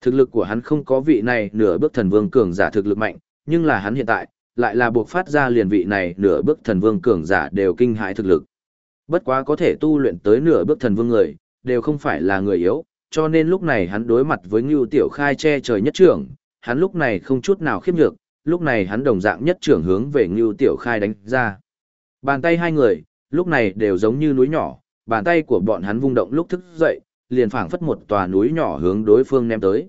Thực lực của hắn không có vị này nửa bước thần vương cường giả thực lực mạnh, nhưng là hắn hiện tại, lại là buộc phát ra liền vị này nửa bước thần vương cường giả đều kinh hãi thực lực. Bất quá có thể tu luyện tới nửa bước thần vương người, đều không phải là người yếu, cho nên lúc này hắn đối mặt với Ngưu Tiểu Khai che trời nhất trưởng, hắn lúc này không chút nào khiếp nhược, lúc này hắn đồng dạng nhất trưởng hướng về Ngưu Tiểu Khai đánh ra. Bàn tay hai người, lúc này đều giống như núi nhỏ, bàn tay của bọn hắn vung động lúc thức dậy, liền phảng phất một tòa núi nhỏ hướng đối phương ném tới.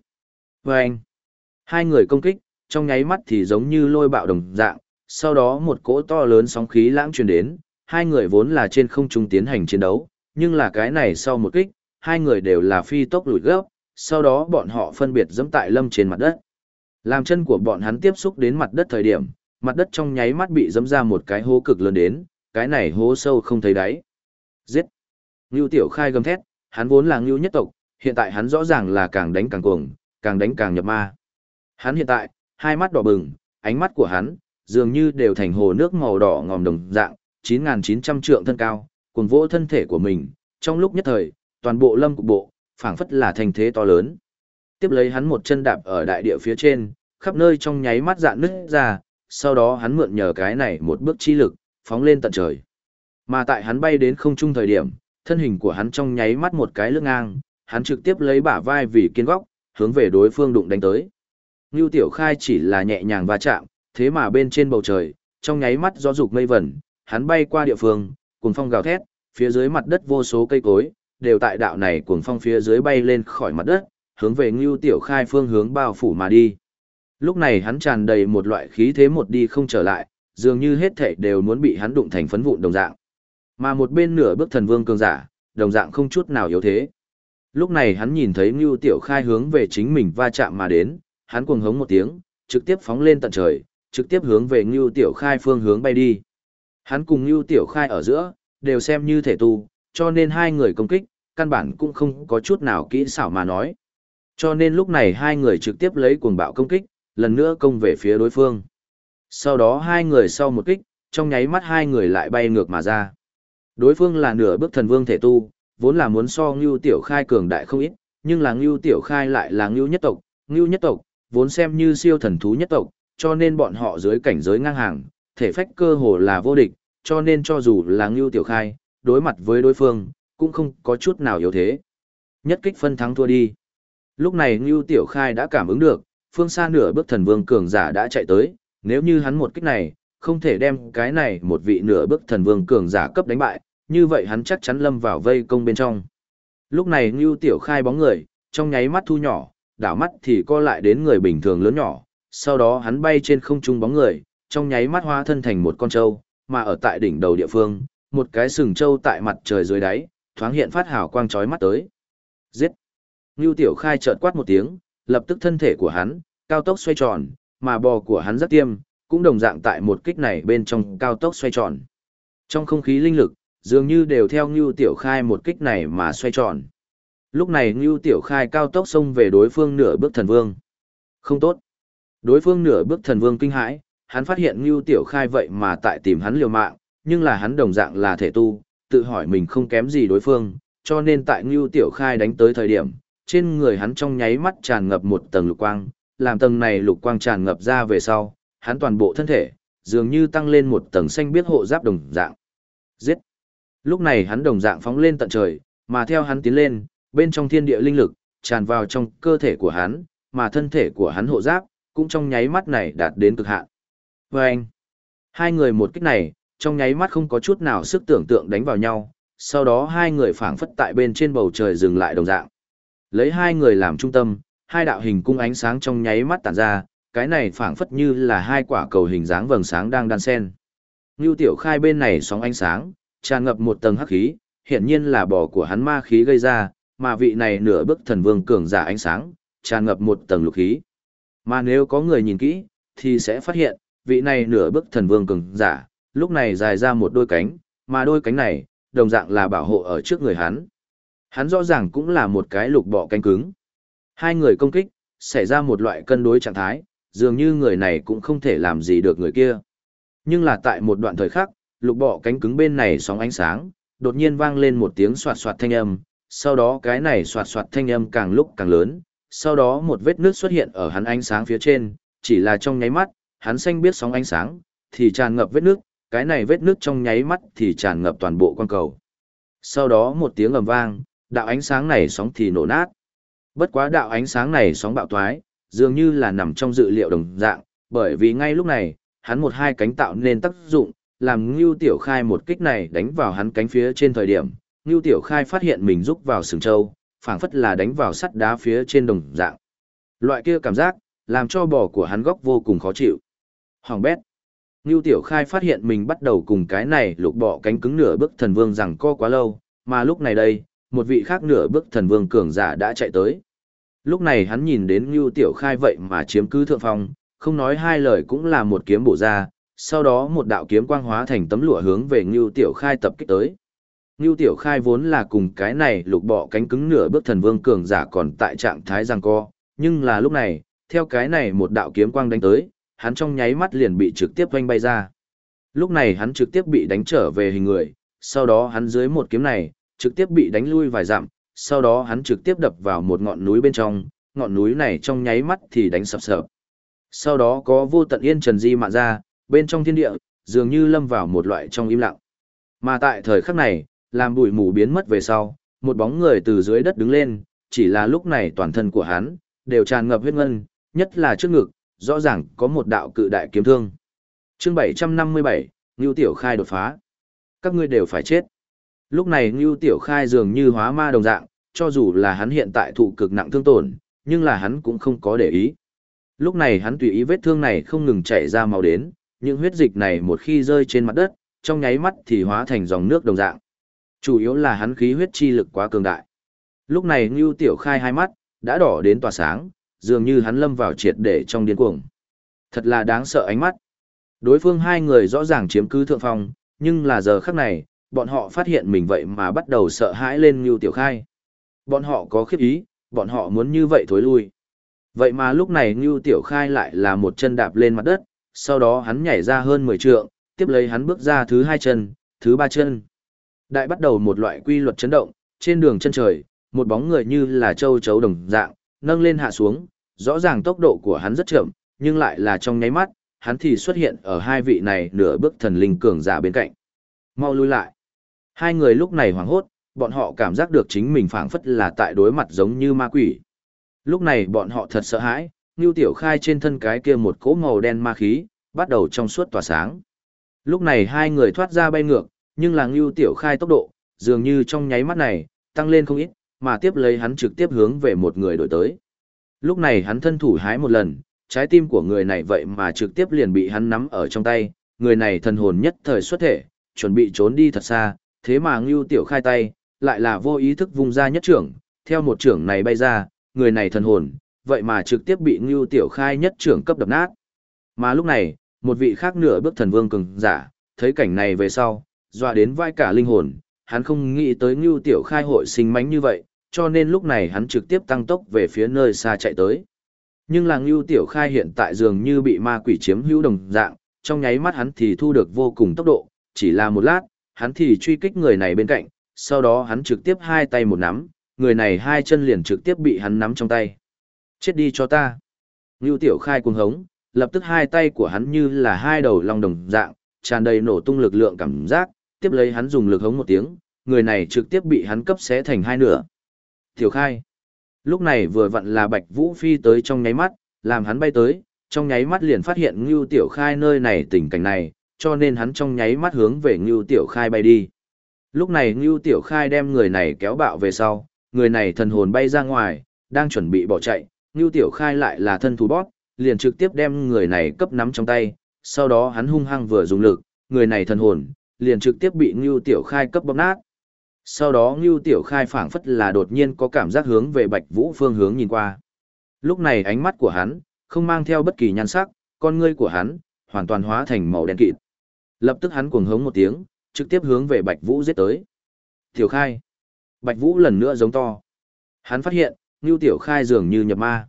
Và anh, hai người công kích, trong nháy mắt thì giống như lôi bạo đồng dạng, sau đó một cỗ to lớn sóng khí lãng truyền đến, hai người vốn là trên không trung tiến hành chiến đấu, nhưng là cái này sau một kích, hai người đều là phi tốc lùi gấp, sau đó bọn họ phân biệt dẫm tại lâm trên mặt đất. Làm chân của bọn hắn tiếp xúc đến mặt đất thời điểm, mặt đất trong nháy mắt bị dẫm ra một cái hố cực lớn đến, cái này hố sâu không thấy đáy. Giết! Ngưu Tiểu Khai gầm thét, hắn vốn là Ngưu nhất tộc, hiện tại hắn rõ ràng là càng đánh càng cuồng, càng đánh càng nhập ma. Hắn hiện tại, hai mắt đỏ bừng, ánh mắt của hắn, dường như đều thành hồ nước màu đỏ ngòm đồng dạng, 9.900 trượng thân cao, cuồng vỗ thân thể của mình, trong lúc nhất thời, toàn bộ lâm cục bộ, phảng phất là thành thế to lớn. Tiếp lấy hắn một chân đạp ở đại địa phía trên, khắp nơi trong nháy mắt dạn nứt ra, sau đó hắn mượn nhờ cái này một bước chi lực, phóng lên tận trời. Mà tại hắn bay đến không trung thời điểm, thân hình của hắn trong nháy mắt một cái lưng ngang, hắn trực tiếp lấy bả vai vì kiên góc, hướng về đối phương đụng đánh tới. Ngưu Tiểu Khai chỉ là nhẹ nhàng va chạm, thế mà bên trên bầu trời, trong nháy mắt gió dục mây vẩn, hắn bay qua địa phương, cuồng phong gào thét, phía dưới mặt đất vô số cây cối, đều tại đạo này cuồng phong phía dưới bay lên khỏi mặt đất, hướng về Ngưu Tiểu Khai phương hướng bao phủ mà đi. Lúc này hắn tràn đầy một loại khí thế một đi không trở lại, dường như hết thảy đều muốn bị hắn đụng thành phấn vụn đồng dạng. Mà một bên nửa bước thần vương cường giả, đồng dạng không chút nào yếu thế. Lúc này hắn nhìn thấy Ngưu Tiểu Khai hướng về chính mình va chạm mà đến, hắn cuồng hống một tiếng, trực tiếp phóng lên tận trời, trực tiếp hướng về Ngưu Tiểu Khai phương hướng bay đi. Hắn cùng Ngưu Tiểu Khai ở giữa, đều xem như thể tu, cho nên hai người công kích, căn bản cũng không có chút nào kỹ xảo mà nói. Cho nên lúc này hai người trực tiếp lấy cuồng bạo công kích, lần nữa công về phía đối phương. Sau đó hai người sau một kích, trong nháy mắt hai người lại bay ngược mà ra. Đối phương là nửa bước thần vương thể tu, vốn là muốn so Ngưu Tiểu Khai cường đại không ít, nhưng là Ngưu Tiểu Khai lại là Ngưu nhất tộc, Ngưu nhất tộc, vốn xem như siêu thần thú nhất tộc, cho nên bọn họ dưới cảnh giới ngang hàng, thể phách cơ hồ là vô địch, cho nên cho dù là Ngưu Tiểu Khai, đối mặt với đối phương, cũng không có chút nào yếu thế. Nhất kích phân thắng thua đi. Lúc này Ngưu Tiểu Khai đã cảm ứng được, phương xa nửa bước thần vương cường giả đã chạy tới, nếu như hắn một kích này, không thể đem cái này một vị nửa bước thần vương cường giả cấp đánh bại, như vậy hắn chắc chắn lâm vào vây công bên trong. Lúc này Ngưu Tiểu Khai bóng người, trong nháy mắt thu nhỏ, đảo mắt thì co lại đến người bình thường lớn nhỏ, sau đó hắn bay trên không trung bóng người, trong nháy mắt hóa thân thành một con trâu, mà ở tại đỉnh đầu địa phương, một cái sừng trâu tại mặt trời dưới đáy, thoáng hiện phát hào quang chói mắt tới. Giết! Ngưu Tiểu Khai chợt quát một tiếng, lập tức thân thể của hắn, cao tốc xoay tròn, mà bò của hắn rất tiêm, cũng đồng dạng tại một kích này bên trong cao tốc xoay tròn. Trong không khí linh lực, dường như đều theo Ngưu Tiểu Khai một kích này mà xoay tròn. Lúc này Ngưu Tiểu Khai cao tốc xông về đối phương nửa bước thần vương. Không tốt. Đối phương nửa bước thần vương kinh hãi, hắn phát hiện Ngưu Tiểu Khai vậy mà tại tìm hắn liều mạng, nhưng là hắn đồng dạng là thể tu, tự hỏi mình không kém gì đối phương, cho nên tại Ngưu Tiểu Khai đánh tới thời điểm, trên người hắn trong nháy mắt tràn ngập một tầng lục quang, làm tầng này lục quang tràn ngập ra về sau, hắn toàn bộ thân thể, dường như tăng lên một tầng xanh biết hộ giáp đồng dạng. Giết! Lúc này hắn đồng dạng phóng lên tận trời, mà theo hắn tiến lên, bên trong thiên địa linh lực, tràn vào trong cơ thể của hắn, mà thân thể của hắn hộ giáp, cũng trong nháy mắt này đạt đến cực hạn. Và anh, hai người một kích này, trong nháy mắt không có chút nào sức tưởng tượng đánh vào nhau, sau đó hai người phảng phất tại bên trên bầu trời dừng lại đồng dạng. Lấy hai người làm trung tâm, hai đạo hình cung ánh sáng trong nháy mắt tản ra, cái này phảng phất như là hai quả cầu hình dáng vầng sáng đang đan xen. Nưu Tiểu Khai bên này sóng ánh sáng, tràn ngập một tầng hắc khí, hiển nhiên là bò của hắn ma khí gây ra, mà vị này nửa bức thần vương cường giả ánh sáng, tràn ngập một tầng lục khí. Mà nếu có người nhìn kỹ, thì sẽ phát hiện, vị này nửa bức thần vương cường giả, lúc này dài ra một đôi cánh, mà đôi cánh này, đồng dạng là bảo hộ ở trước người hắn. Hắn rõ ràng cũng là một cái lục bọ cánh cứng. Hai người công kích, xảy ra một loại cân đối trạng thái, dường như người này cũng không thể làm gì được người kia. Nhưng là tại một đoạn thời khắc, lục bọ cánh cứng bên này sóng ánh sáng, đột nhiên vang lên một tiếng soạt soạt thanh âm, sau đó cái này soạt soạt thanh âm càng lúc càng lớn, sau đó một vết nước xuất hiện ở hắn ánh sáng phía trên, chỉ là trong nháy mắt, hắn xanh biết sóng ánh sáng, thì tràn ngập vết nước, cái này vết nước trong nháy mắt thì tràn ngập toàn bộ quan cầu. Sau đó một tiếng ầm vang, đạo ánh sáng này sóng thì nổ nát. Bất quá đạo ánh sáng này sóng bạo thoái, dường như là nằm trong dự liệu đồng dạng, bởi vì ngay lúc này, hắn một hai cánh tạo nên tác dụng, làm Ngưu Tiểu Khai một kích này đánh vào hắn cánh phía trên thời điểm, Ngưu Tiểu Khai phát hiện mình rúc vào sừng châu, phảng phất là đánh vào sắt đá phía trên đồng dạng. Loại kia cảm giác, làm cho bò của hắn góc vô cùng khó chịu. Hoàng bét. Ngưu Tiểu Khai phát hiện mình bắt đầu cùng cái này lục bọ cánh cứng nửa bước thần vương rằng co quá lâu, mà lúc này đây, một vị khác nửa bước thần vương cường giả đã chạy tới. Lúc này hắn nhìn đến Ngưu Tiểu Khai vậy mà chiếm cứ thượng phong, không nói hai lời cũng là một kiếm bổ ra, sau đó một đạo kiếm quang hóa thành tấm lụa hướng về Ngưu Tiểu Khai tập kích tới. Ngưu Tiểu Khai vốn là cùng cái này lục bọ cánh cứng nửa bước thần vương cường giả còn tại trạng thái giằng co, nhưng là lúc này, theo cái này một đạo kiếm quang đánh tới, hắn trong nháy mắt liền bị trực tiếp vanh bay ra. Lúc này hắn trực tiếp bị đánh trở về hình người, sau đó hắn dưới một kiếm này, trực tiếp bị đánh lui vài dặm, sau đó hắn trực tiếp đập vào một ngọn núi bên trong, ngọn núi này trong nháy mắt thì đánh sập sập. Sau đó có vô tận yên trần di mạn ra, bên trong thiên địa, dường như lâm vào một loại trong im lặng. Mà tại thời khắc này, làm bụi mù biến mất về sau, một bóng người từ dưới đất đứng lên, chỉ là lúc này toàn thân của hắn, đều tràn ngập huyết ngân, nhất là trước ngực, rõ ràng có một đạo cự đại kiếm thương. chương 757, Ngưu Tiểu Khai đột phá. Các ngươi đều phải chết. Lúc này Ngưu Tiểu Khai dường như hóa ma đồng dạng, cho dù là hắn hiện tại thụ cực nặng thương tổn, nhưng là hắn cũng không có để ý. Lúc này hắn tùy ý vết thương này không ngừng chảy ra màu đến, những huyết dịch này một khi rơi trên mặt đất, trong nháy mắt thì hóa thành dòng nước đồng dạng. Chủ yếu là hắn khí huyết chi lực quá cường đại. Lúc này Ngưu Tiểu Khai hai mắt, đã đỏ đến tỏa sáng, dường như hắn lâm vào triệt để trong điên cuồng. Thật là đáng sợ ánh mắt. Đối phương hai người rõ ràng chiếm cứ thượng phong, nhưng là giờ khắc này, bọn họ phát hiện mình vậy mà bắt đầu sợ hãi lên Ngưu Tiểu Khai. Bọn họ có khiếp ý, bọn họ muốn như vậy thối lui. Vậy mà lúc này Ngưu Tiểu Khai lại là một chân đạp lên mặt đất, sau đó hắn nhảy ra hơn 10 trượng, tiếp lấy hắn bước ra thứ hai chân, thứ ba chân. Đại bắt đầu một loại quy luật chấn động, trên đường chân trời, một bóng người như là châu chấu đồng dạng, nâng lên hạ xuống, rõ ràng tốc độ của hắn rất chậm, nhưng lại là trong nháy mắt, hắn thì xuất hiện ở hai vị này nửa bước thần linh cường giả bên cạnh. Mau lui lại. Hai người lúc này hoảng hốt, bọn họ cảm giác được chính mình phảng phất là tại đối mặt giống như ma quỷ. Lúc này bọn họ thật sợ hãi, Ngưu Tiểu Khai trên thân cái kia một cỗ màu đen ma khí, bắt đầu trong suốt tỏa sáng. Lúc này hai người thoát ra bay ngược, nhưng là Ngưu Tiểu Khai tốc độ, dường như trong nháy mắt này, tăng lên không ít, mà tiếp lấy hắn trực tiếp hướng về một người đổi tới. Lúc này hắn thân thủ hái một lần, trái tim của người này vậy mà trực tiếp liền bị hắn nắm ở trong tay, người này thần hồn nhất thời xuất thể, chuẩn bị trốn đi thật xa, thế mà Ngưu Tiểu Khai tay, lại là vô ý thức vung ra nhất trưởng, theo một trưởng này bay ra, người này thần hồn, vậy mà trực tiếp bị Ngưu Tiểu Khai nhất trưởng cấp đập nát. Mà lúc này, một vị khác nửa bước thần vương cường giả, thấy cảnh này về sau, dọa đến vai cả linh hồn, hắn không nghĩ tới Ngưu Tiểu Khai hội sinh mánh như vậy, cho nên lúc này hắn trực tiếp tăng tốc về phía nơi xa chạy tới. Nhưng là Ngưu Tiểu Khai hiện tại dường như bị ma quỷ chiếm hữu đồng dạng, trong nháy mắt hắn thì thu được vô cùng tốc độ, chỉ là một lát, hắn thì truy kích người này bên cạnh, sau đó hắn trực tiếp hai tay một nắm, người này hai chân liền trực tiếp bị hắn nắm trong tay. Chết đi cho ta. Ngưu Tiểu Khai cuồng hống, lập tức hai tay của hắn như là hai đầu long đồng dạng, tràn đầy nổ tung lực lượng cảm giác, tiếp lấy hắn dùng lực hống một tiếng, người này trực tiếp bị hắn cấp xé thành hai nửa. Tiểu Khai. Lúc này vừa vặn là Bạch Vũ Phi tới trong nháy mắt, làm hắn bay tới, trong nháy mắt liền phát hiện Ngưu Tiểu Khai nơi này tình cảnh này, cho nên hắn trong nháy mắt hướng về Ngưu Tiểu Khai bay đi. Lúc này Ngưu Tiểu Khai đem người này kéo bạo về sau, người này thần hồn bay ra ngoài, đang chuẩn bị bỏ chạy, Ngưu Tiểu Khai lại là thân thú bót, liền trực tiếp đem người này cấp nắm trong tay, sau đó hắn hung hăng vừa dùng lực, người này thần hồn, liền trực tiếp bị Ngưu Tiểu Khai cấp bóp nát. Sau đó Ngưu Tiểu Khai phảng phất là đột nhiên có cảm giác hướng về Bạch Vũ phương hướng nhìn qua. Lúc này ánh mắt của hắn, không mang theo bất kỳ nhan sắc, con ngươi của hắn, hoàn toàn hóa thành màu đen kịt. Lập tức hắn cuồng hống một tiếng, trực tiếp hướng về Bạch Vũ giết tới. Tiểu Khai. Bạch Vũ lần nữa giống to. Hắn phát hiện, Ngưu Tiểu Khai dường như nhập ma.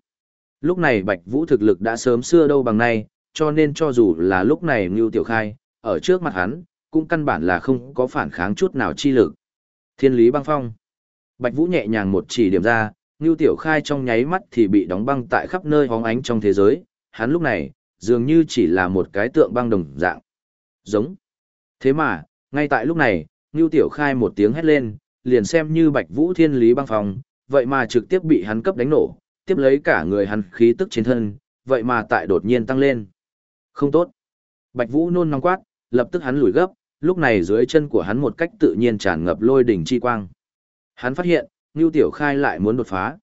Lúc này Bạch Vũ thực lực đã sớm xưa đâu bằng nay, cho nên cho dù là lúc này Ngưu Tiểu Khai, ở trước mặt hắn, cũng căn bản là không có phản kháng chút nào chi lực. Thiên lý băng phong. Bạch Vũ nhẹ nhàng một chỉ điểm ra, Ngưu Tiểu Khai trong nháy mắt thì bị đóng băng tại khắp nơi hóng ánh trong thế giới, hắn lúc này, dường như chỉ là một cái tượng băng đồng dạng. Giống. Thế mà, ngay tại lúc này, Ngưu Tiểu Khai một tiếng hét lên, liền xem như Bạch Vũ Thiên Lý băng phòng, vậy mà trực tiếp bị hắn cấp đánh nổ, tiếp lấy cả người hắn khí tức trên thân, vậy mà tại đột nhiên tăng lên. Không tốt. Bạch Vũ nôn nóng quát, lập tức hắn lùi gấp, lúc này dưới chân của hắn một cách tự nhiên tràn ngập lôi đỉnh chi quang. Hắn phát hiện, Ngưu Tiểu Khai lại muốn đột phá.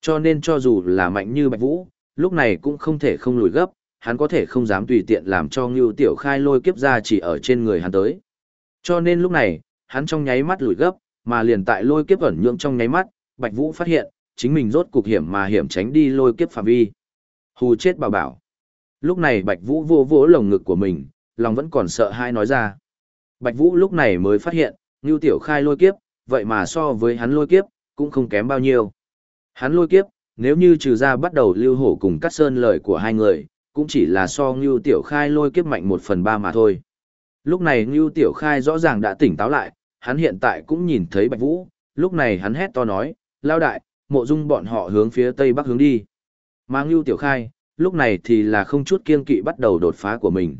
Cho nên cho dù là mạnh như Bạch Vũ, lúc này cũng không thể không lùi gấp, hắn có thể không dám tùy tiện làm cho Ngưu Tiểu Khai lôi kiếp ra chỉ ở trên người hắn tới. Cho nên lúc này, hắn trong nháy mắt lùi gấp, mà liền tại lôi kiếp ẩn nhượng trong nháy mắt, Bạch Vũ phát hiện, chính mình rốt cục hiểm mà hiểm tránh đi lôi kiếp phạm vi. Hù chết bảo bảo. Lúc này Bạch Vũ vô vỗ lồng ngực của mình, lòng vẫn còn sợ hãi nói ra. Bạch Vũ lúc này mới phát hiện, Ngưu Tiểu Khai lôi kiếp, vậy mà so với hắn lôi kiếp, cũng không kém bao nhiêu. Hắn lôi kiếp, nếu như trừ ra bắt đầu lưu hổ cùng cắt sơn lời của hai người, cũng chỉ là so Ngưu Tiểu Khai lôi kiếp mạnh một phần ba mà thôi. Lúc này Ngưu Tiểu Khai rõ ràng đã tỉnh táo lại, hắn hiện tại cũng nhìn thấy Bạch Vũ, lúc này hắn hét to nói, lao đại, mộ dung bọn họ hướng phía tây bắc hướng đi. Mà Ngưu Tiểu Khai, lúc này thì là không chút kiên kỵ bắt đầu đột phá của mình.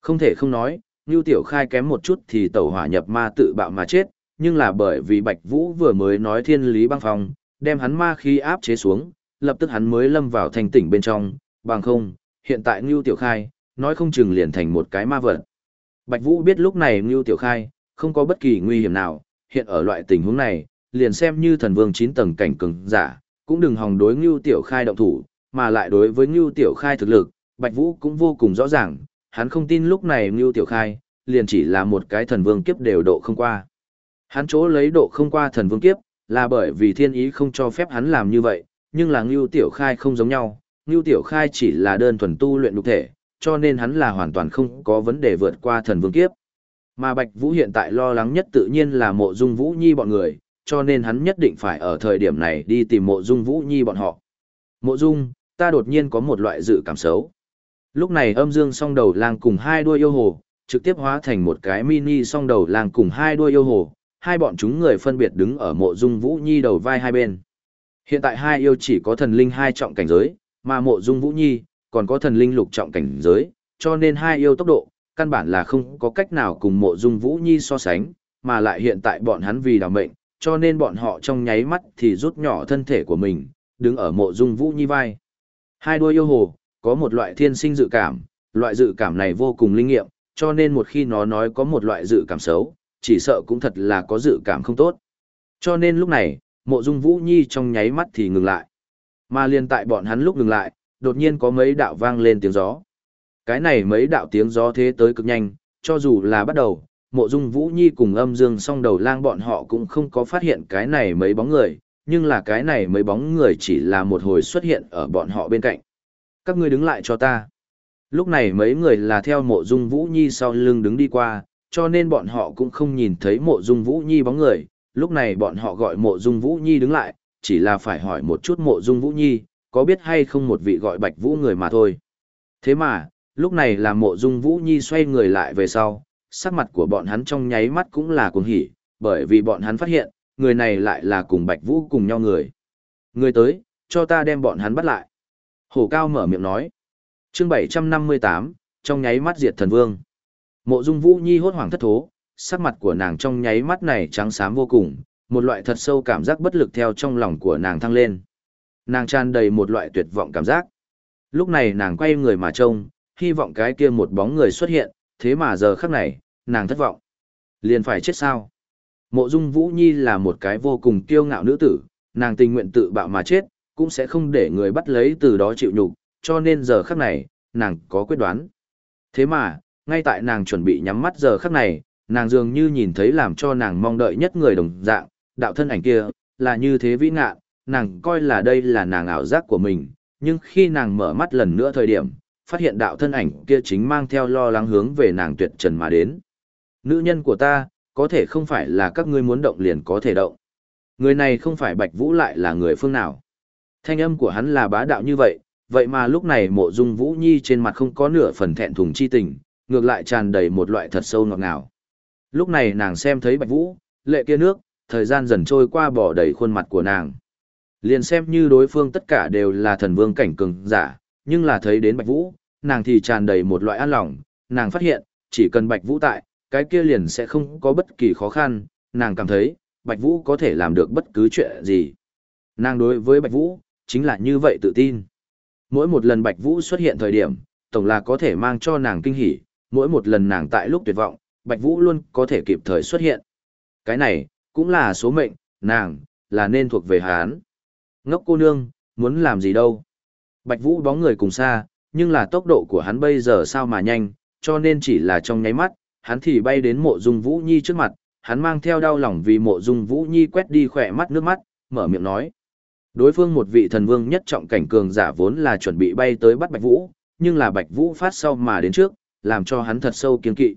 Không thể không nói, Ngưu Tiểu Khai kém một chút thì tẩu hỏa nhập ma tự bạo mà chết, nhưng là bởi vì Bạch Vũ vừa mới nói thiên lý băng phong, đem hắn ma khí áp chế xuống, lập tức hắn mới lâm vào thành tỉnh bên trong, bằng không, hiện tại Ngưu Tiểu Khai, nói không chừng liền thành một cái ma vật. Bạch Vũ biết lúc này Ngưu Tiểu Khai, không có bất kỳ nguy hiểm nào, hiện ở loại tình huống này, liền xem như thần vương chín tầng cảnh cường giả, cũng đừng hòng đối Ngưu Tiểu Khai động thủ, mà lại đối với Ngưu Tiểu Khai thực lực, Bạch Vũ cũng vô cùng rõ ràng, hắn không tin lúc này Ngưu Tiểu Khai, liền chỉ là một cái thần vương kiếp đều độ không qua. Hắn chỗ lấy độ không qua thần vương kiếp, là bởi vì thiên ý không cho phép hắn làm như vậy, nhưng là Ngưu Tiểu Khai không giống nhau, Ngưu Tiểu Khai chỉ là đơn thuần tu luyện lục thể, cho nên hắn là hoàn toàn không có vấn đề vượt qua thần vương kiếp. Mà Bạch Vũ hiện tại lo lắng nhất tự nhiên là mộ dung Vũ Nhi bọn người, cho nên hắn nhất định phải ở thời điểm này đi tìm mộ dung Vũ Nhi bọn họ. Mộ dung, ta đột nhiên có một loại dự cảm xấu. Lúc này âm dương song đầu lang cùng hai đuôi yêu hồ, trực tiếp hóa thành một cái mini song đầu lang cùng hai đuôi yêu hồ, hai bọn chúng người phân biệt đứng ở mộ dung Vũ Nhi đầu vai hai bên. Hiện tại hai yêu chỉ có thần linh hai trọng cảnh giới, mà mộ dung Vũ Nhi còn có thần linh lục trọng cảnh giới, cho nên hai yêu tốc độ, căn bản là không có cách nào cùng mộ dung Vũ Nhi so sánh, mà lại hiện tại bọn hắn vì đảm mệnh, cho nên bọn họ trong nháy mắt thì rút nhỏ thân thể của mình, đứng ở mộ dung Vũ Nhi vai. Hai đôi yêu hồ, có một loại thiên sinh dự cảm, loại dự cảm này vô cùng linh nghiệm, cho nên một khi nó nói có một loại dự cảm xấu, chỉ sợ cũng thật là có dự cảm không tốt. Cho nên lúc này, mộ dung Vũ Nhi trong nháy mắt thì ngừng lại. Mà liền tại bọn hắn lúc ngừng lại, đột nhiên có mấy đạo vang lên tiếng gió. Cái này mấy đạo tiếng gió thế tới cực nhanh, cho dù là bắt đầu, mộ dung Vũ Nhi cùng âm dương song đầu lang bọn họ cũng không có phát hiện cái này mấy bóng người, nhưng là cái này mấy bóng người chỉ là một hồi xuất hiện ở bọn họ bên cạnh. Các ngươi đứng lại cho ta. Lúc này mấy người là theo mộ dung Vũ Nhi sau lưng đứng đi qua, cho nên bọn họ cũng không nhìn thấy mộ dung Vũ Nhi bóng người. Lúc này bọn họ gọi mộ dung Vũ Nhi đứng lại, chỉ là phải hỏi một chút mộ dung Vũ Nhi, có biết hay không một vị gọi bạch vũ người mà thôi. Thế mà, lúc này là mộ dung Vũ Nhi xoay người lại về sau, sắc mặt của bọn hắn trong nháy mắt cũng là cuồng hỉ, bởi vì bọn hắn phát hiện, người này lại là cùng bạch vũ cùng nhau người. Người tới, cho ta đem bọn hắn bắt lại. Hổ cao mở miệng nói. chương 758, trong nháy mắt diệt thần vương. Mộ dung Vũ Nhi hốt hoảng thất thố, sắc mặt của nàng trong nháy mắt này trắng xám vô cùng, một loại thật sâu cảm giác bất lực theo trong lòng của nàng thăng lên. Nàng tràn đầy một loại tuyệt vọng cảm giác. Lúc này nàng quay người mà trông, hy vọng cái kia một bóng người xuất hiện, thế mà giờ khắc này, nàng thất vọng. Liền phải chết sao? Mộ Dung Vũ Nhi là một cái vô cùng kiêu ngạo nữ tử, nàng tình nguyện tự bạo mà chết, cũng sẽ không để người bắt lấy từ đó chịu nhục, cho nên giờ khắc này, nàng có quyết đoán. Thế mà, ngay tại nàng chuẩn bị nhắm mắt giờ khắc này, nàng dường như nhìn thấy làm cho nàng mong đợi nhất người đồng dạng, đạo thân ảnh kia, là như thế vĩ ngạn, nàng coi là đây là nàng ảo giác của mình, nhưng khi nàng mở mắt lần nữa thời điểm, phát hiện đạo thân ảnh kia chính mang theo lo lắng hướng về nàng tuyệt trần mà đến. Nữ nhân của ta, có thể không phải là các ngươi muốn động liền có thể động. Người này không phải Bạch Vũ lại là người phương nào. Thanh âm của hắn là bá đạo như vậy, vậy mà lúc này mộ dung Vũ Nhi trên mặt không có nửa phần thẹn thùng chi tình, ngược lại tràn đầy một loại thật sâu ngọt ngào. Lúc này nàng xem thấy Bạch Vũ, lệ kia nước, thời gian dần trôi qua bỏ đầy khuôn mặt của nàng. Liền xem như đối phương tất cả đều là thần vương cảnh cường giả, nhưng là thấy đến Bạch Vũ, nàng thì tràn đầy một loại an lòng, nàng phát hiện, chỉ cần Bạch Vũ tại, cái kia liền sẽ không có bất kỳ khó khăn, nàng cảm thấy, Bạch Vũ có thể làm được bất cứ chuyện gì. Nàng đối với Bạch Vũ, chính là như vậy tự tin. Mỗi một lần Bạch Vũ xuất hiện thời điểm, tổng là có thể mang cho nàng kinh hỉ, mỗi một lần nàng tại lúc tuyệt vọng, Bạch Vũ luôn có thể kịp thời xuất hiện. Cái này, cũng là số mệnh, nàng, là nên thuộc về hán. Ngốc cô nương, muốn làm gì đâu. Bạch Vũ bóng người cùng xa, nhưng là tốc độ của hắn bây giờ sao mà nhanh, cho nên chỉ là trong nháy mắt, hắn thì bay đến mộ dung Vũ Nhi trước mặt, hắn mang theo đau lòng vì mộ dung Vũ Nhi quét đi khỏe mắt nước mắt, mở miệng nói. Đối phương một vị thần vương nhất trọng cảnh cường giả vốn là chuẩn bị bay tới bắt Bạch Vũ, nhưng là Bạch Vũ phát sau mà đến trước, làm cho hắn thật sâu kiên kỵ.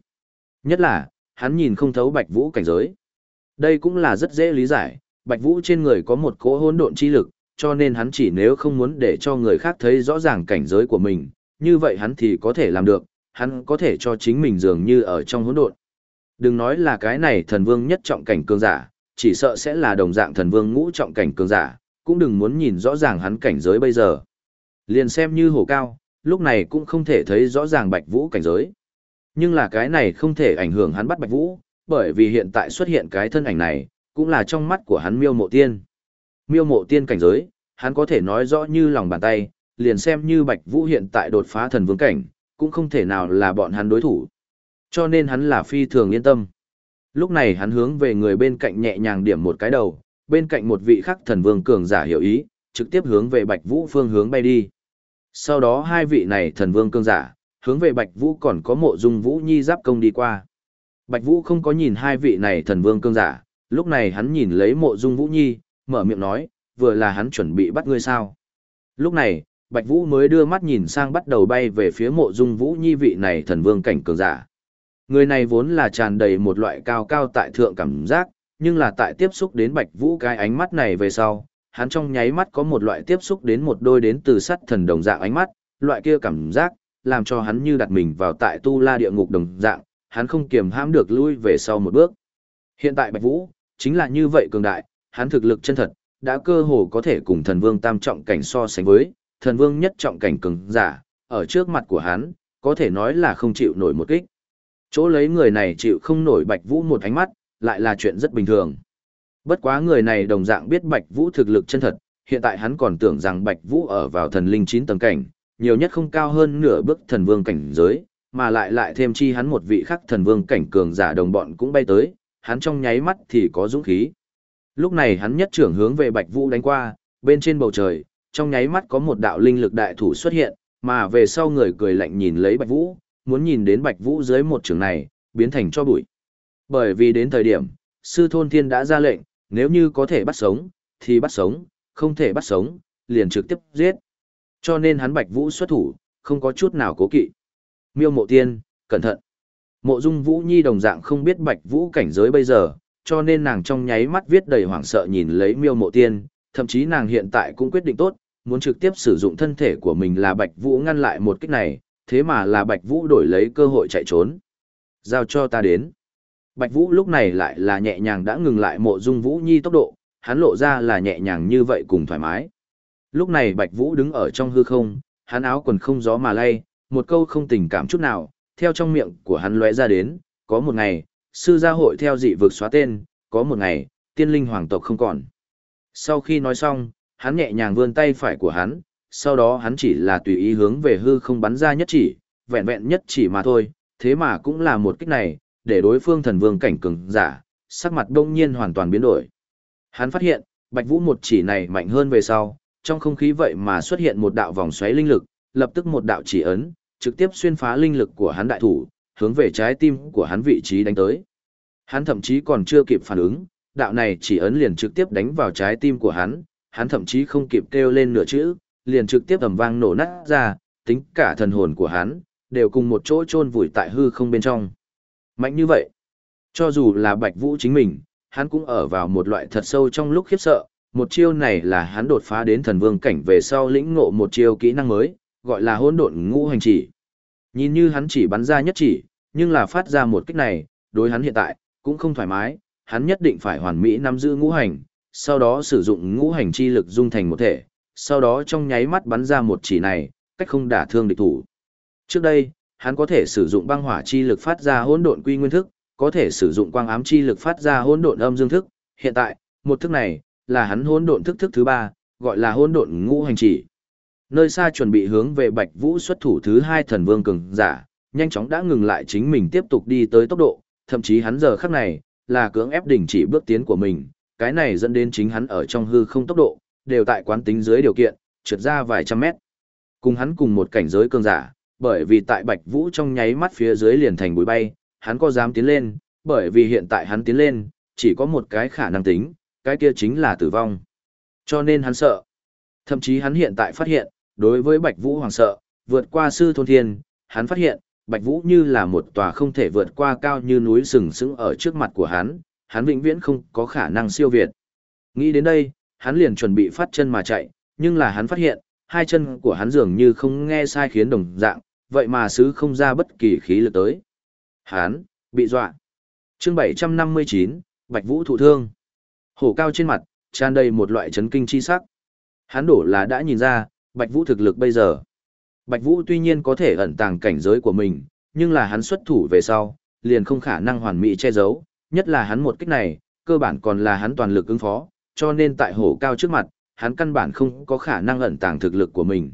Nhất là, hắn nhìn không thấu Bạch Vũ cảnh giới. Đây cũng là rất dễ lý giải, Bạch Vũ trên người có một cỗ hỗn độn chi lực, cho nên hắn chỉ nếu không muốn để cho người khác thấy rõ ràng cảnh giới của mình, như vậy hắn thì có thể làm được, hắn có thể cho chính mình dường như ở trong hỗn độn. Đừng nói là cái này thần vương nhất trọng cảnh cường giả, chỉ sợ sẽ là đồng dạng thần vương ngũ trọng cảnh cường giả, cũng đừng muốn nhìn rõ ràng hắn cảnh giới bây giờ. Liền xem như hổ cao, lúc này cũng không thể thấy rõ ràng Bạch Vũ cảnh giới. Nhưng là cái này không thể ảnh hưởng hắn bắt Bạch Vũ, bởi vì hiện tại xuất hiện cái thân ảnh này, cũng là trong mắt của hắn miêu mộ tiên. Miêu mộ tiên cảnh giới, hắn có thể nói rõ như lòng bàn tay, liền xem như Bạch Vũ hiện tại đột phá thần vương cảnh, cũng không thể nào là bọn hắn đối thủ. Cho nên hắn là phi thường yên tâm. Lúc này hắn hướng về người bên cạnh nhẹ nhàng điểm một cái đầu, bên cạnh một vị khắc thần vương cường giả hiểu ý, trực tiếp hướng về Bạch Vũ phương hướng bay đi. Sau đó hai vị này thần vương cường giả, hướng về Bạch Vũ còn có mộ dung Vũ Nhi giáp công đi qua. Bạch Vũ không có nhìn hai vị này thần vương cường giả, lúc này hắn nhìn lấy mộ dung Vũ Nhi, mở miệng nói, vừa là hắn chuẩn bị bắt ngươi sao. Lúc này, Bạch Vũ mới đưa mắt nhìn sang bắt đầu bay về phía mộ dung Vũ Nhi vị này thần vương cảnh cường giả. Người này vốn là tràn đầy một loại cao cao tại thượng cảm giác, nhưng là tại tiếp xúc đến Bạch Vũ cái ánh mắt này về sau, hắn trong nháy mắt có một loại tiếp xúc đến một đôi đến từ sắt thần đồng dạng ánh mắt, loại kia cảm giác, làm cho hắn như đặt mình vào tại tu la địa ngục đồng dạng, hắn không kiềm hãm được lui về sau một bước. Hiện tại Bạch Vũ, chính là như vậy cường đại, hắn thực lực chân thật, đã cơ hồ có thể cùng thần vương tam trọng cảnh so sánh với, thần vương nhất trọng cảnh cường giả, ở trước mặt của hắn, có thể nói là không chịu nổi một kích. Chỗ lấy người này chịu không nổi Bạch Vũ một ánh mắt, lại là chuyện rất bình thường. Bất quá người này đồng dạng biết Bạch Vũ thực lực chân thật, hiện tại hắn còn tưởng rằng Bạch Vũ ở vào thần linh 9 tầng cảnh, nhiều nhất không cao hơn nửa bước thần vương cảnh giới, mà lại lại thêm chi hắn một vị khắc thần vương cảnh cường giả đồng bọn cũng bay tới, hắn trong nháy mắt thì có dũng khí. Lúc này hắn nhất trưởng hướng về Bạch Vũ đánh qua, bên trên bầu trời, trong nháy mắt có một đạo linh lực đại thủ xuất hiện, mà về sau người cười lạnh nhìn lấy Bạch Vũ, muốn nhìn đến Bạch Vũ dưới một trường này, biến thành cho bụi. Bởi vì đến thời điểm, sư thôn thiên đã ra lệnh, nếu như có thể bắt sống, thì bắt sống, không thể bắt sống, liền trực tiếp giết. Cho nên hắn Bạch Vũ xuất thủ, không có chút nào cố kỵ. Miêu mộ tiên, cẩn thận. Mộ dung Vũ Nhi đồng dạng không biết Bạch Vũ cảnh giới bây giờ, cho nên nàng trong nháy mắt viết đầy hoảng sợ nhìn lấy miêu mộ tiên, thậm chí nàng hiện tại cũng quyết định tốt, muốn trực tiếp sử dụng thân thể của mình là Bạch Vũ ngăn lại một kích này, thế mà là Bạch Vũ đổi lấy cơ hội chạy trốn. Giao cho ta đến. Bạch Vũ lúc này lại là nhẹ nhàng đã ngừng lại mộ dung Vũ Nhi tốc độ, hắn lộ ra là nhẹ nhàng như vậy cùng thoải mái. Lúc này Bạch Vũ đứng ở trong hư không, hắn áo quần không gió mà lay, một câu không tình cảm chút nào, theo trong miệng của hắn lóe ra đến, có một ngày, sư gia hội theo dị vực xóa tên, có một ngày, tiên linh hoàng tộc không còn. Sau khi nói xong, hắn nhẹ nhàng vươn tay phải của hắn, sau đó hắn chỉ là tùy ý hướng về hư không bắn ra nhất chỉ, vẹn vẹn nhất chỉ mà thôi, thế mà cũng là một kích này, để đối phương thần vương cảnh cường giả, sắc mặt đông nhiên hoàn toàn biến đổi. Hắn phát hiện, Bạch Vũ một chỉ này mạnh hơn về sau, trong không khí vậy mà xuất hiện một đạo vòng xoáy linh lực, lập tức một đạo chỉ ấn, trực tiếp xuyên phá linh lực của hắn đại thủ, hướng về trái tim của hắn vị trí đánh tới. Hắn thậm chí còn chưa kịp phản ứng, đạo này chỉ ấn liền trực tiếp đánh vào trái tim của hắn, hắn thậm chí không kịp kêu lên nửa chữ, liền trực tiếp ầm vang nổ nát ra, tính cả thần hồn của hắn, đều cùng một chỗ chôn vùi tại hư không bên trong. Mạnh như vậy, cho dù là Bạch Vũ chính mình, hắn cũng ở vào một loại thật sâu trong lúc khiếp sợ, một chiêu này là hắn đột phá đến thần vương cảnh về sau lĩnh ngộ một chiêu kỹ năng mới, gọi là hỗn độn ngũ hành chỉ. Nhìn như hắn chỉ bắn ra nhất chỉ, nhưng là phát ra một kích này, đối hắn hiện tại, cũng không thoải mái, hắn nhất định phải hoàn mỹ nắm giữ ngũ hành, sau đó sử dụng ngũ hành chi lực dung thành một thể, sau đó trong nháy mắt bắn ra một chỉ này, cách không đả thương địch thủ. Trước đây, hắn có thể sử dụng băng hỏa chi lực phát ra hỗn độn quy nguyên thức, có thể sử dụng quang ám chi lực phát ra hỗn độn âm dương thức, hiện tại, một thức này là hắn hỗn độn thức thức thứ ba, gọi là hỗn độn ngũ hành chỉ. Nơi xa chuẩn bị hướng về Bạch Vũ xuất thủ thứ hai thần vương cường giả, nhanh chóng đã ngừng lại chính mình tiếp tục đi tới tốc độ, thậm chí hắn giờ khắc này là cưỡng ép đình chỉ bước tiến của mình, cái này dẫn đến chính hắn ở trong hư không tốc độ, đều tại quán tính dưới điều kiện, trượt ra vài trăm mét. Cùng hắn cùng một cảnh giới cường giả, bởi vì tại Bạch Vũ trong nháy mắt phía dưới liền thành bụi bay, hắn có dám tiến lên, bởi vì hiện tại hắn tiến lên, chỉ có một cái khả năng tính, cái kia chính là tử vong. Cho nên hắn sợ. Thậm chí hắn hiện tại phát hiện, đối với Bạch Vũ hoàng sợ, vượt qua sư thôn thiên, hắn phát hiện, Bạch Vũ như là một tòa không thể vượt qua cao như núi sừng sững ở trước mặt của hắn, hắn vĩnh viễn không có khả năng siêu việt. Nghĩ đến đây, hắn liền chuẩn bị phát chân mà chạy, nhưng là hắn phát hiện, hai chân của hắn dường như không nghe sai khiến đồng dạng, vậy mà sứ không ra bất kỳ khí lực tới. Hắn, bị dọa. chương 759, Bạch Vũ thụ thương. Hổ cao trên mặt, tràn đầy một loại chấn kinh chi sắc. Hắn đổ là đã nhìn ra, Bạch Vũ thực lực bây giờ. Bạch Vũ tuy nhiên có thể ẩn tàng cảnh giới của mình, nhưng là hắn xuất thủ về sau, liền không khả năng hoàn mỹ che giấu, nhất là hắn một kích này, cơ bản còn là hắn toàn lực ứng phó, cho nên tại hổ cao trước mặt, hắn căn bản không có khả năng ẩn tàng thực lực của mình.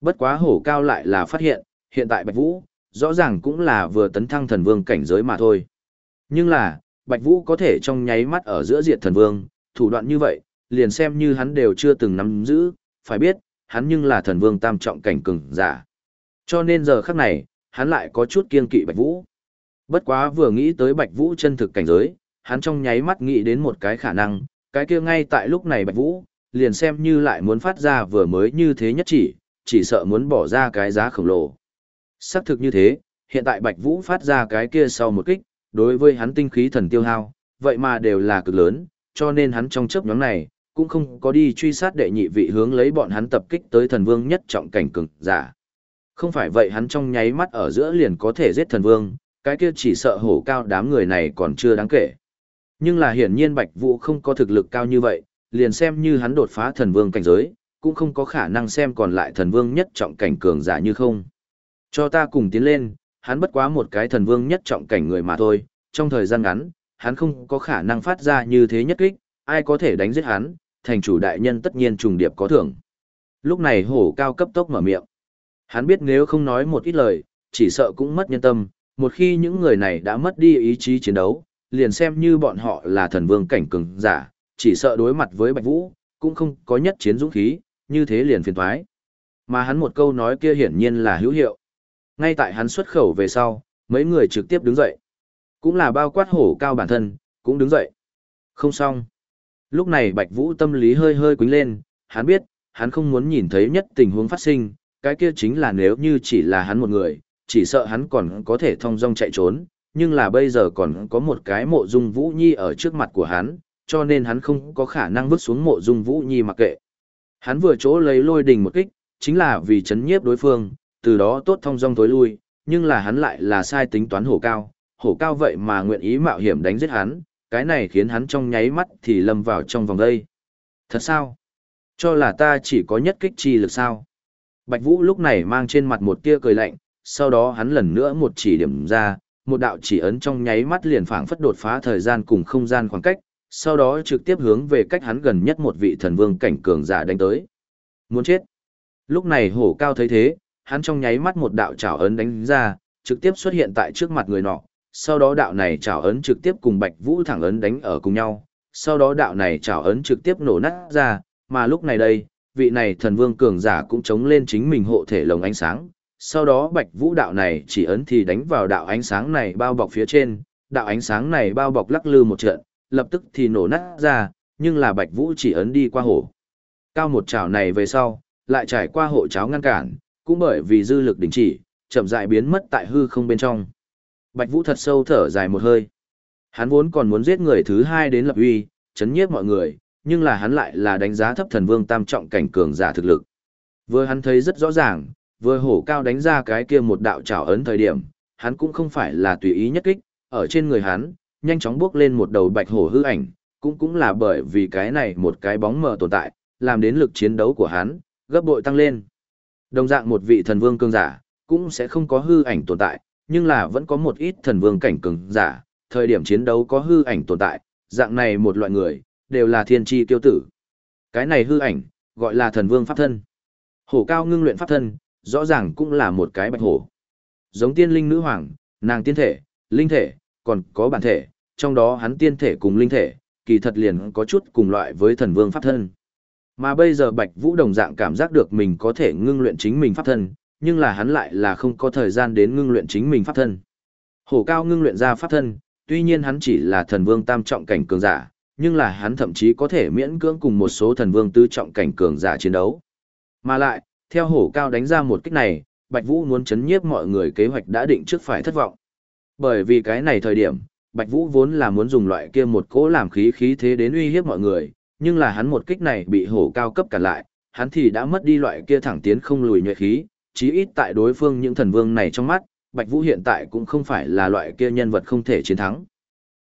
Bất quá hổ cao lại là phát hiện, hiện tại Bạch Vũ, rõ ràng cũng là vừa tấn thăng thần vương cảnh giới mà thôi. Nhưng là, Bạch Vũ có thể trong nháy mắt ở giữa diệt thần vương, thủ đoạn như vậy, liền xem như hắn đều chưa từng nắm giữ, phải biết, hắn nhưng là thần vương tam trọng cảnh cường giả. Cho nên giờ khắc này, hắn lại có chút kiên kỵ Bạch Vũ. Bất quá vừa nghĩ tới Bạch Vũ chân thực cảnh giới, hắn trong nháy mắt nghĩ đến một cái khả năng, cái kia ngay tại lúc này Bạch Vũ, liền xem như lại muốn phát ra vừa mới như thế nhất chỉ, chỉ sợ muốn bỏ ra cái giá khổng lồ. Xác thực như thế, hiện tại Bạch Vũ phát ra cái kia sau một kích, đối với hắn tinh khí thần tiêu hao, vậy mà đều là cực lớn, cho nên hắn trong chớp nhóm này, cũng không có đi truy sát đệ nhị vị hướng lấy bọn hắn tập kích tới thần vương nhất trọng cảnh cường giả. Không phải vậy hắn trong nháy mắt ở giữa liền có thể giết thần vương, cái kia chỉ sợ hổ cao đám người này còn chưa đáng kể. Nhưng là hiển nhiên Bạch Vũ không có thực lực cao như vậy, liền xem như hắn đột phá thần vương cảnh giới, cũng không có khả năng xem còn lại thần vương nhất trọng cảnh cường giả như không. Cho ta cùng tiến lên, hắn bất quá một cái thần vương nhất trọng cảnh người mà thôi, trong thời gian ngắn, hắn không có khả năng phát ra như thế nhất kích, ai có thể đánh giết hắn, thành chủ đại nhân tất nhiên trùng điệp có thưởng. Lúc này hổ cao cấp tốc mở miệng. Hắn biết nếu không nói một ít lời, chỉ sợ cũng mất nhân tâm, một khi những người này đã mất đi ý chí chiến đấu, liền xem như bọn họ là thần vương cảnh cường giả, chỉ sợ đối mặt với Bạch Vũ, cũng không có nhất chiến dũng khí, như thế liền phiền toái. Mà hắn một câu nói kia hiển nhiên là hữu hiệu. Ngay tại hắn xuất khẩu về sau, mấy người trực tiếp đứng dậy. Cũng là bao quát hổ cao bản thân, cũng đứng dậy. Không xong. Lúc này Bạch Vũ tâm lý hơi hơi quính lên, hắn biết, hắn không muốn nhìn thấy nhất tình huống phát sinh, cái kia chính là nếu như chỉ là hắn một người, chỉ sợ hắn còn có thể thông dong chạy trốn, nhưng là bây giờ còn có một cái mộ dung Vũ Nhi ở trước mặt của hắn, cho nên hắn không có khả năng vứt xuống mộ dung Vũ Nhi mặc kệ. Hắn vừa chỗ lấy lôi đình một kích, chính là vì chấn nhiếp đối phương, từ đó tốt thông dong tối lui, nhưng là hắn lại là sai tính toán hổ cao, hổ cao vậy mà nguyện ý mạo hiểm đánh giết hắn, cái này khiến hắn trong nháy mắt thì lâm vào trong vòng đây. Thật sao? Cho là ta chỉ có nhất kích chi lực sao? Bạch Vũ lúc này mang trên mặt một tia cười lạnh, sau đó hắn lần nữa một chỉ điểm ra, một đạo chỉ ấn trong nháy mắt liền phảng phất đột phá thời gian cùng không gian khoảng cách, sau đó trực tiếp hướng về cách hắn gần nhất một vị thần vương cảnh cường giả đánh tới. Muốn chết. Lúc này hổ cao thấy thế, hắn trong nháy mắt một đạo chảo ấn đánh ra, trực tiếp xuất hiện tại trước mặt người nọ, sau đó đạo này chảo ấn trực tiếp cùng Bạch Vũ thẳng ấn đánh ở cùng nhau, sau đó đạo này chảo ấn trực tiếp nổ nát ra, mà lúc này đây, vị này thần vương cường giả cũng chống lên chính mình hộ thể lồng ánh sáng, sau đó Bạch Vũ đạo này chỉ ấn thì đánh vào đạo ánh sáng này bao bọc phía trên, đạo ánh sáng này bao bọc lắc lư một trận, lập tức thì nổ nát ra, nhưng là Bạch Vũ chỉ ấn đi qua hổ. Cao một chảo này về sau, lại trải qua hộ cháo ngăn cản, cũng bởi vì dư lực đình chỉ, chậm rãi biến mất tại hư không bên trong. Bạch Vũ thật sâu thở dài một hơi. Hắn vốn còn muốn giết người thứ hai đến lập uy, chấn nhiếp mọi người, nhưng là hắn lại là đánh giá thấp thần vương tam trọng cảnh cường giả thực lực. Vừa hắn thấy rất rõ ràng, vừa hổ cao đánh ra cái kia một đạo trảo ấn thời điểm, hắn cũng không phải là tùy ý nhất kích, ở trên người hắn, nhanh chóng bước lên một đầu bạch hổ hư ảnh, cũng cũng là bởi vì cái này một cái bóng mờ tồn tại, làm đến lực chiến đấu của hắn, gấp bội tăng lên. Đồng dạng một vị thần vương cường giả, cũng sẽ không có hư ảnh tồn tại, nhưng là vẫn có một ít thần vương cảnh cường giả, thời điểm chiến đấu có hư ảnh tồn tại, dạng này một loại người, đều là thiên tri tiêu tử. Cái này hư ảnh, gọi là thần vương pháp thân. Hổ cao ngưng luyện pháp thân, rõ ràng cũng là một cái bạch hổ. Giống tiên linh nữ hoàng, nàng tiên thể, linh thể, còn có bản thể, trong đó hắn tiên thể cùng linh thể, kỳ thật liền có chút cùng loại với thần vương pháp thân. Mà bây giờ Bạch Vũ đồng dạng cảm giác được mình có thể ngưng luyện chính mình pháp thân, nhưng là hắn lại là không có thời gian đến ngưng luyện chính mình pháp thân. Hổ cao ngưng luyện ra pháp thân, tuy nhiên hắn chỉ là thần vương tam trọng cảnh cường giả, nhưng là hắn thậm chí có thể miễn cưỡng cùng một số thần vương tứ trọng cảnh cường giả chiến đấu. Mà lại, theo hổ cao đánh ra một kích này, Bạch Vũ muốn chấn nhiếp mọi người kế hoạch đã định trước phải thất vọng. Bởi vì cái này thời điểm, Bạch Vũ vốn là muốn dùng loại kia một cỗ làm khí khí thế đến uy hiếp mọi người, nhưng là hắn một kích này bị hổ cao cấp cản lại, hắn thì đã mất đi loại kia thẳng tiến không lùi nhuệ khí, chí ít tại đối phương những thần vương này trong mắt, Bạch Vũ hiện tại cũng không phải là loại kia nhân vật không thể chiến thắng.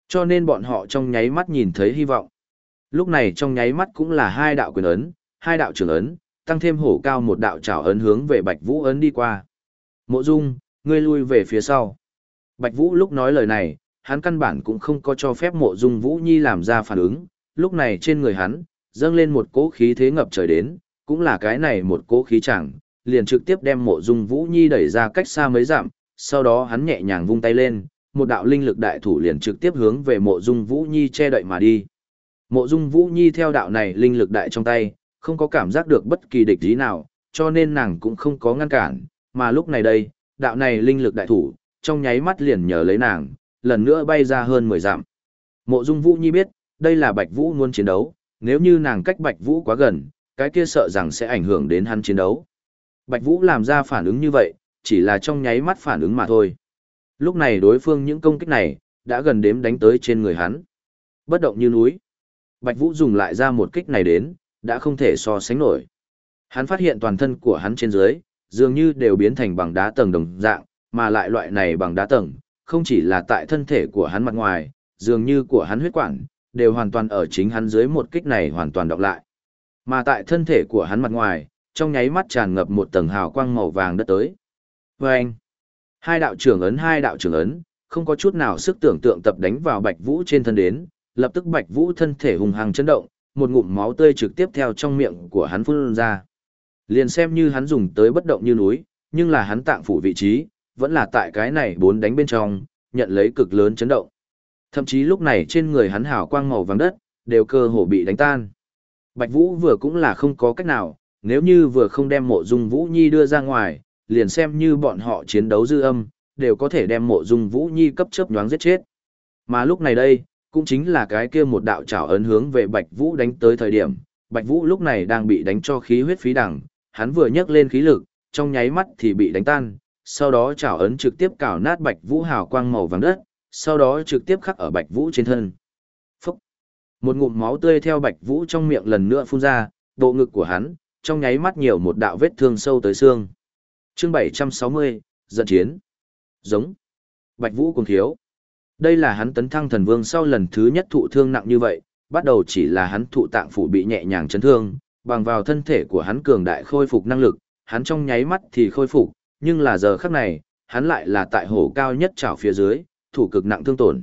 Cho nên bọn họ trong nháy mắt nhìn thấy hy vọng. Lúc này trong nháy mắt cũng là hai đạo quyền ấn, hai đạo trường ấn, tăng thêm hổ cao một đạo trảo ấn hướng về Bạch Vũ ấn đi qua. Mộ Dung, ngươi lui về phía sau. Bạch Vũ lúc nói lời này, hắn căn bản cũng không có cho phép Mộ Dung Vũ Nhi làm ra phản ứng, lúc này trên người hắn dâng lên một cỗ khí thế ngập trời đến, cũng là cái này một cỗ khí chẳng, liền trực tiếp đem Mộ Dung Vũ Nhi đẩy ra cách xa mấy dặm, sau đó hắn nhẹ nhàng vung tay lên, một đạo linh lực đại thủ liền trực tiếp hướng về Mộ Dung Vũ Nhi che đậy mà đi. Mộ Dung Vũ Nhi theo đạo này linh lực đại trong tay, không có cảm giác được bất kỳ địch ý nào, cho nên nàng cũng không có ngăn cản, mà lúc này đây, đạo này linh lực đại thủ, trong nháy mắt liền nhờ lấy nàng, lần nữa bay ra hơn 10 dặm. Mộ Dung Vũ Nhi biết, đây là Bạch Vũ muốn chiến đấu, nếu như nàng cách Bạch Vũ quá gần, cái kia sợ rằng sẽ ảnh hưởng đến hắn chiến đấu. Bạch Vũ làm ra phản ứng như vậy, chỉ là trong nháy mắt phản ứng mà thôi. Lúc này đối phương những công kích này, đã gần đếm đánh tới trên người hắn. Bất động như núi. Bạch Vũ dùng lại ra một kích này đến, đã không thể so sánh nổi. Hắn phát hiện toàn thân của hắn trên dưới, dường như đều biến thành bằng đá tầng đồng dạng, mà lại loại này bằng đá tầng, không chỉ là tại thân thể của hắn mặt ngoài, dường như của hắn huyết quản, đều hoàn toàn ở chính hắn dưới một kích này hoàn toàn đọc lại. Mà tại thân thể của hắn mặt ngoài, trong nháy mắt tràn ngập một tầng hào quang màu vàng đất tới. Và anh, hai đạo trưởng ấn hai đạo trưởng ấn, không có chút nào sức tưởng tượng tập đánh vào Bạch Vũ trên thân đến, lập tức Bạch Vũ thân thể hùng hăng chấn động, một ngụm máu tươi trực tiếp theo trong miệng của hắn phun ra. Liền xem như hắn dùng tới bất động như núi, nhưng là hắn tạng phủ vị trí, vẫn là tại cái này bốn đánh bên trong, nhận lấy cực lớn chấn động. Thậm chí lúc này trên người hắn hào quang màu vàng đất, đều cơ hồ bị đánh tan. Bạch Vũ vừa cũng là không có cách nào, nếu như vừa không đem mộ dung Vũ Nhi đưa ra ngoài, liền xem như bọn họ chiến đấu dư âm, đều có thể đem mộ dung Vũ Nhi cấp chớp nhoáng giết chết. Mà lúc này đây, cũng chính là cái kia một đạo trảo ấn hướng về Bạch Vũ đánh tới thời điểm, Bạch Vũ lúc này đang bị đánh cho khí huyết phí đẳng, hắn vừa nhấc lên khí lực, trong nháy mắt thì bị đánh tan, sau đó trảo ấn trực tiếp cào nát Bạch Vũ hào quang màu vàng đất, sau đó trực tiếp khắc ở Bạch Vũ trên thân. Phúc! Một ngụm máu tươi theo Bạch Vũ trong miệng lần nữa phun ra, bộ ngực của hắn, trong nháy mắt nhiều một đạo vết thương sâu tới xương. Chương 760, giận chiến. Giống. Bạch Vũ cùng thiếu. Đây là hắn tấn thăng thần vương sau lần thứ nhất thụ thương nặng như vậy, bắt đầu chỉ là hắn thụ tạng phủ bị nhẹ nhàng chấn thương, bằng vào thân thể của hắn cường đại khôi phục năng lực, hắn trong nháy mắt thì khôi phục, nhưng là giờ khắc này, hắn lại là tại hổ cao nhất trảo phía dưới, thủ cực nặng thương tổn.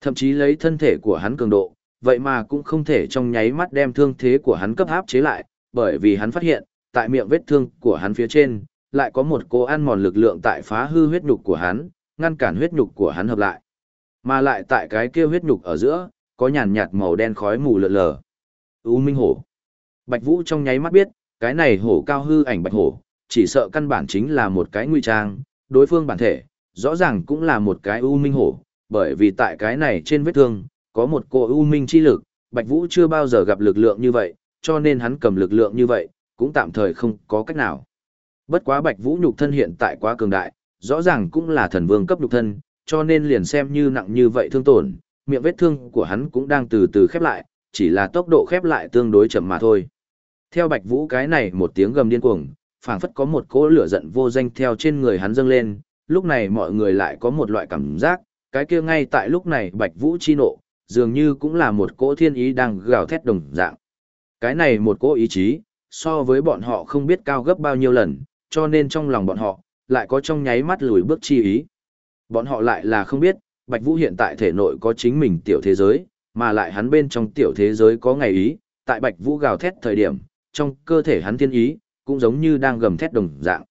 Thậm chí lấy thân thể của hắn cường độ, vậy mà cũng không thể trong nháy mắt đem thương thế của hắn cấp áp chế lại, bởi vì hắn phát hiện, tại miệng vết thương của hắn phía trên, lại có một cô ăn mòn lực lượng tại phá hư huyết nhục của hắn, ngăn cản huyết nhục của hắn hợp lại. Mà lại tại cái kia huyết nhục ở giữa, có nhàn nhạt màu đen khói mù lượn lờ. U Minh Hổ. Bạch Vũ trong nháy mắt biết, cái này hổ cao hư ảnh Bạch Hổ, chỉ sợ căn bản chính là một cái nguy trang, đối phương bản thể, rõ ràng cũng là một cái U Minh Hổ, bởi vì tại cái này trên vết thương, có một cô U Minh chi lực, Bạch Vũ chưa bao giờ gặp lực lượng như vậy, cho nên hắn cầm lực lượng như vậy, cũng tạm thời không có cách nào. Bất quá Bạch Vũ nhục thân hiện tại quá cường đại, rõ ràng cũng là thần vương cấp nhục thân, cho nên liền xem như nặng như vậy thương tổn, miệng vết thương của hắn cũng đang từ từ khép lại, chỉ là tốc độ khép lại tương đối chậm mà thôi. Theo Bạch Vũ cái này một tiếng gầm điên cuồng, phảng phất có một cỗ lửa giận vô danh theo trên người hắn dâng lên, lúc này mọi người lại có một loại cảm giác, cái kia ngay tại lúc này Bạch Vũ chi nộ, dường như cũng là một cỗ thiên ý đang gào thét đồng dạng. Cái này một cỗ ý chí, so với bọn họ không biết cao gấp bao nhiêu lần, cho nên trong lòng bọn họ, lại có trong nháy mắt lùi bước chi ý. Bọn họ lại là không biết, Bạch Vũ hiện tại thể nội có chính mình tiểu thế giới, mà lại hắn bên trong tiểu thế giới có ngày ý, tại Bạch Vũ gào thét thời điểm, trong cơ thể hắn thiên ý, cũng giống như đang gầm thét đồng dạng.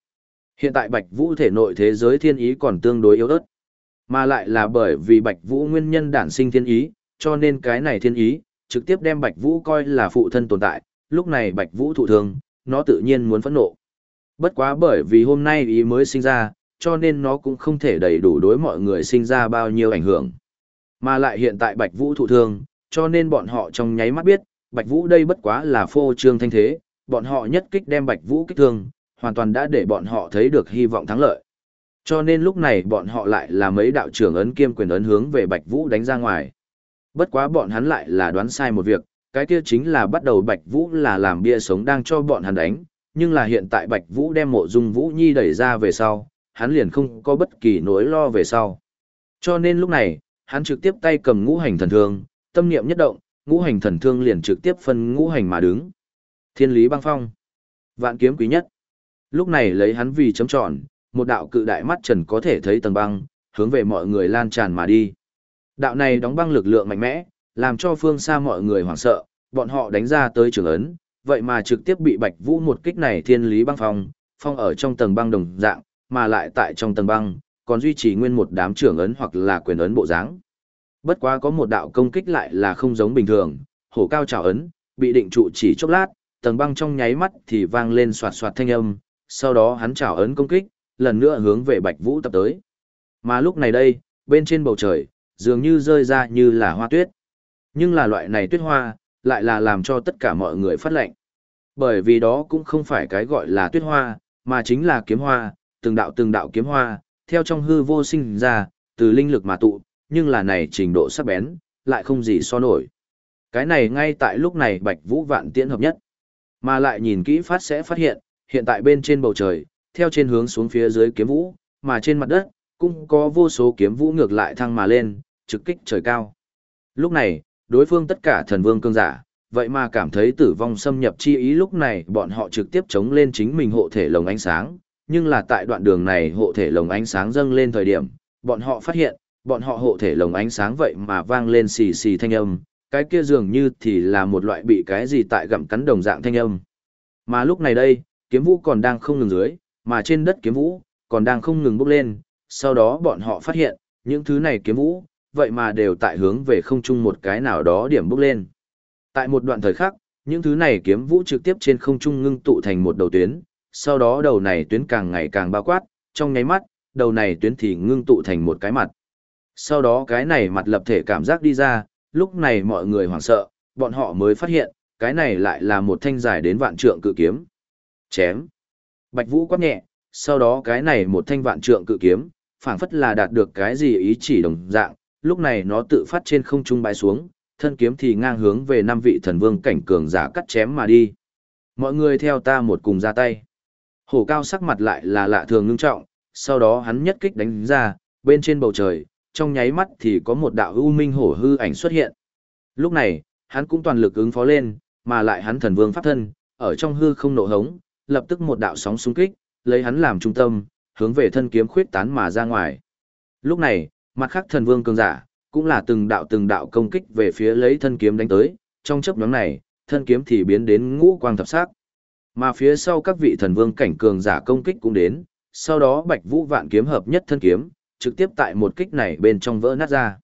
Hiện tại Bạch Vũ thể nội thế giới thiên ý còn tương đối yếu ớt, mà lại là bởi vì Bạch Vũ nguyên nhân đản sinh thiên ý, cho nên cái này thiên ý, trực tiếp đem Bạch Vũ coi là phụ thân tồn tại, lúc này Bạch Vũ thụ thương, nó tự nhiên muốn phẫn nộ. Bất quá bởi vì hôm nay ý mới sinh ra, cho nên nó cũng không thể đầy đủ đối mọi người sinh ra bao nhiêu ảnh hưởng. Mà lại hiện tại Bạch Vũ thụ thương, cho nên bọn họ trong nháy mắt biết, Bạch Vũ đây bất quá là phô trương thanh thế, bọn họ nhất kích đem Bạch Vũ kích thương, hoàn toàn đã để bọn họ thấy được hy vọng thắng lợi. Cho nên lúc này bọn họ lại là mấy đạo trưởng ấn kiêm quyền ấn hướng về Bạch Vũ đánh ra ngoài. Bất quá bọn hắn lại là đoán sai một việc, cái kia chính là bắt đầu Bạch Vũ là làm bia sống đang cho bọn hắn đánh, nhưng là hiện tại Bạch Vũ đem mộ dung Vũ Nhi đẩy ra về sau, hắn liền không có bất kỳ nỗi lo về sau. Cho nên lúc này, hắn trực tiếp tay cầm ngũ hành thần thương, tâm niệm nhất động, ngũ hành thần thương liền trực tiếp phân ngũ hành mà đứng. Thiên lý băng phong, vạn kiếm quý nhất. Lúc này lấy hắn vì chấm tròn, một đạo cự đại mắt trần có thể thấy tầng băng, hướng về mọi người lan tràn mà đi. Đạo này đóng băng lực lượng mạnh mẽ, làm cho phương xa mọi người hoảng sợ, bọn họ đánh ra tới trường ấn, vậy mà trực tiếp bị Bạch Vũ một kích này thiên lý băng phong, phong ở trong tầng băng đồng dạng, mà lại tại trong tầng băng, còn duy trì nguyên một đám trưởng ấn hoặc là quyền ấn bộ dáng. Bất quá có một đạo công kích lại là không giống bình thường, hổ cao trào ấn, bị định trụ chỉ chốc lát, tầng băng trong nháy mắt thì vang lên xoạt xoạt thanh âm, sau đó hắn trào ấn công kích, lần nữa hướng về Bạch Vũ tập tới. Mà lúc này đây, bên trên bầu trời, dường như rơi ra như là hoa tuyết. Nhưng là loại này tuyết hoa, lại là làm cho tất cả mọi người phát lệnh. Bởi vì đó cũng không phải cái gọi là tuyết hoa, mà chính là kiếm hoa, từng đạo từng đạo kiếm hoa, theo trong hư vô sinh ra, từ linh lực mà tụ, nhưng là này trình độ sắc bén, lại không gì so nổi. Cái này ngay tại lúc này Bạch Vũ vạn tiễn hợp nhất. Mà lại nhìn kỹ phát sẽ phát hiện, hiện tại bên trên bầu trời, theo trên hướng xuống phía dưới kiếm vũ, mà trên mặt đất, cũng có vô số kiếm vũ ngược lại thăng mà lên, trực kích trời cao. Lúc này, đối phương tất cả thần vương cương giả, vậy mà cảm thấy tử vong xâm nhập chi ý lúc này bọn họ trực tiếp chống lên chính mình hộ thể lồng ánh sáng, nhưng là tại đoạn đường này hộ thể lồng ánh sáng dâng lên thời điểm, bọn họ phát hiện, bọn họ hộ thể lồng ánh sáng vậy mà vang lên xì xì thanh âm, cái kia dường như thì là một loại bị cái gì tại gặm cắn đồng dạng thanh âm. Mà lúc này đây, kiếm vũ còn đang không ngừng dưới, mà trên đất kiếm vũ còn đang không ngừng bốc lên, sau đó bọn họ phát hiện, những thứ này kiếm vũ, vậy mà đều tại hướng về không trung một cái nào đó điểm bước lên. Tại một đoạn thời khắc, những thứ này kiếm vũ trực tiếp trên không trung ngưng tụ thành một đầu tuyến, sau đó đầu này tuyến càng ngày càng bao quát, trong nháy mắt, đầu này tuyến thì ngưng tụ thành một cái mặt. Sau đó cái này mặt lập thể cảm giác đi ra, lúc này mọi người hoảng sợ, bọn họ mới phát hiện, cái này lại là một thanh dài đến vạn trượng cự kiếm. Chém. Bạch Vũ quát nhẹ, sau đó cái này một thanh vạn trượng cự kiếm, phảng phất là đạt được cái gì ý chỉ đồng dạng, lúc này nó tự phát trên không trung bay xuống, thân kiếm thì ngang hướng về năm vị thần vương cảnh cường giả cắt chém mà đi. Mọi người theo ta một cùng ra tay. Hổ cao sắc mặt lại là lạ thường ngưng trọng, sau đó hắn nhất kích đánh ra, bên trên bầu trời, trong nháy mắt thì có một đạo u minh hổ hư ảnh xuất hiện. Lúc này, hắn cũng toàn lực ứng phó lên, mà lại hắn thần vương pháp thân, ở trong hư không nổ hống, lập tức một đạo sóng xung kích, lấy hắn làm trung tâm, hướng về thân kiếm khuyết tán mà ra ngoài. Lúc này, mặt khác thần vương cường giả, cũng là từng đạo từng đạo công kích về phía lấy thân kiếm đánh tới, trong chấp nhóm này, thân kiếm thì biến đến ngũ quang thập sắc. Mà phía sau các vị thần vương cảnh cường giả công kích cũng đến, sau đó Bạch Vũ vạn kiếm hợp nhất thân kiếm, trực tiếp tại một kích này bên trong vỡ nát ra.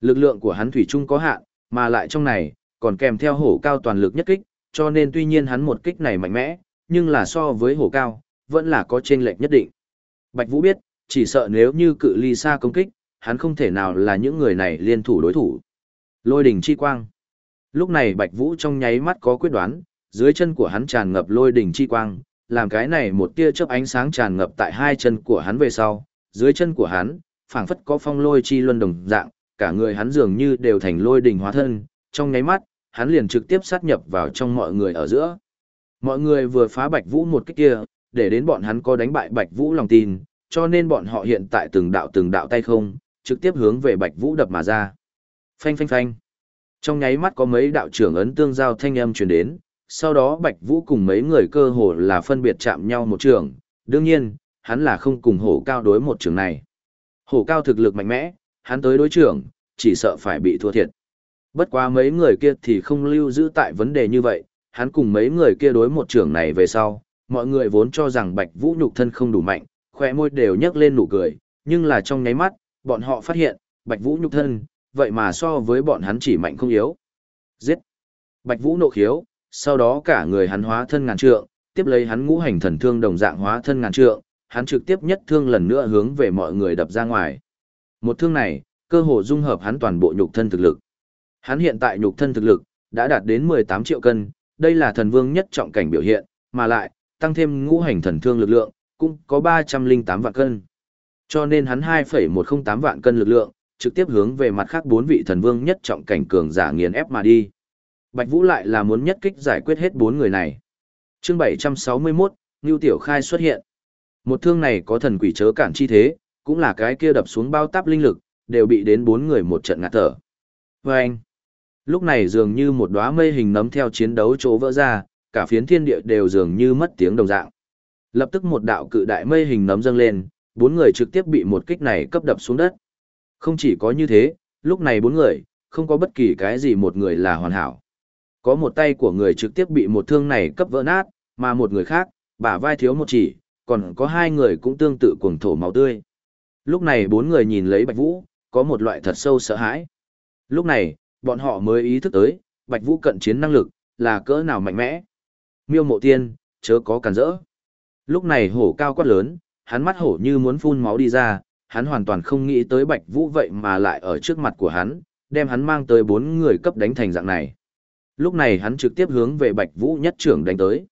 Lực lượng của hắn thủy chung có hạn, mà lại trong này còn kèm theo hổ cao toàn lực nhất kích, cho nên tuy nhiên hắn một kích này mạnh mẽ, nhưng là so với hổ cao, vẫn là có chênh lệch nhất định. Bạch Vũ biết, chỉ sợ nếu như cự ly xa công kích, hắn không thể nào là những người này liên thủ đối thủ. Lôi đỉnh chi quang. Lúc này Bạch Vũ trong nháy mắt có quyết đoán, dưới chân của hắn tràn ngập lôi đỉnh chi quang, làm cái này một tia chớp ánh sáng tràn ngập tại hai chân của hắn về sau, dưới chân của hắn, phảng phất có phong lôi chi luân đồng dạng, cả người hắn dường như đều thành lôi đỉnh hóa thân, trong nháy mắt, hắn liền trực tiếp sát nhập vào trong mọi người ở giữa. Mọi người vừa phá Bạch Vũ một kích kia, để đến bọn hắn có đánh bại Bạch Vũ lòng tin, cho nên bọn họ hiện tại từng đạo từng đạo tay không, trực tiếp hướng về Bạch Vũ đập mà ra. Phanh phanh phanh. Trong nháy mắt có mấy đạo trưởng ấn tương giao thanh âm truyền đến, sau đó Bạch Vũ cùng mấy người cơ hồ là phân biệt chạm nhau một trường, đương nhiên, hắn là không cùng hổ cao đối một trường này. Hổ cao thực lực mạnh mẽ, hắn tới đối trưởng, chỉ sợ phải bị thua thiệt. Bất quá mấy người kia thì không lưu giữ tại vấn đề như vậy, hắn cùng mấy người kia đối một trưởng này về sau, mọi người vốn cho rằng Bạch Vũ nhục thân không đủ mạnh, khóe môi đều nhấc lên nụ cười, nhưng là trong nháy mắt, bọn họ phát hiện, Bạch Vũ nhục thân, vậy mà so với bọn hắn chỉ mạnh không yếu. Giết! Bạch Vũ nộ khiếu, sau đó cả người hắn hóa thân ngàn trượng, tiếp lấy hắn ngũ hành thần thương đồng dạng hóa thân ngàn trượng, hắn trực tiếp nhất thương lần nữa hướng về mọi người đập ra ngoài. Một thương này, cơ hồ dung hợp hắn toàn bộ nhục thân thực lực. Hắn hiện tại nhục thân thực lực đã đạt đến 18 triệu cân, đây là thần vương nhất trọng cảnh biểu hiện, mà lại tăng thêm ngũ hành thần thương lực lượng, cũng có 308 vạn cân. Cho nên hắn 2,108 vạn cân lực lượng, trực tiếp hướng về mặt khác bốn vị thần vương nhất trọng cảnh cường giả nghiền ép mà đi. Bạch Vũ lại là muốn nhất kích giải quyết hết bốn người này. Chương 761, Nưu Tiểu Khai xuất hiện. Một thương này có thần quỷ chớ cản chi thế, cũng là cái kia đập xuống bao táp linh lực, đều bị đến bốn người một trận ngạt thở. Và anh, lúc này dường như một đóa mây hình nấm theo chiến đấu chỗ vỡ ra, cả phiến thiên địa đều dường như mất tiếng đồng dạng. Lập tức một đạo cự đại mây hình nấm dâng lên, bốn người trực tiếp bị một kích này cấp đập xuống đất. Không chỉ có như thế, lúc này bốn người, không có bất kỳ cái gì một người là hoàn hảo. Có một tay của người trực tiếp bị một thương này cấp vỡ nát, mà một người khác, bả vai thiếu một chỉ, còn có hai người cũng tương tự cuồng thổ máu tươi. Lúc này bốn người nhìn lấy Bạch Vũ, có một loại thật sâu sợ hãi. Lúc này, bọn họ mới ý thức tới, Bạch Vũ cận chiến năng lực, là cỡ nào mạnh mẽ. Miêu mộ tiên, chớ có cản rỡ. Lúc này hổ cao quát lớn, hắn mắt hổ như muốn phun máu đi ra, hắn hoàn toàn không nghĩ tới Bạch Vũ vậy mà lại ở trước mặt của hắn, đem hắn mang tới bốn người cấp đánh thành dạng này. Lúc này hắn trực tiếp hướng về Bạch Vũ nhất trưởng đánh tới.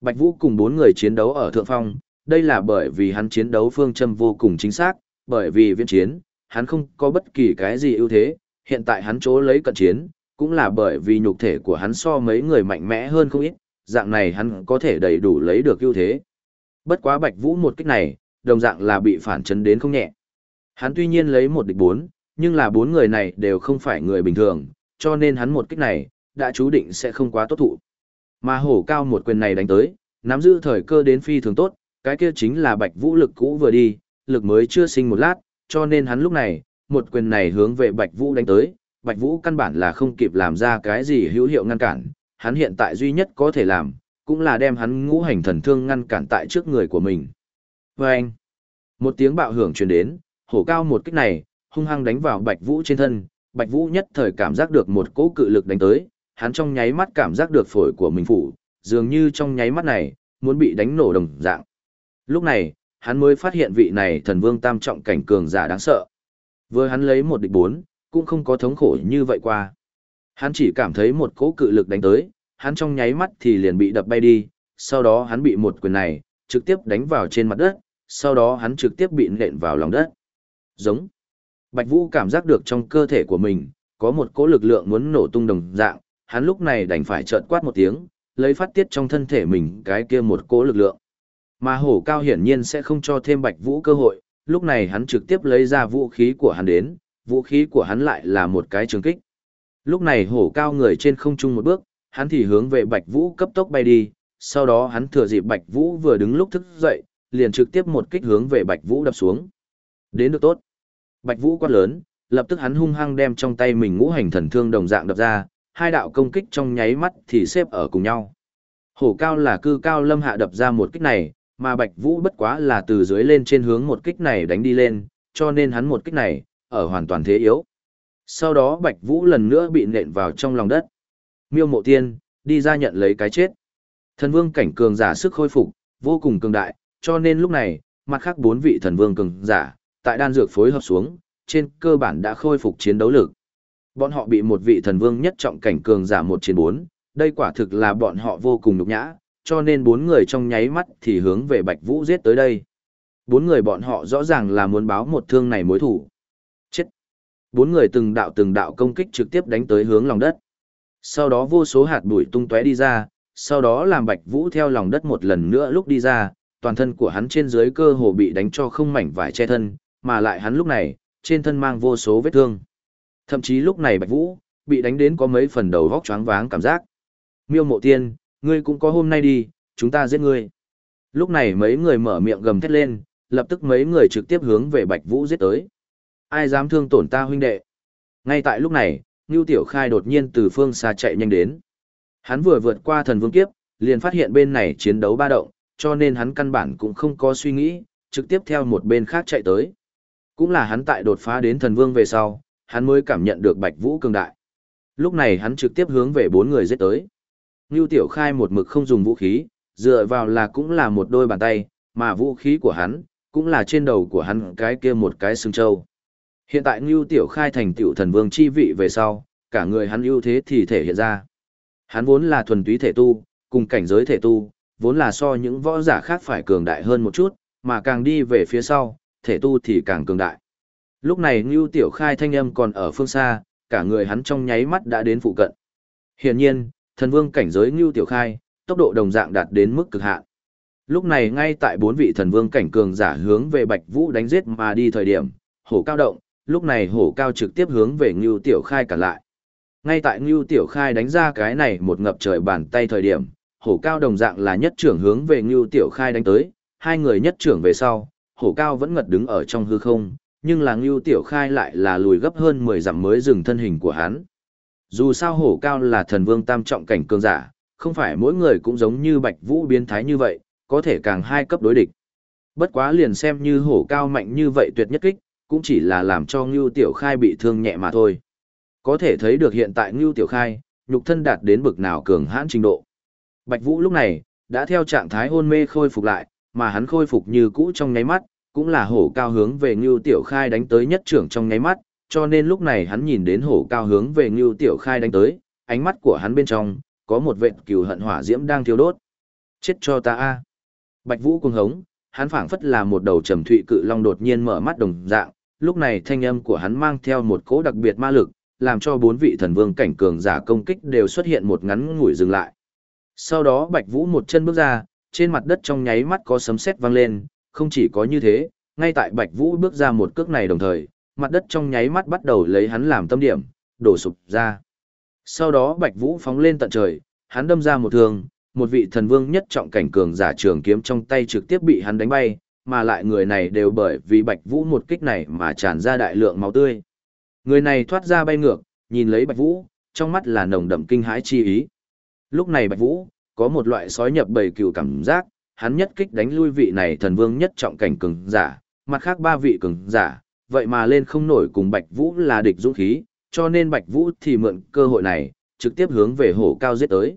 Bạch Vũ cùng bốn người chiến đấu ở thượng phong, đây là bởi vì hắn chiến đấu phương châm vô cùng chính xác, bởi vì viên chiến, hắn không có bất kỳ cái gì ưu thế, hiện tại hắn chỗ lấy cận chiến, cũng là bởi vì nhục thể của hắn so mấy người mạnh mẽ hơn không ít, dạng này hắn có thể đầy đủ lấy được ưu thế. Bất quá Bạch Vũ một kích này, đồng dạng là bị phản chấn đến không nhẹ. Hắn tuy nhiên lấy một địch bốn, nhưng là bốn người này đều không phải người bình thường, cho nên hắn một kích này, đã chú định sẽ không quá tốt thụ. Mà hổ cao một quyền này đánh tới, nắm giữ thời cơ đến phi thường tốt, cái kia chính là Bạch Vũ lực cũ vừa đi, lực mới chưa sinh một lát, cho nên hắn lúc này, một quyền này hướng về Bạch Vũ đánh tới, Bạch Vũ căn bản là không kịp làm ra cái gì hữu hiệu ngăn cản, hắn hiện tại duy nhất có thể làm, cũng là đem hắn ngũ hành thần thương ngăn cản tại trước người của mình. Và anh, một tiếng bạo hưởng truyền đến, hổ cao một kích này, hung hăng đánh vào Bạch Vũ trên thân, Bạch Vũ nhất thời cảm giác được một cỗ cự lực đánh tới, hắn trong nháy mắt cảm giác được phổi của mình phủ, dường như trong nháy mắt này, muốn bị đánh nổ đồng dạng. Lúc này, hắn mới phát hiện vị này thần vương tam trọng cảnh cường giả đáng sợ. Vừa hắn lấy một địch bốn, cũng không có thống khổ như vậy qua. Hắn chỉ cảm thấy một cỗ cự lực đánh tới, hắn trong nháy mắt thì liền bị đập bay đi, sau đó hắn bị một quyền này, trực tiếp đánh vào trên mặt đất, sau đó hắn trực tiếp bị nện vào lòng đất. Giống. Bạch Vũ cảm giác được trong cơ thể của mình, có một cỗ lực lượng muốn nổ tung đồng dạng, hắn lúc này đành phải trợn quát một tiếng, lấy phát tiết trong thân thể mình cái kia một cỗ lực lượng. Mà hổ cao hiển nhiên sẽ không cho thêm Bạch Vũ cơ hội, lúc này hắn trực tiếp lấy ra vũ khí của hắn đến, vũ khí của hắn lại là một cái trường kích. Lúc này hổ cao người trên không trung một bước, hắn thì hướng về Bạch Vũ cấp tốc bay đi, sau đó hắn thừa dịp Bạch Vũ vừa đứng lúc thức dậy, liền trực tiếp một kích hướng về Bạch Vũ đập xuống. Đến được tốt. Bạch Vũ quát lớn, lập tức hắn hung hăng đem trong tay mình ngũ hành thần thương đồng dạng đập ra, hai đạo công kích trong nháy mắt thì xếp ở cùng nhau. Hổ cao là cư cao lâm hạ đập ra một kích này, mà Bạch Vũ bất quá là từ dưới lên trên hướng một kích này đánh đi lên, cho nên hắn một kích này, ở hoàn toàn thế yếu. Sau đó Bạch Vũ lần nữa bị nện vào trong lòng đất. Miêu mộ tiên, đi ra nhận lấy cái chết. Thần vương cảnh cường giả sức khôi phục, vô cùng cường đại, cho nên lúc này, mặt khác bốn vị thần vương cường giả, tại đan dược phối hợp xuống, trên cơ bản đã khôi phục chiến đấu lực. Bọn họ bị một vị thần vương nhất trọng cảnh cường giả một chiến bốn, đây quả thực là bọn họ vô cùng nhục nhã, cho nên bốn người trong nháy mắt thì hướng về Bạch Vũ giết tới đây. Bốn người bọn họ rõ ràng là muốn báo một thương này mối thủ. Chết! Bốn người từng đạo từng đạo công kích trực tiếp đánh tới hướng lòng đất. Sau đó vô số hạt bụi tung tóe đi ra, sau đó làm Bạch Vũ theo lòng đất một lần nữa lúc đi ra, toàn thân của hắn trên dưới cơ hồ bị đánh cho không mảnh vải che thân, mà lại hắn lúc này, trên thân mang vô số vết thương. Thậm chí lúc này Bạch Vũ, bị đánh đến có mấy phần đầu vóc choáng váng cảm giác. Miêu mộ tiên, ngươi cũng có hôm nay đi, chúng ta giết ngươi. Lúc này mấy người mở miệng gầm thét lên, lập tức mấy người trực tiếp hướng về Bạch Vũ giết tới. Ai dám thương tổn ta huynh đệ? Ngay tại lúc này, Ngưu Tiểu Khai đột nhiên từ phương xa chạy nhanh đến. Hắn vừa vượt qua thần vương kiếp, liền phát hiện bên này chiến đấu ba động, cho nên hắn căn bản cũng không có suy nghĩ, trực tiếp theo một bên khác chạy tới. Cũng là hắn tại đột phá đến thần vương về sau, hắn mới cảm nhận được Bạch Vũ cường đại. Lúc này hắn trực tiếp hướng về bốn người giết tới. Ngưu Tiểu Khai một mực không dùng vũ khí, dựa vào là cũng là một đôi bàn tay, mà vũ khí của hắn, cũng là trên đầu của hắn cái kia một cái xương trâu. Hiện tại Ngưu Tiểu Khai thành tiểu thần vương chi vị về sau, cả người hắn ưu thế thì thể hiện ra. Hắn vốn là thuần túy thể tu, cùng cảnh giới thể tu, vốn là so những võ giả khác phải cường đại hơn một chút, mà càng đi về phía sau, thể tu thì càng cường đại. Lúc này Ngưu Tiểu Khai thanh âm còn ở phương xa, cả người hắn trong nháy mắt đã đến phụ cận. Hiển nhiên, thần vương cảnh giới Ngưu Tiểu Khai, tốc độ đồng dạng đạt đến mức cực hạn. Lúc này ngay tại bốn vị thần vương cảnh cường giả hướng về Bạch Vũ đánh giết mà đi thời điểm, hổ cao động, lúc này hổ cao trực tiếp hướng về Ngưu Tiểu Khai cả lại. Ngay tại Ngưu Tiểu Khai đánh ra cái này một ngập trời bàn tay thời điểm, hổ cao đồng dạng là nhất trưởng hướng về Ngưu Tiểu Khai đánh tới, hai người nhất trưởng về sau, hổ cao vẫn ngật đứng ở trong hư không, nhưng là Ngưu Tiểu Khai lại là lùi gấp hơn 10 dặm mới dừng thân hình của hắn. Dù sao hổ cao là thần vương tam trọng cảnh cường giả, không phải mỗi người cũng giống như Bạch Vũ biến thái như vậy, có thể càng hai cấp đối địch. Bất quá liền xem như hổ cao mạnh như vậy tuyệt nhất kích, cũng chỉ là làm cho Ngưu Tiểu Khai bị thương nhẹ mà thôi. Có thể thấy được hiện tại Ngưu Tiểu Khai, nhục thân đạt đến bực nào cường hãn trình độ. Bạch Vũ lúc này, đã theo trạng thái hôn mê khôi phục lại, mà hắn khôi phục như cũ trong nháy mắt, cũng là hổ cao hướng về Ngưu Tiểu Khai đánh tới nhất trưởng trong nháy mắt, cho nên lúc này hắn nhìn đến hổ cao hướng về Ngưu Tiểu Khai đánh tới, ánh mắt của hắn bên trong, có một vệt cừu hận hỏa diễm đang thiêu đốt. Chết cho ta a! Bạch Vũ cuồng hống, hắn phảng phất là một đầu trầm thụy cự long đột nhiên mở mắt đồng dạng, lúc này thanh âm của hắn mang theo một cỗ đặc biệt ma lực, làm cho bốn vị thần vương cảnh cường giả công kích đều xuất hiện một ngắn ngủi dừng lại. Sau đó Bạch Vũ một chân bước ra, trên mặt đất trong nháy mắt có sấm sét vang lên, không chỉ có như thế, ngay tại Bạch Vũ bước ra một cước này đồng thời, mặt đất trong nháy mắt bắt đầu lấy hắn làm tâm điểm, đổ sụp ra. Sau đó Bạch Vũ phóng lên tận trời, hắn đâm ra một thương, một vị thần vương nhất trọng cảnh cường giả trường kiếm trong tay trực tiếp bị hắn đánh bay, mà lại người này đều bởi vì Bạch Vũ một kích này mà tràn ra đại lượng máu tươi. Người này thoát ra bay ngược, nhìn lấy Bạch Vũ, trong mắt là nồng đậm kinh hãi chi ý. Lúc này Bạch Vũ, có một loại sói nhập bầy cừu cảm giác, hắn nhất kích đánh lui vị này thần vương nhất trọng cảnh cường giả, mặt khác ba vị cường giả, vậy mà lên không nổi cùng Bạch Vũ là địch dũng khí, cho nên Bạch Vũ thì mượn cơ hội này, trực tiếp hướng về hổ cao giết tới.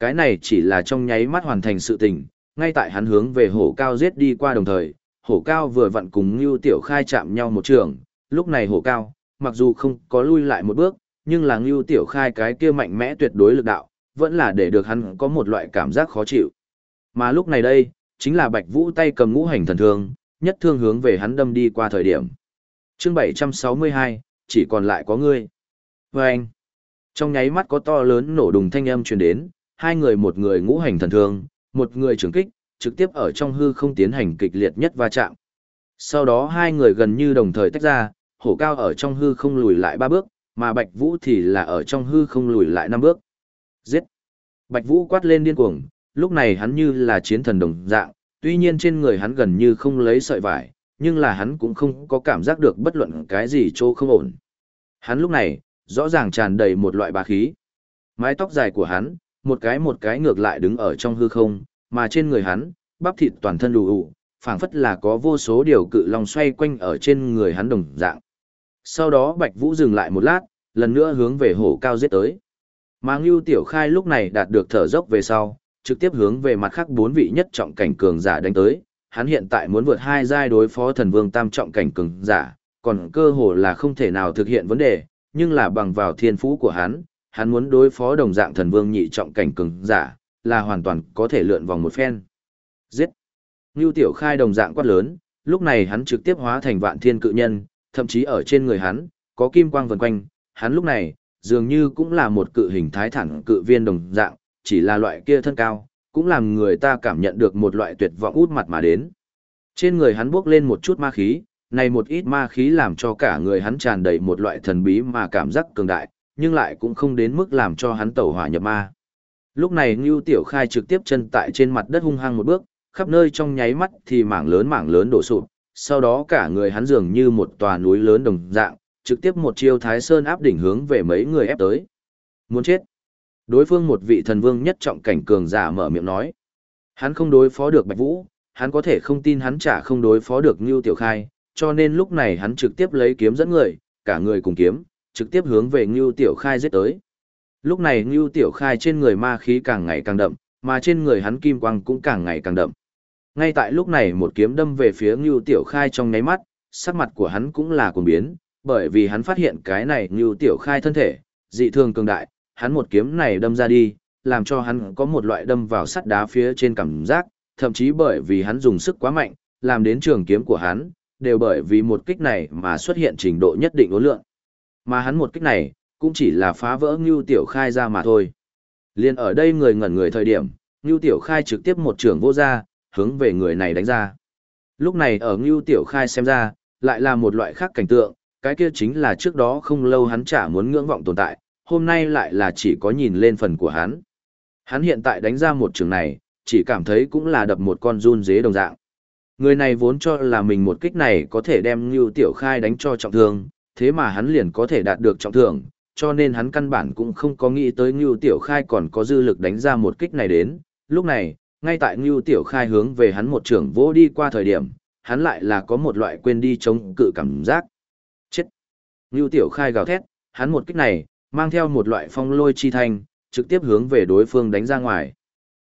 Cái này chỉ là trong nháy mắt hoàn thành sự tình, ngay tại hắn hướng về hổ cao giết đi qua đồng thời, hổ cao vừa vặn cùng Ngưu Tiểu Khai chạm nhau một trường, lúc này hổ cao, mặc dù không có lui lại một bước, nhưng là Ngưu Tiểu Khai cái kia mạnh mẽ tuyệt đối lực đạo, vẫn là để được hắn có một loại cảm giác khó chịu. Mà lúc này đây, chính là Bạch Vũ tay cầm ngũ hành thần thương, nhất thương hướng về hắn đâm đi qua thời điểm. Chương 762, chỉ còn lại có ngươi. Và anh, trong nháy mắt có to lớn nổ đùng thanh âm truyền đến, hai người một người ngũ hành thần thương, một người trường kích, trực tiếp ở trong hư không tiến hành kịch liệt nhất va chạm. Sau đó hai người gần như đồng thời tách ra, hổ cao ở trong hư không lùi lại ba bước, mà Bạch Vũ thì là ở trong hư không lùi lại năm bước. Giết! Bạch Vũ quát lên điên cuồng, lúc này hắn như là chiến thần đồng dạng, tuy nhiên trên người hắn gần như không lấy sợi vải, nhưng là hắn cũng không có cảm giác được bất luận cái gì chỗ không ổn. Hắn lúc này, rõ ràng tràn đầy một loại bá khí. Mái tóc dài của hắn, một cái một cái ngược lại đứng ở trong hư không, mà trên người hắn, bắp thịt toàn thân đủ ủ, phảng phất là có vô số điều cự long xoay quanh ở trên người hắn đồng dạng. Sau đó Bạch Vũ dừng lại một lát, lần nữa hướng về hổ cao giết tới. Mà Ngưu Tiểu Khai lúc này đạt được thở dốc về sau, trực tiếp hướng về mặt khác bốn vị nhất trọng cảnh cường giả đánh tới. Hắn hiện tại muốn vượt hai giai đối phó thần vương tam trọng cảnh cường giả, còn cơ hồ là không thể nào thực hiện vấn đề, nhưng là bằng vào thiên phú của hắn, hắn muốn đối phó đồng dạng thần vương nhị trọng cảnh cường giả, là hoàn toàn có thể lượn vòng một phen. Giết! Ngưu Tiểu Khai đồng dạng quát lớn, lúc này hắn trực tiếp hóa thành vạn thiên cự nhân, thậm chí ở trên người hắn, có kim quang vần quanh, hắn lúc này, dường như cũng là một cự hình thái thẳng cự viên đồng dạng, chỉ là loại kia thân cao, cũng làm người ta cảm nhận được một loại tuyệt vọng út mặt mà đến. Trên người hắn bước lên một chút ma khí, này một ít ma khí làm cho cả người hắn tràn đầy một loại thần bí mà cảm giác cường đại, nhưng lại cũng không đến mức làm cho hắn tẩu hỏa nhập ma. Lúc này Ngưu Tiểu Khai trực tiếp chân tại trên mặt đất hung hăng một bước, khắp nơi trong nháy mắt thì mảng lớn mảng lớn đổ sụp, sau đó cả người hắn dường như một tòa núi lớn đồng dạng, trực tiếp một chiêu Thái Sơn áp đỉnh hướng về mấy người ép tới. Muốn chết. Đối phương một vị thần vương nhất trọng cảnh cường giả mở miệng nói. Hắn không đối phó được Bạch Vũ, hắn có thể không tin hắn chả không đối phó được Ngưu Tiểu Khai, cho nên lúc này hắn trực tiếp lấy kiếm dẫn người, cả người cùng kiếm, trực tiếp hướng về Ngưu Tiểu Khai giết tới. Lúc này Ngưu Tiểu Khai trên người ma khí càng ngày càng đậm, mà trên người hắn kim quang cũng càng ngày càng đậm. Ngay tại lúc này một kiếm đâm về phía Ngưu Tiểu Khai trong nháy mắt, sắc mặt của hắn cũng là cuồng biến, bởi vì hắn phát hiện cái này Ngưu Tiểu Khai thân thể, dị thường cường đại, hắn một kiếm này đâm ra đi, làm cho hắn có một loại đâm vào sắt đá phía trên cảm giác, thậm chí bởi vì hắn dùng sức quá mạnh, làm đến trường kiếm của hắn, đều bởi vì một kích này mà xuất hiện trình độ nhất định ố lượng. Mà hắn một kích này, cũng chỉ là phá vỡ Ngưu Tiểu Khai ra mà thôi. Liên ở đây người ngẩn người thời điểm, Ngưu Tiểu Khai trực tiếp một trường vô ra, hướng về người này đánh ra. Lúc này ở Ngưu Tiểu Khai xem ra, lại là một loại khác cảnh tượng, cái kia chính là trước đó không lâu hắn chả muốn ngưỡng vọng tồn tại, hôm nay lại là chỉ có nhìn lên phần của hắn. Hắn hiện tại đánh ra một trường này, chỉ cảm thấy cũng là đập một con run dế đồng dạng. Người này vốn cho là mình một kích này có thể đem Ngưu Tiểu Khai đánh cho trọng thương, thế mà hắn liền có thể đạt được trọng thưởng, cho nên hắn căn bản cũng không có nghĩ tới Ngưu Tiểu Khai còn có dư lực đánh ra một kích này đến. Lúc này, ngay tại Ngưu Tiểu Khai hướng về hắn một trường vỗ đi qua thời điểm, hắn lại là có một loại quên đi chống cự cảm giác. Chết! Ngưu Tiểu Khai gào thét, hắn một kích này, mang theo một loại phong lôi chi thanh, trực tiếp hướng về đối phương đánh ra ngoài.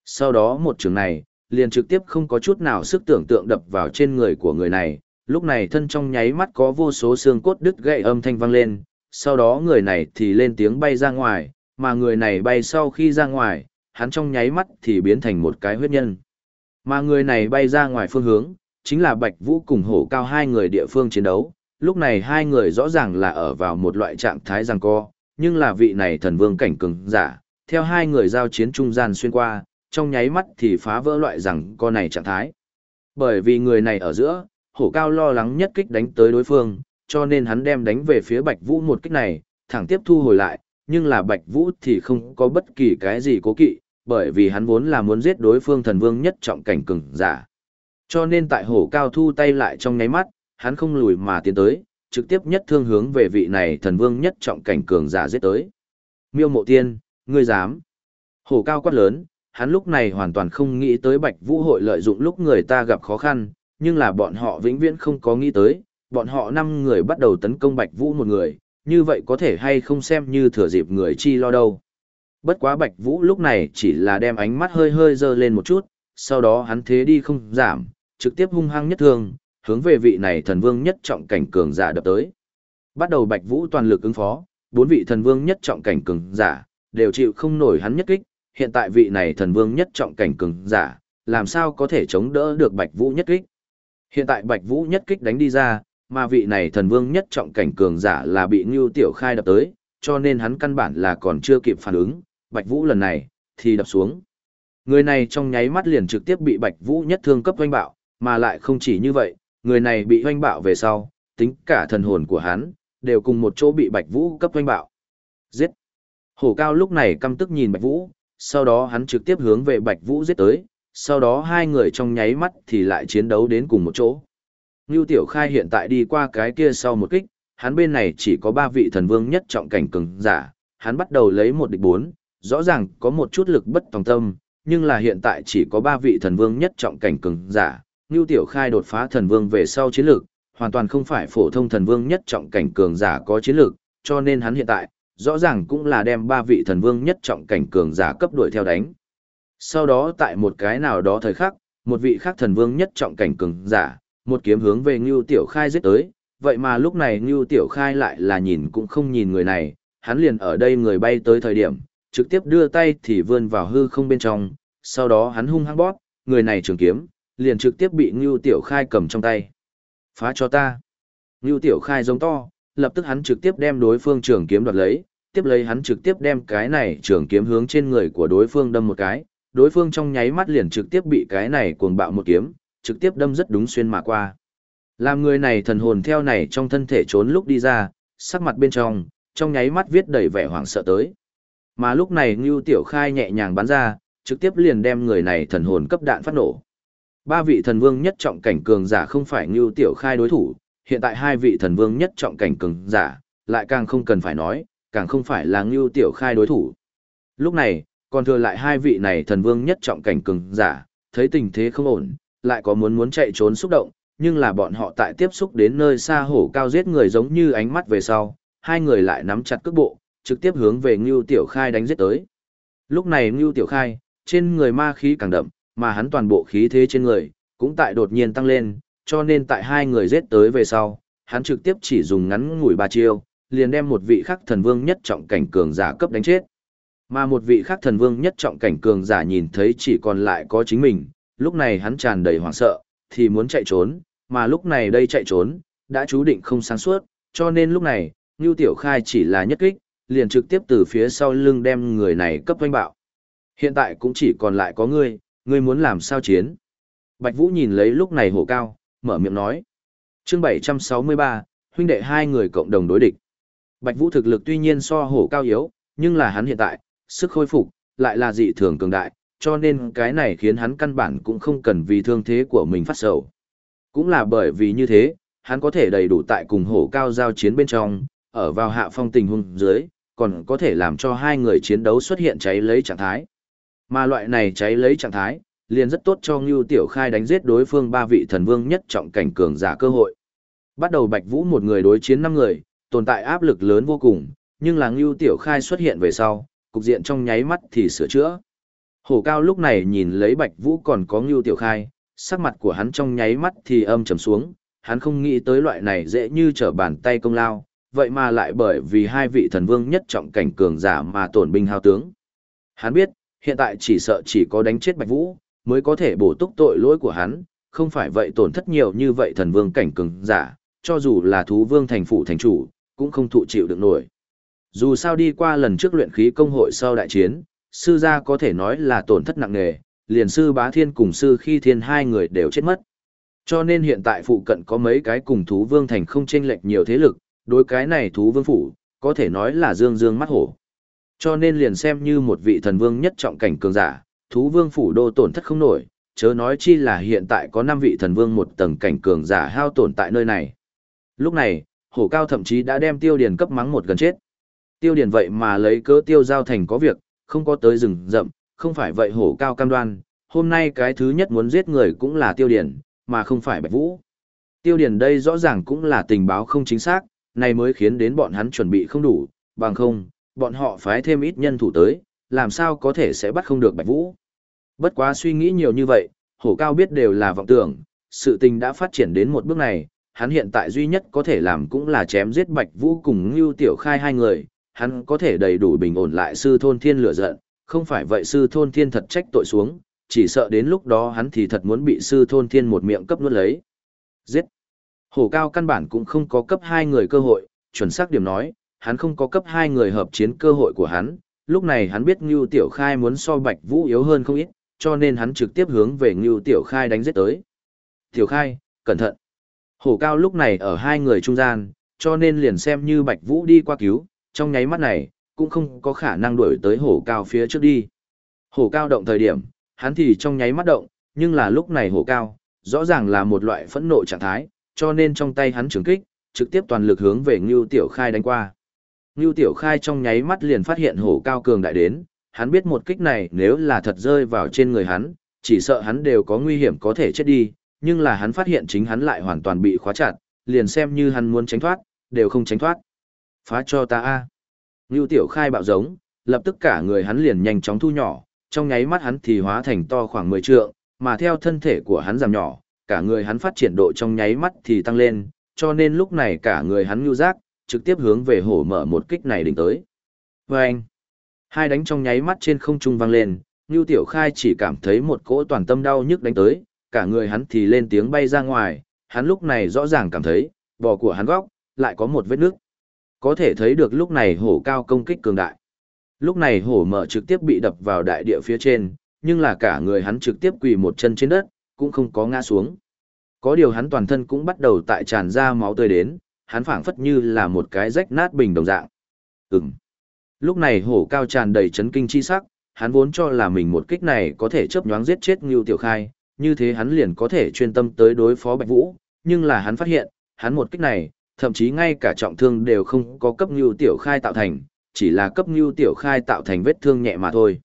Sau đó một trường này, liền trực tiếp không có chút nào sức tưởng tượng đập vào trên người của người này, lúc này thân trong nháy mắt có vô số xương cốt đứt gãy âm thanh vang lên, sau đó người này thì lên tiếng bay ra ngoài, mà người này bay sau khi ra ngoài, hắn trong nháy mắt thì biến thành một cái huyết nhân. Mà người này bay ra ngoài phương hướng, chính là Bạch Vũ cùng hổ cao hai người địa phương chiến đấu, lúc này hai người rõ ràng là ở vào một loại trạng thái giằng co, nhưng là vị này thần vương cảnh cường giả, theo hai người giao chiến trung gian xuyên qua, trong nháy mắt thì phá vỡ loại rằng co này trạng thái. Bởi vì người này ở giữa, hổ cao lo lắng nhất kích đánh tới đối phương, cho nên hắn đem đánh về phía Bạch Vũ một kích này, thẳng tiếp thu hồi lại, nhưng là Bạch Vũ thì không có bất kỳ cái gì cố kỵ, bởi vì hắn vốn là muốn giết đối phương thần vương nhất trọng cảnh cường giả. Cho nên tại hổ cao thu tay lại trong nháy mắt, hắn không lùi mà tiến tới, trực tiếp nhất thương hướng về vị này thần vương nhất trọng cảnh cường giả giết tới. Miêu mộ tiên, ngươi dám. Hổ cao quát lớn, hắn lúc này hoàn toàn không nghĩ tới Bạch Vũ hội lợi dụng lúc người ta gặp khó khăn, nhưng là bọn họ vĩnh viễn không có nghĩ tới, bọn họ năm người bắt đầu tấn công Bạch Vũ một người, như vậy có thể hay không xem như thừa dịp người chi lo đâu. Bất quá Bạch Vũ lúc này chỉ là đem ánh mắt hơi hơi dơ lên một chút, sau đó hắn thế đi không giảm, trực tiếp hung hăng nhất thương, hướng về vị này thần vương nhất trọng cảnh cường giả đập tới. Bắt đầu Bạch Vũ toàn lực ứng phó, bốn vị thần vương nhất trọng cảnh cường giả đều chịu không nổi hắn nhất kích, hiện tại vị này thần vương nhất trọng cảnh cường giả, làm sao có thể chống đỡ được Bạch Vũ nhất kích. Hiện tại Bạch Vũ nhất kích đánh đi ra, mà vị này thần vương nhất trọng cảnh cường giả là bị Ngưu Tiểu Khai đập tới, cho nên hắn căn bản là còn chưa kịp phản ứng, Bạch Vũ lần này thì đập xuống. Người này trong nháy mắt liền trực tiếp bị Bạch Vũ nhất thương cấp hoanh bạo, mà lại không chỉ như vậy, người này bị hoanh bạo về sau, tính cả thần hồn của hắn đều cùng một chỗ bị Bạch Vũ cấp hoanh bạo. Giết. Hổ Cao lúc này căm tức nhìn Bạch Vũ, sau đó hắn trực tiếp hướng về Bạch Vũ giết tới, sau đó hai người trong nháy mắt thì lại chiến đấu đến cùng một chỗ. Ngưu Tiểu Khai hiện tại đi qua cái kia sau một kích, hắn bên này chỉ có ba vị thần vương nhất trọng cảnh cường giả, hắn bắt đầu lấy một địch bốn, rõ ràng có một chút lực bất tòng tâm, nhưng là hiện tại chỉ có ba vị thần vương nhất trọng cảnh cường giả. Ngưu Tiểu Khai đột phá thần vương về sau chiến lược, hoàn toàn không phải phổ thông thần vương nhất trọng cảnh cường giả có chiến lược, cho nên hắn hiện tại, rõ ràng cũng là đem ba vị thần vương nhất trọng cảnh cường giả cấp đuổi theo đánh. Sau đó tại một cái nào đó thời khắc, một vị khác thần vương nhất trọng cảnh cường giả, một kiếm hướng về Ngưu Tiểu Khai giết tới, vậy mà lúc này Ngưu Tiểu Khai lại là nhìn cũng không nhìn người này, hắn liền ở đây người bay tới thời điểm, trực tiếp đưa tay thì vươn vào hư không bên trong, sau đó hắn hung hăng bóp, người này trường kiếm, liền trực tiếp bị Ngưu Tiểu Khai cầm trong tay. Phá cho ta. Ngưu Tiểu Khai giống to, lập tức hắn trực tiếp đem đối phương trường kiếm đoạt lấy, tiếp lấy hắn trực tiếp đem cái này trường kiếm hướng trên người của đối phương đâm một cái, đối phương trong nháy mắt liền trực tiếp bị cái này cuồng bạo một kiếm, trực tiếp đâm rất đúng xuyên mà qua. Làm người này thần hồn theo này trong thân thể trốn lúc đi ra, sắc mặt bên trong, trong nháy mắt viết đầy vẻ hoảng sợ tới. Mà lúc này Ngưu Tiểu Khai nhẹ nhàng bắn ra, trực tiếp liền đem người này thần hồn cấp đạn phát nổ. Ba vị thần vương nhất trọng cảnh cường giả không phải Ngưu Tiểu Khai đối thủ, hiện tại hai vị thần vương nhất trọng cảnh cường giả, lại càng không cần phải nói, càng không phải là Ngưu Tiểu Khai đối thủ. Lúc này, còn thừa lại hai vị này thần vương nhất trọng cảnh cường giả, thấy tình thế không ổn, lại có muốn muốn chạy trốn xúc động, nhưng là bọn họ tại tiếp xúc đến nơi xa hổ cao giết người giống như ánh mắt về sau, hai người lại nắm chặt cước bộ, trực tiếp hướng về Ngưu Tiểu Khai đánh giết tới. Lúc này Ngưu Tiểu Khai, trên người ma khí càng đậm, mà hắn toàn bộ khí thế trên người, cũng tại đột nhiên tăng lên, cho nên tại hai người giết tới về sau, hắn trực tiếp chỉ dùng ngắn ngủi ba chiêu, liền đem một vị khắc thần vương nhất trọng cảnh cường giả cấp đánh chết. Mà một vị khác thần vương nhất trọng cảnh cường giả nhìn thấy chỉ còn lại có chính mình, lúc này hắn tràn đầy hoảng sợ, thì muốn chạy trốn, mà lúc này đây chạy trốn, đã chú định không sáng suốt, cho nên lúc này, Ngưu Tiểu Khai chỉ là nhất kích, liền trực tiếp từ phía sau lưng đem người này cấp doanh bạo. Hiện tại cũng chỉ còn lại có ngươi, ngươi muốn làm sao chiến. Bạch Vũ nhìn lấy lúc này hổ cao, mở miệng nói. chương 763, huynh đệ hai người cộng đồng đối địch. Bạch Vũ thực lực tuy nhiên so hổ cao yếu, nhưng là hắn hiện tại, sức khôi phục, lại là dị thường cường đại, cho nên cái này khiến hắn căn bản cũng không cần vì thương thế của mình phát sầu. Cũng là bởi vì như thế, hắn có thể đầy đủ tại cùng hổ cao giao chiến bên trong, ở vào hạ phong tình huống dưới, còn có thể làm cho hai người chiến đấu xuất hiện cháy lấy trạng thái. Mà loại này cháy lấy trạng thái, liền rất tốt cho Ngưu Tiểu Khai đánh giết đối phương ba vị thần vương nhất trọng cảnh cường giả cơ hội. Bắt đầu Bạch Vũ một người đối chiến năm người, tồn tại áp lực lớn vô cùng, nhưng là Ngưu Tiểu Khai xuất hiện về sau, cục diện trong nháy mắt thì sửa chữa. Hổ Cao lúc này nhìn lấy Bạch Vũ còn có Ngưu Tiểu Khai, sắc mặt của hắn trong nháy mắt thì âm trầm xuống, hắn không nghĩ tới loại này dễ như trở bàn tay công lao, vậy mà lại bởi vì hai vị thần vương nhất trọng cảnh cường giả mà tổn binh hao tướng. Hắn biết, hiện tại chỉ sợ chỉ có đánh chết Bạch Vũ, mới có thể bổ túc tội lỗi của hắn, không phải vậy tổn thất nhiều như vậy thần vương cảnh cường giả, cho dù là thú vương thành phủ thành chủ, cũng không thụ chịu được nổi. Dù sao đi qua lần trước luyện khí công hội sau đại chiến, sư gia có thể nói là tổn thất nặng nề, liền sư bá thiên cùng sư khi thiên hai người đều chết mất. Cho nên hiện tại phụ cận có mấy cái cùng thú vương thành không chênh lệch nhiều thế lực, đối cái này thú vương phủ, có thể nói là dương dương mắt hổ. Cho nên liền xem như một vị thần vương nhất trọng cảnh cường giả, thú vương phủ đô tổn thất không nổi, chớ nói chi là hiện tại có 5 vị thần vương một tầng cảnh cường giả hao tổn tại nơi này. Lúc này, hổ cao thậm chí đã đem tiêu điền cấp mắng một gần chết. Tiêu điền vậy mà lấy cớ tiêu giao thành có việc, không có tới rừng rậm, không phải vậy hổ cao cam đoan, hôm nay cái thứ nhất muốn giết người cũng là tiêu điền, mà không phải bạch vũ. Tiêu điền đây rõ ràng cũng là tình báo không chính xác, này mới khiến đến bọn hắn chuẩn bị không đủ, bằng không, bọn họ phái thêm ít nhân thủ tới, làm sao có thể sẽ bắt không được Bạch Vũ. Bất quá suy nghĩ nhiều như vậy, hổ cao biết đều là vọng tưởng, sự tình đã phát triển đến một bước này, hắn hiện tại duy nhất có thể làm cũng là chém giết Bạch Vũ cùng Ngưu Tiểu Khai hai người, hắn có thể đầy đủ bình ổn lại sư thôn thiên lửa giận, không phải vậy sư thôn thiên thật trách tội xuống, chỉ sợ đến lúc đó hắn thì thật muốn bị sư thôn thiên một miệng cấp nuốt lấy. Giết! Hổ cao căn bản cũng không có cấp hai người cơ hội, chuẩn xác điểm nói, hắn không có cấp hai người hợp chiến cơ hội của hắn, lúc này hắn biết Ngưu Tiểu Khai muốn so Bạch Vũ yếu hơn không ít, cho nên hắn trực tiếp hướng về Ngưu Tiểu Khai đánh giết tới. Tiểu Khai, cẩn thận. Hổ cao lúc này ở hai người trung gian, cho nên liền xem như Bạch Vũ đi qua cứu, trong nháy mắt này, cũng không có khả năng đuổi tới hổ cao phía trước đi. Hổ cao động thời điểm, hắn thì trong nháy mắt động, nhưng là lúc này hổ cao, rõ ràng là một loại phẫn nộ trạng thái, cho nên trong tay hắn trường kích, trực tiếp toàn lực hướng về Ngưu Tiểu Khai đánh qua. Ngưu Tiểu Khai trong nháy mắt liền phát hiện hổ cao cường đại đến, hắn biết một kích này nếu là thật rơi vào trên người hắn, chỉ sợ hắn đều có nguy hiểm có thể chết đi, nhưng là hắn phát hiện chính hắn lại hoàn toàn bị khóa chặt, liền xem như hắn muốn tránh thoát, đều không tránh thoát. Phá cho ta a. Ngưu Tiểu Khai bạo giống, lập tức cả người hắn liền nhanh chóng thu nhỏ, trong nháy mắt hắn thì hóa thành to khoảng 10 trượng, mà theo thân thể của hắn giảm nhỏ, cả người hắn phát triển độ trong nháy mắt thì tăng lên, cho nên lúc này cả người hắn nhu giác, trực tiếp hướng về hổ mở một kích này đỉnh tới. Và anh, hai đánh trong nháy mắt trên không trung vang lên, Nưu Tiểu Khai chỉ cảm thấy một cỗ toàn tâm đau nhức đánh tới, cả người hắn thì lên tiếng bay ra ngoài, hắn lúc này rõ ràng cảm thấy, bò của hắn góc, lại có một vết nước. Có thể thấy được lúc này hổ cao công kích cường đại. Lúc này hổ mở trực tiếp bị đập vào đại địa phía trên, nhưng là cả người hắn trực tiếp quỳ một chân trên đất, cũng không có ngã xuống. Có điều hắn toàn thân cũng bắt đầu tại tràn ra máu tươi đến, hắn phảng phất như là một cái rách nát bình đồng dạng. Ừm. Lúc này hổ cao tràn đầy chấn kinh chi sắc, hắn vốn cho là mình một kích này có thể chớp nhoáng giết chết Ngưu Tiểu Khai, như thế hắn liền có thể chuyên tâm tới đối phó Bạch Vũ, nhưng là hắn phát hiện, hắn một kích này, thậm chí ngay cả trọng thương đều không có cấp Ngưu Tiểu Khai tạo thành, chỉ là cấp Ngưu Tiểu Khai tạo thành vết thương nhẹ mà thôi.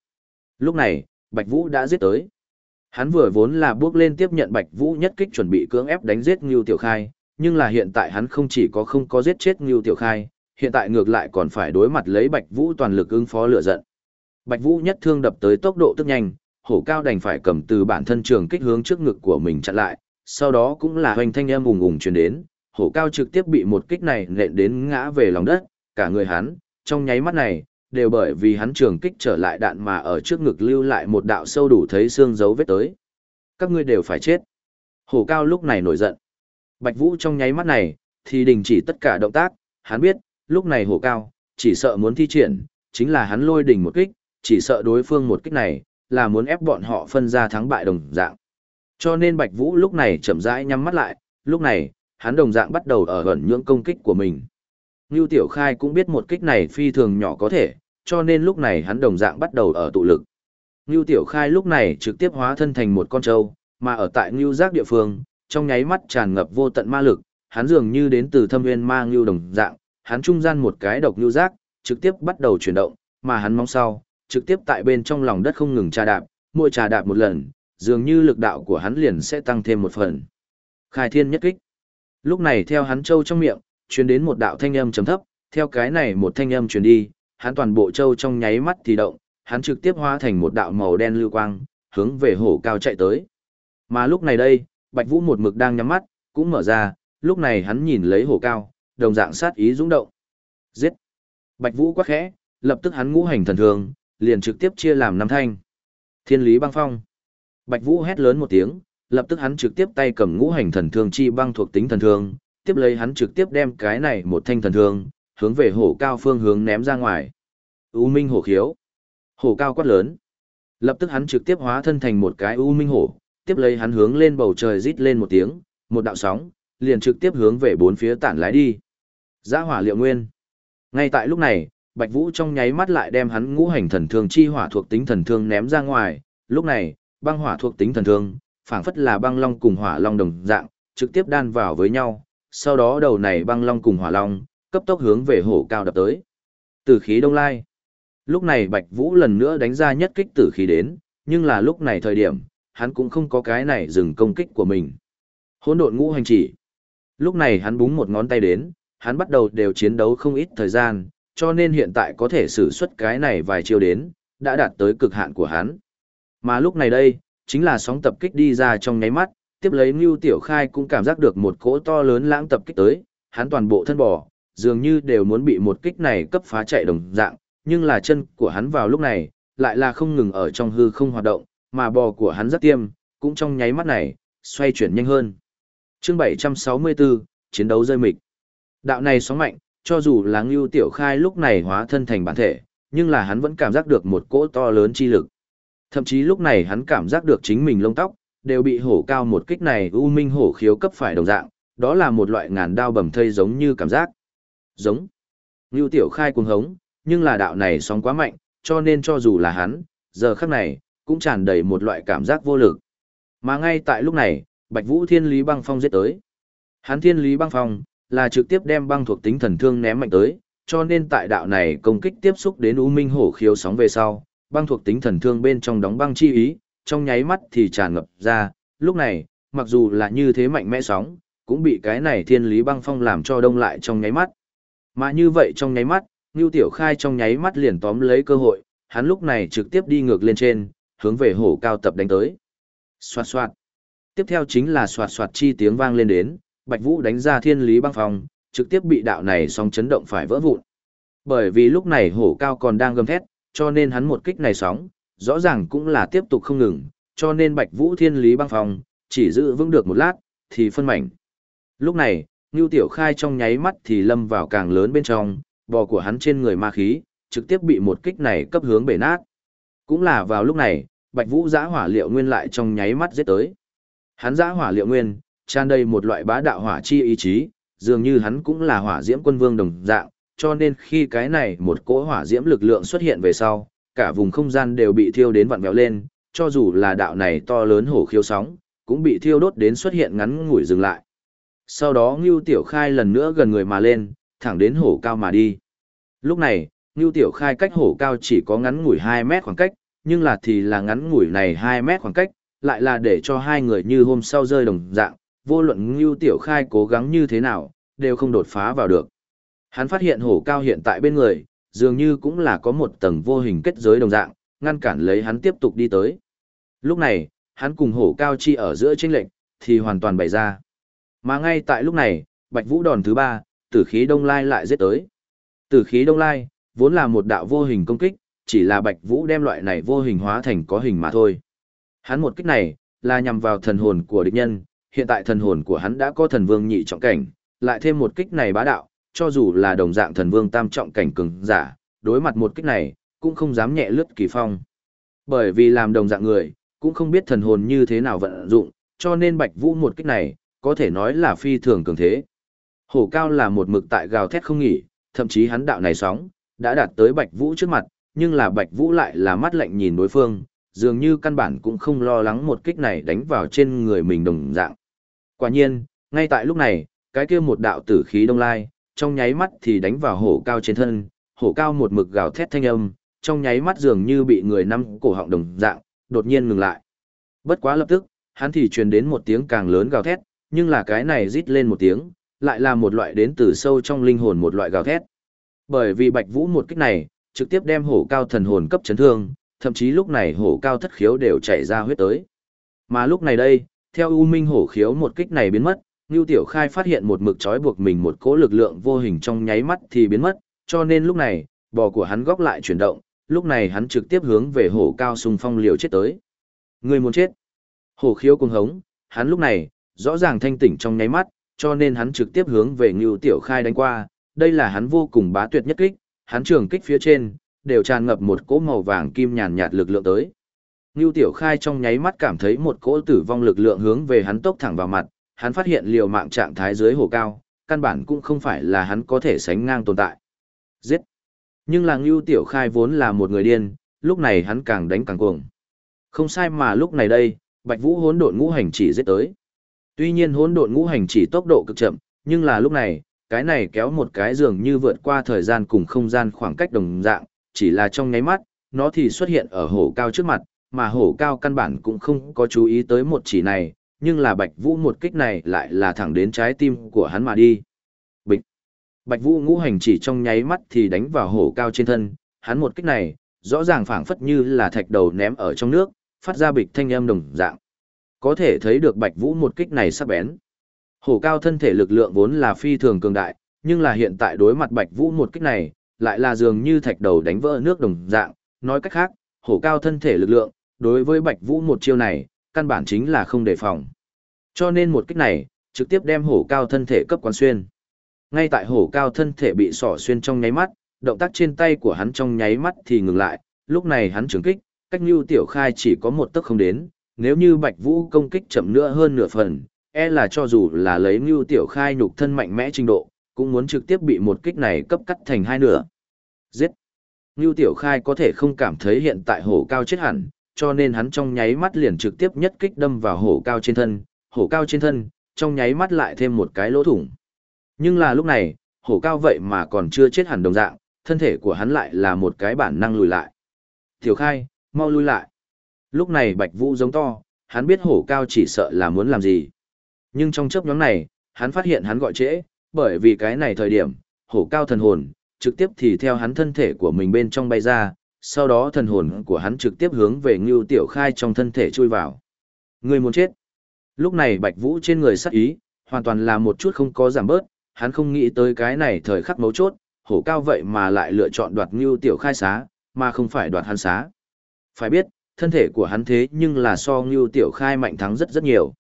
Lúc này, Bạch Vũ đã giết tới. Hắn vừa vốn là bước lên tiếp nhận Bạch Vũ nhất kích chuẩn bị cưỡng ép đánh giết Ngưu Tiểu Khai, nhưng là hiện tại hắn không chỉ có không có giết chết Ngưu Tiểu Khai, hiện tại ngược lại còn phải đối mặt lấy Bạch Vũ toàn lực ứng phó lửa giận. Bạch Vũ nhất thương đập tới tốc độ tức nhanh, hổ cao đành phải cầm từ bản thân trường kích hướng trước ngực của mình chặn lại, sau đó cũng là hoành thanh em ùng ùng truyền đến, hổ cao trực tiếp bị một kích này nện đến ngã về lòng đất, cả người hắn, trong nháy mắt này, đều bởi vì hắn trường kích trở lại đạn mà ở trước ngực lưu lại một đạo sâu đủ thấy xương dấu vết tới. Các ngươi đều phải chết. Hổ cao lúc này nổi giận. Bạch Vũ trong nháy mắt này, thì đình chỉ tất cả động tác, hắn biết, lúc này hổ cao, chỉ sợ muốn thi triển, chính là hắn lôi đỉnh một kích, chỉ sợ đối phương một kích này, là muốn ép bọn họ phân ra thắng bại đồng dạng. Cho nên Bạch Vũ lúc này chậm rãi nhắm mắt lại, lúc này, hắn đồng dạng bắt đầu ở gần nhưỡng công kích của mình. Ngưu Tiểu Khai cũng biết một kích này phi thường nhỏ có thể, cho nên lúc này hắn đồng dạng bắt đầu ở tụ lực. Ngưu Tiểu Khai lúc này trực tiếp hóa thân thành một con trâu, mà ở tại Ngưu Giác địa phương, trong nháy mắt tràn ngập vô tận ma lực, hắn dường như đến từ thâm nguyên ma Ngưu đồng dạng, hắn trung gian một cái độc Ngưu Giác, trực tiếp bắt đầu chuyển động, mà hắn mong sau, trực tiếp tại bên trong lòng đất không ngừng trà đạp, mỗi trà đạp một lần, dường như lực đạo của hắn liền sẽ tăng thêm một phần. Khai thiên nhất kích. Lúc này theo hắn châu trong miệng, truyền đến một đạo thanh âm trầm thấp, theo cái này một thanh âm truyền đi, hắn toàn bộ châu trong nháy mắt thì động, hắn trực tiếp hóa thành một đạo màu đen lưu quang, hướng về hổ cao chạy tới. Mà lúc này đây, Bạch Vũ một mực đang nhắm mắt, cũng mở ra, lúc này hắn nhìn lấy hổ cao, đồng dạng sát ý dũng động. Giết! Bạch Vũ quát khẽ, lập tức hắn ngũ hành thần thường, liền trực tiếp chia làm năm thanh. Thiên lý băng phong. Bạch Vũ hét lớn một tiếng, lập tức hắn trực tiếp tay cầm ngũ hành thần thương chi băng thuộc tính thần thương, tiếp lấy hắn trực tiếp đem cái này một thanh thần thương, hướng về hổ cao phương hướng ném ra ngoài. U minh hổ khiếu. Hổ cao quát lớn. Lập tức hắn trực tiếp hóa thân thành một cái u minh hổ, tiếp lấy hắn hướng lên bầu trời rít lên một tiếng, một đạo sóng, liền trực tiếp hướng về bốn phía tản lái đi. Giã hỏa liệu nguyên. Ngay tại lúc này, Bạch Vũ trong nháy mắt lại đem hắn ngũ hành thần thương chi hỏa thuộc tính thần thương ném ra ngoài, lúc này, băng hỏa thuộc tính thần thương, phảng phất là băng long cùng hỏa long đồng dạng, trực tiếp đan vào với nhau, sau đó đầu này băng long cùng hỏa long, cấp tốc hướng về hổ cao đập tới. Tử khí đông lai. Lúc này Bạch Vũ lần nữa đánh ra nhất kích tử khí đến, nhưng là lúc này thời điểm, hắn cũng không có cái này dừng công kích của mình. Hỗn độn ngũ hành chỉ. Lúc này hắn búng một ngón tay đến, hắn bắt đầu đều chiến đấu không ít thời gian, cho nên hiện tại có thể sử xuất cái này vài chiêu đến, đã đạt tới cực hạn của hắn. Mà lúc này đây, chính là sóng tập kích đi ra trong nháy mắt, tiếp lấy Ngưu Tiểu Khai cũng cảm giác được một cỗ to lớn lãng tập kích tới, hắn toàn bộ thân bò, dường như đều muốn bị một kích này cấp phá chạy đồng dạng, nhưng là chân của hắn vào lúc này, lại là không ngừng ở trong hư không hoạt động, mà bò của hắn rất tiêm, cũng trong nháy mắt này, xoay chuyển nhanh hơn. Chương 764, chiến đấu rơi mịch. Đạo này sóng mạnh, cho dù là Ngưu Tiểu Khai lúc này hóa thân thành bản thể, nhưng là hắn vẫn cảm giác được một cỗ to lớn chi lực. Thậm chí lúc này hắn cảm giác được chính mình lông tóc, đều bị hổ cao một kích này u minh hổ khiếu cấp phải đồng dạng, đó là một loại ngàn đao bầm thây giống như cảm giác. Giống. Ngưu Tiểu Khai cuồng hống, nhưng là đạo này sóng quá mạnh, cho nên cho dù là hắn, giờ khắc này, cũng tràn đầy một loại cảm giác vô lực. Mà ngay tại lúc này, Bạch Vũ Thiên Lý Băng Phong giết tới. Hắn Thiên Lý Băng Phong, là trực tiếp đem băng thuộc tính thần thương ném mạnh tới, cho nên tại đạo này công kích tiếp xúc đến U Minh Hổ khiếu sóng về sau, băng thuộc tính thần thương bên trong đóng băng chi ý, trong nháy mắt thì tràn ngập ra, lúc này, mặc dù là như thế mạnh mẽ sóng, cũng bị cái này thiên lý băng phong làm cho đông lại trong nháy mắt. Mà như vậy trong nháy mắt, Ngưu Tiểu Khai trong nháy mắt liền tóm lấy cơ hội, hắn lúc này trực tiếp đi ngược lên trên, hướng về hổ cao tập đánh tới. Xoạt xoạt. Tiếp theo chính là xoạt xoạt chi tiếng vang lên đến, Bạch Vũ đánh ra thiên lý băng phong, trực tiếp bị đạo này sóng chấn động phải vỡ vụn. Bởi vì lúc này hổ cao còn đang gầm thét, cho nên hắn một kích này sóng, rõ ràng cũng là tiếp tục không ngừng, cho nên Bạch Vũ thiên lý băng phong, chỉ giữ vững được một lát, thì phân mảnh. Lúc này, Ngưu Tiểu Khai trong nháy mắt thì lâm vào càng lớn bên trong, bò của hắn trên người ma khí, trực tiếp bị một kích này cấp hướng bể nát. Cũng là vào lúc này, Bạch Vũ giã hỏa liệu nguyên lại trong nháy mắt giết tới. Hắn giã hỏa liệu nguyên, tràn đầy một loại bá đạo hỏa chi ý chí, dường như hắn cũng là hỏa diễm quân vương đồng dạng, cho nên khi cái này một cỗ hỏa diễm lực lượng xuất hiện về sau, cả vùng không gian đều bị thiêu đến vặn vẹo lên, cho dù là đạo này to lớn hổ khiêu sóng, cũng bị thiêu đốt đến xuất hiện ngắn ngủi dừng lại. Sau đó Ngưu Tiểu Khai lần nữa gần người mà lên, thẳng đến hổ cao mà đi. Lúc này, Ngưu Tiểu Khai cách hổ cao chỉ có ngắn ngủi 2 mét khoảng cách, nhưng là thì là ngắn ngủi này 2 mét khoảng cách, lại là để cho hai người như hôm sau rơi đồng dạng, vô luận Ngưu Tiểu Khai cố gắng như thế nào, đều không đột phá vào được. Hắn phát hiện hổ cao hiện tại bên người, dường như cũng là có một tầng vô hình kết giới đồng dạng, ngăn cản lấy hắn tiếp tục đi tới. Lúc này, hắn cùng hổ cao chi ở giữa chênh lệnh, thì hoàn toàn bày ra. Mà ngay tại lúc này, Bạch Vũ đòn thứ ba, tử khí đông lai lại giết tới. Tử khí đông lai, vốn là một đạo vô hình công kích, chỉ là Bạch Vũ đem loại này vô hình hóa thành có hình mà thôi. Hắn một kích này, là nhằm vào thần hồn của địch nhân, hiện tại thần hồn của hắn đã có thần vương nhị trọng cảnh, lại thêm một kích này bá đạo, cho dù là đồng dạng thần vương tam trọng cảnh cường giả, đối mặt một kích này, cũng không dám nhẹ lướt kỳ phong. Bởi vì làm đồng dạng người, cũng không biết thần hồn như thế nào vận dụng, cho nên Bạch Vũ một kích này, có thể nói là phi thường cường thế. Hổ cao là một mực tại gào thét không nghỉ, thậm chí hắn đạo này sóng, đã đạt tới Bạch Vũ trước mặt, nhưng là Bạch Vũ lại là mắt lạnh nhìn đối phương, dường như căn bản cũng không lo lắng một kích này đánh vào trên người mình đồng dạng. Quả nhiên, ngay tại lúc này, cái kia một đạo tử khí đông lai, trong nháy mắt thì đánh vào hổ cao trên thân, hổ cao một mực gào thét thanh âm, trong nháy mắt dường như bị người nắm cổ họng đồng dạng, đột nhiên ngừng lại. Bất quá lập tức, hắn thì truyền đến một tiếng càng lớn gào thét, nhưng là cái này rít lên một tiếng, lại là một loại đến từ sâu trong linh hồn một loại gào thét. Bởi vì Bạch Vũ một kích này, trực tiếp đem hổ cao thần hồn cấp chấn thương, thậm chí lúc này hổ cao thất khiếu đều chảy ra huyết tới. Mà lúc này đây, theo U Minh hổ khiếu một kích này biến mất, Ngưu Tiểu Khai phát hiện một mực trói buộc mình một cỗ lực lượng vô hình trong nháy mắt thì biến mất, cho nên lúc này, bò của hắn góc lại chuyển động, lúc này hắn trực tiếp hướng về hổ cao sung phong liều chết tới. Người muốn chết. Hổ khiếu cuồng hống, hắn lúc này, rõ ràng thanh tỉnh trong nháy mắt, cho nên hắn trực tiếp hướng về Ngưu Tiểu Khai đánh qua, đây là hắn vô cùng bá tuyệt nhất kích, hắn trường kích phía trên, đều tràn ngập một cỗ màu vàng kim nhàn nhạt lực lượng tới. Ngưu Tiểu Khai trong nháy mắt cảm thấy một cỗ tử vong lực lượng hướng về hắn tốc thẳng vào mặt, hắn phát hiện liều mạng trạng thái dưới hồ cao, căn bản cũng không phải là hắn có thể sánh ngang tồn tại. Giết! Nhưng là Ngưu Tiểu Khai vốn là một người điên, lúc này hắn càng đánh càng cuồng. Không sai mà lúc này đây, Bạch Vũ hỗn độn ngũ hành chỉ giết tới. Tuy nhiên hỗn độn ngũ hành chỉ tốc độ cực chậm, nhưng là lúc này, cái này kéo một cái dường như vượt qua thời gian cùng không gian khoảng cách đồng dạng, chỉ là trong nháy mắt, nó thì xuất hiện ở hổ cao trước mặt, mà hổ cao căn bản cũng không có chú ý tới một chỉ này, nhưng là Bạch Vũ một kích này lại là thẳng đến trái tim của hắn mà đi. Bịch! Bạch Vũ ngũ hành chỉ trong nháy mắt thì đánh vào hổ cao trên thân, hắn một kích này, rõ ràng phảng phất như là thạch đầu ném ở trong nước, phát ra bịch thanh âm đồng dạng. Có thể thấy được Bạch Vũ một kích này sắc bén. Hổ cao thân thể lực lượng vốn là phi thường cường đại, nhưng là hiện tại đối mặt Bạch Vũ một kích này, lại là dường như thạch đầu đánh vỡ nước đồng dạng, nói cách khác, hổ cao thân thể lực lượng, đối với Bạch Vũ một chiêu này, căn bản chính là không đề phòng. Cho nên một kích này, trực tiếp đem hổ cao thân thể cấp quán xuyên. Ngay tại hổ cao thân thể bị sỏ xuyên trong nháy mắt, động tác trên tay của hắn trong nháy mắt thì ngừng lại, lúc này hắn trường kích, cách như tiểu khai chỉ có một tấc không đến, nếu như Bạch Vũ công kích chậm nữa hơn nửa phần, e là cho dù là lấy như tiểu khai nhục thân mạnh mẽ trình độ, cũng muốn trực tiếp bị một kích này cấp cắt thành hai nửa. Giết! Ngưu Tiểu Khai có thể không cảm thấy hiện tại hổ cao chết hẳn, cho nên hắn trong nháy mắt liền trực tiếp nhất kích đâm vào hổ cao trên thân, hổ cao trên thân, trong nháy mắt lại thêm một cái lỗ thủng. Nhưng là lúc này, hổ cao vậy mà còn chưa chết hẳn đồng dạng, thân thể của hắn lại là một cái bản năng lùi lại. Tiểu Khai, mau lùi lại. Lúc này Bạch Vũ giống to, hắn biết hổ cao chỉ sợ là muốn làm gì. Nhưng trong chớp nhóm này, hắn phát hiện hắn gọi trễ, bởi vì cái này thời điểm, hổ cao thần hồn, trực tiếp thì theo hắn thân thể của mình bên trong bay ra, sau đó thần hồn của hắn trực tiếp hướng về Ngưu Tiểu Khai trong thân thể chui vào. Người muốn chết. Lúc này Bạch Vũ trên người sắc ý, hoàn toàn là một chút không có giảm bớt, hắn không nghĩ tới cái này thời khắc mấu chốt, hổ cao vậy mà lại lựa chọn đoạt Ngưu Tiểu Khai xá, mà không phải đoạt hắn xá. Phải biết, thân thể của hắn thế nhưng là so Ngưu Tiểu Khai mạnh thắng rất rất nhiều.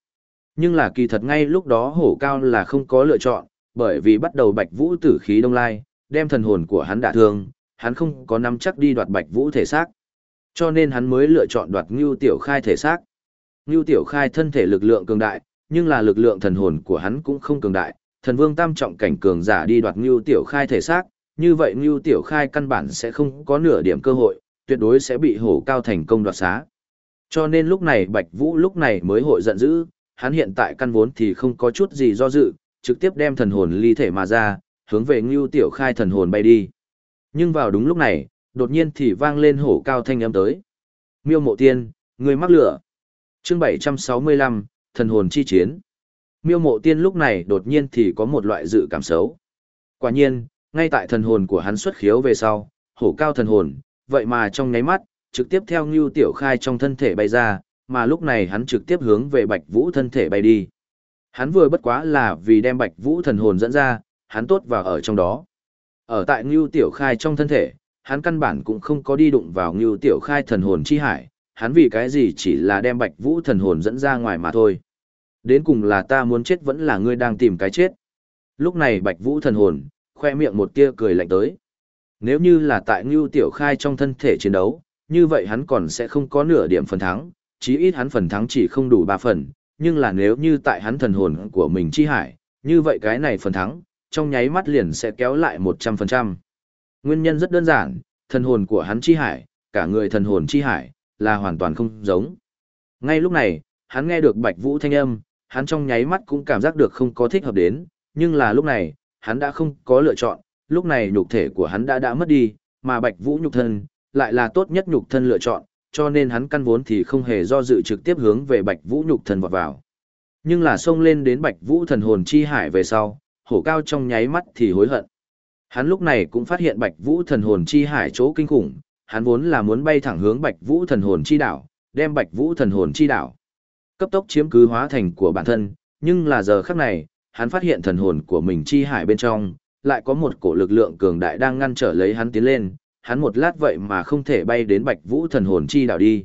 Nhưng là kỳ thật ngay lúc đó hổ cao là không có lựa chọn, bởi vì bắt đầu Bạch Vũ tử khí đông lai, đem thần hồn của hắn đả thương, hắn không có nắm chắc đi đoạt Bạch Vũ thể xác. Cho nên hắn mới lựa chọn đoạt Ngưu Tiểu Khai thể xác. Ngưu Tiểu Khai thân thể lực lượng cường đại, nhưng là lực lượng thần hồn của hắn cũng không cường đại, thần vương tam trọng cảnh cường giả đi đoạt Ngưu Tiểu Khai thể xác, như vậy Ngưu Tiểu Khai căn bản sẽ không có nửa điểm cơ hội, tuyệt đối sẽ bị hổ cao thành công đoạt xá. Cho nên lúc này Bạch Vũ lúc này mới hội giận dữ, hắn hiện tại căn vốn thì không có chút gì do dự, trực tiếp đem thần hồn ly thể mà ra, hướng về Ngưu Tiểu Khai thần hồn bay đi. Nhưng vào đúng lúc này, đột nhiên thì vang lên hổ cao thanh âm tới. Miêu Mộ Tiên, người mắc lửa. Chương 765, thần hồn chi chiến. Miêu Mộ Tiên lúc này đột nhiên thì có một loại dự cảm xấu. Quả nhiên, ngay tại thần hồn của hắn xuất khiếu về sau, hổ cao thần hồn, vậy mà trong nháy mắt, trực tiếp theo Ngưu Tiểu Khai trong thân thể bay ra, mà lúc này hắn trực tiếp hướng về Bạch Vũ thân thể bay đi. Hắn vừa bất quá là vì đem Bạch Vũ thần hồn dẫn ra, hắn tốt vào ở trong đó. Ở tại Ngưu Tiểu Khai trong thân thể, hắn căn bản cũng không có đi đụng vào Ngưu Tiểu Khai thần hồn chi hải, hắn vì cái gì chỉ là đem Bạch Vũ thần hồn dẫn ra ngoài mà thôi. Đến cùng là ta muốn chết vẫn là ngươi đang tìm cái chết. Lúc này Bạch Vũ thần hồn, khoe miệng một tia cười lạnh tới. Nếu như là tại Ngưu Tiểu Khai trong thân thể chiến đấu, như vậy hắn còn sẽ không có nửa điểm phần thắng, chí ít hắn phần thắng chỉ không đủ 3 phần, nhưng là nếu như tại hắn thần hồn của mình chi hải, như vậy cái này phần thắng, trong nháy mắt liền sẽ kéo lại 100%. Nguyên nhân rất đơn giản, thần hồn của hắn chi hải, cả người thần hồn chi hải, là hoàn toàn không giống. Ngay lúc này, hắn nghe được Bạch Vũ thanh âm, hắn trong nháy mắt cũng cảm giác được không có thích hợp đến, nhưng là lúc này, hắn đã không có lựa chọn, lúc này nhục thể của hắn đã đã mất đi, mà Bạch Vũ nhục thân, lại là tốt nhất nhục thân lựa chọn, cho nên hắn căn vốn thì không hề do dự trực tiếp hướng về Bạch Vũ nhục thân vọt vào. Nhưng là xông lên đến Bạch Vũ thần hồn chi hải về sau, hổ cao trong nháy mắt thì hối hận. Hắn lúc này cũng phát hiện Bạch Vũ thần hồn chi hải chỗ kinh khủng, hắn vốn là muốn bay thẳng hướng Bạch Vũ thần hồn chi đảo, đem Bạch Vũ thần hồn chi đảo cấp tốc chiếm cứ hóa thành của bản thân, nhưng là giờ khắc này, hắn phát hiện thần hồn của mình chi hải bên trong, lại có một cổ lực lượng cường đại đang ngăn trở lấy hắn tiến lên, hắn một lát vậy mà không thể bay đến Bạch Vũ thần hồn chi đảo đi.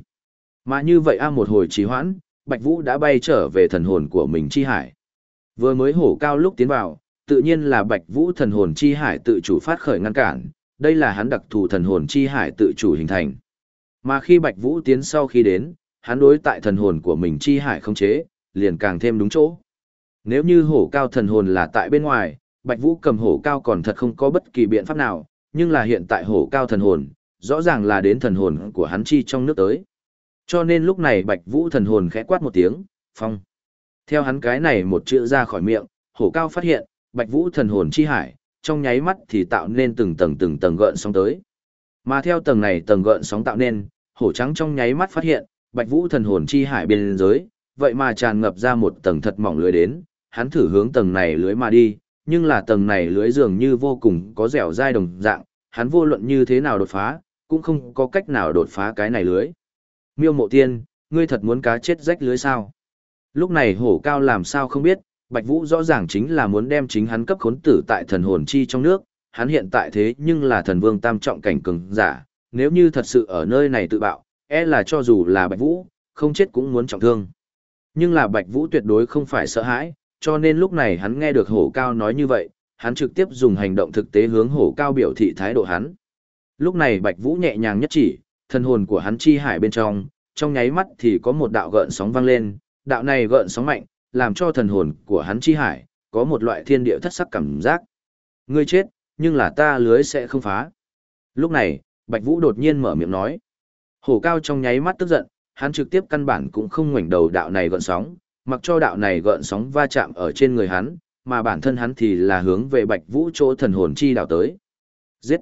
Mà như vậy a một hồi trì hoãn, Bạch Vũ đã bay trở về thần hồn của mình chi hải. Vừa mới hổ cao lúc tiến vào, tự nhiên là Bạch Vũ thần hồn chi hải tự chủ phát khởi ngăn cản, đây là hắn đặc thù thần hồn chi hải tự chủ hình thành. Mà khi Bạch Vũ tiến sau khi đến, hắn đối tại thần hồn của mình chi hải không chế, liền càng thêm đúng chỗ. Nếu như hổ cao thần hồn là tại bên ngoài, Bạch Vũ cầm hổ cao còn thật không có bất kỳ biện pháp nào, nhưng là hiện tại hổ cao thần hồn, rõ ràng là đến thần hồn của hắn chi trong nước tới. Cho nên lúc này Bạch Vũ thần hồn khẽ quát một tiếng, phong. Theo hắn cái này một chữ ra khỏi miệng, hổ cao phát hiện, Bạch Vũ thần hồn chi hải, trong nháy mắt thì tạo nên từng tầng từng tầng gợn sóng tới. Mà theo tầng này tầng gợn sóng tạo nên, hổ trắng trong nháy mắt phát hiện, Bạch Vũ thần hồn chi hải biên giới, vậy mà tràn ngập ra một tầng thật mỏng lưới đến, hắn thử hướng tầng này lưới mà đi, nhưng là tầng này lưới dường như vô cùng có dẻo dai đồng dạng, hắn vô luận như thế nào đột phá, cũng không có cách nào đột phá cái này lưới. Miêu mộ tiên, ngươi thật muốn cá chết rách lưới sao? Lúc này hổ cao làm sao không biết, Bạch Vũ rõ ràng chính là muốn đem chính hắn cấp khốn tử tại thần hồn chi trong nước, hắn hiện tại thế nhưng là thần vương tam trọng cảnh cường giả, nếu như thật sự ở nơi này tự bạo, e là cho dù là Bạch Vũ, không chết cũng muốn trọng thương. Nhưng là Bạch Vũ tuyệt đối không phải sợ hãi, cho nên lúc này hắn nghe được hổ cao nói như vậy, hắn trực tiếp dùng hành động thực tế hướng hổ cao biểu thị thái độ hắn. Lúc này Bạch Vũ nhẹ nhàng nhất chỉ, thần hồn của hắn chi hải bên trong, trong nháy mắt thì có một đạo gợn sóng vang lên, đạo này gợn sóng mạnh, làm cho thần hồn của hắn chi hải, có một loại thiên địa thất sắc cảm giác. Ngươi chết, nhưng là ta lưới sẽ không phá. Lúc này, Bạch Vũ đột nhiên mở miệng nói. Hổ cao trong nháy mắt tức giận, hắn trực tiếp căn bản cũng không ngoảnh đầu đạo này gợn sóng, mặc cho đạo này gợn sóng va chạm ở trên người hắn, mà bản thân hắn thì là hướng về Bạch Vũ chỗ thần hồn chi đạo tới. Giết!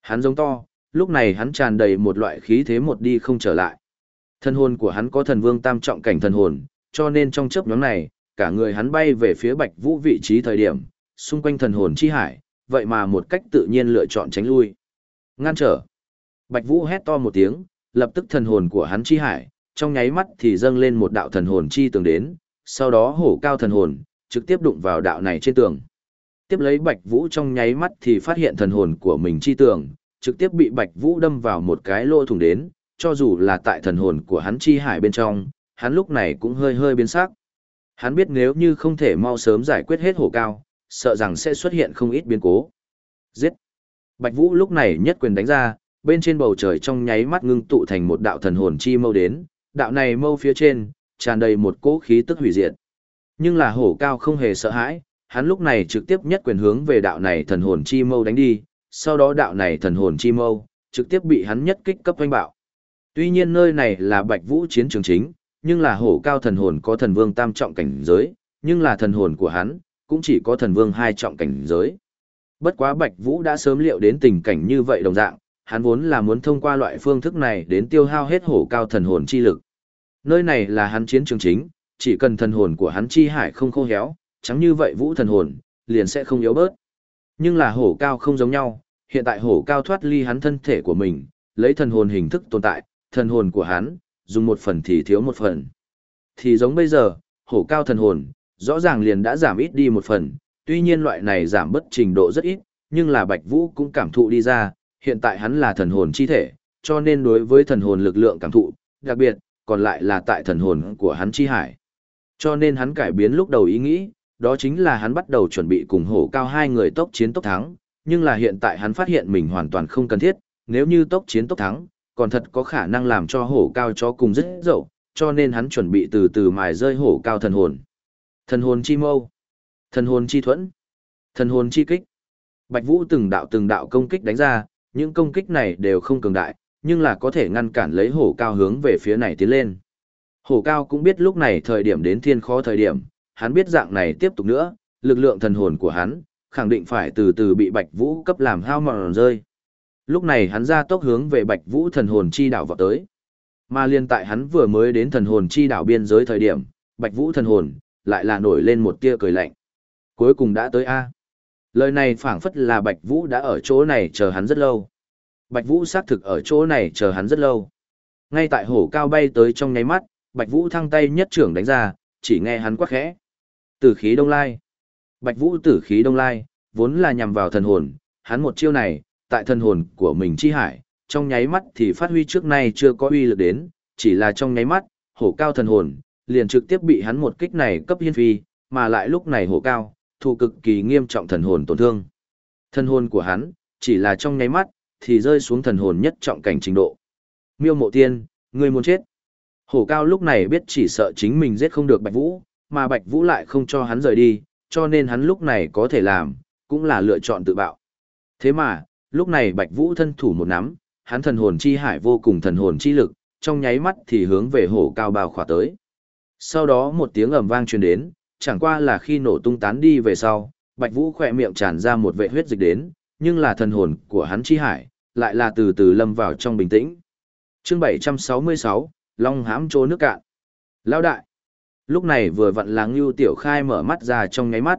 Hắn giống to, lúc này hắn tràn đầy một loại khí thế một đi không trở lại. Thần hồn của hắn có thần vương tam trọng cảnh thần hồn, cho nên trong chớp nhóm này, cả người hắn bay về phía Bạch Vũ vị trí thời điểm, xung quanh thần hồn chi hải, vậy mà một cách tự nhiên lựa chọn tránh lui. Ngăn trở. Bạch Vũ hét to một tiếng, lập tức thần hồn của hắn chi hải, trong nháy mắt thì dâng lên một đạo thần hồn chi tường đến, sau đó hổ cao thần hồn, trực tiếp đụng vào đạo này trên tường. Tiếp lấy Bạch Vũ trong nháy mắt thì phát hiện thần hồn của mình chi tường, trực tiếp bị Bạch Vũ đâm vào một cái lỗ thủng đến, cho dù là tại thần hồn của hắn chi hải bên trong, hắn lúc này cũng hơi hơi biến sắc. Hắn biết nếu như không thể mau sớm giải quyết hết hổ cao, sợ rằng sẽ xuất hiện không ít biến cố. Giết! Bạch Vũ lúc này nhất quyền đánh ra, bên trên bầu trời trong nháy mắt ngưng tụ thành một đạo thần hồn chi mâu đến, đạo này mâu phía trên, tràn đầy một cỗ khí tức hủy diệt. Nhưng là hổ cao không hề sợ hãi, hắn lúc này trực tiếp nhất quyền hướng về đạo này thần hồn chi mâu đánh đi, sau đó đạo này thần hồn chi mâu, trực tiếp bị hắn nhất kích cấp hoanh bạo. Tuy nhiên nơi này là Bạch Vũ chiến trường chính, nhưng là hổ cao thần hồn có thần vương tam trọng cảnh giới, nhưng là thần hồn của hắn, cũng chỉ có thần vương hai trọng cảnh giới. Bất quá Bạch Vũ đã sớm liệu đến tình cảnh như vậy đồng dạng, hắn vốn là muốn thông qua loại phương thức này đến tiêu hao hết hổ cao thần hồn chi lực. Nơi này là hắn chiến trường chính, chỉ cần thần hồn của hắn chi hải không khô héo, chẳng như vậy Vũ thần hồn, liền sẽ không yếu bớt. Nhưng là hổ cao không giống nhau, hiện tại hổ cao thoát ly hắn thân thể của mình, lấy thần hồn hình thức tồn tại, thần hồn của hắn, dùng một phần thì thiếu một phần. Thì giống bây giờ, hổ cao thần hồn, rõ ràng liền đã giảm ít đi một phần, tuy nhiên loại này giảm bất trình độ rất ít, nhưng là Bạch Vũ cũng cảm thụ đi ra, hiện tại hắn là thần hồn chi thể, cho nên đối với thần hồn lực lượng cảm thụ, đặc biệt, còn lại là tại thần hồn của hắn chi hải. Cho nên hắn cải biến lúc đầu ý nghĩ, đó chính là hắn bắt đầu chuẩn bị cùng hổ cao hai người tốc chiến tốc thắng, nhưng là hiện tại hắn phát hiện mình hoàn toàn không cần thiết, nếu như tốc chiến tốc thắng, còn thật có khả năng làm cho hổ cao cho cùng rất dậu, cho nên hắn chuẩn bị từ từ mài rơi hổ cao thần hồn. Thần hồn chi mâu, thần hồn chi thuẫn, thần hồn chi kích. Bạch Vũ từng đạo từng đạo công kích đánh ra, những công kích này đều không cường đại, nhưng là có thể ngăn cản lấy hổ cao hướng về phía này tiến lên. Hổ cao cũng biết lúc này thời điểm đến thiên khó thời điểm, hắn biết dạng này tiếp tục nữa, lực lượng thần hồn của hắn, khẳng định phải từ từ bị Bạch Vũ cấp làm hao mòn rơi. Lúc này hắn ra tốc hướng về Bạch Vũ thần hồn chi đảo vào tới. Mà liên tại hắn vừa mới đến thần hồn chi đảo biên giới thời điểm, Bạch Vũ thần hồn lại là nổi lên một tia cười lạnh. Cuối cùng đã tới a. Lời này phảng phất là Bạch Vũ đã ở chỗ này chờ hắn rất lâu. Bạch Vũ xác thực ở chỗ này chờ hắn rất lâu. Ngay tại hổ cao bay tới trong nháy mắt, Bạch Vũ thăng tay nhất trưởng đánh ra, chỉ nghe hắn quát khẽ. Tử khí đông lai. Bạch Vũ tử khí đông lai, vốn là nhằm vào thần hồn, hắn một chiêu này, tại thần hồn của mình chi hải, trong nháy mắt thì phát huy trước nay chưa có uy lực đến, chỉ là trong nháy mắt, hổ cao thần hồn, liền trực tiếp bị hắn một kích này cấp hiên phi, mà lại lúc này hổ cao, thụ cực kỳ nghiêm trọng thần hồn tổn thương. Thần hồn của hắn, chỉ là trong nháy mắt, thì rơi xuống thần hồn nhất trọng cảnh trình độ. Miêu mộ tiên, người muốn chết. Hổ cao lúc này biết chỉ sợ chính mình giết không được Bạch Vũ, mà Bạch Vũ lại không cho hắn rời đi, cho nên hắn lúc này có thể làm, cũng là lựa chọn tự bạo. Thế mà, lúc này Bạch Vũ thân thủ một nắm, hắn thần hồn chi hải vô cùng thần hồn chi lực, trong nháy mắt thì hướng về hổ cao bao khỏa tới. Sau đó một tiếng ầm vang truyền đến, chẳng qua là khi nổ tung tán đi về sau, Bạch Vũ khỏe miệng tràn ra một vệ huyết dịch đến, nhưng là thần hồn của hắn chi hải, lại là từ từ lâm vào trong bình tĩnh. Chương 766, Long hãm trô nước cạn. Lao đại. Lúc này vừa vặn là Ngưu Tiểu Khai mở mắt ra trong ngáy mắt.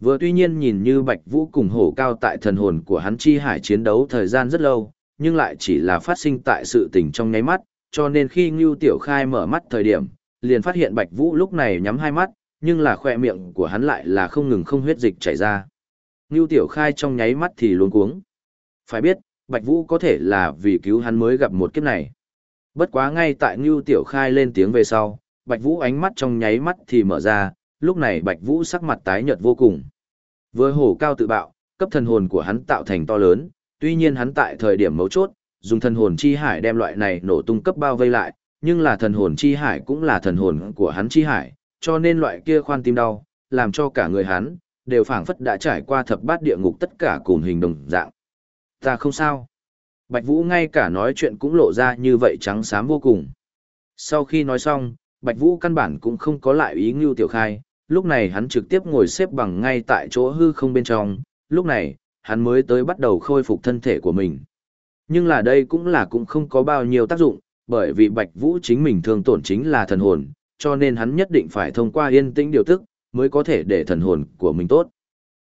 Vừa tuy nhiên nhìn như Bạch Vũ cùng hổ cao tại thần hồn của hắn chi hải chiến đấu thời gian rất lâu, nhưng lại chỉ là phát sinh tại sự tình trong nháy mắt, cho nên khi Ngưu Tiểu Khai mở mắt thời điểm, liền phát hiện Bạch Vũ lúc này nhắm hai mắt, nhưng là khoe miệng của hắn lại là không ngừng không huyết dịch chảy ra. Ngưu Tiểu Khai trong nháy mắt thì luống cuống. Phải biết, Bạch Vũ có thể là vì cứu hắn mới gặp một kiếp này. Bất quá ngay tại Ngưu Tiểu Khai lên tiếng về sau, Bạch Vũ ánh mắt trong nháy mắt thì mở ra, lúc này Bạch Vũ sắc mặt tái nhợt vô cùng. Với hổ cao tự bạo, cấp thần hồn của hắn tạo thành to lớn, tuy nhiên hắn tại thời điểm mấu chốt, dùng thần hồn chi hải đem loại này nổ tung cấp bao vây lại, nhưng là thần hồn chi hải cũng là thần hồn của hắn chi hải, cho nên loại kia khoan tim đau, làm cho cả người hắn đều phảng phất đã trải qua thập bát địa ngục tất cả cùng hình đồng dạng. Ta không sao. Bạch Vũ ngay cả nói chuyện cũng lộ ra như vậy trắng xám vô cùng. Sau khi nói xong, Bạch Vũ căn bản cũng không có lại ý ngưu tiểu khai, lúc này hắn trực tiếp ngồi xếp bằng ngay tại chỗ hư không bên trong, lúc này, hắn mới tới bắt đầu khôi phục thân thể của mình. Nhưng là đây cũng là cũng không có bao nhiêu tác dụng, bởi vì Bạch Vũ chính mình thường tổn chính là thần hồn, cho nên hắn nhất định phải thông qua yên tĩnh điều tức, mới có thể để thần hồn của mình tốt.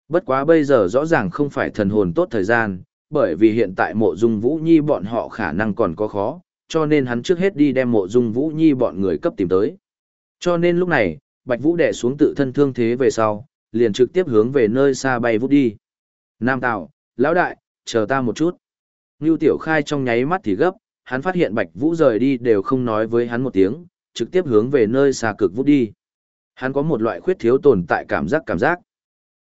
Bất quá bây giờ rõ ràng không phải thần hồn tốt thời gian, bởi vì hiện tại mộ dung Vũ Nhi bọn họ khả năng còn có khó, cho nên hắn trước hết đi đem mộ dung Vũ Nhi bọn người cấp tìm tới. Cho nên lúc này, Bạch Vũ đè xuống tự thân thương thế về sau, liền trực tiếp hướng về nơi xa bay vút đi. Nam tào lão đại, chờ ta một chút. Ngưu Tiểu Khai trong nháy mắt thì gấp, hắn phát hiện Bạch Vũ rời đi đều không nói với hắn một tiếng, trực tiếp hướng về nơi xa cực vút đi. Hắn có một loại khuyết thiếu tồn tại cảm giác cảm giác.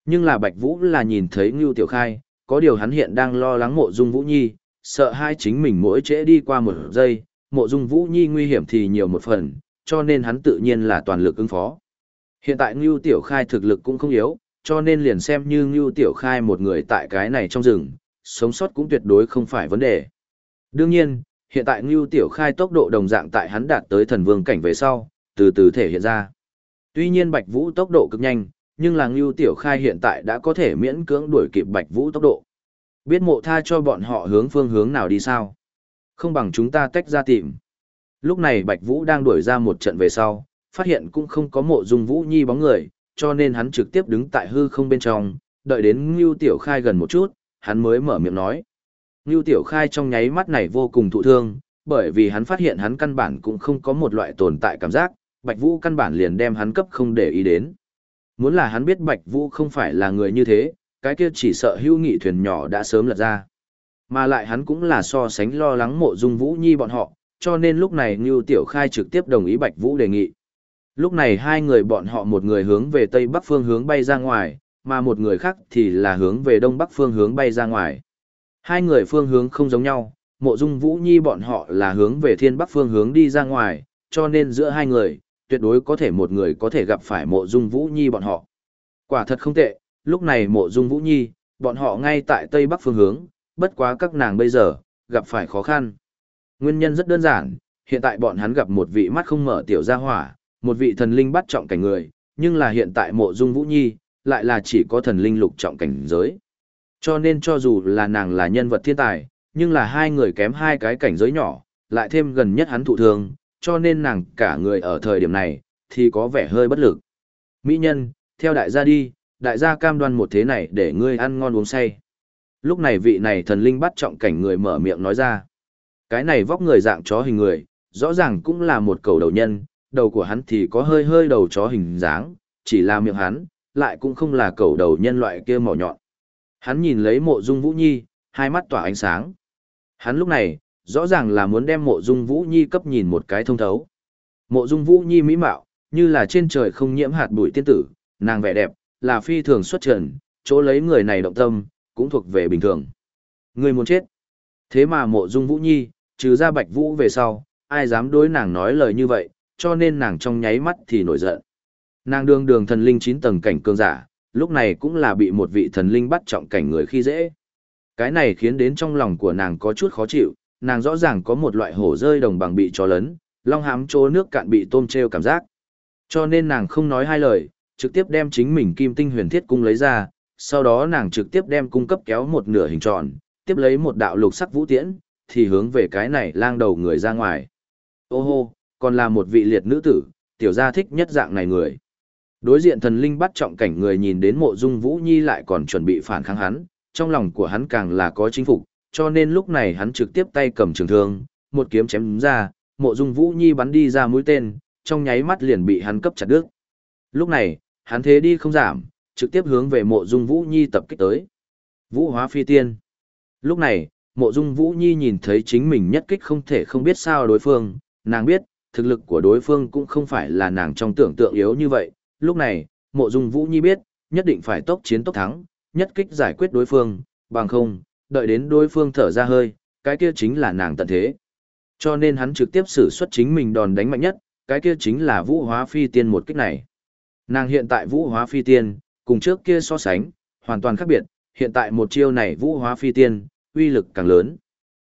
Nhưng là Bạch Vũ là nhìn thấy Ngưu Tiểu Khai, có điều hắn hiện đang lo lắng mộ dung Vũ Nhi, sợ hai chính mình mỗi trễ đi qua một giây, mộ dung Vũ Nhi nguy hiểm thì nhiều một phần, cho nên hắn tự nhiên là toàn lực ứng phó. Hiện tại Ngưu Tiểu Khai thực lực cũng không yếu, cho nên liền xem như Ngưu Tiểu Khai một người tại cái này trong rừng, sống sót cũng tuyệt đối không phải vấn đề. Đương nhiên, hiện tại Ngưu Tiểu Khai tốc độ đồng dạng tại hắn đạt tới thần vương cảnh về sau, từ từ thể hiện ra. Tuy nhiên Bạch Vũ tốc độ cực nhanh, nhưng là Ngưu Tiểu Khai hiện tại đã có thể miễn cưỡng đuổi kịp Bạch Vũ tốc độ. Biết mộ tha cho bọn họ hướng phương hướng nào đi sao? Không bằng chúng ta tách ra tìm. Lúc này Bạch Vũ đang đuổi ra một trận về sau, phát hiện cũng không có mộ dung Vũ Nhi bóng người, cho nên hắn trực tiếp đứng tại hư không bên trong, đợi đến Ngưu Tiểu Khai gần một chút, hắn mới mở miệng nói. Ngưu Tiểu Khai trong nháy mắt này vô cùng thụ thương, bởi vì hắn phát hiện hắn căn bản cũng không có một loại tồn tại cảm giác, Bạch Vũ căn bản liền đem hắn cấp không để ý đến. Muốn là hắn biết Bạch Vũ không phải là người như thế, cái kia chỉ sợ hưu nghị thuyền nhỏ đã sớm lật ra. Mà lại hắn cũng là so sánh lo lắng mộ dung Vũ Nhi bọn họ, cho nên lúc này Ngưu Tiểu Khai trực tiếp đồng ý Bạch Vũ đề nghị. Lúc này hai người bọn họ một người hướng về tây bắc phương hướng bay ra ngoài, mà một người khác thì là hướng về đông bắc phương hướng bay ra ngoài. Hai người phương hướng không giống nhau, mộ dung Vũ Nhi bọn họ là hướng về thiên bắc phương hướng đi ra ngoài, cho nên giữa hai người, tuyệt đối có thể một người có thể gặp phải mộ dung Vũ Nhi bọn họ. Quả thật không tệ, lúc này mộ dung Vũ Nhi, bọn họ ngay tại tây bắc phương hướng, bất quá các nàng bây giờ, gặp phải khó khăn. Nguyên nhân rất đơn giản, hiện tại bọn hắn gặp một vị mắt không mở tiểu gia hỏa, một vị thần linh bắt trọng cảnh người, nhưng là hiện tại mộ dung Vũ Nhi, lại là chỉ có thần linh lục trọng cảnh giới. Cho nên cho dù là nàng là nhân vật thiên tài, nhưng là hai người kém hai cái cảnh giới nhỏ, lại thêm gần nhất hắn thụ thương, cho nên nàng cả người ở thời điểm này, thì có vẻ hơi bất lực. Mỹ nhân, theo đại gia đi, đại gia cam đoan một thế này để ngươi ăn ngon uống say. Lúc này vị này thần linh bắt trọng cảnh người mở miệng nói ra. Cái này vóc người dạng chó hình người, rõ ràng cũng là một cầu đầu nhân, đầu của hắn thì có hơi hơi đầu chó hình dáng, chỉ là miệng hắn, lại cũng không là cầu đầu nhân loại kia mỏ nhọn. Hắn nhìn lấy mộ dung Vũ Nhi, hai mắt tỏa ánh sáng. Hắn lúc này, rõ ràng là muốn đem mộ dung Vũ Nhi cấp nhìn một cái thông thấu. Mộ dung Vũ Nhi mỹ mạo, như là trên trời không nhiễm hạt bụi tiên tử, nàng vẻ đẹp, là phi thường xuất trần, chỗ lấy người này động tâm, cũng thuộc về bình thường. Người muốn chết. Thế mà mộ dung Vũ Nhi, trừ ra bạch vũ về sau, ai dám đối nàng nói lời như vậy, cho nên nàng trong nháy mắt thì nổi giận. Nàng đương đường thần linh 9 tầng cảnh cường giả, lúc này cũng là bị một vị thần linh bắt trọng cảnh người khi dễ. Cái này khiến đến trong lòng của nàng có chút khó chịu, nàng rõ ràng có một loại hổ rơi đồng bằng bị cho lấn, long hám trô nước cạn bị tôm treo cảm giác. Cho nên nàng không nói hai lời, trực tiếp đem chính mình kim tinh huyền thiết cung lấy ra, sau đó nàng trực tiếp đem cung cấp kéo một nửa hình tròn, tiếp lấy một đạo lục sắc vũ tiễn, thì hướng về cái này lang đầu người ra ngoài. Ô hô, còn là một vị liệt nữ tử, tiểu gia thích nhất dạng này người. Đối diện thần linh bắt trọng cảnh người nhìn đến mộ dung Vũ Nhi lại còn chuẩn bị phản kháng hắn, trong lòng của hắn càng là có chính phục, cho nên lúc này hắn trực tiếp tay cầm trường thương, một kiếm chém ra, mộ dung Vũ Nhi bắn đi ra mũi tên, trong nháy mắt liền bị hắn cấp chặt đứt. Lúc này, hắn thế đi không giảm, trực tiếp hướng về mộ dung Vũ Nhi tập kích tới. Vũ hóa phi tiên. Lúc này, mộ dung Vũ Nhi nhìn thấy chính mình nhất kích không thể không biết sao đối phương, nàng biết, thực lực của đối phương cũng không phải là nàng trong tưởng tượng yếu như vậy. Lúc này, mộ dung Vũ Nhi biết, nhất định phải tốc chiến tốc thắng, nhất kích giải quyết đối phương, bằng không, đợi đến đối phương thở ra hơi, cái kia chính là nàng tận thế. Cho nên hắn trực tiếp sử xuất chính mình đòn đánh mạnh nhất, cái kia chính là vũ hóa phi tiên một kích này. Nàng hiện tại vũ hóa phi tiên, cùng trước kia so sánh, hoàn toàn khác biệt, hiện tại một chiêu này vũ hóa phi tiên, uy lực càng lớn.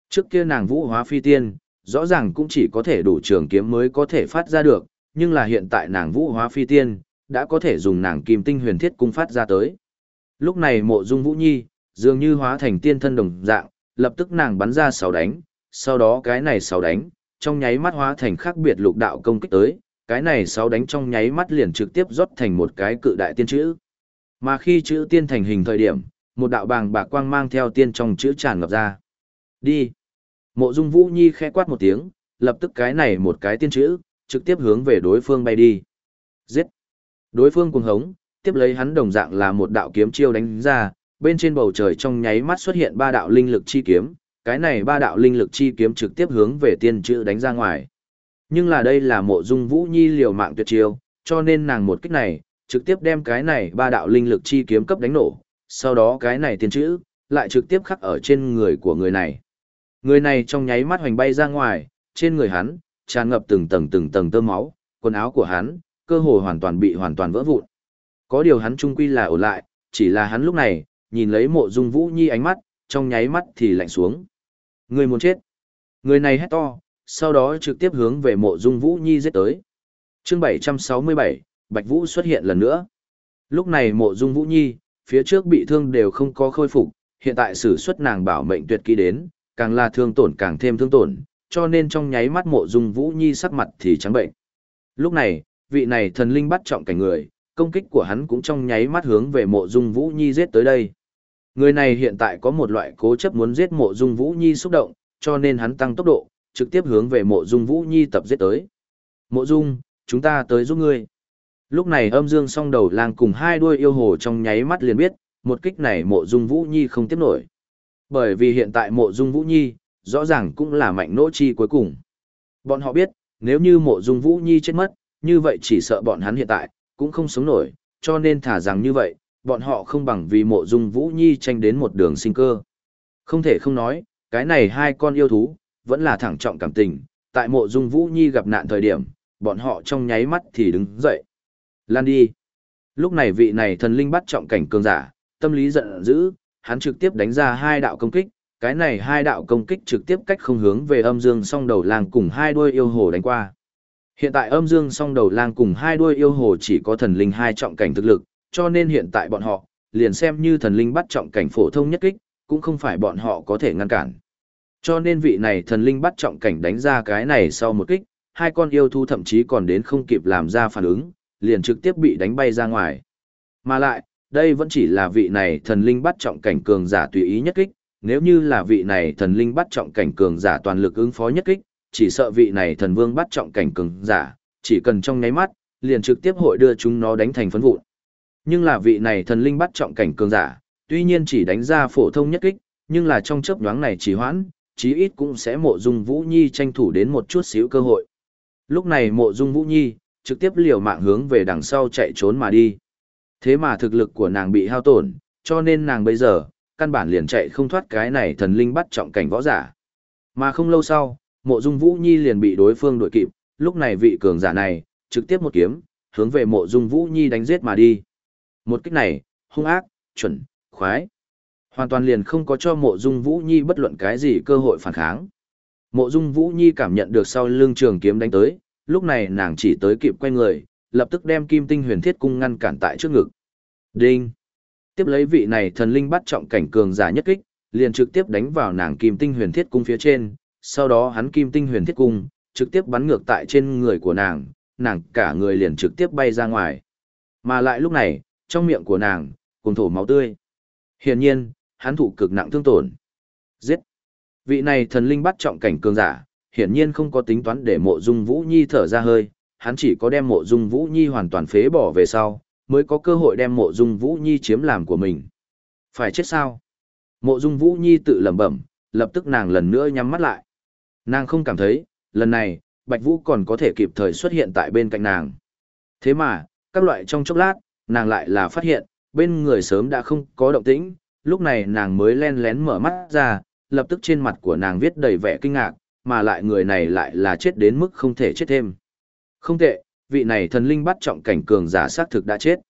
Trước kia nàng vũ hóa phi tiên, rõ ràng cũng chỉ có thể đủ trường kiếm mới có thể phát ra được, nhưng là hiện tại nàng vũ hóa phi tiên, đã có thể dùng nàng kim tinh huyền thiết cung phát ra tới. Lúc này mộ dung vũ nhi, dường như hóa thành tiên thân đồng dạng, lập tức nàng bắn ra sáu đánh, sau đó cái này sáu đánh, trong nháy mắt hóa thành khác biệt lục đạo công kích tới, cái này sáu đánh trong nháy mắt liền trực tiếp rót thành một cái cự đại tiên chữ. Mà khi chữ tiên thành hình thời điểm, một đạo bàng bạc quang mang theo tiên trong chữ tràn ngập ra. Đi. Mộ Dung Vũ Nhi khẽ quát một tiếng, lập tức cái này một cái tiên chữ, trực tiếp hướng về đối phương bay đi. Giết. Đối phương cuồng hống, tiếp lấy hắn đồng dạng là một đạo kiếm chiêu đánh ra, bên trên bầu trời trong nháy mắt xuất hiện ba đạo linh lực chi kiếm, cái này ba đạo linh lực chi kiếm trực tiếp hướng về tiên chữ đánh ra ngoài. Nhưng là đây là mộ dung vũ nhi liều mạng tuyệt chiêu, cho nên nàng một kích này, trực tiếp đem cái này ba đạo linh lực chi kiếm cấp đánh nổ, sau đó cái này tiên chữ, lại trực tiếp khắc ở trên người của người này. Người này trong nháy mắt hoành bay ra ngoài, trên người hắn, tràn ngập từng tầng từng tầng tơ máu, quần áo của hắn, cơ hồ hoàn toàn bị hoàn toàn vỡ vụn. Có điều hắn trung quy là ổn lại, chỉ là hắn lúc này, nhìn lấy mộ dung vũ nhi ánh mắt, trong nháy mắt thì lạnh xuống. Người muốn chết. Người này hét to, sau đó trực tiếp hướng về mộ dung Vũ Nhi giết tới. chương 767, Bạch Vũ xuất hiện lần nữa. Lúc này mộ dung Vũ Nhi, phía trước bị thương đều không có khôi phục, hiện tại sử xuất nàng bảo mệnh tuyệt kỹ đến, càng là thương tổn càng thêm thương tổn, cho nên trong nháy mắt mộ dung Vũ Nhi sắc mặt thì trắng bệnh. Lúc này, vị này thần linh bắt trọng cảnh người, công kích của hắn cũng trong nháy mắt hướng về mộ dung Vũ Nhi giết tới đây. Người này hiện tại có một loại cố chấp muốn giết mộ dung Vũ Nhi xúc động, cho nên hắn tăng tốc độ, trực tiếp hướng về mộ dung Vũ Nhi tập giết tới. Mộ dung, chúng ta tới giúp ngươi. Lúc này âm dương song đầu lang cùng hai đuôi yêu hồ trong nháy mắt liền biết, một kích này mộ dung Vũ Nhi không tiếp nổi. Bởi vì hiện tại mộ dung Vũ Nhi, rõ ràng cũng là mạnh nỗ chi cuối cùng. Bọn họ biết, nếu như mộ dung Vũ Nhi chết mất, như vậy chỉ sợ bọn hắn hiện tại, cũng không sống nổi, cho nên thả rằng như vậy, bọn họ không bằng vì mộ dung Vũ Nhi tranh đến một đường sinh cơ. Không thể không nói, cái này hai con yêu thú, vẫn là thẳng trọng cảm tình, tại mộ dung Vũ Nhi gặp nạn thời điểm, bọn họ trong nháy mắt thì đứng dậy. Lan đi. Lúc này vị này thần linh bắt trọng cảnh cường giả, tâm lý giận dữ, hắn trực tiếp đánh ra hai đạo công kích, cái này hai đạo công kích trực tiếp cách không hướng về âm dương song đầu lang cùng hai đuôi yêu hồ đánh qua. Hiện tại âm dương song đầu lang cùng hai đuôi yêu hồ chỉ có thần linh hai trọng cảnh thực lực, cho nên hiện tại bọn họ, liền xem như thần linh bắt trọng cảnh phổ thông nhất kích, cũng không phải bọn họ có thể ngăn cản. Cho nên vị này thần linh bắt trọng cảnh đánh ra cái này sau một kích, hai con yêu thú thậm chí còn đến không kịp làm ra phản ứng, liền trực tiếp bị đánh bay ra ngoài. Mà lại, đây vẫn chỉ là vị này thần linh bắt trọng cảnh cường giả tùy ý nhất kích, nếu như là vị này thần linh bắt trọng cảnh cường giả toàn lực ứng phó nhất kích, chỉ sợ vị này thần vương bắt trọng cảnh cường giả, chỉ cần trong nháy mắt, liền trực tiếp hội đưa chúng nó đánh thành phấn vụn. Nhưng là vị này thần linh bắt trọng cảnh cường giả, tuy nhiên chỉ đánh ra phổ thông nhất kích, nhưng là trong chớp nhoáng này chỉ hoãn, chí ít cũng sẽ mộ dung Vũ Nhi tranh thủ đến một chút xíu cơ hội. Lúc này mộ dung Vũ Nhi, trực tiếp liều mạng hướng về đằng sau chạy trốn mà đi. Thế mà thực lực của nàng bị hao tổn, cho nên nàng bây giờ, căn bản liền chạy không thoát cái này thần linh bắt trọng cảnh võ giả. Mà không lâu sau, mộ dung Vũ Nhi liền bị đối phương đuổi kịp, lúc này vị cường giả này, trực tiếp một kiếm, hướng về mộ dung Vũ Nhi đánh giết mà đi. Một kích này, hung ác, chuẩn, khoái. Hoàn toàn liền không có cho mộ dung Vũ Nhi bất luận cái gì cơ hội phản kháng. Mộ dung Vũ Nhi cảm nhận được sau lưng trường kiếm đánh tới, lúc này nàng chỉ tới kịp quay người, lập tức đem kim tinh huyền thiết cung ngăn cản tại trước ngực. Đinh! Tiếp lấy vị này thần linh bắt trọng cảnh cường giả nhất kích, liền trực tiếp đánh vào nàng kim tinh huyền thiết cung phía trên, sau đó hắn kim tinh huyền thiết cung, trực tiếp bắn ngược tại trên người của nàng, nàng cả người liền trực tiếp bay ra ngoài. Mà lại lúc này, trong miệng của nàng, cùng thổ máu tươi. Hiển nhiên, hắn thụ cực nặng thương tổn. Giết! Vị này thần linh bắt trọng cảnh cường giả, hiển nhiên không có tính toán để mộ dung Vũ Nhi thở ra hơi, hắn chỉ có đem mộ dung Vũ Nhi hoàn toàn phế bỏ về sau, mới có cơ hội đem mộ dung Vũ Nhi chiếm làm của mình. Phải chết sao? Mộ dung Vũ Nhi tự lẩm bẩm, lập tức nàng lần nữa nhắm mắt lại. Nàng không cảm thấy, lần này, Bạch Vũ còn có thể kịp thời xuất hiện tại bên cạnh nàng. Thế mà, các loại trong chốc lát, nàng lại là phát hiện, bên người sớm đã không có động tĩnh, lúc này nàng mới len lén mở mắt ra, lập tức trên mặt của nàng viết đầy vẻ kinh ngạc, mà lại người này lại là chết đến mức không thể chết thêm. Không tệ, vị này thần linh bắt trọng cảnh cường giả xác thực đã chết.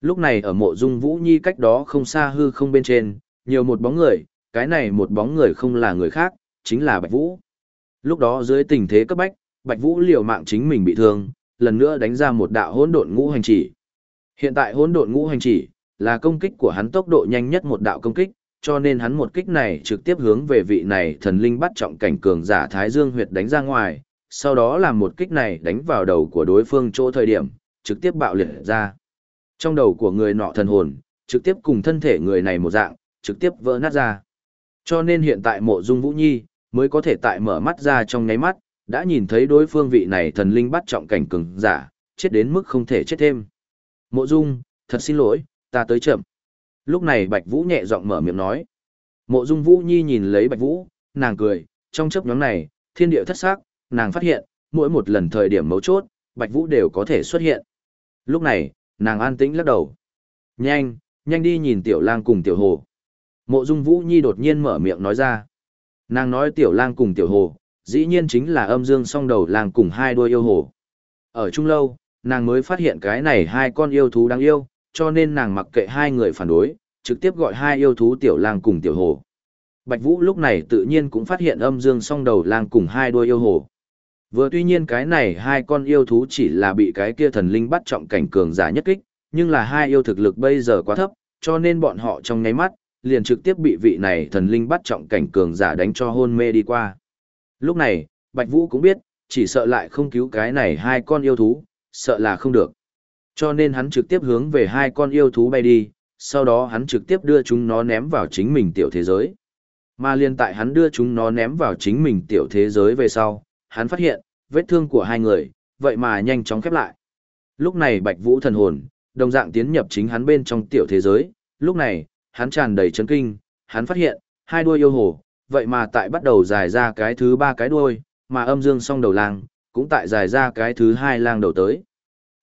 Lúc này ở mộ dung Vũ Nhi cách đó không xa hư không bên trên, nhiều một bóng người, cái này một bóng người không là người khác, chính là Bạch Vũ. Lúc đó dưới tình thế cấp bách, Bạch Vũ liều mạng chính mình bị thương, lần nữa đánh ra một đạo hỗn độn ngũ hành chỉ. Hiện tại hỗn độn ngũ hành chỉ là công kích của hắn tốc độ nhanh nhất một đạo công kích, cho nên hắn một kích này trực tiếp hướng về vị này thần linh bắt trọng cảnh cường giả Thái Dương huyệt đánh ra ngoài, sau đó làm một kích này đánh vào đầu của đối phương chỗ thời điểm, trực tiếp bạo liệt ra. Trong đầu của người nọ thần hồn, trực tiếp cùng thân thể người này một dạng, trực tiếp vỡ nát ra. Cho nên hiện tại mộ dung Vũ Nhi, mới có thể tại mở mắt ra trong nháy mắt, đã nhìn thấy đối phương vị này thần linh bắt trọng cảnh cường giả, chết đến mức không thể chết thêm. Mộ dung, thật xin lỗi, ta tới chậm. Lúc này Bạch Vũ nhẹ giọng mở miệng nói. Mộ dung Vũ Nhi nhìn lấy Bạch Vũ, nàng cười, trong chớp nhóm này, thiên địa thất sắc, nàng phát hiện, mỗi một lần thời điểm mấu chốt, Bạch Vũ đều có thể xuất hiện. Lúc này, nàng an tĩnh lắc đầu. Nhanh, nhanh đi nhìn tiểu lang cùng tiểu hồ. Mộ dung Vũ Nhi đột nhiên mở miệng nói ra. Nàng nói tiểu lang cùng tiểu hồ, dĩ nhiên chính là âm dương song đầu lang cùng hai đuôi yêu hồ. Ở chung lâu, nàng mới phát hiện cái này hai con yêu thú đáng yêu, cho nên nàng mặc kệ hai người phản đối, trực tiếp gọi hai yêu thú tiểu lang cùng tiểu hồ. Bạch Vũ lúc này tự nhiên cũng phát hiện âm dương song đầu lang cùng hai đuôi yêu hồ. Vừa tuy nhiên cái này hai con yêu thú chỉ là bị cái kia thần linh bắt trọng cảnh cường giả nhất kích, nhưng là hai yêu thực lực bây giờ quá thấp, cho nên bọn họ trong nháy mắt, liền trực tiếp bị vị này thần linh bắt trọng cảnh cường giả đánh cho hôn mê đi qua. Lúc này, Bạch Vũ cũng biết, chỉ sợ lại không cứu cái này hai con yêu thú, sợ là không được. Cho nên hắn trực tiếp hướng về hai con yêu thú bay đi, sau đó hắn trực tiếp đưa chúng nó ném vào chính mình tiểu thế giới. Mà liên tại hắn đưa chúng nó ném vào chính mình tiểu thế giới về sau, hắn phát hiện, vết thương của hai người, vậy mà nhanh chóng khép lại. Lúc này Bạch Vũ thần hồn, đồng dạng tiến nhập chính hắn bên trong tiểu thế giới, lúc này, hắn tràn đầy chấn kinh, hắn phát hiện, hai đuôi yêu hồ, vậy mà tại bắt đầu dài ra cái thứ ba cái đuôi, mà âm dương song đầu lang, cũng tại dài ra cái thứ hai lang đầu tới.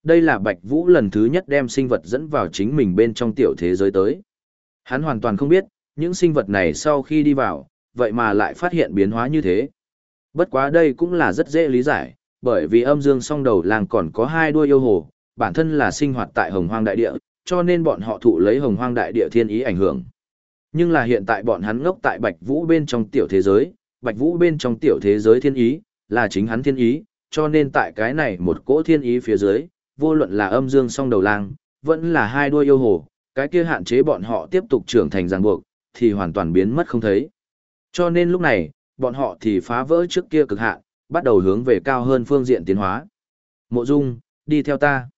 Đây là Bạch Vũ lần thứ nhất đem sinh vật dẫn vào chính mình bên trong tiểu thế giới tới. Hắn hoàn toàn không biết, những sinh vật này sau khi đi vào, vậy mà lại phát hiện biến hóa như thế. Bất quá đây cũng là rất dễ lý giải, bởi vì âm dương song đầu Làng còn có hai đuôi yêu hồ, bản thân là sinh hoạt tại hồng hoang đại địa, cho nên bọn họ thụ lấy hồng hoang đại địa thiên ý ảnh hưởng. Nhưng là hiện tại bọn hắn ngốc tại Bạch Vũ bên trong tiểu thế giới, Bạch Vũ bên trong tiểu thế giới thiên ý, là chính hắn thiên ý, cho nên tại cái này một cỗ thiên ý phía dưới, vô luận là âm dương song đầu lang, vẫn là hai đuôi yêu hồ, cái kia hạn chế bọn họ tiếp tục trưởng thành ràng buộc, thì hoàn toàn biến mất không thấy. Cho nên lúc này, bọn họ thì phá vỡ trước kia cực hạn, bắt đầu hướng về cao hơn phương diện tiến hóa. Mộ Dung, đi theo ta.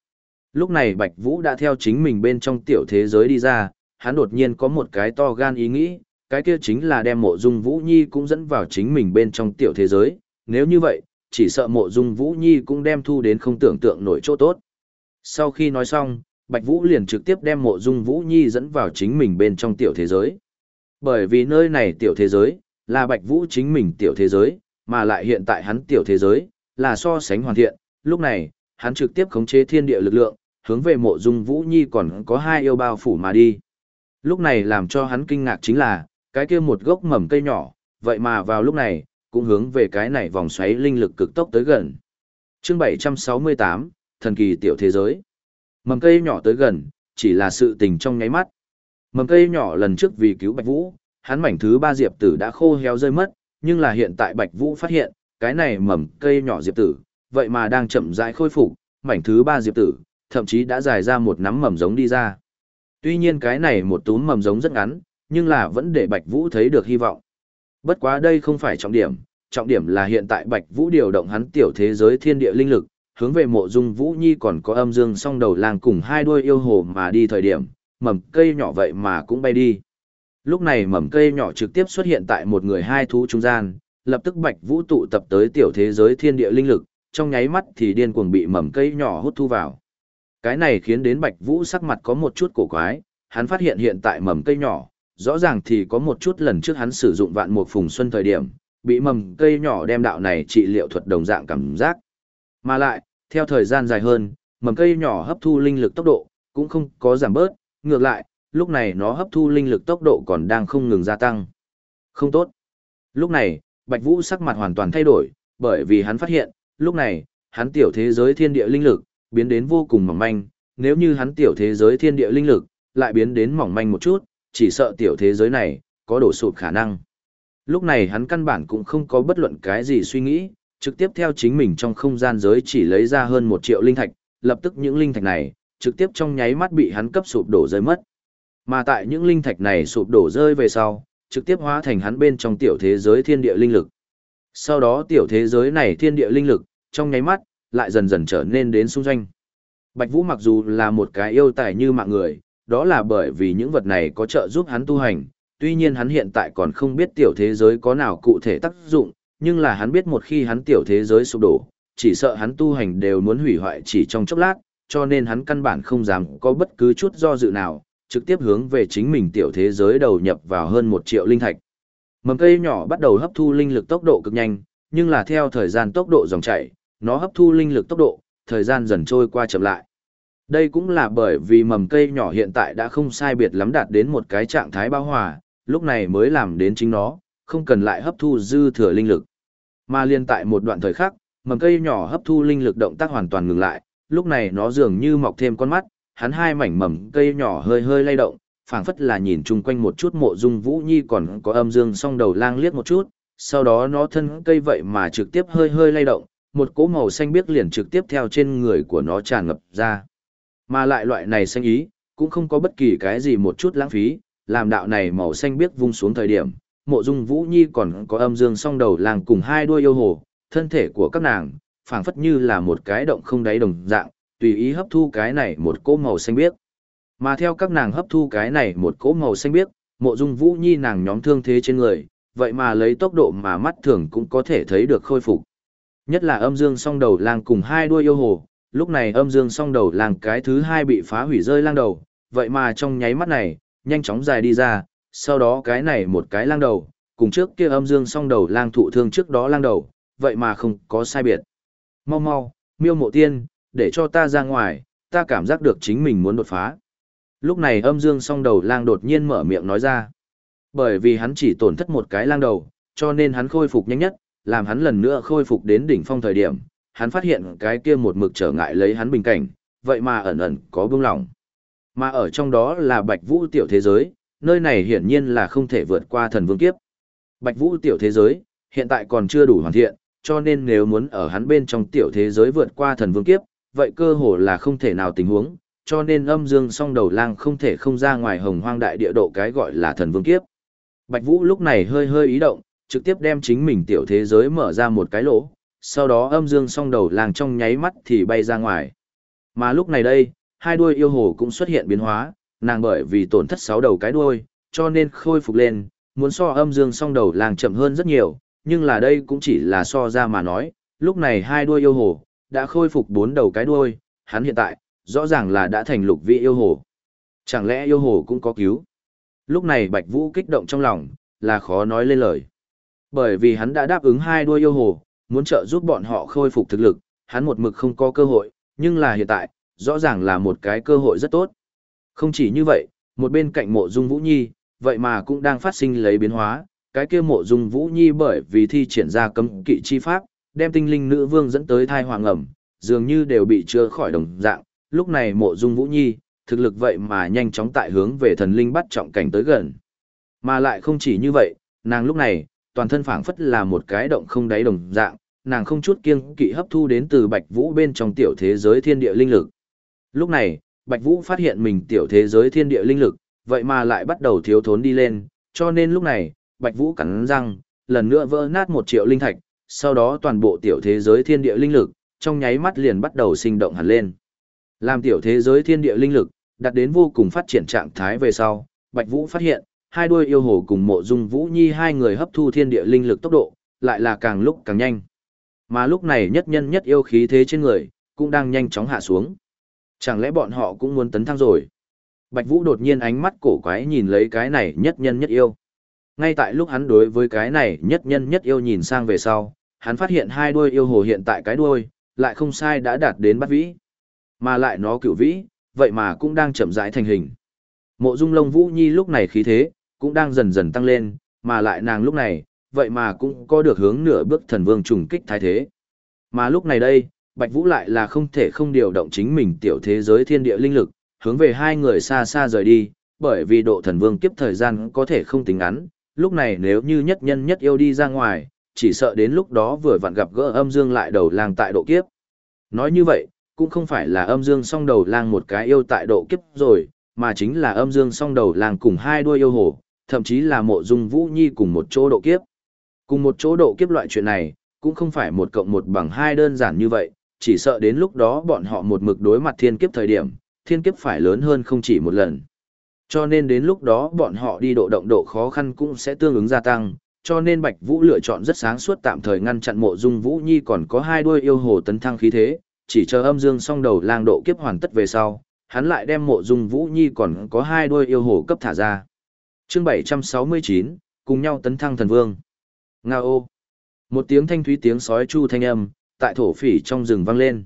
Lúc này Bạch Vũ đã theo chính mình bên trong tiểu thế giới đi ra, hắn đột nhiên có một cái to gan ý nghĩ, cái kia chính là đem mộ dung Vũ Nhi cũng dẫn vào chính mình bên trong tiểu thế giới, nếu như vậy, chỉ sợ mộ dung Vũ Nhi cũng đem thu đến không tưởng tượng nổi chỗ tốt. Sau khi nói xong, Bạch Vũ liền trực tiếp đem mộ dung Vũ Nhi dẫn vào chính mình bên trong tiểu thế giới. Bởi vì nơi này tiểu thế giới, là Bạch Vũ chính mình tiểu thế giới, mà lại hiện tại hắn tiểu thế giới, là so sánh hoàn thiện, lúc này, hắn trực tiếp khống chế thiên địa lực lượng, hướng về mộ dung Vũ Nhi còn có hai yêu bao phủ mà đi. Lúc này làm cho hắn kinh ngạc chính là, cái kia một gốc mầm cây nhỏ, vậy mà vào lúc này, cũng hướng về cái này vòng xoáy linh lực cực tốc tới gần. Chương 768, thần kỳ tiểu thế giới. Mầm cây nhỏ tới gần, chỉ là sự tình trong nháy mắt. Mầm cây nhỏ lần trước vì cứu Bạch Vũ, hắn mảnh thứ ba diệp tử đã khô héo rơi mất, nhưng là hiện tại Bạch Vũ phát hiện, cái này mầm cây nhỏ diệp tử, vậy mà đang chậm rãi khôi phục, mảnh thứ ba diệp tử, thậm chí đã dài ra một nắm mầm giống đi ra. Tuy nhiên cái này một túm mầm giống rất ngắn, nhưng là vẫn để Bạch Vũ thấy được hy vọng. Bất quá đây không phải trọng điểm, trọng điểm là hiện tại Bạch Vũ điều động hắn tiểu thế giới thiên địa linh lực, hướng về mộ dung Vũ Nhi còn có âm dương song đầu lang cùng hai đuôi yêu hồ mà đi thời điểm, mầm cây nhỏ vậy mà cũng bay đi. Lúc này mầm cây nhỏ trực tiếp xuất hiện tại một người hai thú trung gian, lập tức Bạch Vũ tụ tập tới tiểu thế giới thiên địa linh lực, trong nháy mắt thì điên cuồng bị mầm cây nhỏ hút thu vào. Cái này khiến đến Bạch Vũ sắc mặt có một chút cổ quái, hắn phát hiện hiện tại mầm cây nhỏ, rõ ràng thì có một chút lần trước hắn sử dụng vạn mục phùng xuân thời điểm, bị mầm cây nhỏ đem đạo này trị liệu thuật đồng dạng cảm giác. Mà lại, theo thời gian dài hơn, mầm cây nhỏ hấp thu linh lực tốc độ, cũng không có giảm bớt, ngược lại, lúc này nó hấp thu linh lực tốc độ còn đang không ngừng gia tăng. Không tốt. Lúc này, Bạch Vũ sắc mặt hoàn toàn thay đổi, bởi vì hắn phát hiện, lúc này, hắn tiểu thế giới thiên địa linh lực, biến đến vô cùng mỏng manh, nếu như hắn tiểu thế giới thiên địa linh lực, lại biến đến mỏng manh một chút, chỉ sợ tiểu thế giới này, có đổ sụp khả năng. Lúc này hắn căn bản cũng không có bất luận cái gì suy nghĩ, trực tiếp theo chính mình trong không gian giới chỉ lấy ra hơn một triệu linh thạch, lập tức những linh thạch này, trực tiếp trong nháy mắt bị hắn cấp sụp đổ rơi mất. Mà tại những linh thạch này sụp đổ rơi về sau, trực tiếp hóa thành hắn bên trong tiểu thế giới thiên địa linh lực. Sau đó tiểu thế giới này thiên địa linh lực, trong nháy mắt, lại dần dần trở nên đến xung doanh. Bạch Vũ mặc dù là một cái yêu tài như mạng người, đó là bởi vì những vật này có trợ giúp hắn tu hành, tuy nhiên hắn hiện tại còn không biết tiểu thế giới có nào cụ thể tác dụng, nhưng là hắn biết một khi hắn tiểu thế giới sụp đổ, chỉ sợ hắn tu hành đều muốn hủy hoại chỉ trong chốc lát, cho nên hắn căn bản không dám có bất cứ chút do dự nào, trực tiếp hướng về chính mình tiểu thế giới đầu nhập vào hơn một triệu linh thạch. Mầm cây nhỏ bắt đầu hấp thu linh lực tốc độ cực nhanh, nhưng là theo thời gian tốc độ dòng chảy, nó hấp thu linh lực tốc độ, thời gian dần trôi qua chậm lại. Đây cũng là bởi vì mầm cây nhỏ hiện tại đã không sai biệt lắm đạt đến một cái trạng thái bao hòa, lúc này mới làm đến chính nó, không cần lại hấp thu dư thừa linh lực. Mà liên tại một đoạn thời khắc, mầm cây nhỏ hấp thu linh lực động tác hoàn toàn ngừng lại, lúc này nó dường như mọc thêm con mắt, hắn hai mảnh mầm cây nhỏ hơi hơi lay động, phảng phất là nhìn chung quanh một chút mộ dung vũ nhi còn có âm dương song đầu lang liếc một chút, sau đó nó thân cây vậy mà trực tiếp hơi hơi lay động, một cỗ màu xanh biếc liền trực tiếp theo trên người của nó tràn ngập ra. Mà lại loại này xanh ý, cũng không có bất kỳ cái gì một chút lãng phí, làm đạo này màu xanh biếc vung xuống thời điểm, mộ dung vũ nhi còn có âm dương song đầu làng cùng hai đuôi yêu hồ, thân thể của các nàng, phảng phất như là một cái động không đáy đồng dạng, tùy ý hấp thu cái này một cỗ màu xanh biếc. Mà theo các nàng hấp thu cái này một cỗ màu xanh biếc, mộ dung vũ nhi nàng nhóm thương thế trên người, vậy mà lấy tốc độ mà mắt thường cũng có thể thấy được khôi phục. Nhất là âm dương song đầu lang cùng hai đuôi yêu hồ, lúc này âm dương song đầu lang cái thứ hai bị phá hủy rơi lang đầu, vậy mà trong nháy mắt này, nhanh chóng dài đi ra, sau đó cái này một cái lang đầu, cùng trước kia âm dương song đầu lang thụ thương trước đó lang đầu, vậy mà không có sai biệt. Mau mau, miêu mộ tiên, để cho ta ra ngoài, ta cảm giác được chính mình muốn đột phá. Lúc này âm dương song đầu lang đột nhiên mở miệng nói ra. Bởi vì hắn chỉ tổn thất một cái lang đầu, cho nên hắn khôi phục nhanh nhất, làm hắn lần nữa khôi phục đến đỉnh phong thời điểm, hắn phát hiện cái kia một mực trở ngại lấy hắn bình cảnh, vậy mà ẩn ẩn có bưng lỏng. Mà ở trong đó là Bạch Vũ tiểu thế giới, nơi này hiển nhiên là không thể vượt qua thần vương kiếp. Bạch Vũ tiểu thế giới, hiện tại còn chưa đủ hoàn thiện, cho nên nếu muốn ở hắn bên trong tiểu thế giới vượt qua thần vương kiếp, vậy cơ hồ là không thể nào tình huống, cho nên âm dương song đầu lang không thể không ra ngoài hồng hoang đại địa độ cái gọi là thần vương kiếp. Bạch Vũ lúc này hơi hơi ý động, trực tiếp đem chính mình tiểu thế giới mở ra một cái lỗ, sau đó âm dương song đầu làng trong nháy mắt thì bay ra ngoài. Mà lúc này đây, hai đuôi yêu hồ cũng xuất hiện biến hóa, nàng bởi vì tổn thất sáu đầu cái đuôi, cho nên khôi phục lên, muốn so âm dương song đầu làng chậm hơn rất nhiều, nhưng là đây cũng chỉ là so ra mà nói, lúc này hai đuôi yêu hồ, đã khôi phục bốn đầu cái đuôi, hắn hiện tại, rõ ràng là đã thành lục vị yêu hồ. Chẳng lẽ yêu hồ cũng có cứu? Lúc này Bạch Vũ kích động trong lòng, là khó nói lên lời. Bởi vì hắn đã đáp ứng hai đuôi yêu hồ, muốn trợ giúp bọn họ khôi phục thực lực, hắn một mực không có cơ hội, nhưng là hiện tại, rõ ràng là một cái cơ hội rất tốt. Không chỉ như vậy, một bên cạnh mộ dung Vũ Nhi, vậy mà cũng đang phát sinh lấy biến hóa, cái kia mộ dung Vũ Nhi bởi vì thi triển ra cấm kỵ chi pháp, đem tinh linh nữ vương dẫn tới thai hoàng ẩm, dường như đều bị chữa khỏi đồng dạng, lúc này mộ dung Vũ Nhi, thực lực vậy mà nhanh chóng tại hướng về thần linh bắt trọng cảnh tới gần. Mà lại không chỉ như vậy, nàng lúc này, toàn thân phảng phất là một cái động không đáy đồng dạng, nàng không chút kiêng kỵ hấp thu đến từ Bạch Vũ bên trong tiểu thế giới thiên địa linh lực. Lúc này, Bạch Vũ phát hiện mình tiểu thế giới thiên địa linh lực, vậy mà lại bắt đầu thiếu thốn đi lên, cho nên lúc này, Bạch Vũ cắn răng, lần nữa vỡ nát một triệu linh thạch, sau đó toàn bộ tiểu thế giới thiên địa linh lực, trong nháy mắt liền bắt đầu sinh động hẳn lên. Làm tiểu thế giới thiên địa linh lực, đạt đến vô cùng phát triển trạng thái về sau, Bạch Vũ phát hiện, hai đuôi yêu hồ cùng mộ dung Vũ Nhi hai người hấp thu thiên địa linh lực tốc độ, lại là càng lúc càng nhanh. Mà lúc này nhất nhân nhất yêu khí thế trên người, cũng đang nhanh chóng hạ xuống. Chẳng lẽ bọn họ cũng muốn tấn thăng rồi? Bạch Vũ đột nhiên ánh mắt cổ quái nhìn lấy cái này nhất nhân nhất yêu. Ngay tại lúc hắn đối với cái này nhất nhân nhất yêu nhìn sang về sau, hắn phát hiện hai đuôi yêu hồ hiện tại cái đuôi, lại không sai đã đạt đến bắt vĩ. Mà lại nó cựu vĩ, vậy mà cũng đang chậm rãi thành hình. Mộ dung lông vũ nhi lúc này khí thế, cũng đang dần dần tăng lên, mà lại nàng lúc này, vậy mà cũng có được hướng nửa bước thần vương trùng kích thái thế. Mà lúc này đây, Bạch Vũ lại là không thể không điều động chính mình tiểu thế giới thiên địa linh lực, hướng về hai người xa xa rời đi, bởi vì độ thần vương kiếp thời gian có thể không tính ngắn, lúc này nếu như nhất nhân nhất yêu đi ra ngoài, chỉ sợ đến lúc đó vừa vặn gặp gỡ âm dương lại đầu lang tại độ kiếp. Nói như vậy, cũng không phải là âm dương song đầu lang một cái yêu tại độ kiếp rồi, mà chính là âm dương song đầu lang cùng hai đuôi yêu hồ, thậm chí là mộ dung vũ nhi cùng một chỗ độ kiếp. Cùng một chỗ độ kiếp loại chuyện này, cũng không phải một cộng một bằng hai đơn giản như vậy, chỉ sợ đến lúc đó bọn họ một mực đối mặt thiên kiếp thời điểm, thiên kiếp phải lớn hơn không chỉ một lần. Cho nên đến lúc đó bọn họ đi độ động độ khó khăn cũng sẽ tương ứng gia tăng, cho nên Bạch Vũ lựa chọn rất sáng suốt tạm thời ngăn chặn mộ dung Vũ Nhi còn có hai đuôi yêu hồ tấn thăng khí thế, chỉ chờ âm dương song đầu lang độ kiếp hoàn tất về sau, hắn lại đem mộ dung Vũ Nhi còn có hai đuôi yêu hồ cấp thả ra. Chương 769, cùng nhau tấn thăng thần vương. Nga ô. Một tiếng thanh thúy tiếng sói chu thanh âm, tại thổ phỉ trong rừng vang lên.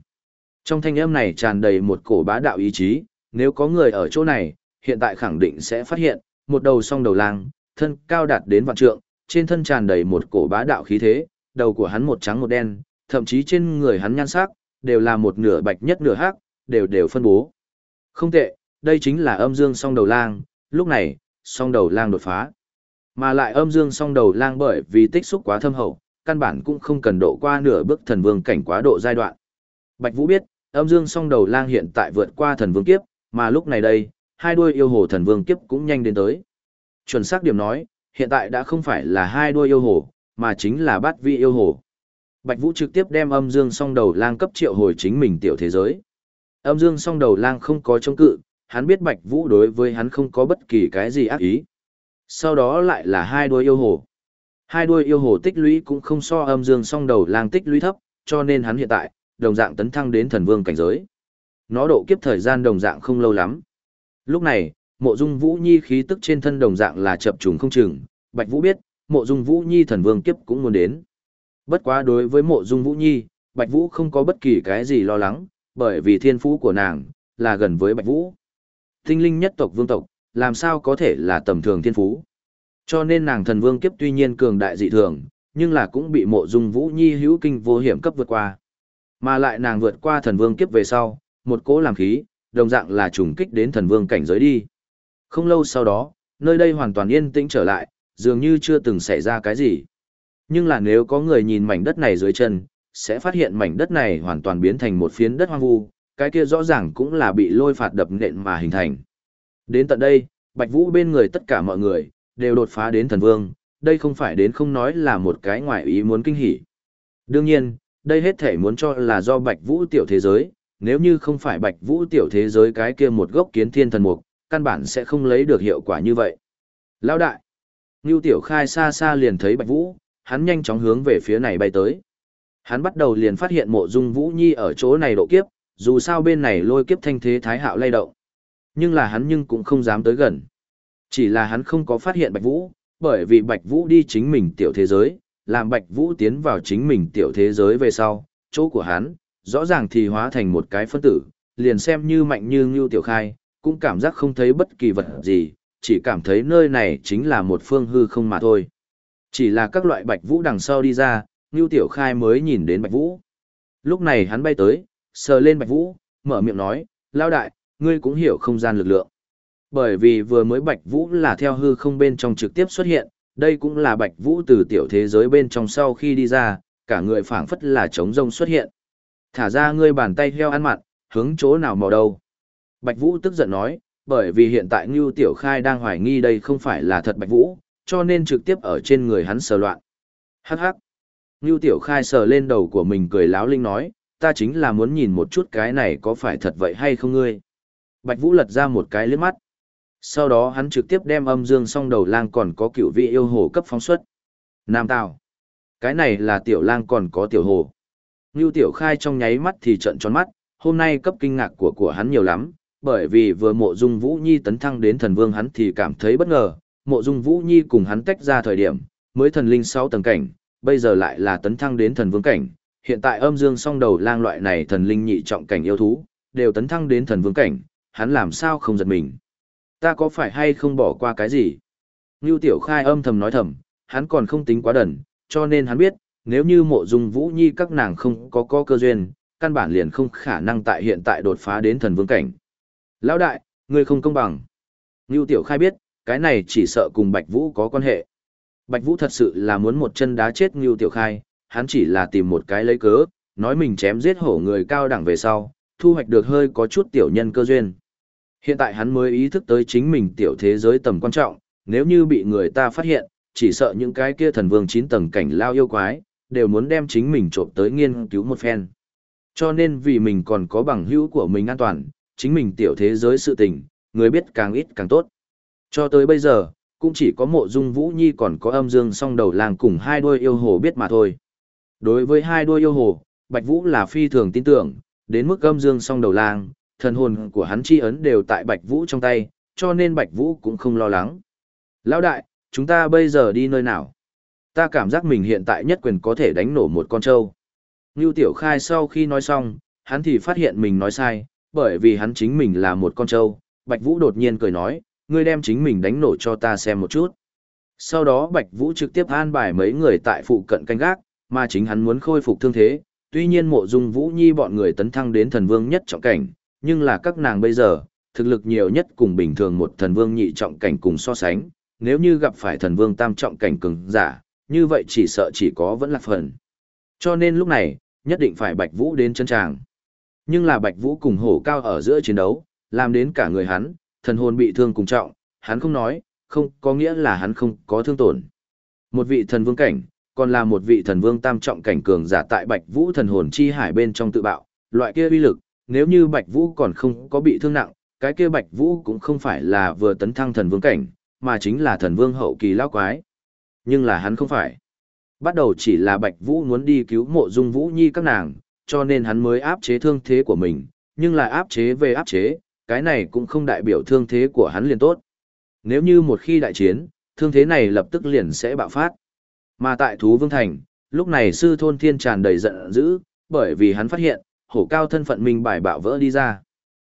Trong thanh âm này tràn đầy một cổ bá đạo ý chí, nếu có người ở chỗ này, hiện tại khẳng định sẽ phát hiện, một đầu song đầu lang, thân cao đạt đến vạn trượng, trên thân tràn đầy một cổ bá đạo khí thế, đầu của hắn một trắng một đen, thậm chí trên người hắn nhan sắc, đều là một nửa bạch nhất nửa hắc, đều đều phân bố. Không tệ, đây chính là âm dương song đầu lang, lúc này, song đầu lang đột phá. Mà lại âm dương song đầu lang bởi vì tích xúc quá thâm hậu, căn bản cũng không cần độ qua nửa bước thần vương cảnh quá độ giai đoạn. Bạch Vũ biết, âm dương song đầu lang hiện tại vượt qua thần vương kiếp, mà lúc này đây, hai đuôi yêu hồ thần vương kiếp cũng nhanh đến tới. Chuẩn xác điểm nói, hiện tại đã không phải là hai đuôi yêu hồ, mà chính là bát vi yêu hồ. Bạch Vũ trực tiếp đem âm dương song đầu lang cấp triệu hồi chính mình tiểu thế giới. Âm dương song đầu lang không có chống cự, hắn biết Bạch Vũ đối với hắn không có bất kỳ cái gì ác ý. Sau đó lại là hai đuôi yêu hồ. Hai đuôi yêu hồ tích lũy cũng không so âm dương song đầu lang tích lũy thấp, cho nên hắn hiện tại, đồng dạng tấn thăng đến thần vương cảnh giới. Nó độ kiếp thời gian đồng dạng không lâu lắm. Lúc này, mộ dung vũ nhi khí tức trên thân đồng dạng là chập trùng không chừng, Bạch Vũ biết, mộ dung vũ nhi thần vương kiếp cũng muốn đến. Bất quá đối với mộ dung vũ nhi, Bạch Vũ không có bất kỳ cái gì lo lắng, bởi vì thiên phú của nàng, là gần với Bạch Vũ. Tinh linh nhất tộc vương tộc, làm sao có thể là tầm thường thiên phú. Cho nên nàng thần vương kiếp tuy nhiên cường đại dị thường, nhưng là cũng bị mộ dung vũ nhi hữu kinh vô hiểm cấp vượt qua. Mà lại nàng vượt qua thần vương kiếp về sau, một cỗ làm khí, đồng dạng là trùng kích đến thần vương cảnh giới đi. Không lâu sau đó, nơi đây hoàn toàn yên tĩnh trở lại, dường như chưa từng xảy ra cái gì. Nhưng là nếu có người nhìn mảnh đất này dưới chân, sẽ phát hiện mảnh đất này hoàn toàn biến thành một phiến đất hoang vu, cái kia rõ ràng cũng là bị lôi phạt đập nện mà hình thành. Đến tận đây, Bạch Vũ bên người tất cả mọi người, đều đột phá đến thần vương, đây không phải đến không nói là một cái ngoại ý muốn kinh hỉ. Đương nhiên, đây hết thể muốn cho là do Bạch Vũ tiểu thế giới, nếu như không phải Bạch Vũ tiểu thế giới cái kia một gốc kiến thiên thần mục, căn bản sẽ không lấy được hiệu quả như vậy. Lão đại, Ngưu Tiểu Khai xa xa liền thấy Bạch Vũ, hắn nhanh chóng hướng về phía này bay tới. Hắn bắt đầu liền phát hiện mộ dung Vũ Nhi ở chỗ này độ kiếp, dù sao bên này lôi kiếp thanh thế thái hạo lay động. Nhưng là hắn nhưng cũng không dám tới gần. Chỉ là hắn không có phát hiện Bạch Vũ, bởi vì Bạch Vũ đi chính mình tiểu thế giới, làm Bạch Vũ tiến vào chính mình tiểu thế giới về sau, chỗ của hắn, rõ ràng thì hóa thành một cái phân tử, liền xem như mạnh như Ngưu Tiểu Khai, cũng cảm giác không thấy bất kỳ vật gì, chỉ cảm thấy nơi này chính là một phương hư không mà thôi. Chỉ là các loại Bạch Vũ đằng sau đi ra, Ngưu Tiểu Khai mới nhìn đến Bạch Vũ. Lúc này hắn bay tới, sờ lên Bạch Vũ, mở miệng nói, lao đại, ngươi cũng hiểu không gian lực lượng. Bởi vì vừa mới Bạch Vũ là theo hư không bên trong trực tiếp xuất hiện, đây cũng là Bạch Vũ từ tiểu thế giới bên trong sau khi đi ra, cả người phảng phất là trống rông xuất hiện. Thả ra ngươi bàn tay heo ăn mặn, hướng chỗ nào mò đâu. Bạch Vũ tức giận nói, bởi vì hiện tại Ngưu Tiểu Khai đang hoài nghi đây không phải là thật Bạch Vũ, cho nên trực tiếp ở trên người hắn sờ loạn. Hắc hắc. Ngưu Tiểu Khai sờ lên đầu của mình cười láo linh nói, ta chính là muốn nhìn một chút cái này có phải thật vậy hay không ngươi. Bạch Vũ lật ra một cái liếc mắt. Sau đó hắn trực tiếp đem âm dương song đầu lang còn có cựu vị yêu hồ cấp phóng xuất. Nam Tào. Cái này là tiểu lang còn có tiểu hồ. Ngưu Tiểu Khai trong nháy mắt thì trận tròn mắt, hôm nay cấp kinh ngạc của của hắn nhiều lắm, bởi vì vừa mộ dung Vũ Nhi tấn thăng đến thần vương hắn thì cảm thấy bất ngờ, mộ dung Vũ Nhi cùng hắn tách ra thời điểm, mới thần linh 6 tầng cảnh, bây giờ lại là tấn thăng đến thần vương cảnh, hiện tại âm dương song đầu lang loại này thần linh nhị trọng cảnh yêu thú, đều tấn thăng đến thần vương cảnh, hắn làm sao không giật mình. Ta có phải hay không bỏ qua cái gì? Ngưu Tiểu Khai âm thầm nói thầm, hắn còn không tính quá đần, cho nên hắn biết, nếu như mộ dung Vũ Nhi các nàng không có có cơ duyên, căn bản liền không khả năng tại hiện tại đột phá đến thần vương cảnh. Lão đại, ngươi không công bằng. Ngưu Tiểu Khai biết, cái này chỉ sợ cùng Bạch Vũ có quan hệ. Bạch Vũ thật sự là muốn một chân đá chết Ngưu Tiểu Khai, hắn chỉ là tìm một cái lấy cớ, nói mình chém giết hổ người cao đẳng về sau, thu hoạch được hơi có chút tiểu nhân cơ duyên. Hiện tại hắn mới ý thức tới chính mình tiểu thế giới tầm quan trọng, nếu như bị người ta phát hiện, chỉ sợ những cái kia thần vương 9 tầng cảnh lao yêu quái, đều muốn đem chính mình trộm tới nghiên cứu một phen. Cho nên vì mình còn có bằng hữu của mình an toàn, chính mình tiểu thế giới sự tình, người biết càng ít càng tốt. Cho tới bây giờ, cũng chỉ có mộ dung vũ nhi còn có âm dương song đầu làng cùng hai đôi yêu hồ biết mà thôi. Đối với hai đôi yêu hồ, Bạch Vũ là phi thường tin tưởng, đến mức âm dương song đầu lang, thần hồn của hắn chi ấn đều tại Bạch Vũ trong tay, cho nên Bạch Vũ cũng không lo lắng. Lão đại, chúng ta bây giờ đi nơi nào? Ta cảm giác mình hiện tại nhất quyền có thể đánh nổ một con trâu. Ngưu Tiểu Khai sau khi nói xong, hắn thì phát hiện mình nói sai, bởi vì hắn chính mình là một con trâu. Bạch Vũ đột nhiên cười nói, ngươi đem chính mình đánh nổ cho ta xem một chút. Sau đó Bạch Vũ trực tiếp an bài mấy người tại phụ cận canh gác, mà chính hắn muốn khôi phục thương thế. Tuy nhiên mộ dung Vũ Nhi bọn người tấn thăng đến thần vương nhất trọng cảnh, nhưng là các nàng bây giờ, thực lực nhiều nhất cùng bình thường một thần vương nhị trọng cảnh cùng so sánh, nếu như gặp phải thần vương tam trọng cảnh cường giả, như vậy chỉ sợ chỉ có vẫn là phần. Cho nên lúc này, nhất định phải Bạch Vũ đến chân tràng. Nhưng là Bạch Vũ cùng hổ cao ở giữa chiến đấu, làm đến cả người hắn, thần hồn bị thương cùng trọng, hắn không nói, không có nghĩa là hắn không có thương tổn. Một vị thần vương cảnh, còn là một vị thần vương tam trọng cảnh cường giả tại Bạch Vũ thần hồn chi hải bên trong tự bạo, loại kia uy lực, nếu như Bạch Vũ còn không có bị thương nặng, cái kia Bạch Vũ cũng không phải là vừa tấn thăng thần vương cảnh, mà chính là thần vương hậu kỳ lão quái. Nhưng là hắn không phải. Bắt đầu chỉ là Bạch Vũ muốn đi cứu mộ dung Vũ Nhi các nàng, cho nên hắn mới áp chế thương thế của mình, nhưng là áp chế về áp chế, cái này cũng không đại biểu thương thế của hắn liền tốt. Nếu như một khi đại chiến, thương thế này lập tức liền sẽ bạo phát. Mà tại Thú Vương Thành, lúc này sư thôn thiên tràn đầy giận dữ, bởi vì hắn phát hiện, hổ cao thân phận minh bài bạo vỡ đi ra.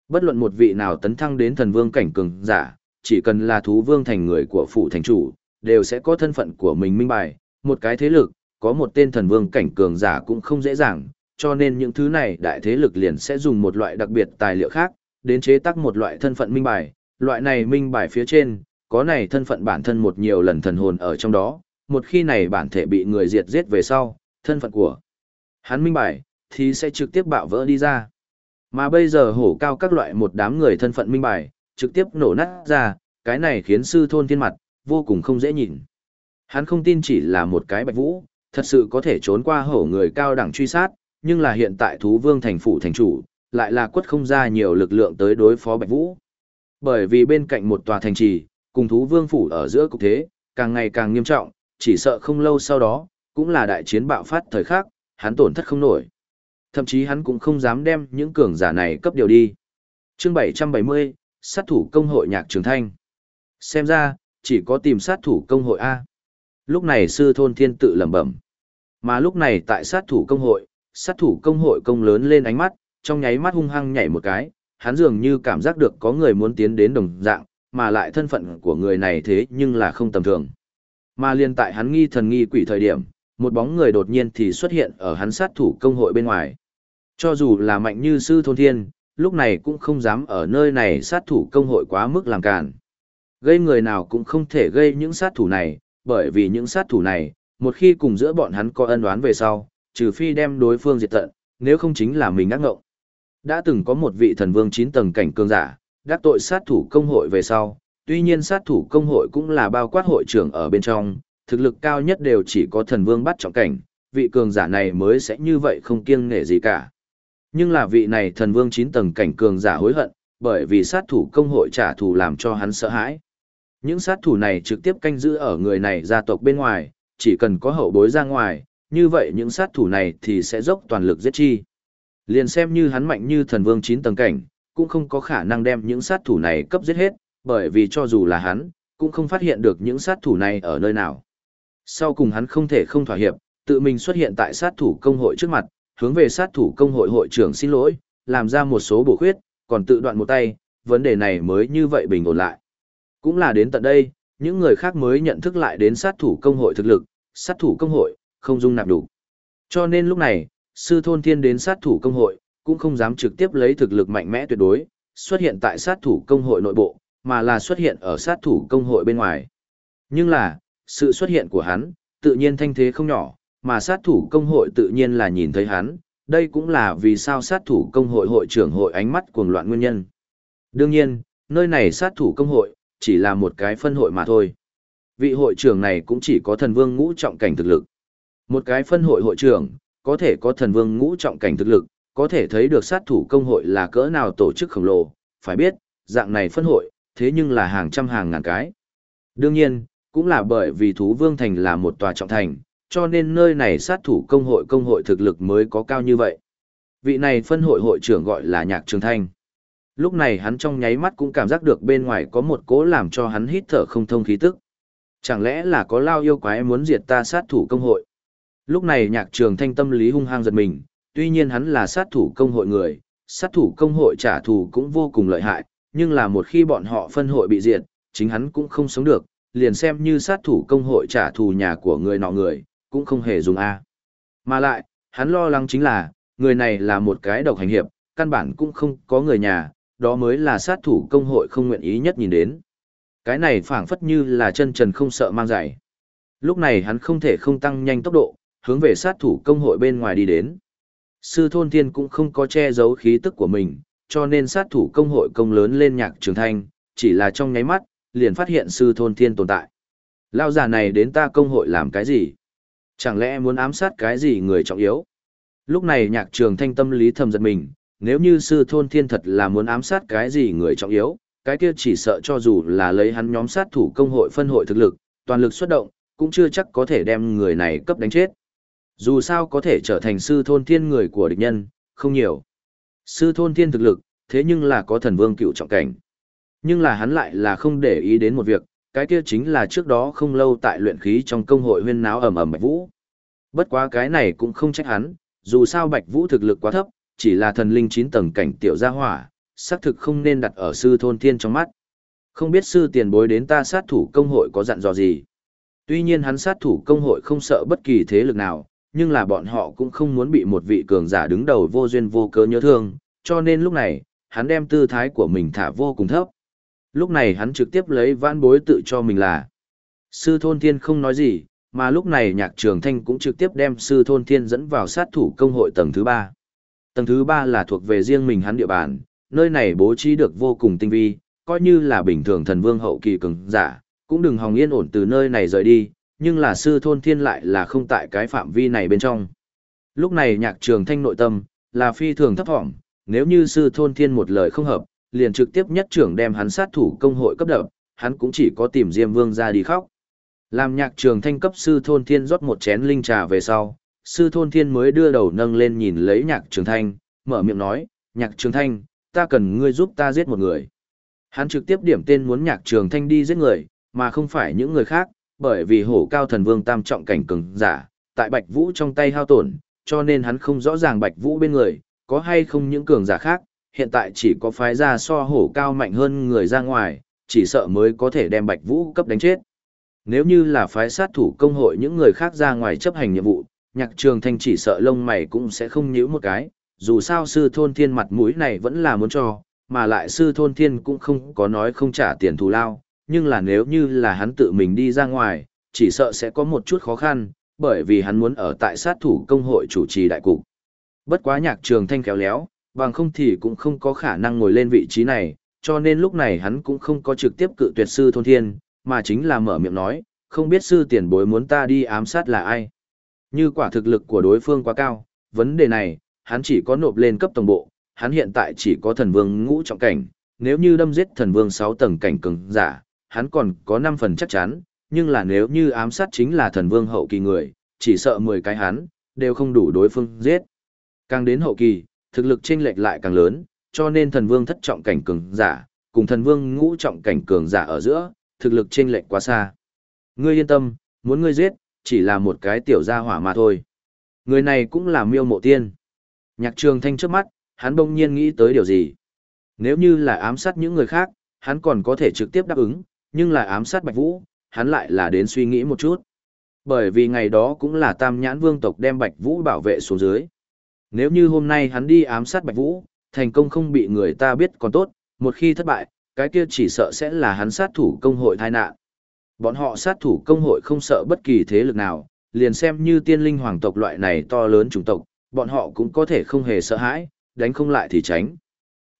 Bất luận một vị nào tấn thăng đến thần vương cảnh cường giả, chỉ cần là thú vương thành người của phủ thành chủ, đều sẽ có thân phận của mình minh bài, một cái thế lực, có một tên thần vương cảnh cường giả cũng không dễ dàng, cho nên những thứ này đại thế lực liền sẽ dùng một loại đặc biệt tài liệu khác, đến chế tác một loại thân phận minh bài, loại này minh bài phía trên, có này thân phận bản thân một nhiều lần thần hồn ở trong đó, một khi này bản thể bị người diệt giết về sau, thân phận của hắn minh bài, thì sẽ trực tiếp bạo vỡ đi ra. Mà bây giờ hổ cao các loại một đám người thân phận minh bài, trực tiếp nổ nát ra, cái này khiến sư thôn thiên mặt, vô cùng không dễ nhìn. Hắn không tin chỉ là một cái bạch vũ, thật sự có thể trốn qua hổ người cao đẳng truy sát, nhưng là hiện tại thú vương thành phủ thành chủ, lại là quất không ra nhiều lực lượng tới đối phó bạch vũ. Bởi vì bên cạnh một tòa thành trì, cùng thú vương phủ ở giữa cục thế, càng ngày càng nghiêm trọng, chỉ sợ không lâu sau đó, cũng là đại chiến bạo phát thời khắc, hắn tổn thất không nổi. Thậm chí hắn cũng không dám đem những cường giả này cấp điều đi. Chương 770, sát thủ công hội nhạc trường thanh. Xem ra, chỉ có tìm sát thủ công hội A. Lúc này sư thôn thiên tự lẩm bẩm. Mà lúc này tại sát thủ công hội, sát thủ công hội công lớn lên ánh mắt, trong nháy mắt hung hăng nhảy một cái, hắn dường như cảm giác được có người muốn tiến đến đồng dạng, mà lại thân phận của người này thế nhưng là không tầm thường. Mà liên tại hắn nghi thần nghi quỷ thời điểm, một bóng người đột nhiên thì xuất hiện ở hắn sát thủ công hội bên ngoài. Cho dù là mạnh như sư thôn thiên, lúc này cũng không dám ở nơi này sát thủ công hội quá mức làm cản. Gây người nào cũng không thể gây những sát thủ này, bởi vì những sát thủ này, một khi cùng giữa bọn hắn có ân oán về sau, trừ phi đem đối phương diệt tận, nếu không chính là mình ác ngộng. Đã từng có một vị thần vương 9 tầng cảnh cường giả, đắc tội sát thủ công hội về sau, tuy nhiên sát thủ công hội cũng là bao quát hội trưởng ở bên trong, thực lực cao nhất đều chỉ có thần vương bắt trọng cảnh, vị cường giả này mới sẽ như vậy không kiêng nể gì cả. Nhưng là vị này thần vương 9 tầng cảnh cường giả hối hận, bởi vì sát thủ công hội trả thù làm cho hắn sợ hãi. Những sát thủ này trực tiếp canh giữ ở người này gia tộc bên ngoài, chỉ cần có hậu bối ra ngoài, như vậy những sát thủ này thì sẽ dốc toàn lực giết chi. Liền xem như hắn mạnh như thần vương 9 tầng cảnh, cũng không có khả năng đem những sát thủ này cấp giết hết, bởi vì cho dù là hắn, cũng không phát hiện được những sát thủ này ở nơi nào. Sau cùng hắn không thể không thỏa hiệp, tự mình xuất hiện tại sát thủ công hội trước mặt, hướng về sát thủ công hội hội trưởng xin lỗi, làm ra một số bổ khuyết, còn tự đoạn một tay, vấn đề này mới như vậy bình ổn lại. Cũng là đến tận đây, những người khác mới nhận thức lại đến sát thủ công hội thực lực, sát thủ công hội, không dung nạp đủ. Cho nên lúc này, sư thôn thiên đến sát thủ công hội, cũng không dám trực tiếp lấy thực lực mạnh mẽ tuyệt đối, xuất hiện tại sát thủ công hội nội bộ, mà là xuất hiện ở sát thủ công hội bên ngoài. Nhưng là, sự xuất hiện của hắn, tự nhiên thanh thế không nhỏ, mà sát thủ công hội tự nhiên là nhìn thấy hắn, đây cũng là vì sao sát thủ công hội hội trưởng hội ánh mắt cuồng loạn nguyên nhân. Đương nhiên, nơi này sát thủ công hội, chỉ là một cái phân hội mà thôi. Vị hội trưởng này cũng chỉ có thần vương ngũ trọng cảnh thực lực. Một cái phân hội hội trưởng, có thể có thần vương ngũ trọng cảnh thực lực, có thể thấy được sát thủ công hội là cỡ nào tổ chức khổng lồ, phải biết, dạng này phân hội, thế nhưng là hàng trăm hàng ngàn cái. Đương nhiên, cũng là bởi vì thú vương thành là một tòa trọng thành, cho nên nơi này sát thủ công hội công hội thực lực mới có cao như vậy. Vị này phân hội hội trưởng gọi là Nhạc Trường Thanh. Lúc này hắn trong nháy mắt cũng cảm giác được bên ngoài có một cố làm cho hắn hít thở không thông khí tức. Chẳng lẽ là có lao yêu quái muốn diệt ta sát thủ công hội? Lúc này Nhạc Trường Thanh tâm lý hung hăng giật mình, tuy nhiên hắn là sát thủ công hội người, sát thủ công hội trả thù cũng vô cùng lợi hại, nhưng là một khi bọn họ phân hội bị diệt, chính hắn cũng không sống được, liền xem như sát thủ công hội trả thù nhà của người nọ người, cũng không hề dùng A. Mà lại, hắn lo lắng chính là, người này là một cái độc hành hiệp, căn bản cũng không có người nhà, đó mới là sát thủ công hội không nguyện ý nhất nhìn đến. Cái này phảng phất như là chân trần không sợ mang giày. Lúc này hắn không thể không tăng nhanh tốc độ, hướng về sát thủ công hội bên ngoài đi đến. Sư thôn thiên cũng không có che giấu khí tức của mình, cho nên sát thủ công hội công lớn lên nhạc trường thanh, chỉ là trong nháy mắt, liền phát hiện sư thôn thiên tồn tại. Lao giả này đến ta công hội làm cái gì? Chẳng lẽ muốn ám sát cái gì người trọng yếu? Lúc này nhạc trường thanh tâm lý thầm giật mình, nếu như sư thôn thiên thật là muốn ám sát cái gì người trọng yếu, cái kia chỉ sợ cho dù là lấy hắn nhóm sát thủ công hội phân hội thực lực, toàn lực xuất động, cũng chưa chắc có thể đem người này cấp đánh chết. Dù sao có thể trở thành sư thôn thiên người của địch nhân, không nhiều. Sư thôn thiên thực lực, thế nhưng là có thần vương cựu trọng cảnh. Nhưng là hắn lại là không để ý đến một việc, cái kia chính là trước đó không lâu tại luyện khí trong công hội huyên náo ầm ầm Bạch Vũ. Bất quá cái này cũng không trách hắn, dù sao Bạch Vũ thực lực quá thấp, chỉ là thần linh 9 tầng cảnh tiểu gia hỏa, xác thực không nên đặt ở sư thôn thiên trong mắt. Không biết sư tiền bối đến ta sát thủ công hội có dặn dò gì. Tuy nhiên hắn sát thủ công hội không sợ bất kỳ thế lực nào, nhưng là bọn họ cũng không muốn bị một vị cường giả đứng đầu vô duyên vô cớ nhớ thương, cho nên lúc này, hắn đem tư thái của mình thả vô cùng thấp. Lúc này hắn trực tiếp lấy vãn bối tự cho mình là. Sư thôn thiên không nói gì, mà lúc này nhạc trường thanh cũng trực tiếp đem sư thôn thiên dẫn vào sát thủ công hội tầng thứ ba. Tầng thứ ba là thuộc về riêng mình hắn địa bàn, nơi này bố trí được vô cùng tinh vi, coi như là bình thường thần vương hậu kỳ cường giả, cũng đừng hòng yên ổn từ nơi này rời đi, nhưng là sư thôn thiên lại là không tại cái phạm vi này bên trong. Lúc này nhạc trường thanh nội tâm, là phi thường thấp thỏm, nếu như sư thôn thiên một lời không hợp, liền trực tiếp nhất trưởng đem hắn sát thủ công hội cấp đập, hắn cũng chỉ có tìm Diêm Vương ra đi khóc. Làm nhạc trường thanh cấp sư thôn thiên rót một chén linh trà về sau, sư thôn thiên mới đưa đầu nâng lên nhìn lấy nhạc trường thanh, mở miệng nói, nhạc trường thanh, ta cần ngươi giúp ta giết một người. Hắn trực tiếp điểm tên muốn nhạc trường thanh đi giết người, mà không phải những người khác, bởi vì hổ cao thần vương tam trọng cảnh cường giả, tại Bạch Vũ trong tay hao tổn, cho nên hắn không rõ ràng Bạch Vũ bên người, có hay không những cường giả khác, hiện tại chỉ có phái ra so hổ cao mạnh hơn người ra ngoài, chỉ sợ mới có thể đem Bạch Vũ cấp đánh chết. Nếu như là phái sát thủ công hội những người khác ra ngoài chấp hành nhiệm vụ, nhạc trường thanh chỉ sợ lông mày cũng sẽ không nhíu một cái, dù sao sư thôn thiên mặt mũi này vẫn là muốn cho, mà lại sư thôn thiên cũng không có nói không trả tiền thù lao, nhưng là nếu như là hắn tự mình đi ra ngoài, chỉ sợ sẽ có một chút khó khăn, bởi vì hắn muốn ở tại sát thủ công hội chủ trì đại cục. Bất quá nhạc trường thanh khéo léo, bằng không thì cũng không có khả năng ngồi lên vị trí này, cho nên lúc này hắn cũng không có trực tiếp cự tuyệt sư thôn thiên, mà chính là mở miệng nói, không biết sư tiền bối muốn ta đi ám sát là ai. Như quả thực lực của đối phương quá cao, vấn đề này, hắn chỉ có nộp lên cấp tổng bộ, hắn hiện tại chỉ có thần vương ngũ trọng cảnh, nếu như đâm giết thần vương 6 tầng cảnh cường giả, hắn còn có 5 phần chắc chắn, nhưng là nếu như ám sát chính là thần vương hậu kỳ người, chỉ sợ 10 cái hắn, đều không đủ đối phương giết. Càng đến hậu kỳ, thực lực chênh lệch lại càng lớn, cho nên thần vương thất trọng cảnh cường giả, cùng thần vương ngũ trọng cảnh cường giả ở giữa, thực lực chênh lệch quá xa. Ngươi yên tâm, muốn ngươi giết, chỉ là một cái tiểu gia hỏa mà thôi. Người này cũng là miêu mộ tiên. Nhạc trường thanh trước mắt, hắn bỗng nhiên nghĩ tới điều gì. Nếu như là ám sát những người khác, hắn còn có thể trực tiếp đáp ứng, nhưng là ám sát Bạch Vũ, hắn lại là đến suy nghĩ một chút. Bởi vì ngày đó cũng là tam nhãn vương tộc đem Bạch Vũ bảo vệ xuống dưới. Nếu như hôm nay hắn đi ám sát Bạch Vũ, thành công không bị người ta biết còn tốt, một khi thất bại, cái kia chỉ sợ sẽ là hắn sát thủ công hội tai nạn. Bọn họ sát thủ công hội không sợ bất kỳ thế lực nào, liền xem như tiên linh hoàng tộc loại này to lớn chủng tộc, bọn họ cũng có thể không hề sợ hãi, đánh không lại thì tránh.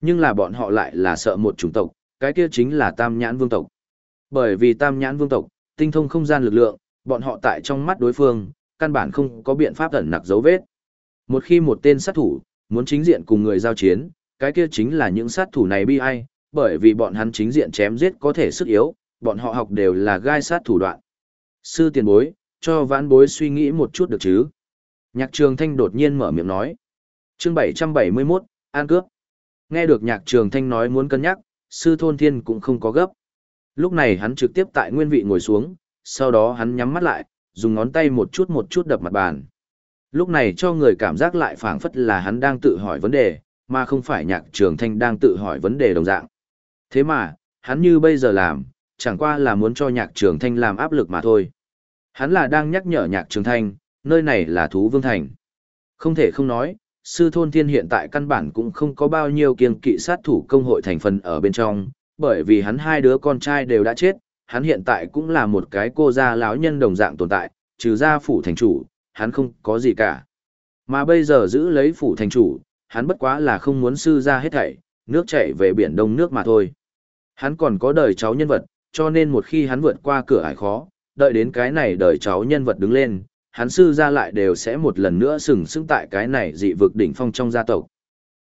Nhưng là bọn họ lại là sợ một chủng tộc, cái kia chính là tam nhãn vương tộc. Bởi vì tam nhãn vương tộc, tinh thông không gian lực lượng, bọn họ tại trong mắt đối phương, căn bản không có biện pháp ẩn nặc dấu vết. Một khi một tên sát thủ, muốn chính diện cùng người giao chiến, cái kia chính là những sát thủ này bi ai, bởi vì bọn hắn chính diện chém giết có thể sức yếu, bọn họ học đều là gai sát thủ đoạn. Sư tiền bối, cho vãn bối suy nghĩ một chút được chứ? Nhạc trường thanh đột nhiên mở miệng nói. chương 771, An cướp. Nghe được nhạc trường thanh nói muốn cân nhắc, sư thôn thiên cũng không có gấp. Lúc này hắn trực tiếp tại nguyên vị ngồi xuống, sau đó hắn nhắm mắt lại, dùng ngón tay một chút một chút đập mặt bàn. Lúc này cho người cảm giác lại phảng phất là hắn đang tự hỏi vấn đề, mà không phải nhạc trường thanh đang tự hỏi vấn đề đồng dạng. Thế mà, hắn như bây giờ làm, chẳng qua là muốn cho nhạc trường thanh làm áp lực mà thôi. Hắn là đang nhắc nhở nhạc trường thanh, nơi này là thú vương thành. Không thể không nói, sư thôn thiên hiện tại căn bản cũng không có bao nhiêu kiêng kỵ sát thủ công hội thành phần ở bên trong, bởi vì hắn hai đứa con trai đều đã chết, hắn hiện tại cũng là một cái cô gia lão nhân đồng dạng tồn tại, trừ ra phủ thành chủ, hắn không có gì cả. Mà bây giờ giữ lấy phủ thành chủ, hắn bất quá là không muốn sư ra hết thảy, nước chảy về biển đông nước mà thôi. Hắn còn có đời cháu nhân vật, cho nên một khi hắn vượt qua cửa ải khó, đợi đến cái này đời cháu nhân vật đứng lên, hắn sư ra lại đều sẽ một lần nữa sừng sững tại cái này dị vực đỉnh phong trong gia tộc.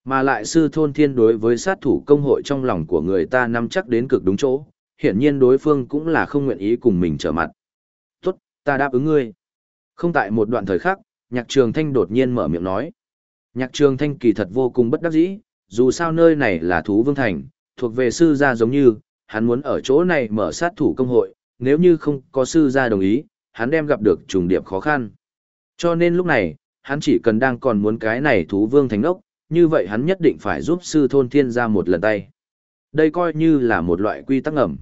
Mà lại sư thôn thiên đối với sát thủ công hội trong lòng của người ta nắm chắc đến cực đúng chỗ, hiển nhiên đối phương cũng là không nguyện ý cùng mình trở mặt. Tốt, ta đáp ứng ngươi. Không tại một đoạn thời khắc, nhạc trường thanh đột nhiên mở miệng nói. Nhạc trường thanh kỳ thật vô cùng bất đắc dĩ, dù sao nơi này là thú vương thành, thuộc về sư gia giống như, hắn muốn ở chỗ này mở sát thủ công hội, nếu như không có sư gia đồng ý, hắn đem gặp được trùng điệp khó khăn. Cho nên lúc này, hắn chỉ cần đang còn muốn cái này thú vương thành ốc, như vậy hắn nhất định phải giúp sư thôn thiên ra một lần tay. Đây coi như là một loại quy tắc ngầm.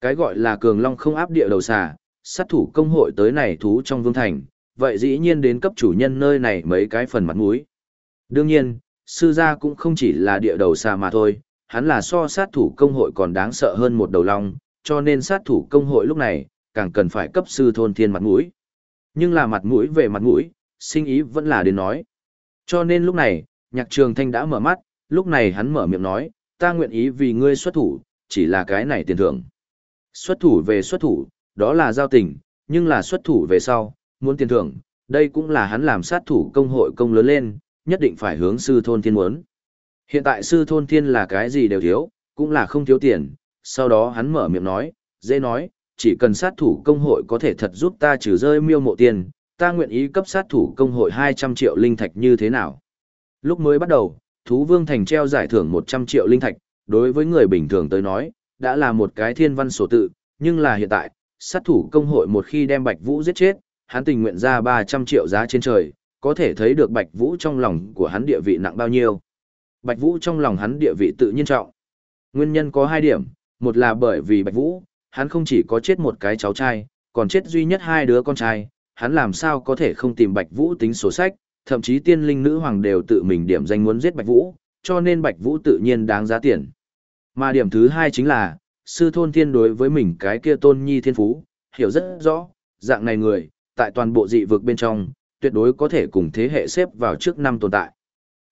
Cái gọi là cường long không áp địa đầu xà, sát thủ công hội tới này thú trong vương thành, vậy dĩ nhiên đến cấp chủ nhân nơi này mấy cái phần mặt mũi. Đương nhiên, sư gia cũng không chỉ là địa đầu xà mà thôi, hắn là so sát thủ công hội còn đáng sợ hơn một đầu long, cho nên sát thủ công hội lúc này, càng cần phải cấp sư thôn thiên mặt mũi. Nhưng là mặt mũi về mặt mũi, sinh ý vẫn là đến nói. Cho nên lúc này, nhạc trường thanh đã mở mắt, lúc này hắn mở miệng nói, ta nguyện ý vì ngươi xuất thủ, chỉ là cái này tiền thưởng. Xuất thủ về xuất thủ, đó là giao tình, nhưng là xuất thủ về sau, muốn tiền thưởng, đây cũng là hắn làm sát thủ công hội công lớn lên, nhất định phải hướng sư thôn thiên muốn. Hiện tại sư thôn thiên là cái gì đều thiếu, cũng là không thiếu tiền, sau đó hắn mở miệng nói, dễ nói, chỉ cần sát thủ công hội có thể thật giúp ta trừ rơi miêu mộ tiền, ta nguyện ý cấp sát thủ công hội 200 triệu linh thạch như thế nào. Lúc mới bắt đầu, thú vương thành treo giải thưởng 100 triệu linh thạch, đối với người bình thường tới nói, đã là một cái thiên văn sổ tự, nhưng là hiện tại, sát thủ công hội một khi đem Bạch Vũ giết chết, hắn tình nguyện ra 300 triệu giá trên trời, có thể thấy được Bạch Vũ trong lòng của hắn địa vị nặng bao nhiêu. Bạch Vũ trong lòng hắn địa vị tự nhiên trọng. Nguyên nhân có hai điểm, một là bởi vì Bạch Vũ, hắn không chỉ có chết một cái cháu trai, còn chết duy nhất hai đứa con trai, hắn làm sao có thể không tìm Bạch Vũ tính sổ sách, thậm chí tiên linh nữ hoàng đều tự mình điểm danh muốn giết Bạch Vũ, cho nên Bạch Vũ tự nhiên đáng giá tiền. Mà điểm thứ hai chính là, sư thôn thiên đối với mình cái kia tôn nhi thiên phú, hiểu rất rõ, dạng này người, tại toàn bộ dị vực bên trong, tuyệt đối có thể cùng thế hệ xếp vào trước năm tồn tại.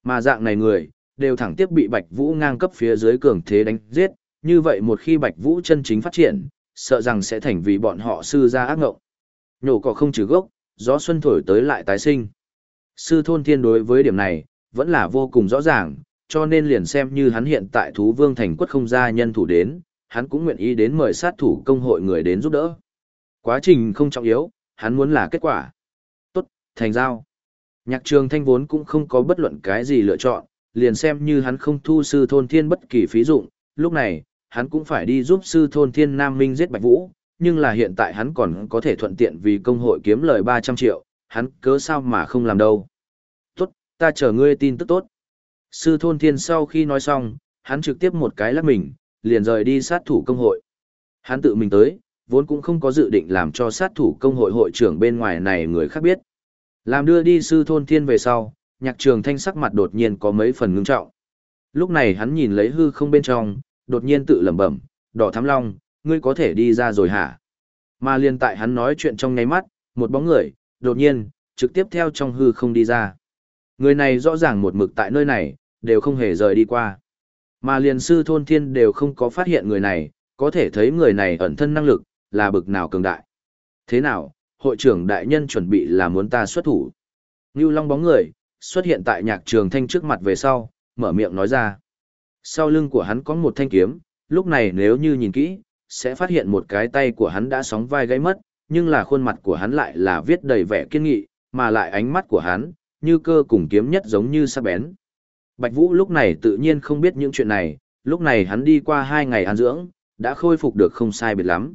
Mà dạng này người, đều thẳng tiếp bị Bạch Vũ ngang cấp phía dưới cường thế đánh giết, như vậy một khi Bạch Vũ chân chính phát triển, sợ rằng sẽ thành vì bọn họ sư gia ác ngộng. Nhổ cỏ không trừ gốc, gió xuân thổi tới lại tái sinh. Sư thôn thiên đối với điểm này, vẫn là vô cùng rõ ràng, cho nên liền xem như hắn hiện tại thú vương thành quất không ra nhân thủ đến, hắn cũng nguyện ý đến mời sát thủ công hội người đến giúp đỡ. Quá trình không trọng yếu, hắn muốn là kết quả. Tốt, thành giao. Nhạc trường thanh vốn cũng không có bất luận cái gì lựa chọn, liền xem như hắn không thu sư thôn thiên bất kỳ phí dụng, lúc này, hắn cũng phải đi giúp sư thôn thiên Nam Minh giết Bạch Vũ, nhưng là hiện tại hắn còn có thể thuận tiện vì công hội kiếm lời 300 triệu, hắn cớ sao mà không làm đâu. Ta chờ ngươi tin tức tốt. Sư thôn thiên sau khi nói xong, hắn trực tiếp một cái lắc mình, liền rời đi sát thủ công hội. Hắn tự mình tới, vốn cũng không có dự định làm cho sát thủ công hội hội trưởng bên ngoài này người khác biết. Làm đưa đi sư thôn thiên về sau, nhạc trường thanh sắc mặt đột nhiên có mấy phần ngưng trọng. Lúc này hắn nhìn lấy hư không bên trong, đột nhiên tự lẩm bẩm, đỏ thắm long, ngươi có thể đi ra rồi hả? Mà liền tại hắn nói chuyện trong ngáy mắt, một bóng người, đột nhiên, trực tiếp theo trong hư không đi ra. Người này rõ ràng một mực tại nơi này, đều không hề rời đi qua. Mà liền sư thôn thiên đều không có phát hiện người này, có thể thấy người này ẩn thân năng lực, là bực nào cường đại. Thế nào, hội trưởng đại nhân chuẩn bị là muốn ta xuất thủ. Ngưu Long bóng người, xuất hiện tại nhạc trường thanh trước mặt về sau, mở miệng nói ra. Sau lưng của hắn có một thanh kiếm, lúc này nếu như nhìn kỹ, sẽ phát hiện một cái tay của hắn đã sóng vai gáy mất, nhưng là khuôn mặt của hắn lại là viết đầy vẻ kiên nghị, mà lại ánh mắt của hắn, như cơ cùng kiếm nhất giống như sắc bén. Bạch Vũ lúc này tự nhiên không biết những chuyện này, lúc này hắn đi qua hai ngày an dưỡng, đã khôi phục được không sai biệt lắm.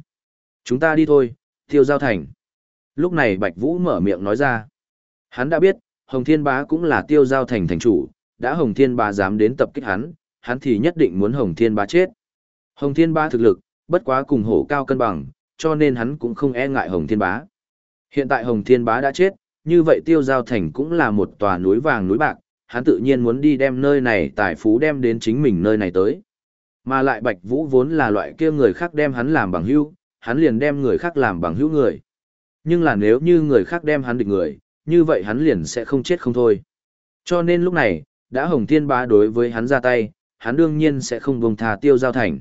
Chúng ta đi thôi, tiêu giao thành. Lúc này Bạch Vũ mở miệng nói ra. Hắn đã biết, Hồng Thiên Bá cũng là tiêu giao thành thành chủ, đã Hồng Thiên Bá dám đến tập kích hắn, hắn thì nhất định muốn Hồng Thiên Bá chết. Hồng Thiên Bá thực lực, bất quá cùng hổ cao cân bằng, cho nên hắn cũng không e ngại Hồng Thiên Bá. Hiện tại Hồng Thiên Bá đã chết, như vậy tiêu giao thành cũng là một tòa núi vàng núi bạc, hắn tự nhiên muốn đi đem nơi này tài phú đem đến chính mình nơi này tới. Mà lại Bạch Vũ vốn là loại kia người khác đem hắn làm bằng hữu, hắn liền đem người khác làm bằng hữu người. Nhưng là nếu như người khác đem hắn địch người, như vậy hắn liền sẽ không chết không thôi. Cho nên lúc này, đã Hồng Thiên Bá đối với hắn ra tay, hắn đương nhiên sẽ không buông tha Tiêu Giao Thành.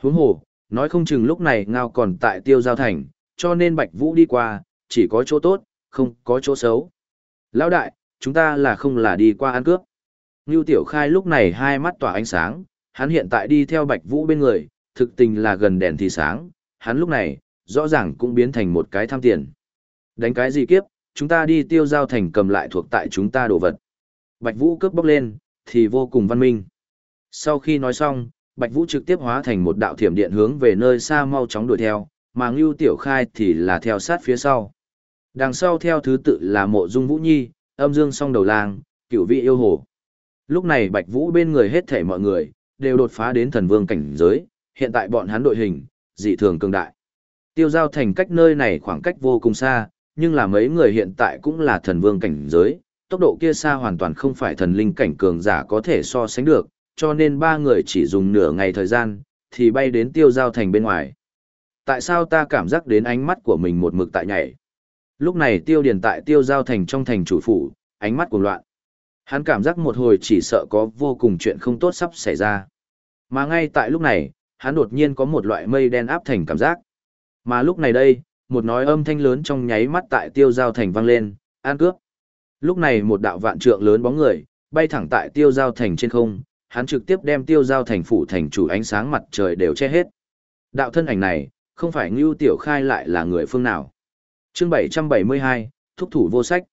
Huống hồ, nói không chừng lúc này ngao còn tại Tiêu Giao Thành, cho nên Bạch Vũ đi qua, chỉ có chỗ tốt, không có chỗ xấu. Lão đại, chúng ta là không là đi qua ăn cướp. Ngưu Tiểu Khai lúc này hai mắt tỏa ánh sáng, hắn hiện tại đi theo Bạch Vũ bên người, thực tình là gần đèn thì sáng, hắn lúc này, rõ ràng cũng biến thành một cái tham tiền. Đánh cái gì kiếp, chúng ta đi tiêu giao thành cầm lại thuộc tại chúng ta đồ vật. Bạch Vũ cướp bóc lên, thì vô cùng văn minh. Sau khi nói xong, Bạch Vũ trực tiếp hóa thành một đạo thiểm điện hướng về nơi xa mau chóng đuổi theo, mà Ngưu Tiểu Khai thì là theo sát phía sau. Đằng sau theo thứ tự là Mộ Dung Vũ Nhi, Âm Dương Song Đầu Lang, Cửu Vị Yêu Hồ. Lúc này Bạch Vũ bên người hết thảy mọi người đều đột phá đến thần vương cảnh giới, hiện tại bọn hắn đội hình dị thường cường đại. Tiêu giao thành cách nơi này khoảng cách vô cùng xa, nhưng là mấy người hiện tại cũng là thần vương cảnh giới, tốc độ kia xa hoàn toàn không phải thần linh cảnh cường giả có thể so sánh được, cho nên ba người chỉ dùng nửa ngày thời gian, thì bay đến tiêu giao thành bên ngoài. Tại sao ta cảm giác đến ánh mắt của mình một mực tại nhảy? Lúc này tiêu điền tại tiêu giao thành trong thành chủ phủ, ánh mắt cuồng loạn. Hắn cảm giác một hồi chỉ sợ có vô cùng chuyện không tốt sắp xảy ra. Mà ngay tại lúc này, hắn đột nhiên có một loại mây đen áp thành cảm giác. Mà lúc này đây, một nói âm thanh lớn trong nháy mắt tại tiêu giao thành vang lên, an cướp. Lúc này một đạo vạn trượng lớn bóng người, bay thẳng tại tiêu giao thành trên không, hắn trực tiếp đem tiêu giao thành phủ thành chủ ánh sáng mặt trời đều che hết. Đạo thân ảnh này, không phải Ngưu Tiểu Khai lại là người phương nào chương 772, thúc thủ vô sách.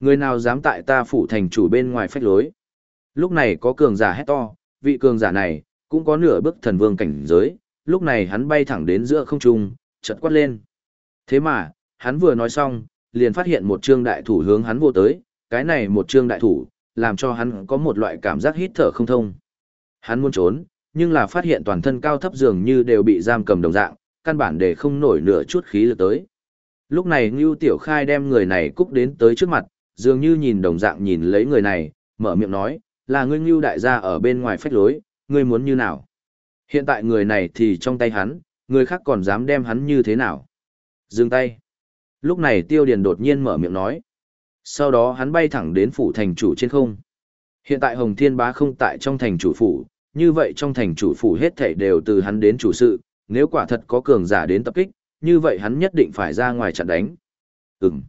Người nào dám tại ta phủ thành chủ bên ngoài phách lối. Lúc này có cường giả hét to, vị cường giả này, cũng có nửa bước thần vương cảnh giới, lúc này hắn bay thẳng đến giữa không trung, chợt quát lên. Thế mà, hắn vừa nói xong, liền phát hiện một trương đại thủ hướng hắn vô tới, cái này một trương đại thủ, làm cho hắn có một loại cảm giác hít thở không thông. Hắn muốn trốn, nhưng là phát hiện toàn thân cao thấp dường như đều bị giam cầm đồng dạng, căn bản để không nổi nửa chút khí lực tới. Lúc này Ngưu Tiểu Khai đem người này cúc đến tới trước mặt, dường như nhìn đồng dạng nhìn lấy người này, mở miệng nói, là ngươi Ngưu đại gia ở bên ngoài phách lối, ngươi muốn như nào? Hiện tại người này thì trong tay hắn, người khác còn dám đem hắn như thế nào? Dừng tay. Lúc này Tiêu Điền đột nhiên mở miệng nói. Sau đó hắn bay thẳng đến phủ thành chủ trên không. Hiện tại Hồng Thiên Bá không tại trong thành chủ phủ, như vậy trong thành chủ phủ hết thảy đều từ hắn đến chủ sự, nếu quả thật có cường giả đến tập kích, như vậy hắn nhất định phải ra ngoài chặn đánh. Ừm.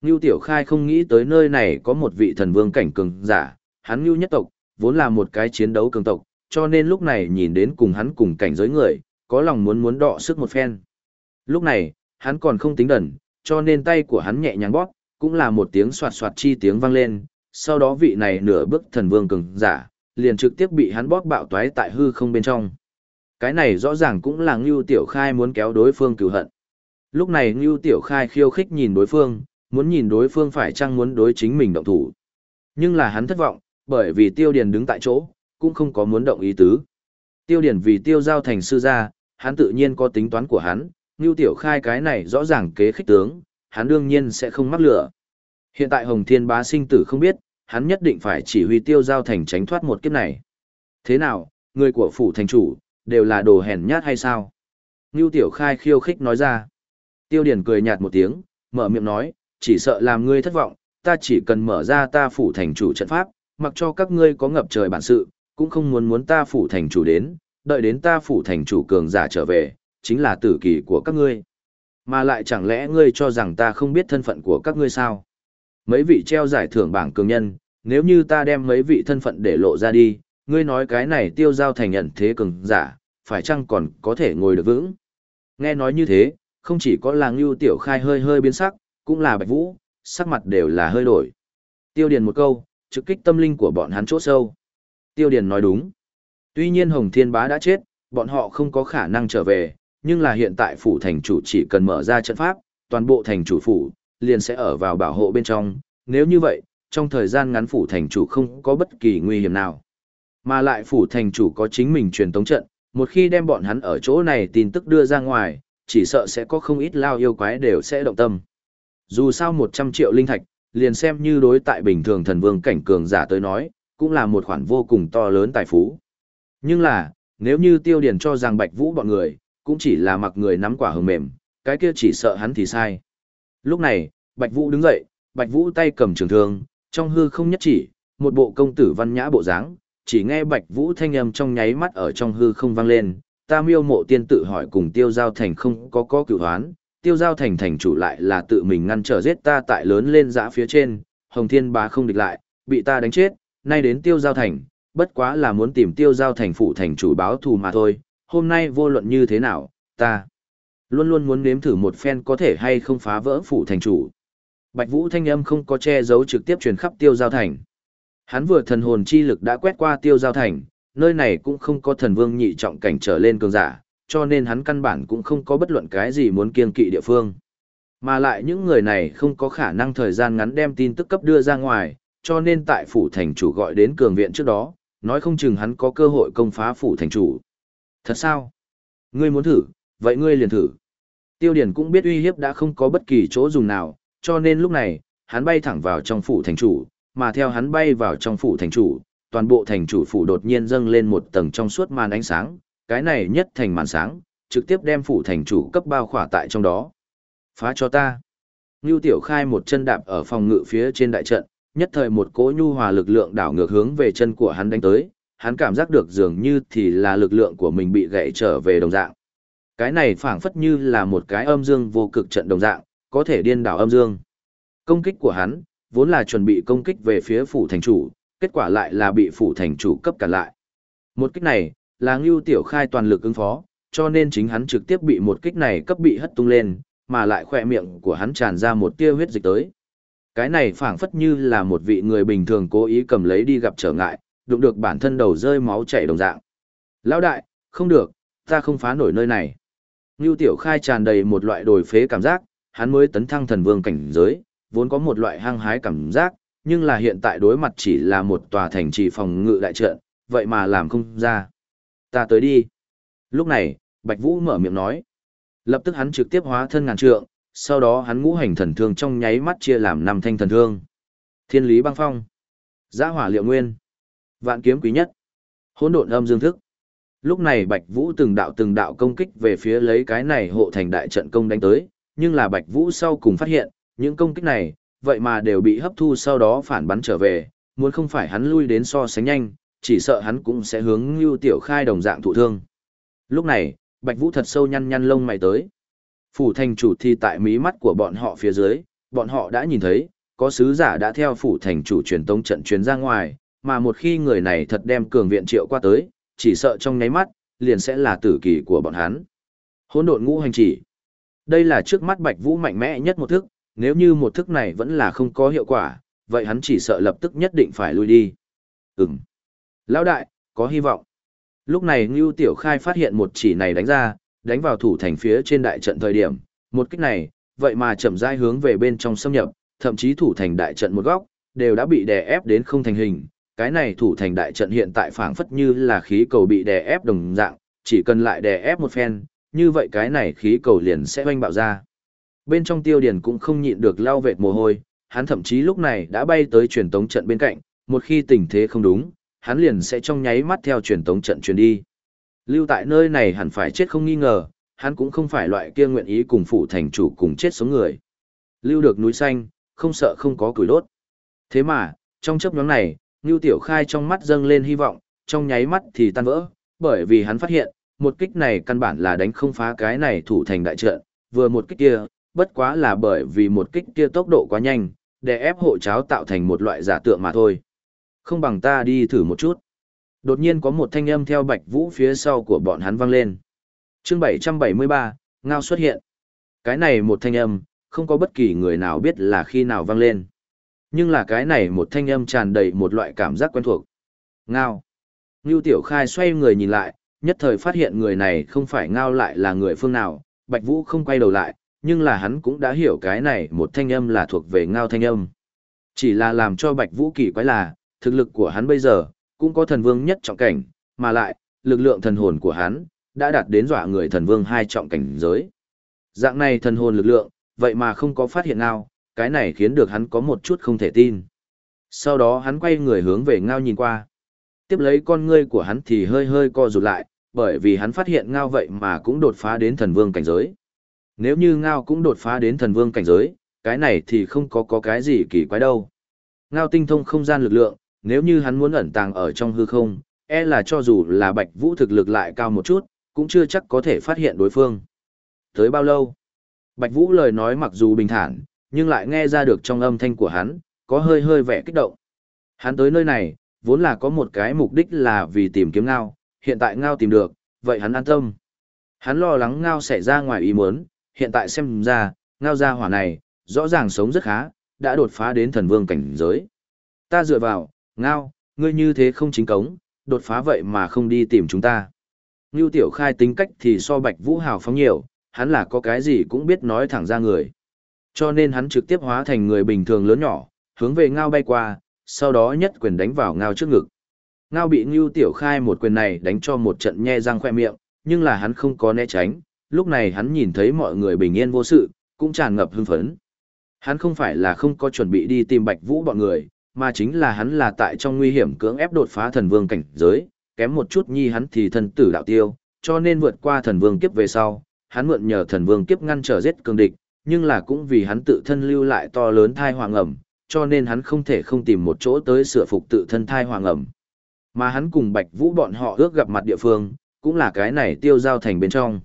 Ngưu Tiểu Khai không nghĩ tới nơi này có một vị thần vương cảnh cường giả, hắn Ngưu nhất tộc, vốn là một cái chiến đấu cường tộc, cho nên lúc này nhìn đến cùng hắn cùng cảnh giới người, có lòng muốn muốn đọ sức một phen. Lúc này, hắn còn không tính đần, cho nên tay của hắn nhẹ nhàng bóp, cũng là một tiếng soạt soạt chi tiếng vang lên, sau đó vị này nửa bước thần vương cường giả, liền trực tiếp bị hắn bóp bạo toái tại hư không bên trong. Cái này rõ ràng cũng là Ngưu Tiểu Khai muốn kéo đối phương cửu hận. Lúc này Ngưu Tiểu Khai khiêu khích nhìn đối phương, muốn nhìn đối phương phải chăng muốn đối chính mình động thủ. Nhưng là hắn thất vọng, bởi vì Tiêu Điền đứng tại chỗ, cũng không có muốn động ý tứ. Tiêu Điền vì Tiêu Giao thành sư gia, hắn tự nhiên có tính toán của hắn, Ngưu Tiểu Khai cái này rõ ràng kế khích tướng, hắn đương nhiên sẽ không mắc lửa. Hiện tại Hồng Thiên Bá sinh tử không biết, hắn nhất định phải chỉ huy Tiêu Giao thành tránh thoát một kiếp này. Thế nào, người của phủ thành chủ, đều là đồ hèn nhát hay sao? Ngưu Tiểu Khai khiêu khích nói ra. Tiêu Điền cười nhạt một tiếng, mở miệng nói, chỉ sợ làm ngươi thất vọng, ta chỉ cần mở ra ta phủ thành chủ trận pháp, mặc cho các ngươi có ngập trời bản sự, cũng không muốn muốn ta phủ thành chủ đến, đợi đến ta phủ thành chủ cường giả trở về, chính là tử kỳ của các ngươi. Mà lại chẳng lẽ ngươi cho rằng ta không biết thân phận của các ngươi sao? Mấy vị treo giải thưởng bảng cường nhân, nếu như ta đem mấy vị thân phận để lộ ra đi, ngươi nói cái này tiêu giao thành nhận thế cường giả, phải chăng còn có thể ngồi được vững? Nghe nói như thế, không chỉ có là Ngưu Tiểu Khai hơi hơi biến sắc, cũng là Bạch Vũ, sắc mặt đều là hơi đổi. Tiêu Điền một câu, trực kích tâm linh của bọn hắn chỗ sâu. Tiêu Điền nói đúng. Tuy nhiên Hồng Thiên Bá đã chết, bọn họ không có khả năng trở về, nhưng là hiện tại phủ thành chủ chỉ cần mở ra trận pháp, toàn bộ thành chủ phủ, liền sẽ ở vào bảo hộ bên trong. Nếu như vậy, trong thời gian ngắn phủ thành chủ không có bất kỳ nguy hiểm nào. Mà lại phủ thành chủ có chính mình truyền tống trận, một khi đem bọn hắn ở chỗ này tin tức đưa ra ngoài, chỉ sợ sẽ có không ít lao yêu quái đều sẽ động tâm. Dù sao 100 triệu linh thạch, liền xem như đối tại bình thường thần vương cảnh cường giả tới nói, cũng là một khoản vô cùng to lớn tài phú. Nhưng là, nếu như tiêu điển cho rằng Bạch Vũ bọn người, cũng chỉ là mặc người nắm quả hừng mềm, cái kia chỉ sợ hắn thì sai. Lúc này, Bạch Vũ đứng dậy, Bạch Vũ tay cầm trường thương, trong hư không nhất chỉ, một bộ công tử văn nhã bộ dáng, chỉ nghe Bạch Vũ thanh âm trong nháy mắt ở trong hư không vang lên, ta miêu mộ tiên tự hỏi cùng tiêu giao thành không có có cửu hoán, tiêu giao thành thành chủ lại là tự mình ngăn trở giết ta tại lớn lên dã phía trên, hồng thiên bá không địch lại, bị ta đánh chết, nay đến tiêu giao thành, bất quá là muốn tìm tiêu giao thành phụ thành chủ báo thù mà thôi, hôm nay vô luận như thế nào, ta luôn luôn muốn nếm thử một phen có thể hay không phá vỡ phụ thành chủ. Bạch Vũ thanh âm không có che giấu trực tiếp truyền khắp tiêu giao thành. Hắn vừa thần hồn chi lực đã quét qua tiêu giao thành, nơi này cũng không có thần vương nhị trọng cảnh trở lên cường giả, cho nên hắn căn bản cũng không có bất luận cái gì muốn kiên kỵ địa phương. Mà lại những người này không có khả năng thời gian ngắn đem tin tức cấp đưa ra ngoài, cho nên tại phủ thành chủ gọi đến cường viện trước đó, nói không chừng hắn có cơ hội công phá phủ thành chủ. Thật sao? Ngươi muốn thử, vậy ngươi liền thử. Tiêu Điển cũng biết uy hiếp đã không có bất kỳ chỗ dùng nào, cho nên lúc này, hắn bay thẳng vào trong phủ thành chủ, mà theo hắn bay vào trong phủ thành chủ, toàn bộ thành chủ phủ đột nhiên dâng lên một tầng trong suốt màn ánh sáng, cái này nhất thành màn sáng, trực tiếp đem phủ thành chủ cấp bao khỏa tại trong đó. Phá cho ta. Ngưu Tiểu Khai một chân đạp ở phòng ngự phía trên đại trận, nhất thời một cỗ nhu hòa lực lượng đảo ngược hướng về chân của hắn đánh tới, hắn cảm giác được dường như thì là lực lượng của mình bị gãy trở về đồng dạng. Cái này phảng phất như là một cái âm dương vô cực trận đồng dạng, có thể điên đảo âm dương. Công kích của hắn, vốn là chuẩn bị công kích về phía phủ thành chủ, kết quả lại là bị phủ thành chủ cấp cản lại. Một kích này, là Ngưu Tiểu Khai toàn lực ứng phó, cho nên chính hắn trực tiếp bị một kích này cấp bị hất tung lên, mà lại khỏe miệng của hắn tràn ra một tia huyết dịch tới. Cái này phảng phất như là một vị người bình thường cố ý cầm lấy đi gặp trở ngại, đụng được bản thân đầu rơi máu chảy đồng dạng. Lão đại, không được, ta không phá nổi nơi này. Ngưu Tiểu Khai tràn đầy một loại đồi phế cảm giác, hắn mới tấn thăng thần vương cảnh giới, vốn có một loại hăng hái cảm giác, nhưng là hiện tại đối mặt chỉ là một tòa thành trì phòng ngự đại trận, vậy mà làm không ra. Ta tới đi. Lúc này, Bạch Vũ mở miệng nói. Lập tức hắn trực tiếp hóa thân ngàn trượng, sau đó hắn ngũ hành thần thương trong nháy mắt chia làm năm thanh thần thương. Thiên lý băng phong, Giã hỏa liệu nguyên, Vạn kiếm quý nhất, Hỗn độn âm dương thức. Lúc này Bạch Vũ từng đạo từng đạo công kích về phía lấy cái này hộ thành đại trận công đánh tới, nhưng là Bạch Vũ sau cùng phát hiện, những công kích này, vậy mà đều bị hấp thu sau đó phản bắn trở về, muốn không phải hắn lui đến so sánh nhanh, chỉ sợ hắn cũng sẽ hướng Lưu Tiểu Khai đồng dạng thụ thương. Lúc này, Bạch Vũ thật sâu nhăn nhăn lông mày tới. Phủ thành chủ thì tại mí mắt của bọn họ phía dưới, bọn họ đã nhìn thấy, có sứ giả đã theo phủ thành chủ truyền tống trận truyền ra ngoài, mà một khi người này thật đem cường viện triệu qua tới, chỉ sợ trong nháy mắt, liền sẽ là tử kỳ của bọn hắn. Hỗn độn ngũ hành chỉ. Đây là trước mắt Bạch Vũ mạnh mẽ nhất một thức, nếu như một thức này vẫn là không có hiệu quả, vậy hắn chỉ sợ lập tức nhất định phải lui đi. Ừm. Lão đại, có hy vọng. Lúc này Ngưu Tiểu Khai phát hiện một chỉ này đánh ra, đánh vào thủ thành phía trên đại trận thời điểm, một kích này, vậy mà chậm rãi hướng về bên trong xâm nhập, thậm chí thủ thành đại trận một góc, đều đã bị đè ép đến không thành hình. Cái này thủ thành đại trận hiện tại phảng phất như là khí cầu bị đè ép đồng dạng, chỉ cần lại đè ép một phen, như vậy cái này khí cầu liền sẽ oanh bạo ra. Bên trong tiêu điển cũng không nhịn được lao vệt mồ hôi, hắn thậm chí lúc này đã bay tới truyền tống trận bên cạnh, một khi tình thế không đúng, hắn liền sẽ trong nháy mắt theo truyền tống trận truyền đi. Lưu tại nơi này hẳn phải chết không nghi ngờ, hắn cũng không phải loại kia nguyện ý cùng phụ thành chủ cùng chết sống người. Lưu được núi xanh, không sợ không có củi đốt. Thế mà, trong chấp nhóm này, Ngưu Tiểu Khai trong mắt dâng lên hy vọng, trong nháy mắt thì tan vỡ, bởi vì hắn phát hiện, một kích này căn bản là đánh không phá cái này thủ thành đại trận, vừa một kích kia, bất quá là bởi vì một kích kia tốc độ quá nhanh, để ép hộ cháo tạo thành một loại giả tượng mà thôi. Không bằng ta đi thử một chút. Đột nhiên có một thanh âm theo Bạch Vũ phía sau của bọn hắn vang lên. Chương 773, Ngao xuất hiện. Cái này một thanh âm, không có bất kỳ người nào biết là khi nào vang lên. Nhưng là cái này một thanh âm tràn đầy một loại cảm giác quen thuộc. Ngao. Ngưu Tiểu Khai xoay người nhìn lại, nhất thời phát hiện người này không phải Ngao lại là người phương nào. Bạch Vũ không quay đầu lại, nhưng là hắn cũng đã hiểu cái này một thanh âm là thuộc về Ngao thanh âm. Chỉ là làm cho Bạch Vũ kỳ quái là, thực lực của hắn bây giờ, cũng có thần vương nhất trọng cảnh, mà lại, lực lượng thần hồn của hắn, đã đạt đến dọa người thần vương hai trọng cảnh giới. Dạng này thần hồn lực lượng, vậy mà không có phát hiện nào, cái này khiến được hắn có một chút không thể tin. Sau đó hắn quay người hướng về ngao nhìn qua. Tiếp lấy con ngươi của hắn thì hơi hơi co rụt lại, bởi vì hắn phát hiện ngao vậy mà cũng đột phá đến thần vương cảnh giới. Nếu như ngao cũng đột phá đến thần vương cảnh giới, cái này thì không có có cái gì kỳ quái đâu. Ngao tinh thông không gian lực lượng, nếu như hắn muốn ẩn tàng ở trong hư không, e là cho dù là bạch vũ thực lực lại cao một chút, cũng chưa chắc có thể phát hiện đối phương. Tới bao lâu? Bạch vũ lời nói mặc dù bình thản, nhưng lại nghe ra được trong âm thanh của hắn, có hơi hơi vẻ kích động. Hắn tới nơi này, vốn là có một cái mục đích là vì tìm kiếm ngao, hiện tại ngao tìm được, vậy hắn an tâm. Hắn lo lắng ngao sẽ ra ngoài ý muốn, hiện tại xem ra, ngao gia hỏa này, rõ ràng sống rất khá, đã đột phá đến thần vương cảnh giới. Ta dựa vào, ngao, ngươi như thế không chính cống, đột phá vậy mà không đi tìm chúng ta. Ngưu Tiểu Khai tính cách thì so Bạch Vũ Hào phóng nhiều, hắn là có cái gì cũng biết nói thẳng ra người. Cho nên hắn trực tiếp hóa thành người bình thường lớn nhỏ, hướng về ngao bay qua, sau đó nhất quyền đánh vào ngao trước ngực. Ngao bị Ngưu Tiểu Khai một quyền này đánh cho một trận nhe răng khoe miệng, nhưng là hắn không có né tránh, lúc này hắn nhìn thấy mọi người bình yên vô sự, cũng tràn ngập hưng phấn. Hắn không phải là không có chuẩn bị đi tìm Bạch Vũ bọn người, mà chính là hắn là tại trong nguy hiểm cưỡng ép đột phá thần vương cảnh giới, kém một chút nhi hắn thì thần tử đạo tiêu, cho nên vượt qua thần vương kiếp về sau, hắn mượn nhờ thần vương kiếp ngăn trở giết cường địch, nhưng là cũng vì hắn tự thân lưu lại to lớn thai hoàng ẩm, cho nên hắn không thể không tìm một chỗ tới sửa phục tự thân thai hoàng ẩm. Mà hắn cùng Bạch Vũ bọn họ ước gặp mặt địa phương, cũng là cái này tiêu giao thành bên trong.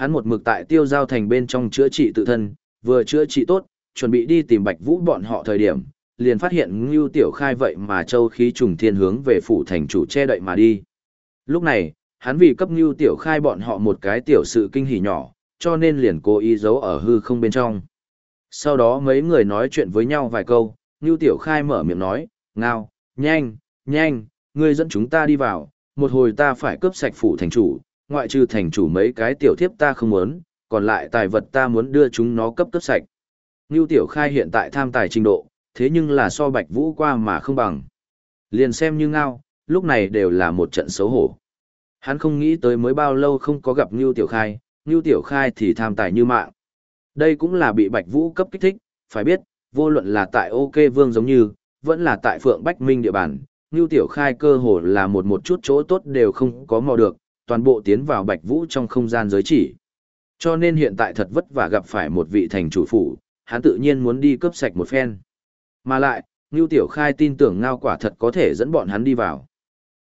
Hắn một mực tại tiêu giao thành bên trong chữa trị tự thân, vừa chữa trị tốt, chuẩn bị đi tìm Bạch Vũ bọn họ thời điểm, liền phát hiện Ngưu Tiểu Khai vậy mà châu khí trùng thiên hướng về phủ thành chủ che đậy mà đi. Lúc này, hắn vì cấp Ngưu Tiểu Khai bọn họ một cái tiểu sự kinh hỉ nhỏ, cho nên liền cố ý giấu ở hư không bên trong. Sau đó mấy người nói chuyện với nhau vài câu, Ngưu Tiểu Khai mở miệng nói, ngao, nhanh, nhanh, ngươi dẫn chúng ta đi vào, một hồi ta phải cướp sạch phủ thành chủ, ngoại trừ thành chủ mấy cái tiểu thiếp ta không muốn, còn lại tài vật ta muốn đưa chúng nó cấp cấp sạch. Ngưu Tiểu Khai hiện tại tham tài trình độ, thế nhưng là so Bạch Vũ qua mà không bằng. Liền xem như ngao, lúc này đều là một trận xấu hổ. Hắn không nghĩ tới mới bao lâu không có gặp Ngưu Tiểu Khai, Ngưu Tiểu Khai thì tham tài như mạng. Đây cũng là bị Bạch Vũ cấp kích thích, phải biết, vô luận là tại OK Vương giống như, vẫn là tại Phượng Bách Minh địa bàn, Ngưu Tiểu Khai cơ hồ là một một chút chỗ tốt đều không có mò được, toàn bộ tiến vào Bạch Vũ trong không gian giới chỉ. Cho nên hiện tại thật vất vả gặp phải một vị thành chủ phủ, hắn tự nhiên muốn đi cướp sạch một phen. Mà lại, Ngưu Tiểu Khai tin tưởng Ngao quả thật có thể dẫn bọn hắn đi vào.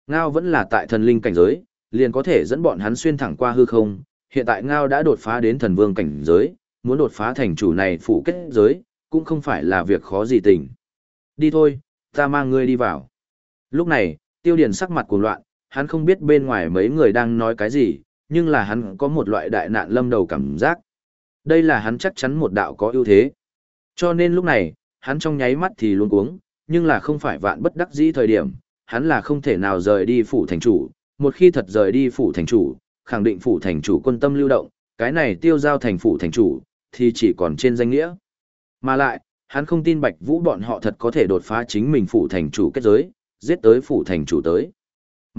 Ngao vẫn là tại thần linh cảnh giới, liền có thể dẫn bọn hắn xuyên thẳng qua hư không. Hiện tại Ngao đã đột phá đến thần vương cảnh giới, muốn đột phá thành chủ này phủ kết giới, cũng không phải là việc khó gì tình. Đi thôi, ta mang ngươi đi vào. Lúc này, tiêu điển sắc mặt cuồng loạn, hắn không biết bên ngoài mấy người đang nói cái gì, nhưng là hắn có một loại đại nạn lâm đầu cảm giác. Đây là hắn chắc chắn một đạo có ưu thế. Cho nên lúc này, hắn trong nháy mắt thì luôn cuống, nhưng là không phải vạn bất đắc dĩ thời điểm, hắn là không thể nào rời đi phủ thành chủ, một khi thật rời đi phủ thành chủ, khẳng định phủ thành chủ quân tâm lưu động, cái này tiêu giao thành phủ thành chủ, thì chỉ còn trên danh nghĩa. Mà lại, hắn không tin Bạch Vũ bọn họ thật có thể đột phá chính mình phủ thành chủ kết giới, giết tới phủ thành chủ tới.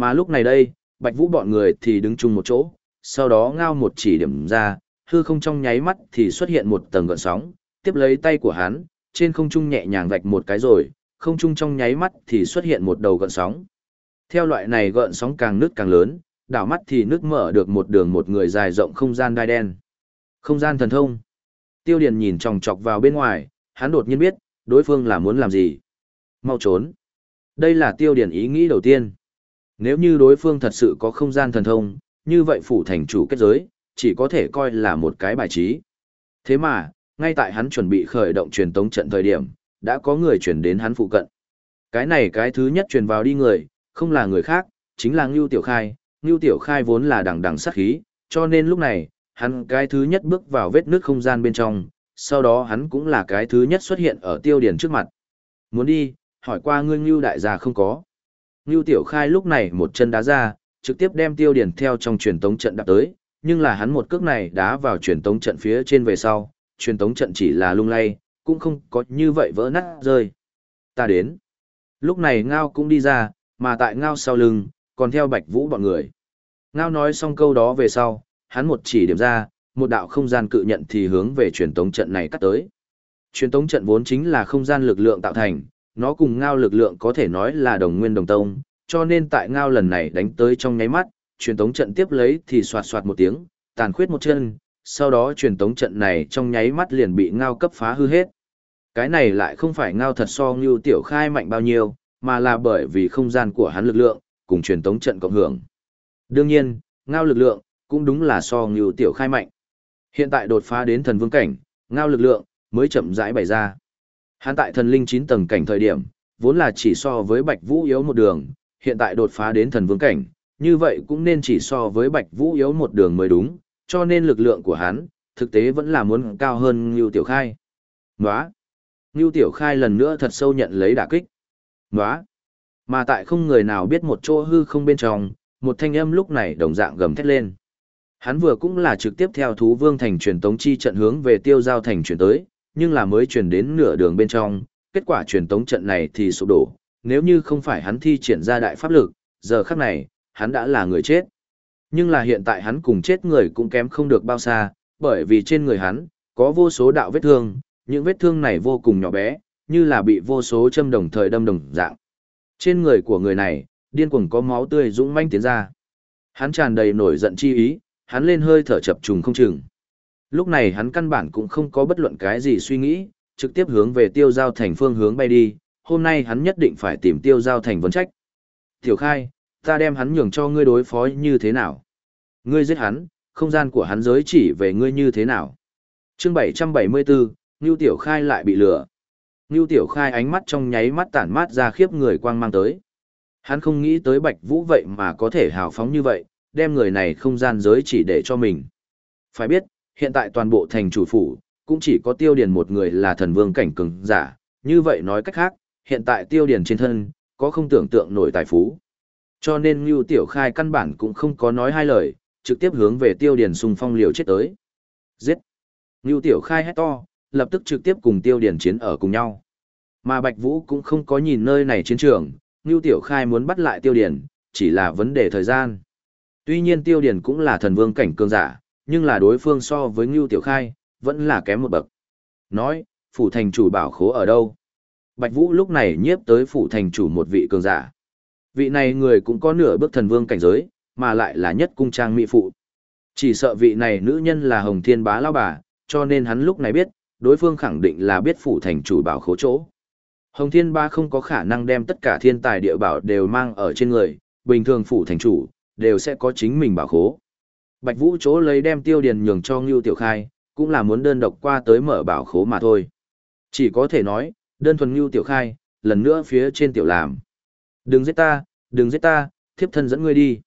Mà lúc này đây, Bạch Vũ bọn người thì đứng chung một chỗ, sau đó ngao một chỉ điểm ra, hư không trong nháy mắt thì xuất hiện một tầng gợn sóng, tiếp lấy tay của hắn, trên không trung nhẹ nhàng vạch một cái rồi, không trung trong nháy mắt thì xuất hiện một đầu gợn sóng. Theo loại này gợn sóng càng nứt càng lớn, đảo mắt thì nước mở được một đường một người dài rộng không gian đai đen. Không gian thần thông. Tiêu Điền nhìn chòng chọc vào bên ngoài, hắn đột nhiên biết, đối phương là muốn làm gì. Mau trốn. Đây là Tiêu Điền ý nghĩ đầu tiên. Nếu như đối phương thật sự có không gian thần thông, như vậy phủ thành chủ kết giới, chỉ có thể coi là một cái bài trí. Thế mà, ngay tại hắn chuẩn bị khởi động truyền tống trận thời điểm, đã có người chuyển đến hắn phụ cận. Cái này cái thứ nhất truyền vào đi người, không là người khác, chính là Ngưu Tiểu Khai. Ngưu Tiểu Khai vốn là đằng đằng sát khí, cho nên lúc này, hắn cái thứ nhất bước vào vết nước không gian bên trong, sau đó hắn cũng là cái thứ nhất xuất hiện ở tiêu điển trước mặt. Muốn đi, hỏi qua ngươi Ngưu đại gia không có. Ngưu Tiểu Khai lúc này một chân đá ra, trực tiếp đem tiêu điển theo trong truyền tống trận đạp tới, nhưng là hắn một cước này đá vào truyền tống trận phía trên về sau, truyền tống trận chỉ là lung lay, cũng không có như vậy vỡ nát rơi. Ta đến. Lúc này Ngao cũng đi ra, mà tại Ngao sau lưng, còn theo Bạch Vũ bọn người. Ngao nói xong câu đó về sau, hắn một chỉ điểm ra, một đạo không gian cự nhận thì hướng về truyền tống trận này cắt tới. Truyền tống trận vốn chính là không gian lực lượng tạo thành, nó cùng ngao lực lượng có thể nói là đồng nguyên đồng tông, cho nên tại ngao lần này đánh tới trong nháy mắt, truyền tống trận tiếp lấy thì soạt soạt một tiếng, tàn khuyết một chân, sau đó truyền tống trận này trong nháy mắt liền bị ngao cấp phá hư hết. Cái này lại không phải ngao thật so như tiểu khai mạnh bao nhiêu, mà là bởi vì không gian của hắn lực lượng, cùng truyền tống trận cộng hưởng. Đương nhiên, ngao lực lượng, cũng đúng là so như tiểu khai mạnh. Hiện tại đột phá đến thần vương cảnh, ngao lực lượng, mới chậm rãi bày ra. Hắn tại thần linh 9 tầng cảnh thời điểm, vốn là chỉ so với Bạch Vũ yếu một đường, hiện tại đột phá đến thần vương cảnh, như vậy cũng nên chỉ so với Bạch Vũ yếu một đường mới đúng, cho nên lực lượng của hắn, thực tế vẫn là muốn cao hơn Ngưu Tiểu Khai. Nóa! Ngưu Tiểu Khai lần nữa thật sâu nhận lấy đả kích. Nóa! Mà tại không người nào biết một chỗ hư không bên trong, một thanh âm lúc này đồng dạng gầm thét lên. Hắn vừa cũng là trực tiếp theo thú vương thành truyền tống chi trận hướng về tiêu giao thành chuyển tới, nhưng là mới chuyển đến nửa đường bên trong, kết quả truyền tống trận này thì sụp đổ, nếu như không phải hắn thi triển ra đại pháp lực, giờ khắc này, hắn đã là người chết. Nhưng là hiện tại hắn cùng chết người cũng kém không được bao xa, bởi vì trên người hắn, có vô số đạo vết thương, những vết thương này vô cùng nhỏ bé, như là bị vô số châm đồng thời đâm đồng dạng. Trên người của người này, điên cuồng có máu tươi dũng manh tiến ra. Hắn tràn đầy nổi giận chi ý, hắn lên hơi thở chập trùng không chừng. Lúc này hắn căn bản cũng không có bất luận cái gì suy nghĩ, trực tiếp hướng về tiêu giao thành phương hướng bay đi, hôm nay hắn nhất định phải tìm tiêu giao thành vấn trách. Tiểu khai, ta đem hắn nhường cho ngươi đối phó như thế nào? Ngươi giết hắn, không gian của hắn giới chỉ về ngươi như thế nào? chương 774, Ngưu Tiểu khai lại bị lừa. Ngưu Tiểu khai ánh mắt trong nháy mắt tản mát ra khiếp người quang mang tới. Hắn không nghĩ tới Bạch Vũ vậy mà có thể hào phóng như vậy, đem người này không gian giới chỉ để cho mình. Phải biết, hiện tại toàn bộ thành chủ phủ, cũng chỉ có tiêu điền một người là thần vương cảnh cường giả, như vậy nói cách khác, hiện tại tiêu điền trên thân, có không tưởng tượng nổi tài phú. Cho nên Ngưu Tiểu Khai căn bản cũng không có nói hai lời, trực tiếp hướng về tiêu điền xung phong liều chết tới. Giết! Ngưu Tiểu Khai hét to, lập tức trực tiếp cùng tiêu điền chiến ở cùng nhau. Mà Bạch Vũ cũng không có nhìn nơi này chiến trường, Ngưu Tiểu Khai muốn bắt lại tiêu điền, chỉ là vấn đề thời gian. Tuy nhiên tiêu điền cũng là thần vương cảnh cường giả, nhưng là đối phương so với Ngưu Tiểu Khai, vẫn là kém một bậc. Nói, phủ thành chủ bảo khố ở đâu? Bạch Vũ lúc này nhiếp tới phủ thành chủ một vị cường giả. Vị này người cũng có nửa bước thần vương cảnh giới, mà lại là nhất cung trang mỹ phụ. Chỉ sợ vị này nữ nhân là Hồng Thiên Bá Lao Bà, cho nên hắn lúc này biết, đối phương khẳng định là biết phủ thành chủ bảo khố chỗ. Hồng Thiên Bá không có khả năng đem tất cả thiên tài địa bảo đều mang ở trên người, bình thường phủ thành chủ, đều sẽ có chính mình bảo khố. Bạch Vũ chỗ lấy đem tiêu điền nhường cho Ngưu Tiểu Khai, cũng là muốn đơn độc qua tới mở bảo khố mà thôi. Chỉ có thể nói, đơn thuần Ngưu Tiểu Khai, lần nữa phía trên tiểu làm. Đừng giết ta, đừng giết ta, thiếp thân dẫn ngươi đi.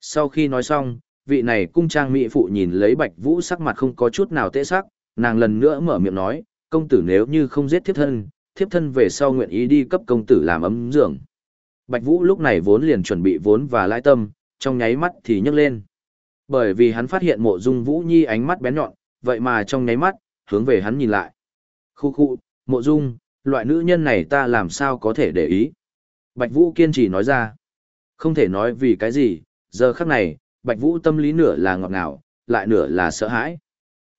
Sau khi nói xong, vị này cung trang mỹ phụ nhìn lấy Bạch Vũ sắc mặt không có chút nào tệ sắc, nàng lần nữa mở miệng nói, công tử nếu như không giết thiếp thân, thiếp thân về sau nguyện ý đi cấp công tử làm ấm giường. Bạch Vũ lúc này vốn liền chuẩn bị vốn và lãi tâm, trong nháy mắt thì nhấc lên. Bởi vì hắn phát hiện mộ dung Vũ Nhi ánh mắt bén nhọn, vậy mà trong nháy mắt, hướng về hắn nhìn lại. Khu khu, mộ dung, loại nữ nhân này ta làm sao có thể để ý. Bạch Vũ kiên trì nói ra. Không thể nói vì cái gì, giờ khắc này, Bạch Vũ tâm lý nửa là ngọt ngào, lại nửa là sợ hãi.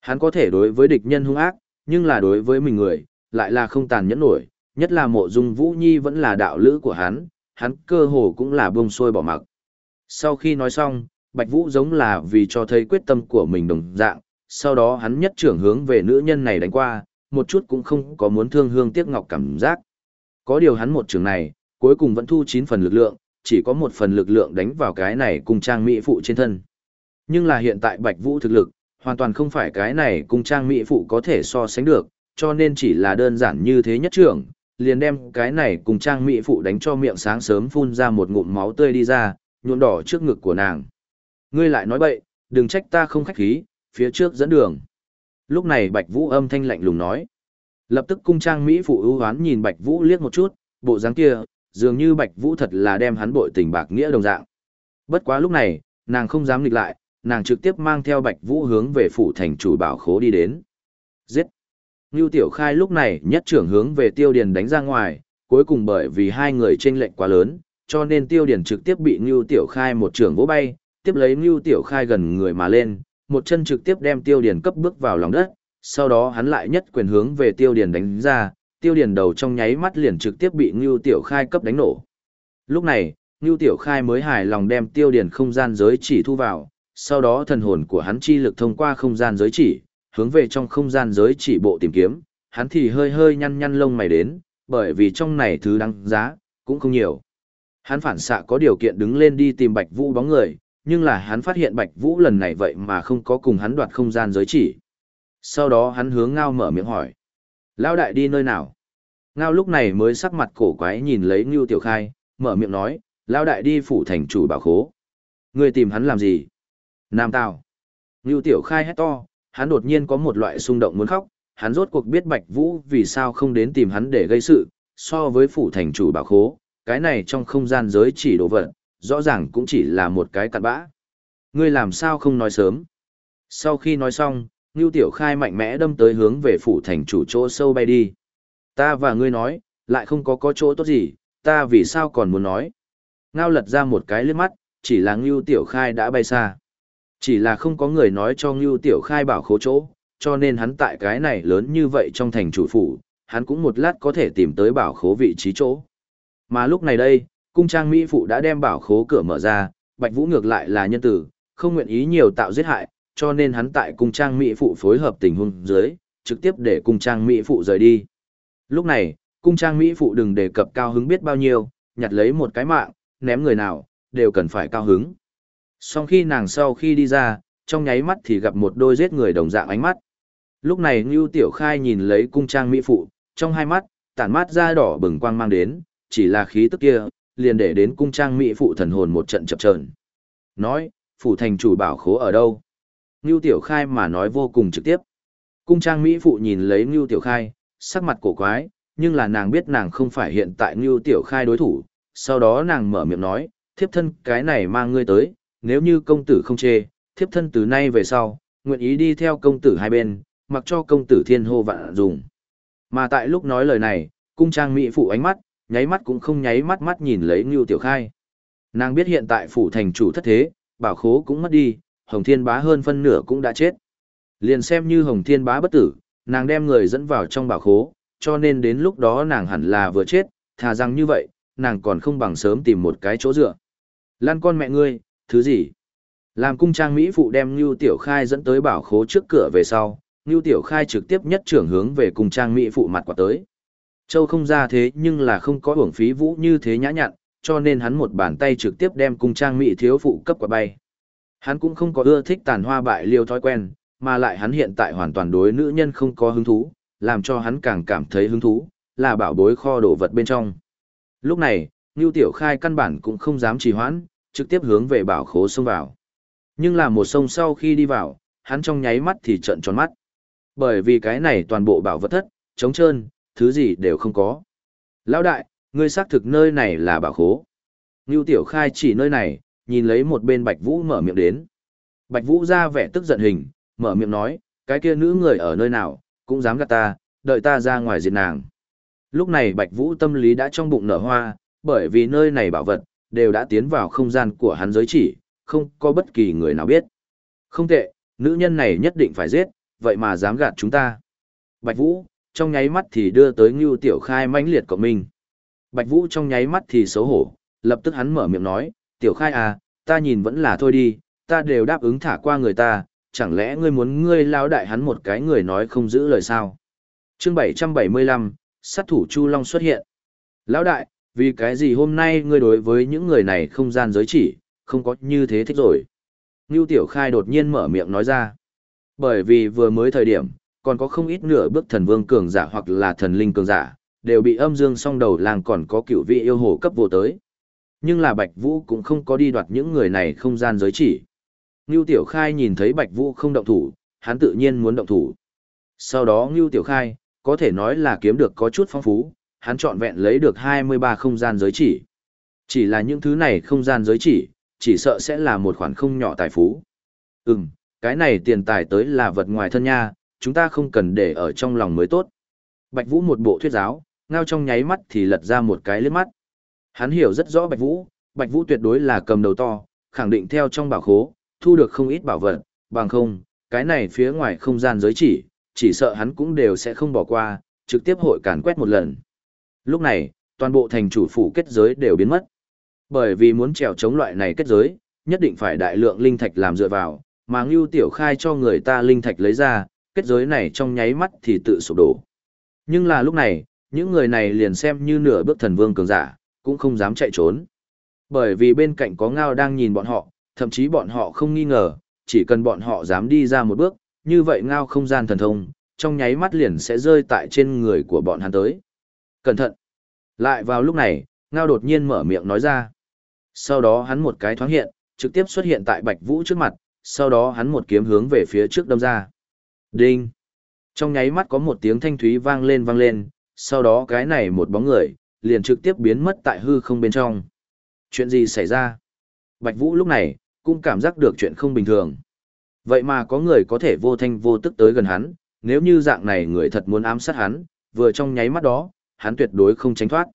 Hắn có thể đối với địch nhân hung ác, nhưng là đối với mình người, lại là không tàn nhẫn nổi, nhất là mộ dung Vũ Nhi vẫn là đạo lữ của hắn, hắn cơ hồ cũng là buông xuôi bỏ mặc. Sau khi nói xong, Bạch Vũ giống là vì cho thấy quyết tâm của mình đồng dạng, sau đó hắn nhất trưởng hướng về nữ nhân này đánh qua, một chút cũng không có muốn thương hương tiếc ngọc cảm giác. Có điều hắn một trường này, cuối cùng vẫn thu 9 phần lực lượng, chỉ có một phần lực lượng đánh vào cái này cung trang mỹ phụ trên thân. Nhưng là hiện tại Bạch Vũ thực lực, hoàn toàn không phải cái này cung trang mỹ phụ có thể so sánh được, cho nên chỉ là đơn giản như thế nhất trưởng, liền đem cái này cung trang mỹ phụ đánh cho miệng sáng sớm phun ra một ngụm máu tươi đi ra, nhuộm đỏ trước ngực của nàng. Ngươi lại nói bậy, đừng trách ta không khách khí, phía trước dẫn đường. Lúc này Bạch Vũ âm thanh lạnh lùng nói. Lập tức cung trang Mỹ phụ ưu hoán nhìn Bạch Vũ liếc một chút, bộ dáng kia, dường như Bạch Vũ thật là đem hắn bội tình bạc nghĩa đồng dạng. Bất quá lúc này, nàng không dám nghịch lại, nàng trực tiếp mang theo Bạch Vũ hướng về phủ thành chủ bảo khố đi đến. Giết! Ngưu Tiểu Khai lúc này nhất trưởng hướng về Tiêu Điền đánh ra ngoài, cuối cùng bởi vì hai người chênh lệch quá lớn, cho nên Tiêu Điền trực tiếp bị Ngưu Tiểu Khai một trưởng vỗ bay, tiếp lấy Ngưu Tiểu Khai gần người mà lên, một chân trực tiếp đem Tiêu Điền cấp bước vào lòng đất, sau đó hắn lại nhất quyền hướng về tiêu điền đánh ra, tiêu điền đầu trong nháy mắt liền trực tiếp bị Ngưu Tiểu Khai cấp đánh nổ. Lúc này, Ngưu Tiểu Khai mới hài lòng đem tiêu điền không gian giới chỉ thu vào, sau đó thần hồn của hắn chi lực thông qua không gian giới chỉ, hướng về trong không gian giới chỉ bộ tìm kiếm, hắn thì hơi hơi nhăn nhăn lông mày đến, bởi vì trong này thứ đáng giá, cũng không nhiều. Hắn phản xạ có điều kiện đứng lên đi tìm Bạch Vũ bóng người, nhưng là hắn phát hiện Bạch Vũ lần này vậy mà không có cùng hắn đoạt không gian giới chỉ. Sau đó hắn hướng Ngao mở miệng hỏi. Lão đại đi nơi nào? Ngao lúc này mới sắc mặt cổ quái nhìn lấy Ngưu Tiểu Khai, mở miệng nói, Lão đại đi phủ thành chủ bảo khố. Người tìm hắn làm gì? Nam Tào. Ngưu Tiểu Khai hét to, hắn đột nhiên có một loại xung động muốn khóc, hắn rốt cuộc biết Bạch Vũ vì sao không đến tìm hắn để gây sự, so với phủ thành chủ bảo khố, cái này trong không gian giới chỉ đồ vật, rõ ràng cũng chỉ là một cái cặn bã. Ngươi làm sao không nói sớm? Sau khi nói xong, Ngưu Tiểu Khai mạnh mẽ đâm tới hướng về phủ thành chủ chỗ sâu bay đi. Ta và ngươi nói, lại không có có chỗ tốt gì, ta vì sao còn muốn nói? Ngao lật ra một cái liếc mắt, chỉ là Ngưu Tiểu Khai đã bay xa. Chỉ là không có người nói cho Ngưu Tiểu Khai bảo khố chỗ, cho nên hắn tại cái này lớn như vậy trong thành chủ phủ, hắn cũng một lát có thể tìm tới bảo khố vị trí chỗ. Mà lúc này đây, cung trang Mỹ Phụ đã đem bảo khố cửa mở ra, Bạch Vũ ngược lại là nhân tử, không nguyện ý nhiều tạo giết hại, cho nên hắn tại cung trang Mỹ Phụ phối hợp tình huống dưới, trực tiếp để cung trang Mỹ Phụ rời đi. Lúc này, cung trang Mỹ Phụ đừng đề cập cao hứng biết bao nhiêu, nhặt lấy một cái mạng, ném người nào, đều cần phải cao hứng. Sau khi nàng sau khi đi ra, trong nháy mắt thì gặp một đôi giết người đồng dạng ánh mắt. Lúc này Ngưu Tiểu Khai nhìn lấy cung trang Mỹ Phụ, trong hai mắt, tản mát ra đỏ bừng quang mang đến, chỉ là khí tức kia, liền để đến cung trang Mỹ Phụ thần hồn một trận chập chờn. Nói, phủ thành chủ bảo khố ở đâu? Ngưu Tiểu Khai mà nói vô cùng trực tiếp. Cung trang Mỹ Phụ nhìn lấy Ngưu Tiểu Khai, sắc mặt cổ quái, nhưng là nàng biết nàng không phải hiện tại Ngưu Tiểu Khai đối thủ, sau đó nàng mở miệng nói, thiếp thân cái này mang ngươi tới, nếu như công tử không chê, thiếp thân từ nay về sau, nguyện ý đi theo công tử hai bên, mặc cho công tử thiên hô vạn dùng. Mà tại lúc nói lời này, cung trang Mỹ Phụ ánh mắt, nháy mắt cũng không nháy mắt mắt nhìn lấy Ngưu Tiểu Khai. Nàng biết hiện tại phủ thành chủ thất thế, bảo khố cũng mất đi, Hồng Thiên Bá hơn phân nửa cũng đã chết. Liền xem như Hồng Thiên Bá bất tử, nàng đem người dẫn vào trong bảo khố, cho nên đến lúc đó nàng hẳn là vừa chết, thà rằng như vậy, nàng còn không bằng sớm tìm một cái chỗ dựa. Lan con mẹ ngươi, thứ gì? Làm cung trang Mỹ phụ đem Ngưu Tiểu Khai dẫn tới bảo khố trước cửa về sau, Ngưu Tiểu Khai trực tiếp nhất trưởng hướng về cung trang Mỹ phụ mặt quả tới. Châu không ra thế nhưng là không có hưởng phí vũ như thế nhã nhặn, cho nên hắn một bàn tay trực tiếp đem cung trang Mỹ thiếu phụ cấp quả bay. Hắn cũng không có ưa thích tàn hoa bại liêu thói quen, mà lại hắn hiện tại hoàn toàn đối nữ nhân không có hứng thú, làm cho hắn càng cảm thấy hứng thú, là bảo bối kho đồ vật bên trong. Lúc này, Ngưu Tiểu Khai căn bản cũng không dám trì hoãn, trực tiếp hướng về bảo khố xông vào. Nhưng là một sông sau khi đi vào, hắn trong nháy mắt thì trợn tròn mắt. Bởi vì cái này toàn bộ bảo vật thất, trống trơn, thứ gì đều không có. Lão đại, ngươi xác thực nơi này là bảo khố. Ngưu Tiểu Khai chỉ nơi này, nhìn lấy một bên Bạch Vũ mở miệng đến. Bạch Vũ ra vẻ tức giận hình, mở miệng nói, cái kia nữ người ở nơi nào, cũng dám gạt ta, đợi ta ra ngoài diệt nàng. Lúc này Bạch Vũ tâm lý đã trong bụng nở hoa, bởi vì nơi này bảo vật, đều đã tiến vào không gian của hắn giới chỉ, không có bất kỳ người nào biết. Không tệ, nữ nhân này nhất định phải giết, vậy mà dám gạt chúng ta. Bạch Vũ, trong nháy mắt thì đưa tới Ngưu Tiểu Khai mãnh liệt của mình. Bạch Vũ trong nháy mắt thì xấu hổ, lập tức hắn mở miệng nói, Tiểu Khai à, ta nhìn vẫn là thôi đi, ta đều đáp ứng thả qua người ta, chẳng lẽ ngươi muốn ngươi lao đại hắn một cái người nói không giữ lời sao? Chương 775, sát thủ Chu Long xuất hiện. Lão đại, vì cái gì hôm nay ngươi đối với những người này không gian giới chỉ, không có như thế thích rồi. Ngưu Tiểu Khai đột nhiên mở miệng nói ra. Bởi vì vừa mới thời điểm, còn có không ít nửa bước thần vương cường giả hoặc là thần linh cường giả, đều bị âm dương song đầu làng còn có cựu vị yêu hồ cấp vô tới. Nhưng là Bạch Vũ cũng không có đi đoạt những người này không gian giới chỉ. Ngưu Tiểu Khai nhìn thấy Bạch Vũ không động thủ, hắn tự nhiên muốn động thủ. Sau đó Ngưu Tiểu Khai, có thể nói là kiếm được có chút phong phú, hắn chọn vẹn lấy được 23 không gian giới chỉ. Chỉ là những thứ này không gian giới chỉ, chỉ sợ sẽ là một khoản không nhỏ tài phú. Ừm, cái này tiền tài tới là vật ngoài thân nha, chúng ta không cần để ở trong lòng mới tốt. Bạch Vũ một bộ thuyết giáo, ngao trong nháy mắt thì lật ra một cái liếc mắt. Hắn hiểu rất rõ Bạch Vũ, Bạch Vũ tuyệt đối là cầm đầu to, khẳng định theo trong bảo khố, thu được không ít bảo vật, bằng không, cái này phía ngoài không gian giới chỉ, chỉ sợ hắn cũng đều sẽ không bỏ qua, trực tiếp hội càn quét một lần. Lúc này, toàn bộ thành chủ phủ kết giới đều biến mất. Bởi vì muốn trèo chống loại này kết giới, nhất định phải đại lượng linh thạch làm dựa vào, mà Ngưu Tiểu Khai cho người ta linh thạch lấy ra, kết giới này trong nháy mắt thì tự sụp đổ. Nhưng là lúc này, những người này liền xem như nửa bước thần vương cường giả, cũng không dám chạy trốn. Bởi vì bên cạnh có ngao đang nhìn bọn họ, thậm chí bọn họ không nghi ngờ, chỉ cần bọn họ dám đi ra một bước, như vậy ngao không gian thần thông, trong nháy mắt liền sẽ rơi tại trên người của bọn hắn tới. Cẩn thận! Lại vào lúc này, ngao đột nhiên mở miệng nói ra. Sau đó hắn một cái thoáng hiện, trực tiếp xuất hiện tại Bạch Vũ trước mặt, sau đó hắn một kiếm hướng về phía trước đâm ra. Đinh! Trong nháy mắt có một tiếng thanh thúy vang lên vang lên, sau đó cái này một bóng người, liền trực tiếp biến mất tại hư không bên trong. Chuyện gì xảy ra? Bạch Vũ lúc này, cũng cảm giác được chuyện không bình thường. Vậy mà có người có thể vô thanh vô tức tới gần hắn, nếu như dạng này người thật muốn ám sát hắn, vừa trong nháy mắt đó, hắn tuyệt đối không tránh thoát.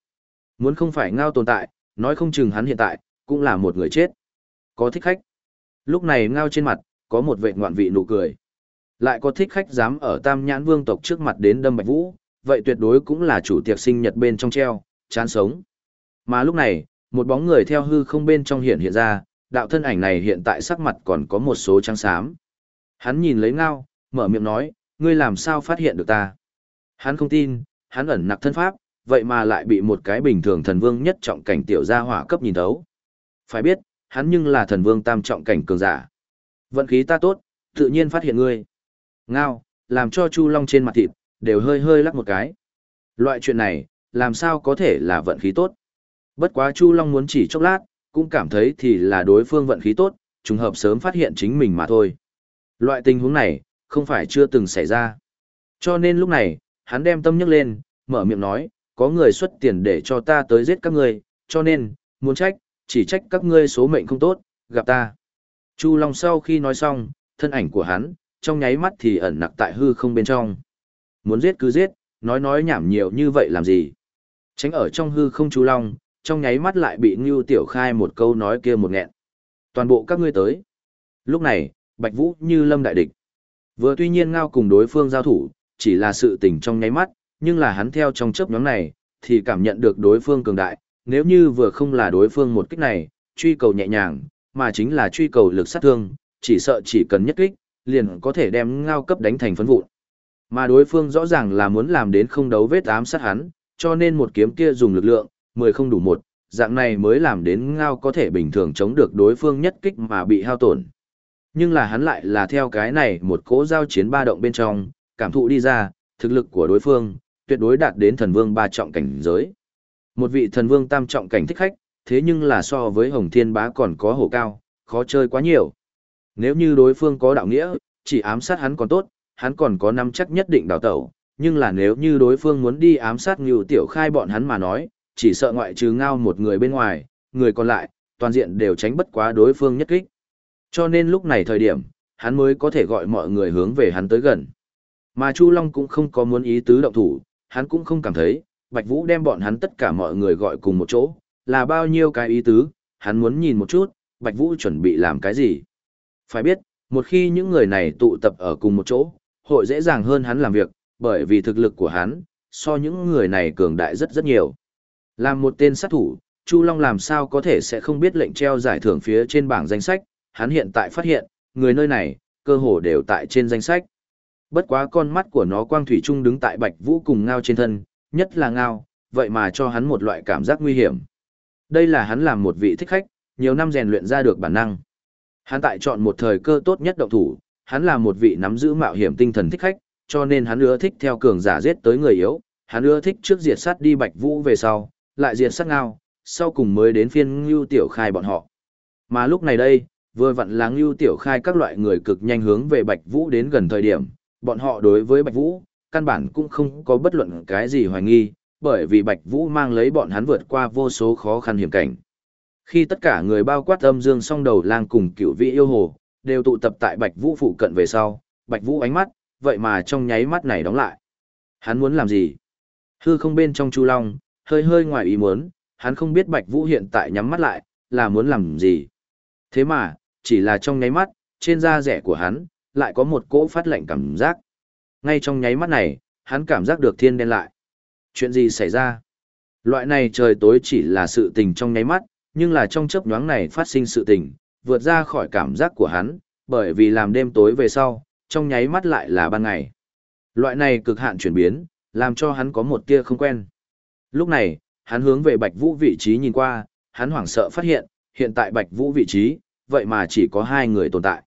Muốn không phải ngao tồn tại, nói không chừng hắn hiện tại, cũng là một người chết. Có thích khách. Lúc này ngao trên mặt, có một vệ ngoạn vị nụ cười. Lại có thích khách dám ở tam nhãn vương tộc trước mặt đến đâm bạch vũ, vậy tuyệt đối cũng là chủ tiệc sinh nhật bên trong treo, chán sống. Mà lúc này, một bóng người theo hư không bên trong hiện hiện ra, đạo thân ảnh này hiện tại sắc mặt còn có một số trắng xám. Hắn nhìn lấy ngao, mở miệng nói, ngươi làm sao phát hiện được ta? Hắn không tin, hắn ẩn nặc thân pháp, vậy mà lại bị một cái bình thường thần vương nhất trọng cảnh tiểu gia hỏa cấp nhìn thấu. Phải biết, hắn nhưng là thần vương tam trọng cảnh cường giả. Vận khí ta tốt, tự nhiên phát hiện ngươi. Ngao, làm cho Chu Long trên mặt thịt, đều hơi hơi lắc một cái. Loại chuyện này, làm sao có thể là vận khí tốt. Bất quá Chu Long muốn chỉ chốc lát, cũng cảm thấy thì là đối phương vận khí tốt, trùng hợp sớm phát hiện chính mình mà thôi. Loại tình huống này, không phải chưa từng xảy ra. Cho nên lúc này, hắn đem tâm nhấc lên, mở miệng nói, có người xuất tiền để cho ta tới giết các ngươi, cho nên, muốn trách, chỉ trách các ngươi số mệnh không tốt, gặp ta. Chu Long sau khi nói xong, thân ảnh của hắn, trong nháy mắt thì ẩn nặc tại hư không bên trong. Muốn giết cứ giết, nói nói nhảm nhiều như vậy làm gì. Tránh ở trong hư không chú Long, trong nháy mắt lại bị Ngưu Tiểu Khai một câu nói kia một nghẹn. Toàn bộ các ngươi tới. Lúc này, Bạch Vũ như lâm đại địch. Vừa tuy nhiên ngao cùng đối phương giao thủ, chỉ là sự tình trong nháy mắt, nhưng là hắn theo trong chớp nhóm này, thì cảm nhận được đối phương cường đại, nếu như vừa không là đối phương một kích này, truy cầu nhẹ nhàng, mà chính là truy cầu lực sát thương, chỉ sợ chỉ cần nhất kích, liền có thể đem ngao cấp đánh thành phấn vụn. Mà đối phương rõ ràng là muốn làm đến không đấu vết ám sát hắn, cho nên một kiếm kia dùng lực lượng, mười không đủ một, dạng này mới làm đến ngao có thể bình thường chống được đối phương nhất kích mà bị hao tổn. Nhưng là hắn lại là theo cái này một cỗ giao chiến ba động bên trong, cảm thụ đi ra, thực lực của đối phương, tuyệt đối đạt đến thần vương ba trọng cảnh giới. Một vị thần vương tam trọng cảnh thích khách, thế nhưng là so với Hồng Thiên Bá còn có hổ cao, khó chơi quá nhiều. Nếu như đối phương có đạo nghĩa, chỉ ám sát hắn còn tốt, hắn còn có năm chắc nhất định đào tẩu, nhưng là nếu như đối phương muốn đi ám sát Ngưu Tiểu Khai bọn hắn mà nói, chỉ sợ ngoại trừ ngao một người bên ngoài, người còn lại, toàn diện đều tránh bất quá đối phương nhất kích. Cho nên lúc này thời điểm, hắn mới có thể gọi mọi người hướng về hắn tới gần. Mà Chu Long cũng không có muốn ý tứ động thủ, hắn cũng không cảm thấy, Bạch Vũ đem bọn hắn tất cả mọi người gọi cùng một chỗ, là bao nhiêu cái ý tứ, hắn muốn nhìn một chút, Bạch Vũ chuẩn bị làm cái gì. Phải biết, một khi những người này tụ tập ở cùng một chỗ, hội dễ dàng hơn hắn làm việc, bởi vì thực lực của hắn, so những người này cường đại rất rất nhiều. Làm một tên sát thủ, Chu Long làm sao có thể sẽ không biết lệnh treo giải thưởng phía trên bảng danh sách, hắn hiện tại phát hiện, người nơi này, cơ hồ đều tại trên danh sách. Bất quá con mắt của nó quang thủy trung đứng tại Bạch Vũ cùng ngao trên thân, nhất là ngao, vậy mà cho hắn một loại cảm giác nguy hiểm. Đây là hắn làm một vị thích khách, nhiều năm rèn luyện ra được bản năng. Hắn tại chọn một thời cơ tốt nhất động thủ, hắn là một vị nắm giữ mạo hiểm tinh thần thích khách, cho nên hắn ưa thích theo cường giả giết tới người yếu, hắn ưa thích trước diệt sát đi Bạch Vũ về sau, lại diệt sát ngao, sau cùng mới đến phiên Ngưu Tiểu Khai bọn họ. Mà lúc này đây, vừa vặn là Ngưu Tiểu Khai các loại người cực nhanh hướng về Bạch Vũ đến gần thời điểm, bọn họ đối với Bạch Vũ, căn bản cũng không có bất luận cái gì hoài nghi, bởi vì Bạch Vũ mang lấy bọn hắn vượt qua vô số khó khăn hiểm cảnh. Khi tất cả người bao quát âm dương song đầu lang cùng cựu vị yêu hồ, đều tụ tập tại Bạch Vũ phụ cận về sau, Bạch Vũ ánh mắt, vậy mà trong nháy mắt này đóng lại. Hắn muốn làm gì? Hư không bên trong Chu Long, hơi hơi ngoài ý muốn, hắn không biết Bạch Vũ hiện tại nhắm mắt lại, là muốn làm gì. Thế mà, chỉ là trong nháy mắt, trên da rẻ của hắn, lại có một cỗ phát lạnh cảm giác. Ngay trong nháy mắt này, hắn cảm giác được thiên đen lại. Chuyện gì xảy ra? Loại này trời tối chỉ là sự tình trong nháy mắt, nhưng là trong chớp nhoáng này phát sinh sự tình, vượt ra khỏi cảm giác của hắn, bởi vì làm đêm tối về sau, trong nháy mắt lại là ban ngày. Loại này cực hạn chuyển biến, làm cho hắn có một tia không quen. Lúc này, hắn hướng về Bạch Vũ vị trí nhìn qua, hắn hoảng sợ phát hiện, hiện tại Bạch Vũ vị trí, vậy mà chỉ có hai người tồn tại.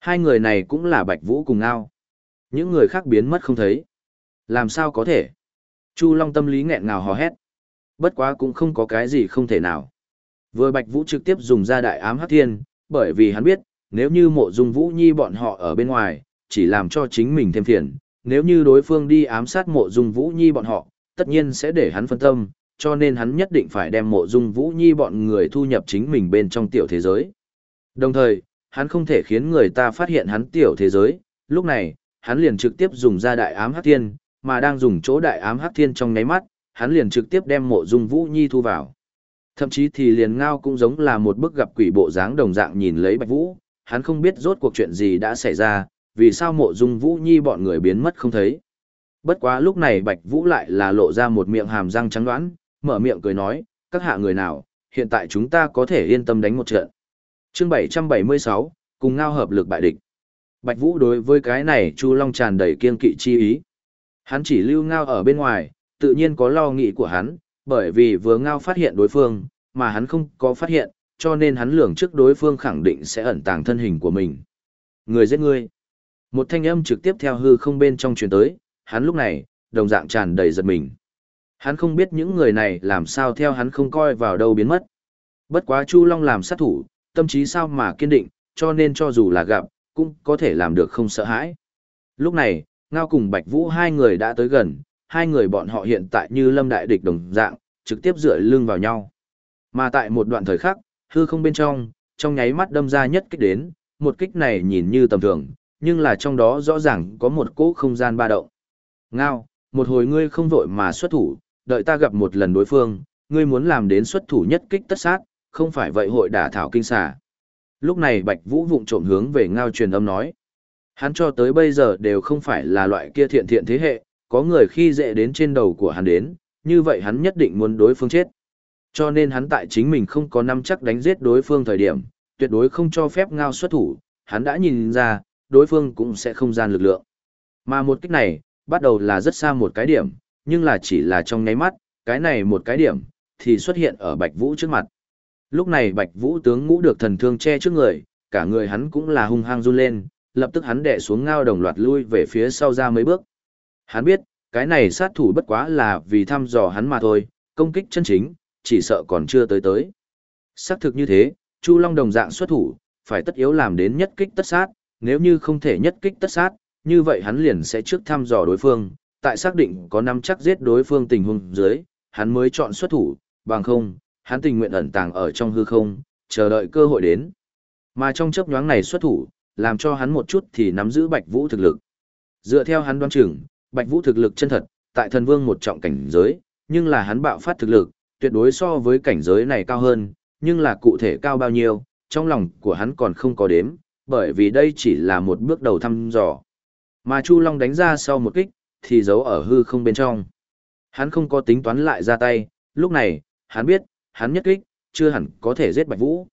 Hai người này cũng là Bạch Vũ cùng Ngao. Những người khác biến mất không thấy. Làm sao có thể? Chu Long tâm lý nghẹn ngào hò hét. Bất quá cũng không có cái gì không thể nào. Vừa Bạch Vũ trực tiếp dùng ra đại ám hắc thiên, bởi vì hắn biết, nếu như mộ dung Vũ Nhi bọn họ ở bên ngoài, chỉ làm cho chính mình thêm phiền, nếu như đối phương đi ám sát mộ dung Vũ Nhi bọn họ, tất nhiên sẽ để hắn phân tâm, cho nên hắn nhất định phải đem mộ dung Vũ Nhi bọn người thu nhập chính mình bên trong tiểu thế giới. Đồng thời, hắn không thể khiến người ta phát hiện hắn tiểu thế giới, lúc này, hắn liền trực tiếp dùng ra đại ám hắc thiên, mà đang dùng chỗ đại ám hắc thiên trong nháy mắt, hắn liền trực tiếp đem mộ dung Vũ Nhi thu vào. Thậm chí thì liền ngao cũng giống là một bức gặp quỷ bộ dáng đồng dạng nhìn lấy Bạch Vũ, hắn không biết rốt cuộc chuyện gì đã xảy ra, vì sao mộ dung Vũ Nhi bọn người biến mất không thấy. Bất quá lúc này Bạch Vũ lại là lộ ra một miệng hàm răng trắng đoán, mở miệng cười nói, các hạ người nào, hiện tại chúng ta có thể yên tâm đánh một trận. Chương 776, cùng ngao hợp lực bại địch. Bạch Vũ đối với cái này Chu Long tràn đầy kiên kỵ chi ý. Hắn chỉ lưu ngao ở bên ngoài, tự nhiên có lo nghĩ của hắn, bởi vì vừa ngao phát hiện đối phương, mà hắn không có phát hiện, cho nên hắn lường trước đối phương khẳng định sẽ ẩn tàng thân hình của mình. Người giết ngươi. Một thanh âm trực tiếp theo hư không bên trong truyền tới, hắn lúc này, đồng dạng tràn đầy giật mình. Hắn không biết những người này làm sao theo hắn không coi vào đâu biến mất. Bất quá Chu Long làm sát thủ, tâm trí sao mà kiên định, cho nên cho dù là gặp, cũng có thể làm được không sợ hãi. Lúc này, Ngao cùng Bạch Vũ hai người đã tới gần, hai người bọn họ hiện tại như lâm đại địch đồng dạng, trực tiếp dựa lưng vào nhau. Mà tại một đoạn thời khắc, hư không bên trong, trong nháy mắt đâm ra nhất kích đến, một kích này nhìn như tầm thường, nhưng là trong đó rõ ràng có một cỗ không gian ba động. Ngao, một hồi ngươi không vội mà xuất thủ, đợi ta gặp một lần đối phương, ngươi muốn làm đến xuất thủ nhất kích tất sát, không phải vậy hội đả thảo kinh xà. Lúc này Bạch Vũ vụng trộm hướng về Ngao truyền âm nói. Hắn cho tới bây giờ đều không phải là loại kia thiện thiện thế hệ, có người khi dễ đến trên đầu của hắn đến, như vậy hắn nhất định muốn đối phương chết. Cho nên hắn tại chính mình không có năm chắc đánh giết đối phương thời điểm, tuyệt đối không cho phép ngao xuất thủ, hắn đã nhìn ra, đối phương cũng sẽ không gian lực lượng. Mà một kích này, bắt đầu là rất xa một cái điểm, nhưng là chỉ là trong nháy mắt, cái này một cái điểm, thì xuất hiện ở Bạch Vũ trước mặt. Lúc này Bạch Vũ tướng ngũ được thần thương che trước người, cả người hắn cũng là hung hăng run lên, lập tức hắn đè xuống ngao đồng loạt lui về phía sau ra mấy bước. Hắn biết, cái này sát thủ bất quá là vì thăm dò hắn mà thôi, công kích chân chính, chỉ sợ còn chưa tới tới. Xác thực như thế, Chu Long đồng dạng xuất thủ, phải tất yếu làm đến nhất kích tất sát, nếu như không thể nhất kích tất sát, như vậy hắn liền sẽ trước thăm dò đối phương, tại xác định có năm chắc giết đối phương tình huống dưới, hắn mới chọn xuất thủ, bằng không, hắn tình nguyện ẩn tàng ở trong hư không, chờ đợi cơ hội đến. Mà trong chớp nhoáng này xuất thủ, làm cho hắn một chút thì nắm giữ Bạch Vũ thực lực. Dựa theo hắn đoán chừng, Bạch Vũ thực lực chân thật, tại thần vương một trọng cảnh giới, nhưng là hắn bạo phát thực lực, tuyệt đối so với cảnh giới này cao hơn, nhưng là cụ thể cao bao nhiêu, trong lòng của hắn còn không có đếm, bởi vì đây chỉ là một bước đầu thăm dò. Mà Chu Long đánh ra sau một kích, thì giấu ở hư không bên trong. Hắn không có tính toán lại ra tay, lúc này, hắn biết, hắn nhất kích, chưa hẳn có thể giết Bạch Vũ.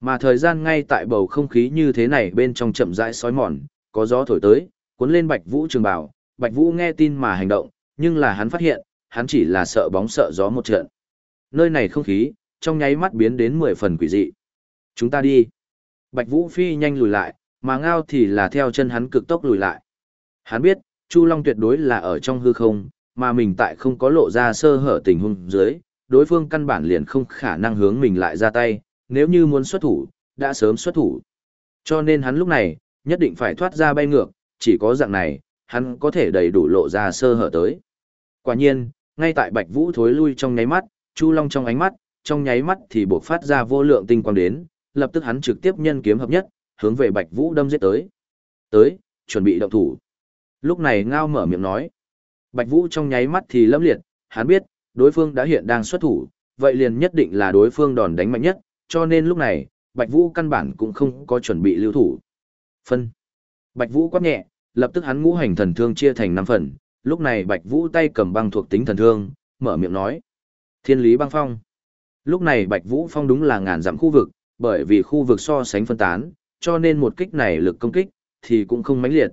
Mà thời gian ngay tại bầu không khí như thế này bên trong chậm rãi sói mòn, có gió thổi tới, cuốn lên Bạch Vũ trường bào, Bạch Vũ nghe tin mà hành động, nhưng là hắn phát hiện, hắn chỉ là sợ bóng sợ gió một trận. Nơi này không khí, trong nháy mắt biến đến mười phần quỷ dị. Chúng ta đi. Bạch Vũ phi nhanh lùi lại, mà ngao thì là theo chân hắn cực tốc lùi lại. Hắn biết, Chu Long tuyệt đối là ở trong hư không, mà mình tại không có lộ ra sơ hở tình huống dưới, đối phương căn bản liền không khả năng hướng mình lại ra tay, nếu như muốn xuất thủ, đã sớm xuất thủ. Cho nên hắn lúc này, nhất định phải thoát ra bay ngược, chỉ có dạng này, hắn có thể đầy đủ lộ ra sơ hở tới. Quả nhiên, ngay tại Bạch Vũ thối lui trong nháy mắt, Chu Long trong ánh mắt, trong nháy mắt thì bộc phát ra vô lượng tinh quang đến, lập tức hắn trực tiếp nhân kiếm hợp nhất, hướng về Bạch Vũ đâm giết tới. Tới, chuẩn bị động thủ. Lúc này Ngao mở miệng nói. Bạch Vũ trong nháy mắt thì lâm liệt, hắn biết, đối phương đã hiện đang xuất thủ, vậy liền nhất định là đối phương đòn đánh mạnh nhất, cho nên lúc này, Bạch Vũ căn bản cũng không có chuẩn bị lưu thủ. Phân. Bạch Vũ quát nhẹ, lập tức hắn ngũ hành thần thương chia thành năm phần, lúc này Bạch Vũ tay cầm băng thuộc tính thần thương, mở miệng nói: "Thiên lý băng phong." Lúc này Bạch Vũ phong đúng là ngàn dặm khu vực, bởi vì khu vực so sánh phân tán, cho nên một kích này lực công kích thì cũng không mãnh liệt.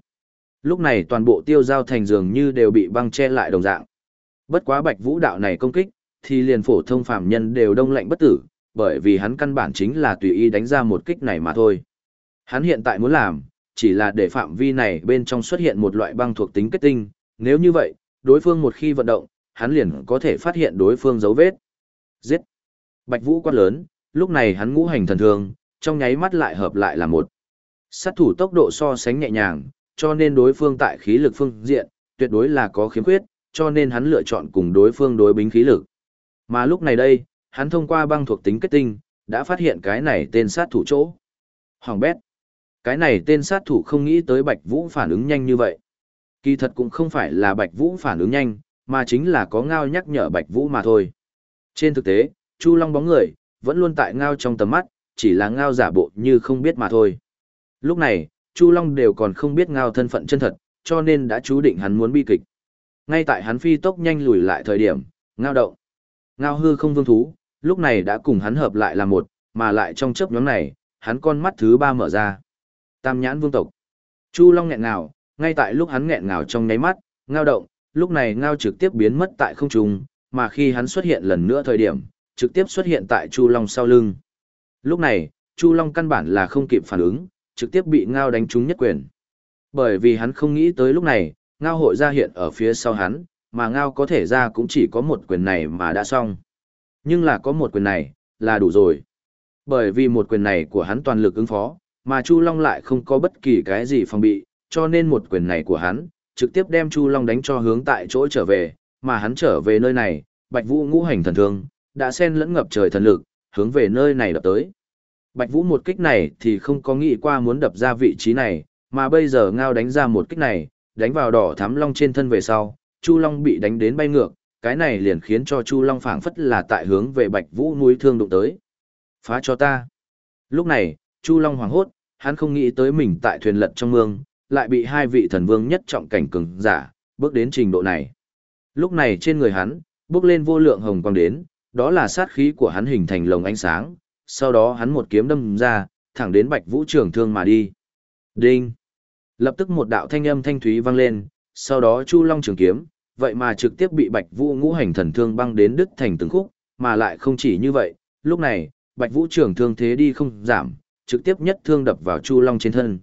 Lúc này toàn bộ tiêu giao thành dường như đều bị băng che lại đồng dạng. Bất quá Bạch Vũ đạo này công kích, thì liền phổ thông phàm nhân đều đông lạnh bất tử, bởi vì hắn căn bản chính là tùy ý đánh ra một kích này mà thôi. Hắn hiện tại muốn làm, chỉ là để phạm vi này bên trong xuất hiện một loại băng thuộc tính kết tinh, nếu như vậy, đối phương một khi vận động, hắn liền có thể phát hiện đối phương dấu vết. Giết! Bạch Vũ quát lớn, lúc này hắn ngũ hành thần thường, trong nháy mắt lại hợp lại là một. Sát thủ tốc độ so sánh nhẹ nhàng, cho nên đối phương tại khí lực phương diện, tuyệt đối là có khiếm khuyết, cho nên hắn lựa chọn cùng đối phương đối bính khí lực. Mà lúc này đây, hắn thông qua băng thuộc tính kết tinh, đã phát hiện cái này tên sát thủ chỗ. Hoàng bét. Cái này tên sát thủ không nghĩ tới Bạch Vũ phản ứng nhanh như vậy. Kỳ thật cũng không phải là Bạch Vũ phản ứng nhanh, mà chính là có ngao nhắc nhở Bạch Vũ mà thôi. Trên thực tế, Chu Long bóng người, vẫn luôn tại ngao trong tầm mắt, chỉ là ngao giả bộ như không biết mà thôi. Lúc này, Chu Long đều còn không biết ngao thân phận chân thật, cho nên đã chú định hắn muốn bi kịch. Ngay tại hắn phi tốc nhanh lùi lại thời điểm, ngao động. Ngao hư không vương thú, lúc này đã cùng hắn hợp lại là một, mà lại trong chớp nhóm này, hắn con mắt thứ ba mở ra. Tam nhãn vương tộc. Chu Long nghẹn ngào, ngay tại lúc hắn nghẹn ngào trong nháy mắt, ngao động, lúc này ngao trực tiếp biến mất tại không trung, mà khi hắn xuất hiện lần nữa thời điểm, trực tiếp xuất hiện tại Chu Long sau lưng. Lúc này, Chu Long căn bản là không kịp phản ứng, trực tiếp bị ngao đánh trúng nhất quyền. Bởi vì hắn không nghĩ tới lúc này, ngao hội ra hiện ở phía sau hắn, mà ngao có thể ra cũng chỉ có một quyền này mà đã xong. Nhưng là có một quyền này, là đủ rồi. Bởi vì một quyền này của hắn toàn lực ứng phó, mà Chu Long lại không có bất kỳ cái gì phòng bị, cho nên một quyền này của hắn, trực tiếp đem Chu Long đánh cho hướng tại chỗ trở về, mà hắn trở về nơi này, Bạch Vũ ngũ hành thần thương, đã xen lẫn ngập trời thần lực, hướng về nơi này đập tới. Bạch Vũ một kích này thì không có nghĩ qua muốn đập ra vị trí này, mà bây giờ ngao đánh ra một kích này, đánh vào đỏ thắm long trên thân về sau, Chu Long bị đánh đến bay ngược, cái này liền khiến cho Chu Long phảng phất là tại hướng về Bạch Vũ núi thương đụng tới. Phá cho ta. Lúc này, Chu Long hoảng hốt, hắn không nghĩ tới mình tại thuyền lật trong mương, lại bị hai vị thần vương nhất trọng cảnh cường giả, bước đến trình độ này. Lúc này trên người hắn, bước lên vô lượng hồng quang đến, đó là sát khí của hắn hình thành lồng ánh sáng, sau đó hắn một kiếm đâm ra, thẳng đến Bạch Vũ trường thương mà đi. Đinh! Lập tức một đạo thanh âm thanh thúy vang lên, sau đó Chu Long trường kiếm, vậy mà trực tiếp bị Bạch Vũ ngũ hành thần thương băng đến đứt thành từng khúc, mà lại không chỉ như vậy, lúc này, Bạch Vũ trường thương thế đi không giảm, trực tiếp nhất thương đập vào Chu Long trên thân.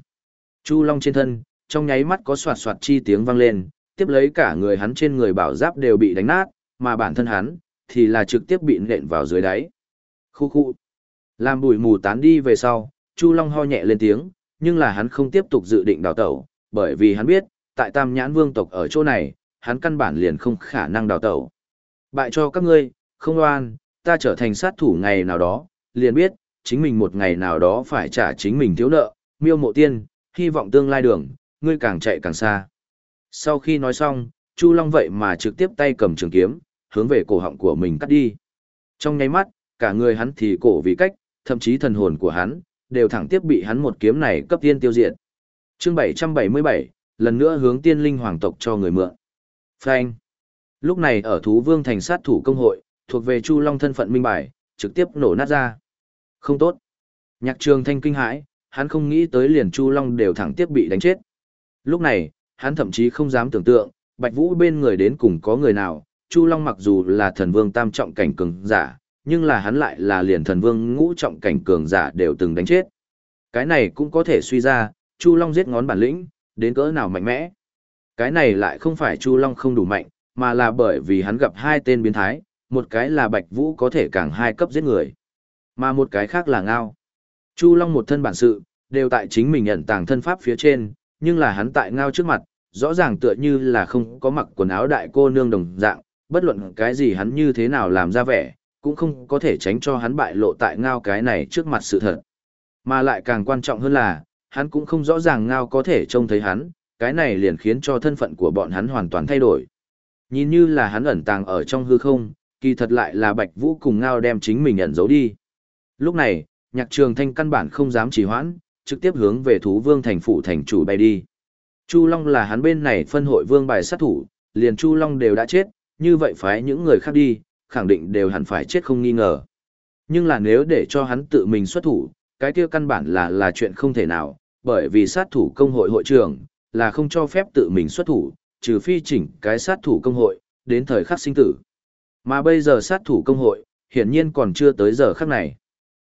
Chu Long trên thân, trong nháy mắt có soạt soạt chi tiếng vang lên, tiếp lấy cả người hắn trên người bảo giáp đều bị đánh nát, mà bản thân hắn thì là trực tiếp bị nện vào dưới đáy. Khu khu. Làm bụi mù tán đi về sau, Chu Long ho nhẹ lên tiếng, nhưng là hắn không tiếp tục dự định đào tẩu, bởi vì hắn biết, tại Tam Nhãn Vương tộc ở chỗ này, hắn căn bản liền không khả năng đào tẩu. Bại cho các ngươi, không oan, ta trở thành sát thủ ngày nào đó, liền biết, chính mình một ngày nào đó phải trả chính mình thiếu nợ, miêu mộ tiên, hy vọng tương lai đường, ngươi càng chạy càng xa. Sau khi nói xong, Chu Long vậy mà trực tiếp tay cầm trường kiếm, hướng về cổ họng của mình cắt đi. Trong nháy mắt, cả người hắn thì cổ vì cách, thậm chí thần hồn của hắn, đều thẳng tiếp bị hắn một kiếm này cấp tiên tiêu diệt. Chương 777, lần nữa hướng tiên linh hoàng tộc cho người mượn. Phanh. Lúc này ở thú vương thành sát thủ công hội, thuộc về Chu Long thân phận minh bài, trực tiếp nổ nát ra. Không tốt. Nhạc trường thanh kinh hãi, hắn không nghĩ tới liền Chu Long đều thẳng tiếp bị đánh chết. Lúc này, hắn thậm chí không dám tưởng tượng, Bạch Vũ bên người đến cùng có người nào, Chu Long mặc dù là thần vương tam trọng cảnh cường giả, nhưng là hắn lại là liền thần vương ngũ trọng cảnh cường giả đều từng đánh chết. Cái này cũng có thể suy ra, Chu Long giết ngón bản lĩnh, đến cỡ nào mạnh mẽ. Cái này lại không phải Chu Long không đủ mạnh, mà là bởi vì hắn gặp hai tên biến thái, một cái là Bạch Vũ có thể càng hai cấp giết người, mà một cái khác là Ngao. Chu Long một thân bản sự, đều tại chính mình nhận tàng thân pháp phía trên, nhưng là hắn tại Ngao trước mặt, rõ ràng tựa như là không có mặc quần áo đại cô nương đồng dạng, bất luận cái gì hắn như thế nào làm ra vẻ, cũng không có thể tránh cho hắn bại lộ tại ngao cái này trước mặt sự thật. Mà lại càng quan trọng hơn là, hắn cũng không rõ ràng ngao có thể trông thấy hắn, cái này liền khiến cho thân phận của bọn hắn hoàn toàn thay đổi. Nhìn như là hắn ẩn tàng ở trong hư không, kỳ thật lại là Bạch Vũ cùng ngao đem chính mình ẩn giấu đi. Lúc này, nhạc trường thanh căn bản không dám trì hoãn, trực tiếp hướng về thú vương thành phủ thành chủ bay đi. Chu Long là hắn bên này phân hội vương bài sát thủ, liền Chu Long đều đã chết, như vậy phái những người khác đi, khẳng định đều hẳn phải chết không nghi ngờ. Nhưng là nếu để cho hắn tự mình xuất thủ, cái kia căn bản là là chuyện không thể nào, bởi vì sát thủ công hội hội trưởng là không cho phép tự mình xuất thủ, trừ phi chỉnh cái sát thủ công hội, đến thời khắc sinh tử. Mà bây giờ sát thủ công hội, hiển nhiên còn chưa tới giờ khắc này.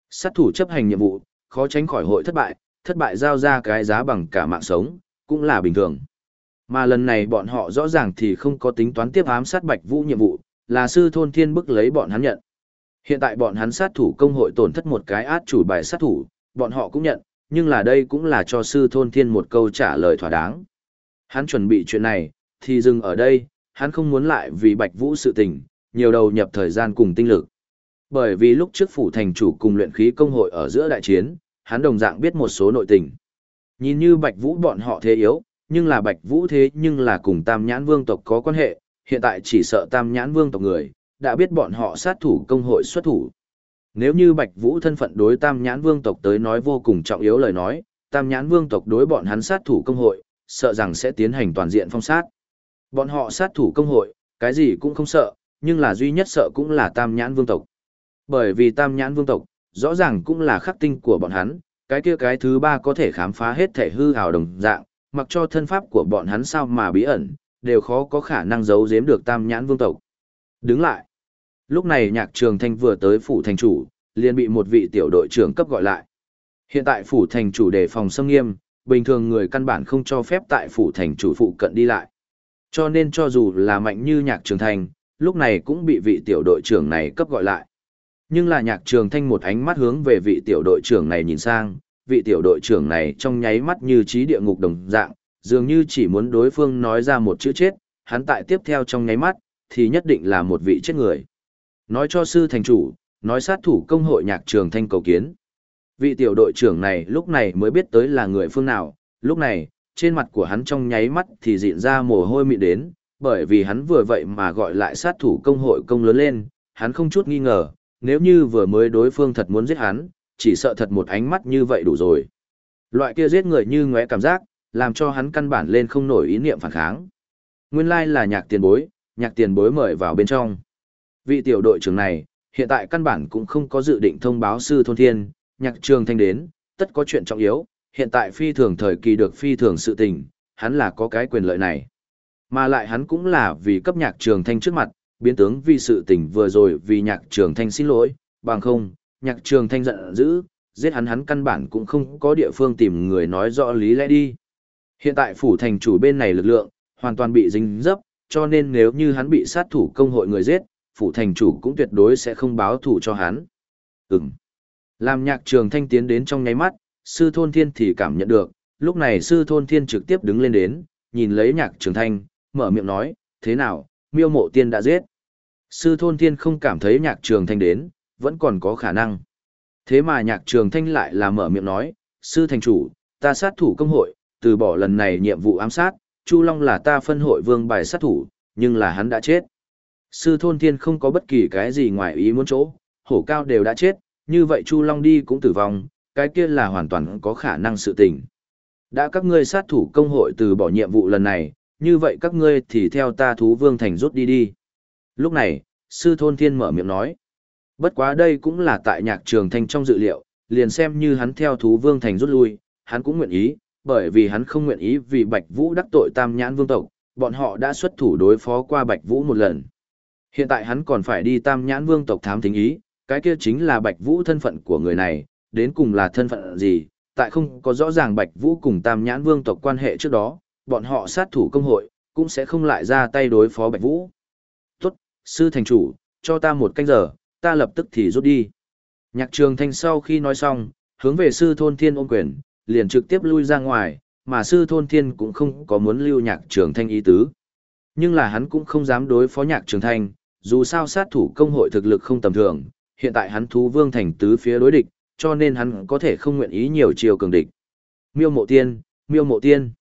Sát thủ chấp hành nhiệm vụ, khó tránh khỏi hội thất bại, thất bại giao ra cái giá bằng cả mạng sống, cũng là bình thường. Mà lần này bọn họ rõ ràng thì không có tính toán tiếp ám sát Bạch Vũ nhiệm vụ, là sư thôn thiên bức lấy bọn hắn nhận. Hiện tại bọn hắn sát thủ công hội tổn thất một cái át chủ bài sát thủ, bọn họ cũng nhận, nhưng là đây cũng là cho sư thôn thiên một câu trả lời thỏa đáng. Hắn chuẩn bị chuyện này, thì dừng ở đây, hắn không muốn lại vì Bạch Vũ sự tình, nhiều đầu nhập thời gian cùng tinh lực. Bởi vì lúc trước phủ thành chủ cùng luyện khí công hội ở giữa đại chiến, hắn đồng dạng biết một số nội tình. Nhìn như Bạch Vũ bọn họ thế yếu, nhưng là Bạch Vũ thế nhưng là cùng Tam Nhãn Vương tộc có quan hệ, hiện tại chỉ sợ Tam Nhãn Vương tộc người, đã biết bọn họ sát thủ công hội xuất thủ. Nếu như Bạch Vũ thân phận đối Tam Nhãn Vương tộc tới nói vô cùng trọng yếu lời nói, Tam Nhãn Vương tộc đối bọn hắn sát thủ công hội, sợ rằng sẽ tiến hành toàn diện phong sát. Bọn họ sát thủ công hội, cái gì cũng không sợ, nhưng là duy nhất sợ cũng là Tam Nhãn Vương tộc. Bởi vì Tam Nhãn Vương tộc, rõ ràng cũng là khắc tinh của bọn hắn, cái kia cái thứ ba có thể khám phá hết thể hư hào đồng dạng, mặc cho thân pháp của bọn hắn sao mà bí ẩn, đều khó có khả năng giấu giếm được Tam Nhãn Vương tộc. Đứng lại. Lúc này Nhạc Trường Thanh vừa tới phủ thành chủ, liền bị một vị tiểu đội trưởng cấp gọi lại. Hiện tại phủ thành chủ đề phòng xâm nghiêm, bình thường người căn bản không cho phép tại phủ thành chủ phụ cận đi lại. Cho nên cho dù là mạnh như Nhạc Trường thành lúc này cũng bị vị tiểu đội trưởng này cấp gọi lại. Nhưng là nhạc trường thanh một ánh mắt hướng về vị tiểu đội trưởng này nhìn sang, vị tiểu đội trưởng này trong nháy mắt như trí địa ngục đồng dạng, dường như chỉ muốn đối phương nói ra một chữ chết, hắn tại tiếp theo trong nháy mắt, thì nhất định là một vị chết người. Nói cho sư thành chủ, nói sát thủ công hội nhạc trường thanh cầu kiến. Vị tiểu đội trưởng này lúc này mới biết tới là người phương nào, lúc này, trên mặt của hắn trong nháy mắt thì dịn ra mồ hôi mịn đến, bởi vì hắn vừa vậy mà gọi lại sát thủ công hội công lớn lên, hắn không chút nghi ngờ, nếu như vừa mới đối phương thật muốn giết hắn, chỉ sợ thật một ánh mắt như vậy đủ rồi. Loại kia giết người như ngóe cảm giác, làm cho hắn căn bản lên không nổi ý niệm phản kháng. Nguyên lai là nhạc tiền bối, nhạc tiền bối mời vào bên trong. Vị tiểu đội trưởng này, hiện tại căn bản cũng không có dự định thông báo sư thôn thiên, nhạc trường thanh đến, tất có chuyện trọng yếu, hiện tại phi thường thời kỳ được phi thường sự tình, hắn là có cái quyền lợi này. Mà lại hắn cũng là vì cấp nhạc trường thanh trước mặt, biến tướng vì sự tình vừa rồi vì nhạc trường thanh xin lỗi, bằng không, nhạc trường thanh giận dữ, giết hắn hắn căn bản cũng không có địa phương tìm người nói rõ lý lẽ đi. Hiện tại phủ thành chủ bên này lực lượng, hoàn toàn bị dính dấp, cho nên nếu như hắn bị sát thủ công hội người giết, phủ thành chủ cũng tuyệt đối sẽ không báo thủ cho hắn. Ừm. Làm nhạc trường thanh tiến đến trong nháy mắt, sư thôn thiên thì cảm nhận được, lúc này sư thôn thiên trực tiếp đứng lên đến, nhìn lấy nhạc trường thanh, mở miệng nói, thế nào, miêu mộ tiên đã giết. Sư thôn thiên không cảm thấy nhạc trường thanh đến, vẫn còn có khả năng. Thế mà nhạc trường thanh lại là mở miệng nói, sư thành chủ, ta sát thủ công hội, từ bỏ lần này nhiệm vụ ám sát, Chu Long là ta phân hội vương bài sát thủ, nhưng là hắn đã chết. Sư thôn thiên không có bất kỳ cái gì ngoài ý muốn chỗ, hổ cao đều đã chết, như vậy Chu Long đi cũng tử vong, cái kia là hoàn toàn có khả năng sự tình. Đã các ngươi sát thủ công hội từ bỏ nhiệm vụ lần này, như vậy các ngươi thì theo ta thú vương thành rút đi đi. Lúc này, sư thôn thiên mở miệng nói. Bất quá đây cũng là tại nhạc trường thanh trong dự liệu, liền xem như hắn theo thú vương thành rút lui, hắn cũng nguyện ý, bởi vì hắn không nguyện ý vì Bạch Vũ đắc tội tam nhãn vương tộc, bọn họ đã xuất thủ đối phó qua Bạch Vũ một lần. Hiện tại hắn còn phải đi tam nhãn vương tộc thám thính ý, cái kia chính là Bạch Vũ thân phận của người này, đến cùng là thân phận gì, tại không có rõ ràng Bạch Vũ cùng tam nhãn vương tộc quan hệ trước đó, bọn họ sát thủ công hội, cũng sẽ không lại ra tay đối phó Bạch Vũ. Tốt, sư thành chủ, cho ta một canh giờ, ta lập tức thì rút đi. Nhạc trường thanh sau khi nói xong, hướng về sư thôn thiên ôm quyền, liền trực tiếp lui ra ngoài, mà sư thôn thiên cũng không có muốn lưu nhạc trường thanh ý tứ. Nhưng là hắn cũng không dám đối phó nhạc trường thanh, dù sao sát thủ công hội thực lực không tầm thường, hiện tại hắn thú vương thành tứ phía đối địch, cho nên hắn có thể không nguyện ý nhiều chiều cường địch. Miêu mộ tiên, miêu mộ tiên.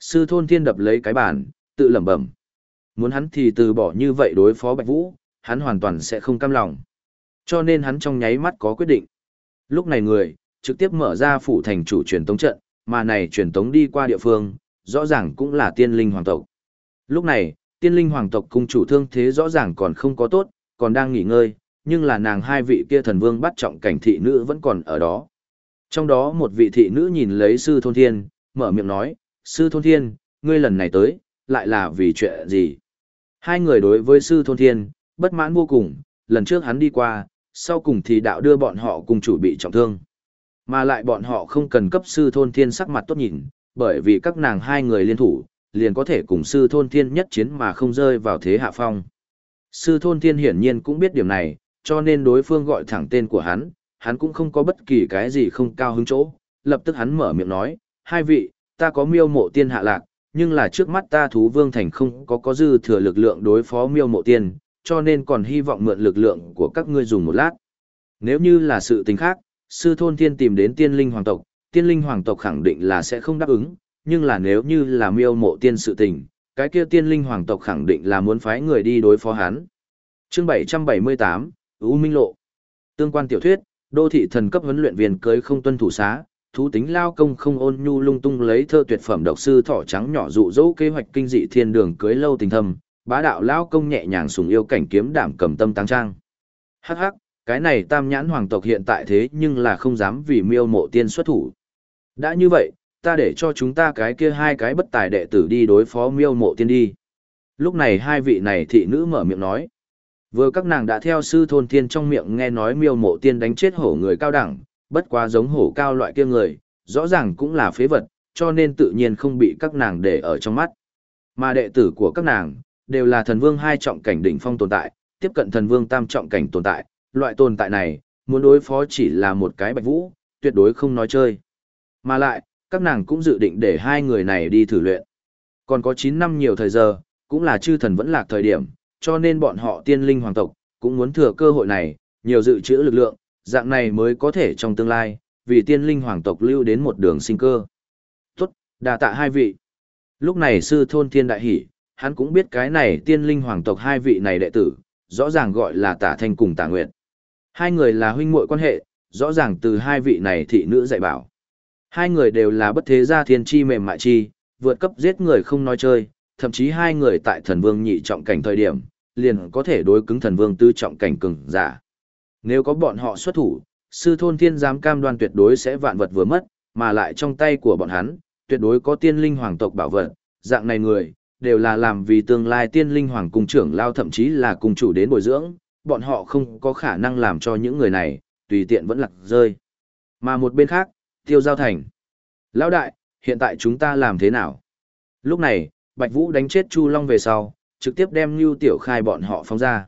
Sư thôn thiên đập lấy cái bàn, tự lẩm bẩm. Muốn hắn thì từ bỏ như vậy đối phó Bạch Vũ, hắn hoàn toàn sẽ không cam lòng. Cho nên hắn trong nháy mắt có quyết định. Lúc này người, trực tiếp mở ra phủ thành chủ truyền tống trận, mà này truyền tống đi qua địa phương, rõ ràng cũng là tiên linh hoàng tộc. Lúc này, tiên linh hoàng tộc cung chủ thương thế rõ ràng còn không có tốt, còn đang nghỉ ngơi, nhưng là nàng hai vị kia thần vương bắt trọng cảnh thị nữ vẫn còn ở đó. Trong đó một vị thị nữ nhìn lấy sư thôn thiên, mở miệng nói, sư thôn thiên, ngươi lần này tới, lại là vì chuyện gì? Hai người đối với sư thôn thiên, bất mãn vô cùng, lần trước hắn đi qua, sau cùng thì đạo đưa bọn họ cùng chủ bị trọng thương. Mà lại bọn họ không cần cấp sư thôn thiên sắc mặt tốt nhìn, bởi vì các nàng hai người liên thủ, liền có thể cùng sư thôn thiên nhất chiến mà không rơi vào thế hạ phong. Sư thôn thiên hiển nhiên cũng biết điểm này, cho nên đối phương gọi thẳng tên của hắn, hắn cũng không có bất kỳ cái gì không cao hứng chỗ, lập tức hắn mở miệng nói, hai vị, ta có miêu mộ tiên hạ lạc, nhưng là trước mắt ta thú vương thành không có có dư thừa lực lượng đối phó miêu mộ tiên, cho nên còn hy vọng mượn lực lượng của các ngươi dùng một lát. Nếu như là sự tình khác, sư thôn tiên tìm đến tiên linh hoàng tộc, tiên linh hoàng tộc khẳng định là sẽ không đáp ứng, nhưng là nếu như là miêu mộ tiên sự tình, cái kia tiên linh hoàng tộc khẳng định là muốn phái người đi đối phó hắn. Chương 778, U Minh Lộ Tương quan tiểu thuyết, đô thị thần cấp huấn luyện viên cưới không tuân thủ xá, thú tính lao công không ôn nhu lung tung lấy thơ tuyệt phẩm độc sư thỏ trắng nhỏ dụ dỗ kế hoạch kinh dị thiên đường cưới lâu tình thâm, bá đạo lao công nhẹ nhàng sùng yêu cảnh kiếm đảm cầm tâm tăng trang. Hắc hắc, cái này tam nhãn hoàng tộc hiện tại thế nhưng là không dám vì miêu mộ tiên xuất thủ. Đã như vậy, ta để cho chúng ta cái kia hai cái bất tài đệ tử đi đối phó miêu mộ tiên đi. Lúc này hai vị này thị nữ mở miệng nói. Vừa các nàng đã theo sư thôn thiên trong miệng nghe nói miêu mộ tiên đánh chết hổ người cao đẳng, bất quá giống hổ cao loại kia người, rõ ràng cũng là phế vật, cho nên tự nhiên không bị các nàng để ở trong mắt. Mà đệ tử của các nàng, đều là thần vương hai trọng cảnh đỉnh phong tồn tại, tiếp cận thần vương tam trọng cảnh tồn tại, loại tồn tại này, muốn đối phó chỉ là một cái bạch vũ, tuyệt đối không nói chơi. Mà lại, các nàng cũng dự định để hai người này đi thử luyện. Còn có 9 năm nhiều thời giờ, cũng là chư thần vẫn lạc thời điểm, cho nên bọn họ tiên linh hoàng tộc, cũng muốn thừa cơ hội này, nhiều dự trữ lực lượng, dạng này mới có thể trong tương lai, vì tiên linh hoàng tộc lưu đến một đường sinh cơ. Tốt, đà tạ hai vị. Lúc này sư thôn thiên đại hỷ, hắn cũng biết cái này tiên linh hoàng tộc hai vị này đệ tử, rõ ràng gọi là tả thanh cùng tả nguyện Hai người là huynh muội quan hệ, rõ ràng từ hai vị này thị nữ dạy bảo. Hai người đều là bất thế gia thiên chi mềm mại chi, vượt cấp giết người không nói chơi, thậm chí hai người tại thần vương nhị trọng cảnh thời điểm, liền có thể đối cứng thần vương tư trọng cảnh cường giả. Nếu có bọn họ xuất thủ, sư thôn thiên giám cam đoan tuyệt đối sẽ vạn vật vừa mất, mà lại trong tay của bọn hắn, tuyệt đối có tiên linh hoàng tộc bảo vật, dạng này người, đều là làm vì tương lai tiên linh hoàng cung trưởng lao thậm chí là cung chủ đến bồi dưỡng, bọn họ không có khả năng làm cho những người này, tùy tiện vẫn lạc rơi. Mà một bên khác, tiêu giao thành. Lão đại, hiện tại chúng ta làm thế nào? Lúc này, Bạch Vũ đánh chết Chu Long về sau, trực tiếp đem lưu Tiểu Khai bọn họ phóng ra.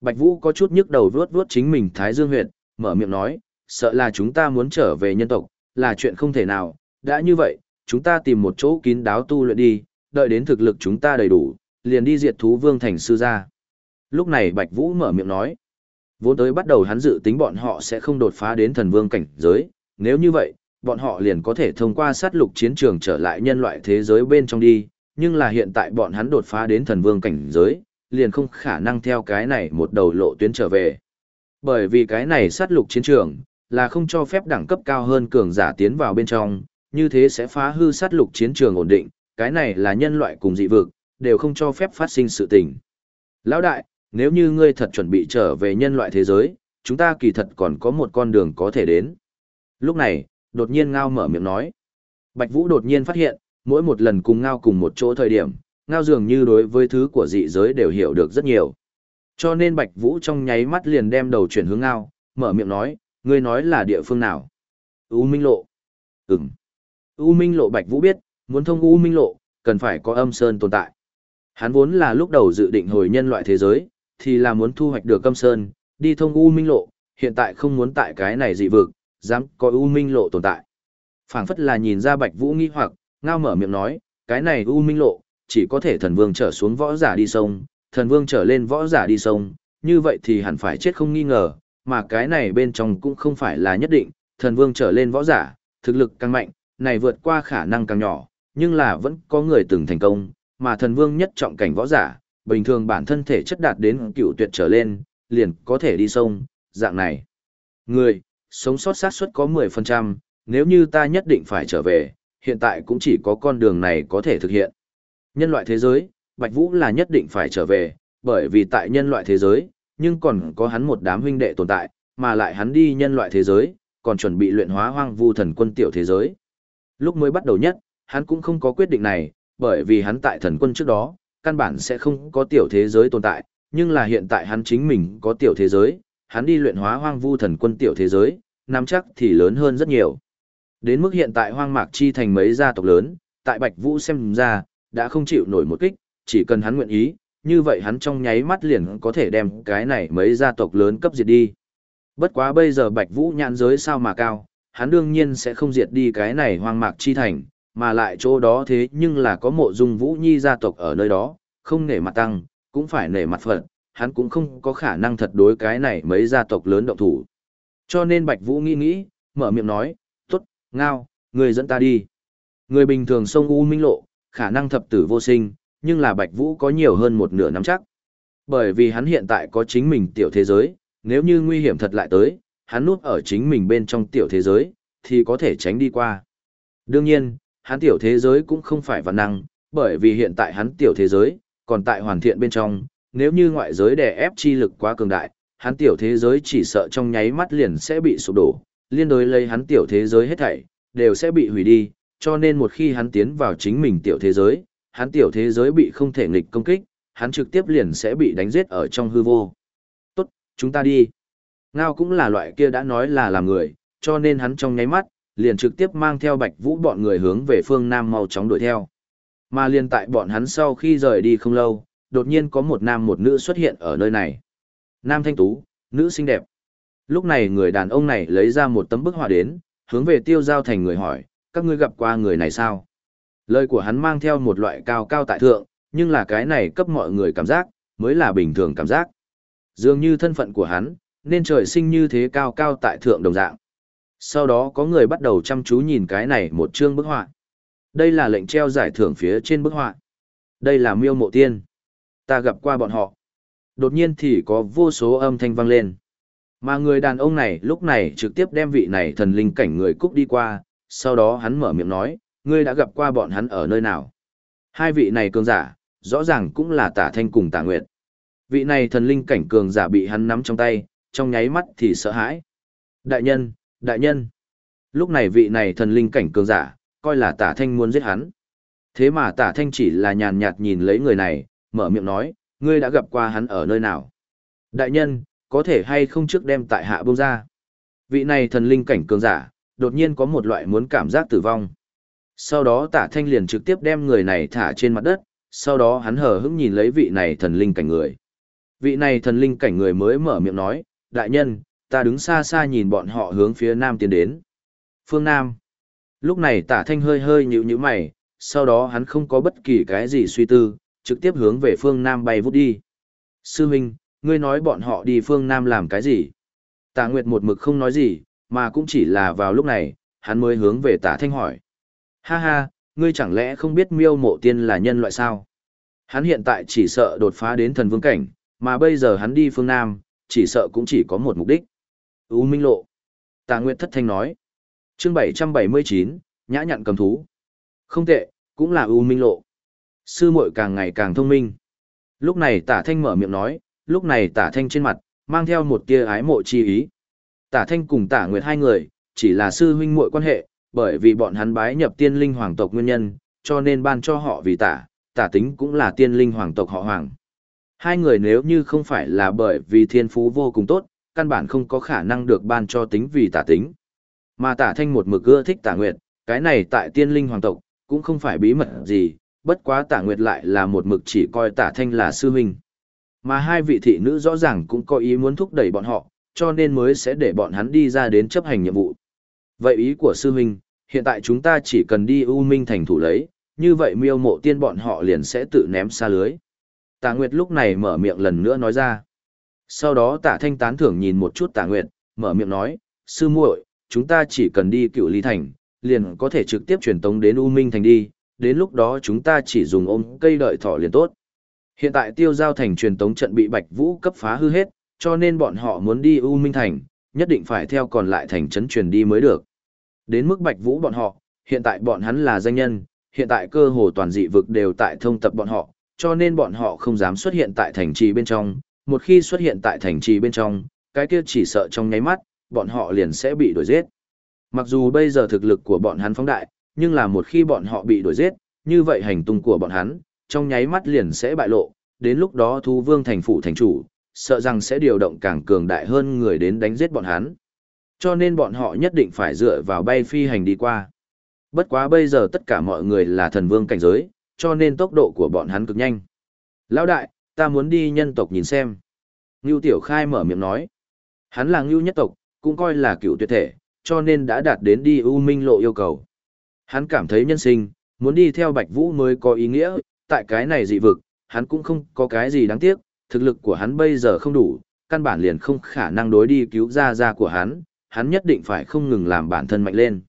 Bạch Vũ có chút nhức đầu vuốt vuốt chính mình Thái Dương huyệt, mở miệng nói, sợ là chúng ta muốn trở về nhân tộc, là chuyện không thể nào, đã như vậy, chúng ta tìm một chỗ kín đáo tu luyện đi, đợi đến thực lực chúng ta đầy đủ, liền đi diệt thú vương thành sư gia. Lúc này Bạch Vũ mở miệng nói, vốn tới bắt đầu hắn dự tính bọn họ sẽ không đột phá đến thần vương cảnh giới, nếu như vậy, bọn họ liền có thể thông qua sát lục chiến trường trở lại nhân loại thế giới bên trong đi, nhưng là hiện tại bọn hắn đột phá đến thần vương cảnh giới, liền không khả năng theo cái này một đầu lộ tuyến trở về. Bởi vì cái này sát lục chiến trường, là không cho phép đẳng cấp cao hơn cường giả tiến vào bên trong, như thế sẽ phá hư sát lục chiến trường ổn định, cái này là nhân loại cùng dị vực, đều không cho phép phát sinh sự tình. Lão đại, nếu như ngươi thật chuẩn bị trở về nhân loại thế giới, chúng ta kỳ thật còn có một con đường có thể đến. Lúc này, đột nhiên Ngao mở miệng nói. Bạch Vũ đột nhiên phát hiện, mỗi một lần cùng Ngao cùng một chỗ thời điểm, Ngao dường như đối với thứ của dị giới đều hiểu được rất nhiều. Cho nên Bạch Vũ trong nháy mắt liền đem đầu chuyển hướng Ngao, mở miệng nói, ngươi nói là địa phương nào? U Minh Lộ. Ừm. U Minh Lộ Bạch Vũ biết, muốn thông U Minh Lộ, cần phải có âm sơn tồn tại. Hắn vốn là lúc đầu dự định hồi nhân loại thế giới, thì là muốn thu hoạch được âm sơn, đi thông U Minh Lộ, hiện tại không muốn tại cái này dị vực, dám có U Minh Lộ tồn tại. phảng phất là nhìn ra Bạch Vũ nghi hoặc, ngao mở miệng nói, cái này U Minh Lộ, chỉ có thể thần vương trở xuống võ giả đi sông, thần vương trở lên võ giả đi sông, như vậy thì hẳn phải chết không nghi ngờ, mà cái này bên trong cũng không phải là nhất định, thần vương trở lên võ giả, thực lực càng mạnh, này vượt qua khả năng càng nhỏ, nhưng là vẫn có người từng thành công, mà thần vương nhất trọng cảnh võ giả, bình thường bản thân thể chất đạt đến cựu tuyệt trở lên, liền có thể đi sông, dạng này. Người, sống sót xác suất có 10%, nếu như ta nhất định phải trở về, hiện tại cũng chỉ có con đường này có thể thực hiện. Nhân loại thế giới, Bạch Vũ là nhất định phải trở về, bởi vì tại nhân loại thế giới, nhưng còn có hắn một đám huynh đệ tồn tại, mà lại hắn đi nhân loại thế giới, còn chuẩn bị luyện hóa hoang vu thần quân tiểu thế giới. Lúc mới bắt đầu nhất, hắn cũng không có quyết định này, bởi vì hắn tại thần quân trước đó, căn bản sẽ không có tiểu thế giới tồn tại, nhưng là hiện tại hắn chính mình có tiểu thế giới, hắn đi luyện hóa hoang vu thần quân tiểu thế giới, nắm chắc thì lớn hơn rất nhiều. Đến mức hiện tại hoang mạc chi thành mấy gia tộc lớn, tại Bạch Vũ xem ra, đã không chịu nổi một kích, chỉ cần hắn nguyện ý, như vậy hắn trong nháy mắt liền có thể đem cái này mấy gia tộc lớn cấp diệt đi. Bất quá bây giờ Bạch Vũ nhãn giới sao mà cao, hắn đương nhiên sẽ không diệt đi cái này hoang mạc chi thành, mà lại chỗ đó thế nhưng là có mộ dung Vũ Nhi gia tộc ở nơi đó, không nể mặt tăng, cũng phải nể mặt phận, hắn cũng không có khả năng thật đối cái này mấy gia tộc lớn động thủ. Cho nên Bạch Vũ nghĩ nghĩ, mở miệng nói, tốt, ngao, người dẫn ta đi. Người bình thường sông U Minh Lộ, khả năng thập tử vô sinh, nhưng là Bạch Vũ có nhiều hơn một nửa nắm chắc. Bởi vì hắn hiện tại có chính mình tiểu thế giới, nếu như nguy hiểm thật lại tới, hắn núp ở chính mình bên trong tiểu thế giới, thì có thể tránh đi qua. Đương nhiên, hắn tiểu thế giới cũng không phải vạn năng, bởi vì hiện tại hắn tiểu thế giới, còn tại hoàn thiện bên trong, nếu như ngoại giới đè ép chi lực quá cường đại, hắn tiểu thế giới chỉ sợ trong nháy mắt liền sẽ bị sụp đổ, liên đối lấy hắn tiểu thế giới hết thảy, đều sẽ bị hủy đi, cho nên một khi hắn tiến vào chính mình tiểu thế giới, hắn tiểu thế giới bị không thể nghịch công kích, hắn trực tiếp liền sẽ bị đánh giết ở trong hư vô. Tốt, chúng ta đi. Ngao cũng là loại kia đã nói là làm người, cho nên hắn trong nháy mắt, liền trực tiếp mang theo bạch vũ bọn người hướng về phương Nam mau chóng đuổi theo. Mà liền tại bọn hắn sau khi rời đi không lâu, đột nhiên có một nam một nữ xuất hiện ở nơi này. Nam thanh tú, nữ xinh đẹp. Lúc này người đàn ông này lấy ra một tấm bức họa đến, hướng về tiêu giao thành người hỏi, các ngươi gặp qua người này sao? Lời của hắn mang theo một loại cao cao tại thượng, nhưng là cái này cấp mọi người cảm giác, mới là bình thường cảm giác. Dường như thân phận của hắn, nên trời sinh như thế cao cao tại thượng đồng dạng. Sau đó có người bắt đầu chăm chú nhìn cái này một chương bức họa. Đây là lệnh treo giải thưởng phía trên bức họa. Đây là miêu mộ tiên. Ta gặp qua bọn họ. Đột nhiên thì có vô số âm thanh vang lên. Mà người đàn ông này lúc này trực tiếp đem vị này thần linh cảnh người cúc đi qua, sau đó hắn mở miệng nói, ngươi đã gặp qua bọn hắn ở nơi nào. Hai vị này cường giả, rõ ràng cũng là tả thanh cùng tả nguyệt. Vị này thần linh cảnh cường giả bị hắn nắm trong tay, trong nháy mắt thì sợ hãi. Đại nhân, đại nhân. Lúc này vị này thần linh cảnh cường giả, coi là tả thanh muốn giết hắn. Thế mà tả thanh chỉ là nhàn nhạt nhìn lấy người này, mở miệng nói, ngươi đã gặp qua hắn ở nơi nào. Đại nhân, có thể hay không trước đem tại hạ bông ra. Vị này thần linh cảnh cường giả, đột nhiên có một loại muốn cảm giác tử vong. Sau đó tả thanh liền trực tiếp đem người này thả trên mặt đất, sau đó hắn hờ hững nhìn lấy vị này thần linh cảnh người. Vị này thần linh cảnh người mới mở miệng nói, đại nhân, ta đứng xa xa nhìn bọn họ hướng phía nam tiến đến. Phương Nam. Lúc này tả thanh hơi hơi nhíu nhíu mày, sau đó hắn không có bất kỳ cái gì suy tư, trực tiếp hướng về phương Nam bay vút đi. Sư Minh, ngươi nói bọn họ đi phương Nam làm cái gì? Tả Nguyệt một mực không nói gì, mà cũng chỉ là vào lúc này, hắn mới hướng về tả thanh hỏi. Ha ha, ngươi chẳng lẽ không biết miêu mộ tiên là nhân loại sao? Hắn hiện tại chỉ sợ đột phá đến thần vương cảnh, mà bây giờ hắn đi phương Nam, chỉ sợ cũng chỉ có một mục đích. U Minh Lộ. Tà Nguyệt thất thanh nói. chương 779, nhã nhặn cầm thú. Không tệ, cũng là U Minh Lộ. Sư muội càng ngày càng thông minh. Lúc này tả thanh mở miệng nói, lúc này tả thanh trên mặt, mang theo một tia ái mộ chi ý. Tả thanh cùng tả Nguyệt hai người, chỉ là sư huynh muội quan hệ, bởi vì bọn hắn bái nhập tiên linh hoàng tộc nguyên nhân, cho nên ban cho họ vì tả, tả tính cũng là tiên linh hoàng tộc họ hoàng. Hai người nếu như không phải là bởi vì thiên phú vô cùng tốt, căn bản không có khả năng được ban cho tính vì tả tính. Mà tả thanh một mực ưa thích tả nguyệt, cái này tại tiên linh hoàng tộc, cũng không phải bí mật gì, bất quá tả nguyệt lại là một mực chỉ coi tả thanh là sư huynh. Mà hai vị thị nữ rõ ràng cũng có ý muốn thúc đẩy bọn họ, cho nên mới sẽ để bọn hắn đi ra đến chấp hành nhiệm vụ. Vậy ý của sư huynh, hiện tại chúng ta chỉ cần đi U Minh thành thủ lấy, như vậy miêu mộ tiên bọn họ liền sẽ tự ném xa lưới. Tạ Nguyệt lúc này mở miệng lần nữa nói ra. Sau đó Tạ thanh tán thưởng nhìn một chút Tạ Nguyệt, mở miệng nói, sư muội, chúng ta chỉ cần đi cựu ly thành, liền có thể trực tiếp truyền tống đến U Minh thành đi, đến lúc đó chúng ta chỉ dùng ôm cây đợi thỏ liền tốt. Hiện tại tiêu giao thành truyền tống trận bị Bạch Vũ cấp phá hư hết, cho nên bọn họ muốn đi U Minh thành, nhất định phải theo còn lại thành trấn truyền đi mới được. Đến mức Bạch Vũ bọn họ, hiện tại bọn hắn là danh nhân, hiện tại cơ hồ toàn dị vực đều tại thông tập bọn họ, cho nên bọn họ không dám xuất hiện tại thành trì bên trong, một khi xuất hiện tại thành trì bên trong, cái kia chỉ sợ trong nháy mắt, bọn họ liền sẽ bị đuổi giết. Mặc dù bây giờ thực lực của bọn hắn phóng đại, nhưng là một khi bọn họ bị đuổi giết, như vậy hành tung của bọn hắn, trong nháy mắt liền sẽ bại lộ, đến lúc đó thú vương thành phủ thành chủ, sợ rằng sẽ điều động càng cường đại hơn người đến đánh giết bọn hắn. Cho nên bọn họ nhất định phải dựa vào bay phi hành đi qua. Bất quá bây giờ tất cả mọi người là thần vương cảnh giới, cho nên tốc độ của bọn hắn cực nhanh. Lão đại, ta muốn đi nhân tộc nhìn xem. Ngưu Tiểu Khai mở miệng nói. Hắn là Ngưu nhất tộc, cũng coi là cựu tuyệt thể, cho nên đã đạt đến đi U Minh lộ yêu cầu. Hắn cảm thấy nhân sinh, muốn đi theo Bạch Vũ mới có ý nghĩa, tại cái này dị vực, hắn cũng không có cái gì đáng tiếc, thực lực của hắn bây giờ không đủ, căn bản liền không khả năng đối đi cứu ra ra của hắn, hắn nhất định phải không ngừng làm bản thân mạnh lên.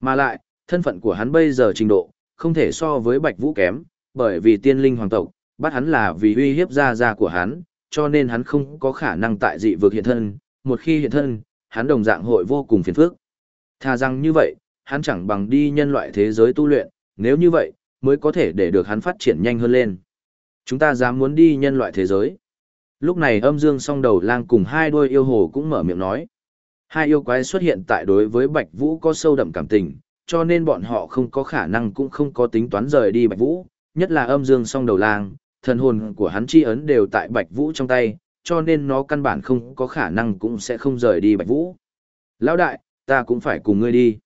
Mà lại, thân phận của hắn bây giờ trình độ, không thể so với Bạch Vũ kém, bởi vì tiên linh hoàng tộc, bắt hắn là vì uy hiếp ra ra của hắn, cho nên hắn không có khả năng tại dị vực hiện thân, một khi hiện thân, hắn đồng dạng hội vô cùng phiền phức. Thà rằng như vậy, hắn chẳng bằng đi nhân loại thế giới tu luyện, nếu như vậy, mới có thể để được hắn phát triển nhanh hơn lên. Chúng ta dám muốn đi nhân loại thế giới. Lúc này âm dương song đầu lang cùng hai đôi yêu hồ cũng mở miệng nói. Hai yêu quái xuất hiện tại đối với Bạch Vũ có sâu đậm cảm tình, cho nên bọn họ không có khả năng cũng không có tính toán rời đi Bạch Vũ, nhất là âm dương song đầu lang, thần hồn của hắn chi ấn đều tại Bạch Vũ trong tay, cho nên nó căn bản không có khả năng cũng sẽ không rời đi Bạch Vũ. Lão đại, ta cũng phải cùng ngươi đi.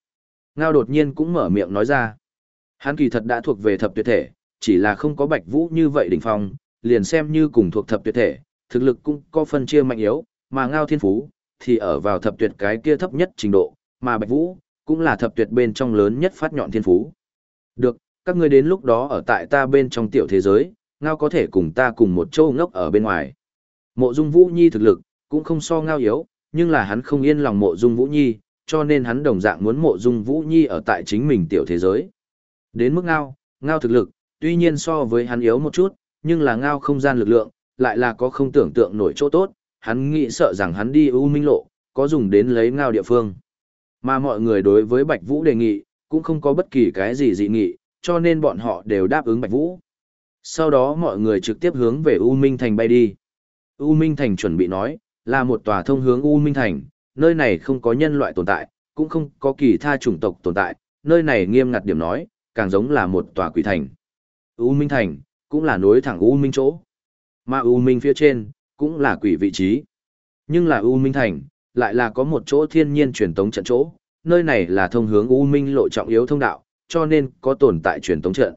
Ngao đột nhiên cũng mở miệng nói ra. Hắn kỳ thật đã thuộc về thập tuyệt thể, chỉ là không có Bạch Vũ như vậy đỉnh phong, liền xem như cùng thuộc thập tuyệt thể, thực lực cũng có phân chia mạnh yếu, mà Ngao Thiên Phú thì ở vào thập tuyệt cái kia thấp nhất trình độ, mà Bạch Vũ cũng là thập tuyệt bên trong lớn nhất phát nhọn thiên phú. Được, các ngươi đến lúc đó ở tại ta bên trong tiểu thế giới, Ngao có thể cùng ta cùng một châu ngốc ở bên ngoài. Mộ Dung Vũ Nhi thực lực cũng không so Ngao yếu, nhưng là hắn không yên lòng Mộ Dung Vũ Nhi, cho nên hắn đồng dạng muốn Mộ Dung Vũ Nhi ở tại chính mình tiểu thế giới. Đến mức Ngao, Ngao thực lực, tuy nhiên so với hắn yếu một chút, nhưng là Ngao không gian lực lượng, lại là có không tưởng tượng nổi chỗ tốt, hắn nghĩ sợ rằng hắn đi U Minh Lộ, có dùng đến lấy Ngao địa phương. Mà mọi người đối với Bạch Vũ đề nghị, cũng không có bất kỳ cái gì dị nghị, cho nên bọn họ đều đáp ứng Bạch Vũ. Sau đó mọi người trực tiếp hướng về U Minh Thành bay đi. U Minh Thành chuẩn bị nói, là một tòa thông hướng U Minh Thành, nơi này không có nhân loại tồn tại, cũng không có kỳ tha chủng tộc tồn tại, nơi này nghiêm ngặt điểm nói, càng giống là một tòa quỷ thành. U Minh Thành, cũng là nối thẳng U Minh chỗ. Mà U Minh phía trên, cũng là quỷ vị trí. Nhưng là U Minh Thành, lại là có một chỗ thiên nhiên truyền tống trận chỗ, nơi này là thông hướng U Minh lộ trọng yếu thông đạo, cho nên có tồn tại truyền tống trận.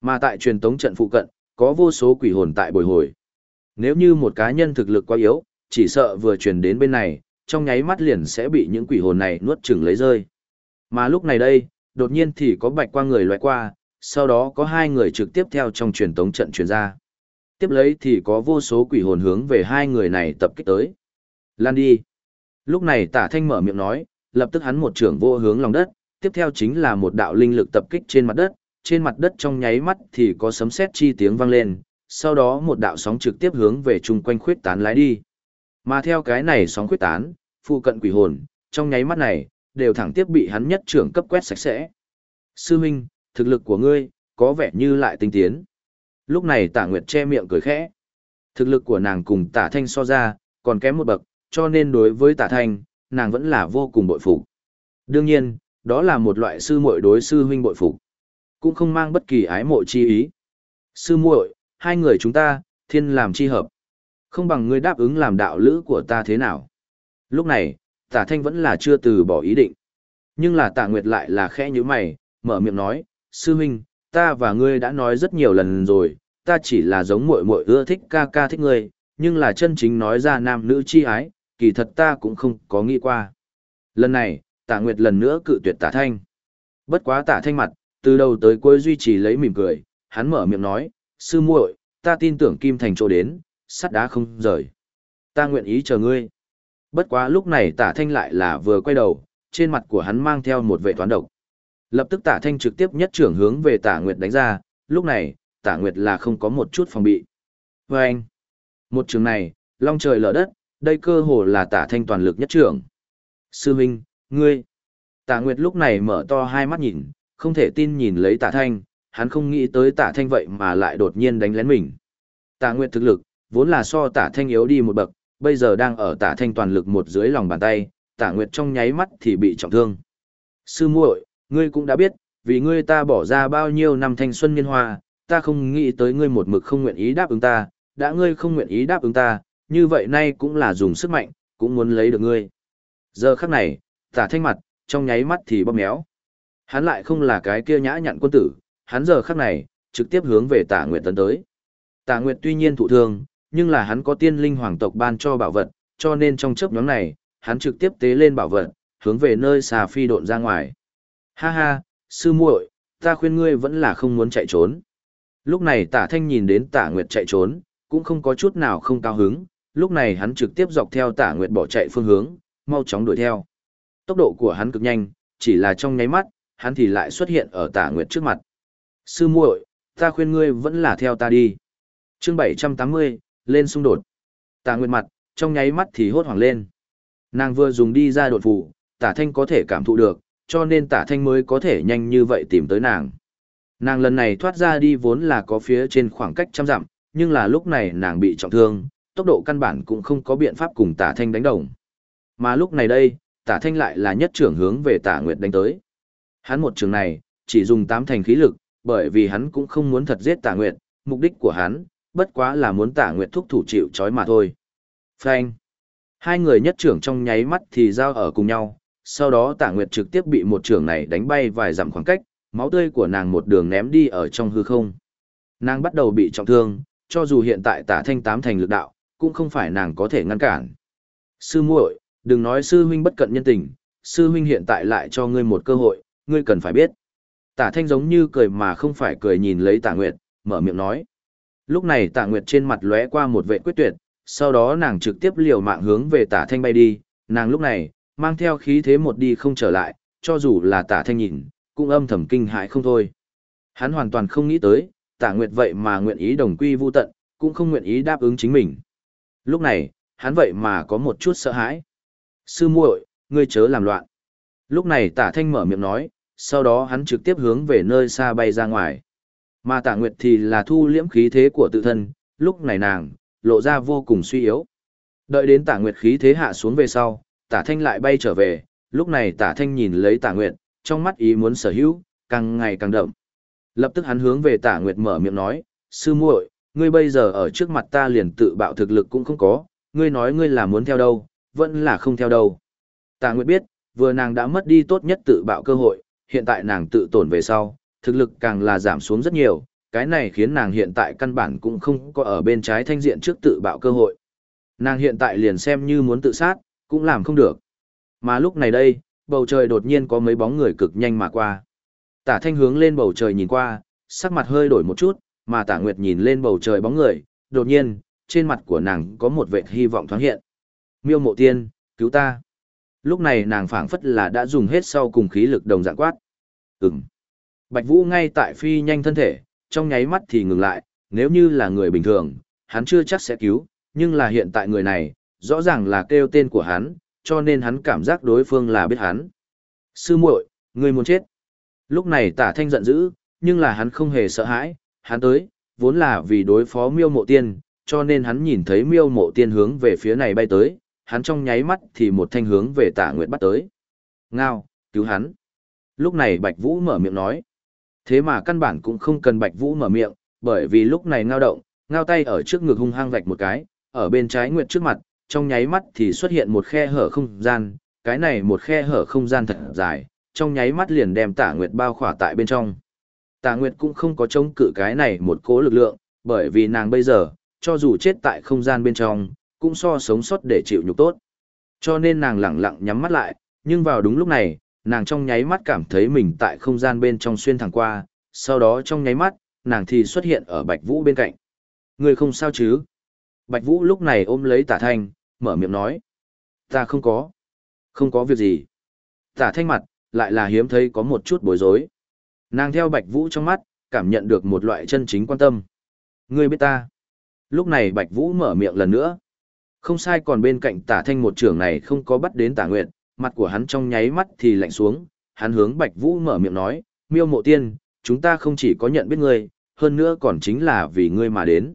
Mà tại truyền tống trận phụ cận, có vô số quỷ hồn tại bồi hồi. Nếu như một cá nhân thực lực quá yếu, chỉ sợ vừa truyền đến bên này, trong nháy mắt liền sẽ bị những quỷ hồn này nuốt chửng lấy rơi. Mà lúc này đây, đột nhiên thì có bạch qua người loại qua, sau đó có hai người trực tiếp theo trong truyền tống trận truyền ra. Tiếp lấy thì có vô số quỷ hồn hướng về hai người này tập kích tới. Lan đi. Lúc này tả thanh mở miệng nói, lập tức hắn một trưởng vô hướng lòng đất, tiếp theo chính là một đạo linh lực tập kích trên mặt đất, trên mặt đất trong nháy mắt thì có sấm sét chi tiếng vang lên, sau đó một đạo sóng trực tiếp hướng về chung quanh khuyết tán lái đi. Mà theo cái này sóng khuyết tán, phụ cận quỷ hồn, trong nháy mắt này, đều thẳng tiếp bị hắn nhất trưởng cấp quét sạch sẽ. Sư Minh, thực lực của ngươi, có vẻ như lại tinh tiến. Lúc này tả Nguyệt che miệng cười khẽ. Thực lực của nàng cùng tả Thanh so ra, còn kém một bậc, cho nên đối với tả Thanh, nàng vẫn là vô cùng bội phục. Đương nhiên, đó là một loại sư muội đối sư huynh bội phục, cũng không mang bất kỳ ái mộ chi ý. Sư muội, hai người chúng ta, thiên làm chi hợp. Không bằng ngươi đáp ứng làm đạo lữ của ta thế nào. Lúc này, tả thanh vẫn là chưa từ bỏ ý định. Nhưng là tả nguyệt lại là khẽ như mày, mở miệng nói, sư huynh, ta và ngươi đã nói rất nhiều lần rồi, ta chỉ là giống muội muội ưa thích ca ca thích ngươi, nhưng là chân chính nói ra nam nữ chi ái, kỳ thật ta cũng không có nghĩ qua. Lần này, Tạ nguyệt lần nữa cự tuyệt Tạ thanh. Bất quá Tạ thanh mặt, từ đầu tới cuối duy trì lấy mỉm cười, hắn mở miệng nói, sư muội, ta tin tưởng kim thành chỗ đến, sắt đá không rời. Ta nguyện ý chờ ngươi. Bất quá lúc này Tạ thanh lại là vừa quay đầu, trên mặt của hắn mang theo một vệ toán độc. Lập tức tả thanh trực tiếp nhất trưởng hướng về tả nguyệt đánh ra, lúc này, tả nguyệt là không có một chút phòng bị. Và anh, một trường này, long trời lở đất, đây cơ hồ là tả thanh toàn lực nhất trưởng. Sư Minh, ngươi. Tả nguyệt lúc này mở to hai mắt nhìn, Không thể tin nhìn lấy tả thanh, hắn không nghĩ tới tả thanh vậy mà lại đột nhiên đánh lén mình. Tả Nguyệt thực lực, vốn là so tả thanh yếu đi một bậc, bây giờ đang ở tả thanh toàn lực một dưới lòng bàn tay, tả Nguyệt trong nháy mắt thì bị trọng thương. Sư muội, ngươi cũng đã biết, vì ngươi ta bỏ ra bao nhiêu năm thanh xuân niên hoa, ta không nghĩ tới ngươi một mực không nguyện ý đáp ứng ta, đã ngươi không nguyện ý đáp ứng ta, như vậy nay cũng là dùng sức mạnh, cũng muốn lấy được ngươi. Giờ khắc này, tả thanh mặt, trong nháy mắt thì bóp méo. Hắn lại không là cái kia nhã nhặn quân tử, hắn giờ khắc này, trực tiếp hướng về tả nguyệt tấn tới. Tả nguyệt tuy nhiên thụ thương, nhưng là hắn có tiên linh hoàng tộc ban cho bảo vật, cho nên trong chớp nhóm này, hắn trực tiếp tế lên bảo vật, hướng về nơi xà phi độn ra ngoài. Ha ha, sư muội, ta khuyên ngươi vẫn là không muốn chạy trốn. Lúc này tả thanh nhìn đến tả nguyệt chạy trốn, cũng không có chút nào không cao hứng, lúc này hắn trực tiếp dọc theo tả nguyệt bỏ chạy phương hướng, mau chóng đuổi theo. Tốc độ của hắn cực nhanh, chỉ là trong nháy mắt, hắn thì lại xuất hiện ở tả nguyệt trước mặt. Sư muội, ta khuyên ngươi vẫn là theo ta đi. Chương 780, lên xung đột. Tả nguyệt mặt, trong nháy mắt thì hốt hoảng lên. Nàng vừa dùng đi ra đột phủ, tả thanh có thể cảm thụ được, cho nên tả thanh mới có thể nhanh như vậy tìm tới nàng. Nàng lần này thoát ra đi vốn là có phía trên khoảng cách trăm dặm, nhưng là lúc này nàng bị trọng thương, tốc độ căn bản cũng không có biện pháp cùng tả thanh đánh đồng. Mà lúc này đây, tả thanh lại là nhất trưởng hướng về tả nguyệt đánh tới. Hắn một trường này, chỉ dùng tám thành khí lực, bởi vì hắn cũng không muốn thật giết tả nguyệt, mục đích của hắn, bất quá là muốn tả nguyệt thúc thủ chịu chói mà thôi. Phanh. Hai người nhất trưởng trong nháy mắt thì giao ở cùng nhau, sau đó tả nguyệt trực tiếp bị một trưởng này đánh bay vài dặm khoảng cách, máu tươi của nàng một đường ném đi ở trong hư không. Nàng bắt đầu bị trọng thương, cho dù hiện tại tả thanh tám thành lực đạo, cũng không phải nàng có thể ngăn cản. Sư muội, đừng nói sư huynh bất cận nhân tình, sư huynh hiện tại lại cho ngươi một cơ hội, ngươi cần phải biết. Tả thanh giống như cười mà không phải cười nhìn lấy tả nguyệt, mở miệng nói. Lúc này tả nguyệt trên mặt lóe qua một vệ quyết tuyệt, sau đó nàng trực tiếp liều mạng hướng về tả thanh bay đi, nàng lúc này, mang theo khí thế một đi không trở lại, cho dù là tả thanh nhìn, cũng âm thầm kinh hãi không thôi. Hắn hoàn toàn không nghĩ tới, tả nguyệt vậy mà nguyện ý đồng quy vu tận, cũng không nguyện ý đáp ứng chính mình. Lúc này, hắn vậy mà có một chút sợ hãi. Sư muội, ngươi chớ làm loạn. Lúc này tả thanh mở miệng nói, sau đó hắn trực tiếp hướng về nơi xa bay ra ngoài. Mà tả nguyệt thì là thu liễm khí thế của tự thân, lúc này nàng, lộ ra vô cùng suy yếu. Đợi đến tả nguyệt khí thế hạ xuống về sau, tả thanh lại bay trở về, lúc này tả thanh nhìn lấy tả nguyệt, trong mắt ý muốn sở hữu, càng ngày càng đậm. Lập tức hắn hướng về tả nguyệt mở miệng nói, sư muội, ngươi bây giờ ở trước mặt ta liền tự bạo thực lực cũng không có, ngươi nói ngươi là muốn theo đâu, vẫn là không theo đâu. Tả nguyệt biết, vừa nàng đã mất đi tốt nhất tự bạo cơ hội, hiện tại nàng tự tổn về sau, thực lực càng là giảm xuống rất nhiều, cái này khiến nàng hiện tại căn bản cũng không có ở bên trái thanh diện trước tự bạo cơ hội. Nàng hiện tại liền xem như muốn tự sát, cũng làm không được. Mà lúc này đây, bầu trời đột nhiên có mấy bóng người cực nhanh mà qua. Tả thanh hướng lên bầu trời nhìn qua, sắc mặt hơi đổi một chút, mà tả nguyệt nhìn lên bầu trời bóng người, đột nhiên, trên mặt của nàng có một vệt hy vọng thoáng hiện. Miêu mộ tiên, cứu ta. Lúc này nàng phảng phất là đã dùng hết sau cùng khí lực đồng dạng quát. Ừm. Bạch Vũ ngay tại phi nhanh thân thể, trong nháy mắt thì ngừng lại, nếu như là người bình thường, hắn chưa chắc sẽ cứu, nhưng là hiện tại người này, rõ ràng là kêu tên của hắn, cho nên hắn cảm giác đối phương là biết hắn. Sư muội, người muốn chết. Lúc này tả thanh giận dữ, nhưng là hắn không hề sợ hãi, hắn tới, vốn là vì đối phó miêu mộ tiên, cho nên hắn nhìn thấy miêu mộ tiên hướng về phía này bay tới, hắn trong nháy mắt thì một thanh hướng về tả nguyệt bắt tới. Ngao, cứu hắn. Lúc này Bạch Vũ mở miệng nói. Thế mà căn bản cũng không cần Bạch Vũ mở miệng, bởi vì lúc này ngao động, ngao tay ở trước ngực hung hăng vạch một cái, ở bên trái nguyệt trước mặt, trong nháy mắt thì xuất hiện một khe hở không gian, cái này một khe hở không gian thật dài, trong nháy mắt liền đem tả nguyệt bao khỏa tại bên trong. Tả nguyệt cũng không có chống cự cái này một cố lực lượng, bởi vì nàng bây giờ, cho dù chết tại không gian bên trong, cũng so sống sót để chịu nhục tốt. Cho nên nàng lặng lặng nhắm mắt lại, nhưng vào đúng lúc này, nàng trong nháy mắt cảm thấy mình tại không gian bên trong xuyên thẳng qua, sau đó trong nháy mắt, nàng thì xuất hiện ở Bạch Vũ bên cạnh. Người không sao chứ? Bạch Vũ lúc này ôm lấy tả thanh, mở miệng nói. Ta không có. Không có việc gì. Tả thanh mặt, lại là hiếm thấy có một chút bối rối. Nàng theo Bạch Vũ trong mắt, cảm nhận được một loại chân chính quan tâm. Ngươi biết ta. Lúc này Bạch Vũ mở miệng lần nữa. Không sai còn bên cạnh tả thanh một trưởng này không có bắt đến tả nguyện, mặt của hắn trong nháy mắt thì lạnh xuống, hắn hướng Bạch Vũ mở miệng nói, miêu mộ tiên, chúng ta không chỉ có nhận biết ngươi, hơn nữa còn chính là vì ngươi mà đến.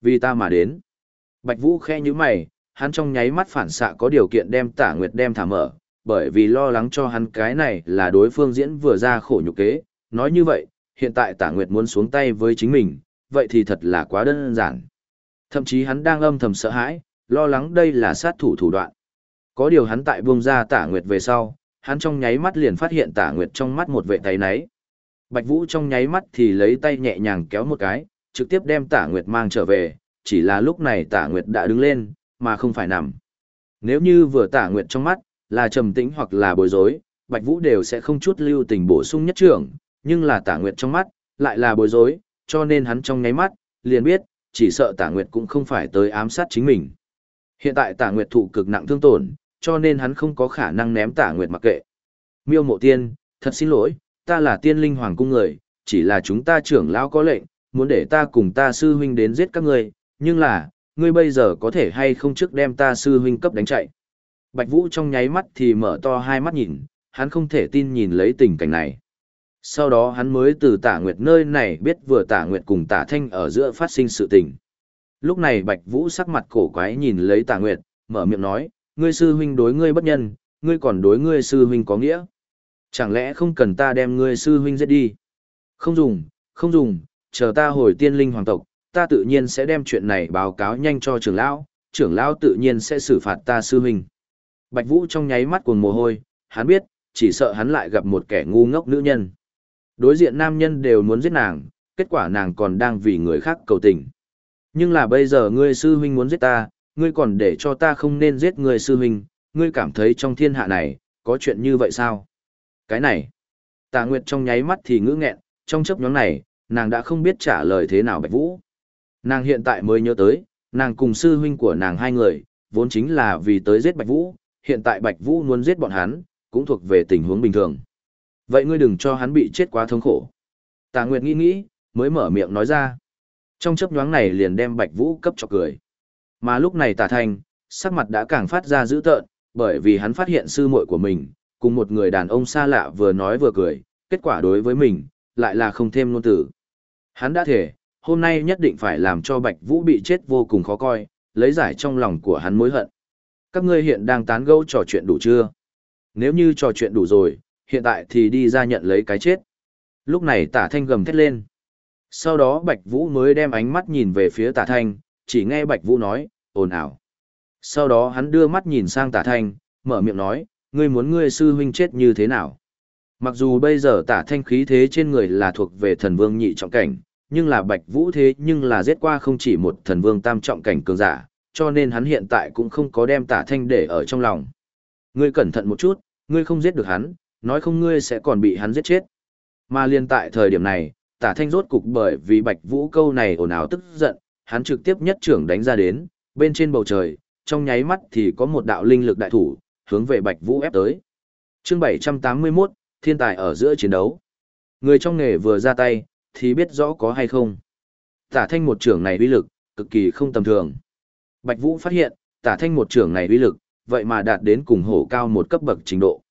Vì ta mà đến. Bạch Vũ khe như mày, hắn trong nháy mắt phản xạ có điều kiện đem tả nguyệt đem thả mở, bởi vì lo lắng cho hắn cái này là đối phương diễn vừa ra khổ nhục kế. Nói như vậy, hiện tại tả nguyệt muốn xuống tay với chính mình, vậy thì thật là quá đơn giản. Thậm chí hắn đang âm thầm sợ hãi, lo lắng đây là sát thủ thủ đoạn. Có điều hắn tại buông ra tả nguyệt về sau, hắn trong nháy mắt liền phát hiện tả nguyệt trong mắt một vệ tay náy. Bạch Vũ trong nháy mắt thì lấy tay nhẹ nhàng kéo một cái, trực tiếp đem tả nguyệt mang trở về, chỉ là lúc này tả nguyệt đã đứng lên, mà không phải nằm. Nếu như vừa tả nguyệt trong mắt, là trầm tĩnh hoặc là bối rối, Bạch Vũ đều sẽ không chút lưu tình bổ sung nhất trưởng, nhưng là tả nguyệt trong mắt, lại là bối rối, cho nên hắn trong nháy mắt, liền biết, chỉ sợ tả nguyệt cũng không phải tới ám sát chính mình. Hiện tại tả nguyệt thụ cực nặng thương tổn, cho nên hắn không có khả năng ném tả nguyệt mặc kệ. Miêu mộ tiên, thật xin lỗi, ta là tiên linh hoàng cung người, chỉ là chúng ta trưởng lão có lệnh, muốn để ta cùng ta sư huynh đến giết các ngươi, nhưng là, ngươi bây giờ có thể hay không trước đem ta sư huynh cấp đánh chạy. Bạch Vũ trong nháy mắt thì mở to hai mắt nhìn, hắn không thể tin nhìn lấy tình cảnh này. Sau đó hắn mới từ tả nguyệt nơi này biết vừa tả nguyệt cùng tả thanh ở giữa phát sinh sự tình. Lúc này Bạch Vũ sắc mặt cổ quái nhìn lấy tả nguyệt, mở miệng nói, ngươi sư huynh đối ngươi bất nhân, ngươi còn đối ngươi sư huynh có nghĩa. Chẳng lẽ không cần ta đem ngươi sư huynh giết đi? Không dùng, không dùng, chờ ta hồi tiên linh hoàng tộc, ta tự nhiên sẽ đem chuyện này báo cáo nhanh cho trưởng lão, trưởng lão tự nhiên sẽ xử phạt ta sư huynh. Bạch Vũ trong nháy mắt cuồng mồ hôi, hắn biết, chỉ sợ hắn lại gặp một kẻ ngu ngốc nữ nhân. Đối diện nam nhân đều muốn giết nàng, kết quả nàng còn đang vì người khác cầu tình. Nhưng là bây giờ ngươi sư huynh muốn giết ta, ngươi còn để cho ta không nên giết ngươi sư huynh, ngươi cảm thấy trong thiên hạ này, có chuyện như vậy sao? Cái này, Tạ Nguyệt trong nháy mắt thì ngữ nghẹn, trong chấp nhóm này, nàng đã không biết trả lời thế nào Bạch Vũ. Nàng hiện tại mới nhớ tới, nàng cùng sư huynh của nàng hai người, vốn chính là vì tới giết Bạch Vũ, hiện tại Bạch Vũ muốn giết bọn hắn, cũng thuộc về tình huống bình thường. Vậy ngươi đừng cho hắn bị chết quá thống khổ. Tạ Nguyệt nghĩ nghĩ, mới mở miệng nói ra. Trong chớp nhoáng này liền đem Bạch Vũ cấp cho cười. Mà lúc này Tạ Thành, sắc mặt đã càng phát ra dữ tợn, bởi vì hắn phát hiện sư muội của mình, cùng một người đàn ông xa lạ vừa nói vừa cười, kết quả đối với mình, lại là không thêm ngôn tử. Hắn đã thể, hôm nay nhất định phải làm cho Bạch Vũ bị chết vô cùng khó coi, lấy giải trong lòng của hắn mối hận. Các ngươi hiện đang tán gẫu trò chuyện đủ chưa? Nếu như trò chuyện đủ rồi, hiện tại thì đi ra nhận lấy cái chết. Lúc này tả thanh gầm thét lên. Sau đó Bạch Vũ mới đem ánh mắt nhìn về phía tả thanh, chỉ nghe Bạch Vũ nói, ồn ào. Sau đó hắn đưa mắt nhìn sang tả thanh, mở miệng nói, ngươi muốn ngươi sư huynh chết như thế nào? Mặc dù bây giờ tả thanh khí thế trên người là thuộc về thần vương nhị trọng cảnh, nhưng là Bạch Vũ thế nhưng là giết qua không chỉ một thần vương tam trọng cảnh cường giả, cho nên hắn hiện tại cũng không có đem tả thanh để ở trong lòng. Ngươi cẩn thận một chút, ngươi không giết được hắn, nói không ngươi sẽ còn bị hắn giết chết. Mà liên tại thời điểm này, tả thanh rốt cục bởi vì Bạch Vũ câu này ồn ào tức giận, hắn trực tiếp nhất trưởng đánh ra đến, bên trên bầu trời, trong nháy mắt thì có một đạo linh lực đại thủ, hướng về Bạch Vũ ép tới. Chương 781, thiên tài ở giữa chiến đấu. Người trong nghề vừa ra tay, thì biết rõ có hay không. Tả thanh một trưởng này uy lực, cực kỳ không tầm thường. Bạch Vũ phát hiện, tả thanh một trưởng này uy lực, vậy mà đạt đến cùng hổ cao một cấp bậc trình độ.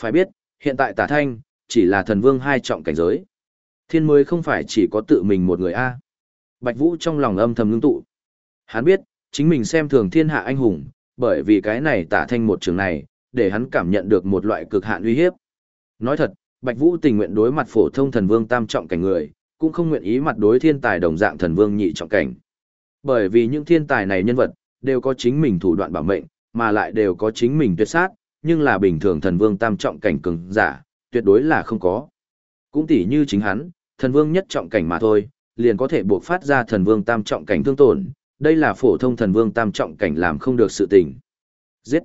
Phải biết, hiện tại tả thanh, chỉ là thần vương hai trọng cảnh giới. Thiên mới không phải chỉ có tự mình một người A. Bạch Vũ trong lòng âm thầm ngưng tụ. Hắn biết, chính mình xem thường thiên hạ anh hùng, bởi vì cái này tả thanh một trường này, để hắn cảm nhận được một loại cực hạn uy hiếp. Nói thật, Bạch Vũ tình nguyện đối mặt phổ thông thần vương tam trọng cảnh người, cũng không nguyện ý mặt đối thiên tài đồng dạng thần vương nhị trọng cảnh. Bởi vì những thiên tài này nhân vật, đều có chính mình thủ đoạn bảo mệnh, mà lại đều có chính mình tuyệt sát, nhưng là bình thường thần vương tam trọng cảnh cường giả, tuyệt đối là không có. Cũng tỉ như chính hắn, thần vương nhất trọng cảnh mà thôi, liền có thể buộc phát ra thần vương tam trọng cảnh thương tổn, đây là phổ thông thần vương tam trọng cảnh làm không được sự tình. Giết!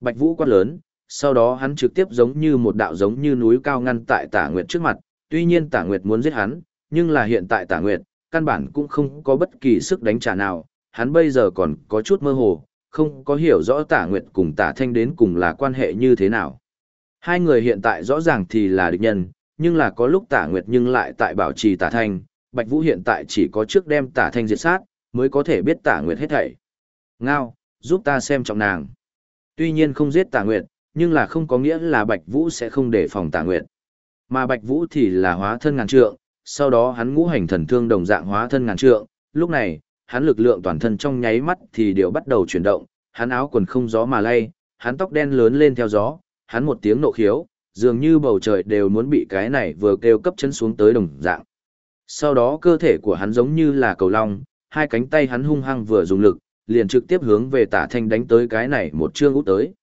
Bạch Vũ quát lớn, sau đó hắn trực tiếp giống như một đạo giống như núi cao ngăn tại Tả Nguyệt trước mặt, tuy nhiên Tả Nguyệt muốn giết hắn, nhưng là hiện tại Tả Nguyệt, căn bản cũng không có bất kỳ sức đánh trả nào, hắn bây giờ còn có chút mơ hồ, không có hiểu rõ Tả Nguyệt cùng Tả Thanh đến cùng là quan hệ như thế nào. Hai người hiện tại rõ ràng thì là địch nhân, nhưng là có lúc Tả Nguyệt nhưng lại tại bảo trì Tả Thanh, Bạch Vũ hiện tại chỉ có trước đem Tả Thanh diệt sát, mới có thể biết Tả Nguyệt hết thảy. Ngao, giúp ta xem trọng nàng. Tuy nhiên không giết Tả Nguyệt, nhưng là không có nghĩa là Bạch Vũ sẽ không đề phòng Tà Nguyệt. Mà Bạch Vũ thì là hóa thân ngàn trượng, sau đó hắn ngũ hành thần thương đồng dạng hóa thân ngàn trượng, lúc này, hắn lực lượng toàn thân trong nháy mắt thì đều bắt đầu chuyển động, hắn áo quần không gió mà lay, hắn tóc đen lớn lên theo gió, hắn một tiếng nộ khiếu, dường như bầu trời đều muốn bị cái này vừa kêu cấp chân xuống tới đồng dạng. Sau đó cơ thể của hắn giống như là cầu long, hai cánh tay hắn hung hăng vừa dùng lực, liền trực tiếp hướng về tả thanh đánh tới cái này một chương út tới.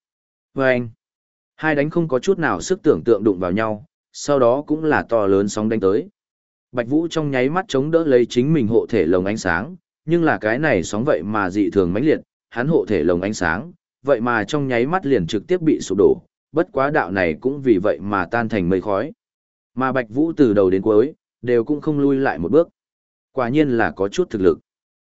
Vâng! anh, hai đánh không có chút nào sức tưởng tượng đụng vào nhau, sau đó cũng là to lớn sóng đánh tới. Bạch Vũ trong nháy mắt chống đỡ lấy chính mình hộ thể lồng ánh sáng, nhưng là cái này sóng vậy mà dị thường mãnh liệt, hắn hộ thể lồng ánh sáng, vậy mà trong nháy mắt liền trực tiếp bị sụp đổ, bất quá đạo này cũng vì vậy mà tan thành mây khói. Mà Bạch Vũ từ đầu đến cuối, đều cũng không lui lại một bước. Quả nhiên là có chút thực lực.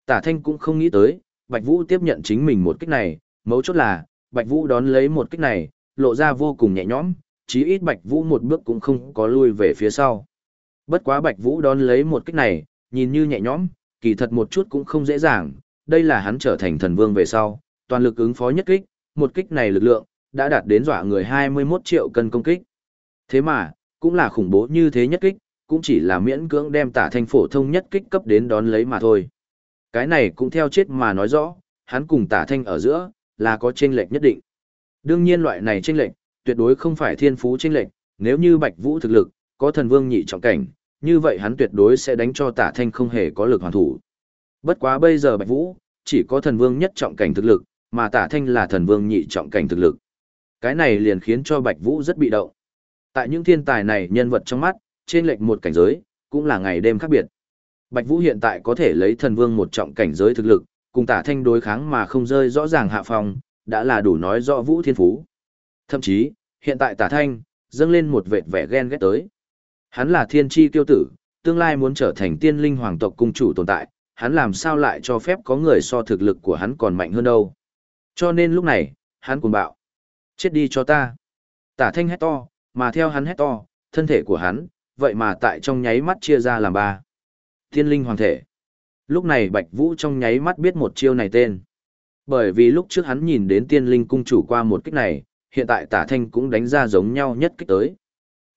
Tả Thanh cũng không nghĩ tới, Bạch Vũ tiếp nhận chính mình một kích này, mấu chốt là, Bạch Vũ đón lấy một kích này, lộ ra vô cùng nhẹ nhõm, chí ít Bạch Vũ một bước cũng không có lui về phía sau. Bất quá Bạch Vũ đón lấy một kích này, nhìn như nhẹ nhõm, kỳ thật một chút cũng không dễ dàng, đây là hắn trở thành thần vương về sau, toàn lực ứng phó nhất kích, một kích này lực lượng, đã đạt đến dọa người 21 triệu cân công kích. Thế mà, cũng là khủng bố như thế nhất kích, cũng chỉ là miễn cưỡng đem tả thanh phổ thông nhất kích cấp đến đón lấy mà thôi. Cái này cũng theo chết mà nói rõ, hắn cùng tả thanh ở giữa, là có chênh lệch nhất định. Đương nhiên loại này chênh lệch, tuyệt đối không phải thiên phú chênh lệch, nếu như Bạch Vũ thực lực, có thần vương nhị trọng cảnh, như vậy hắn tuyệt đối sẽ đánh cho tả thanh không hề có lực hoàn thủ. Bất quá bây giờ Bạch Vũ, chỉ có thần vương nhất trọng cảnh thực lực, mà tả thanh là thần vương nhị trọng cảnh thực lực. Cái này liền khiến cho Bạch Vũ rất bị động. Tại những thiên tài này nhân vật trong mắt, trên lệch một cảnh giới, cũng là ngày đêm khác biệt. Bạch Vũ hiện tại có thể lấy thần vương một trọng cảnh giới thực lực, cùng tả thanh đối kháng mà không rơi rõ ràng hạ phòng, đã là đủ nói rõ Vũ thiên phú. Thậm chí, hiện tại tả thanh, dâng lên một vệt vẻ ghen ghét tới. Hắn là thiên tri tiêu tử, tương lai muốn trở thành tiên linh hoàng tộc cung chủ tồn tại, hắn làm sao lại cho phép có người so thực lực của hắn còn mạnh hơn đâu. Cho nên lúc này, hắn cuồng bạo. Chết đi cho ta. Tả thanh hét to, mà theo hắn hét to, thân thể của hắn, vậy mà tại trong nháy mắt chia ra làm ba. Tiên linh hoàng thể. Lúc này Bạch Vũ trong nháy mắt biết một chiêu này tên. Bởi vì lúc trước hắn nhìn đến tiên linh cung chủ qua một kích này, hiện tại tả thanh cũng đánh ra giống nhau nhất kích tới.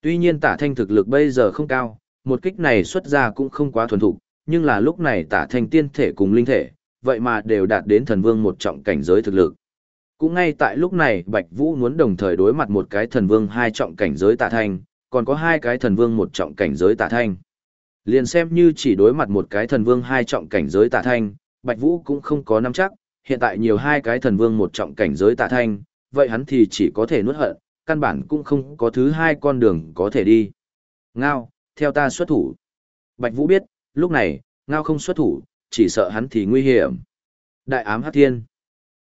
Tuy nhiên tả thanh thực lực bây giờ không cao, một kích này xuất ra cũng không quá thuần thục, nhưng là lúc này tả thanh tiên thể cùng linh thể, vậy mà đều đạt đến thần vương một trọng cảnh giới thực lực. Cũng ngay tại lúc này Bạch Vũ muốn đồng thời đối mặt một cái thần vương hai trọng cảnh giới tả thanh, còn có hai cái thần vương một trọng cảnh giới tả thanh. Liền xem như chỉ đối mặt một cái thần vương hai trọng cảnh giới tả thanh, Bạch Vũ cũng không có nắm chắc, hiện tại nhiều hai cái thần vương một trọng cảnh giới tạ thanh, vậy hắn thì chỉ có thể nuốt hận, căn bản cũng không có thứ hai con đường có thể đi. Ngao, theo ta xuất thủ. Bạch Vũ biết, lúc này, Ngao không xuất thủ, chỉ sợ hắn thì nguy hiểm. Đại ám hắc thiên.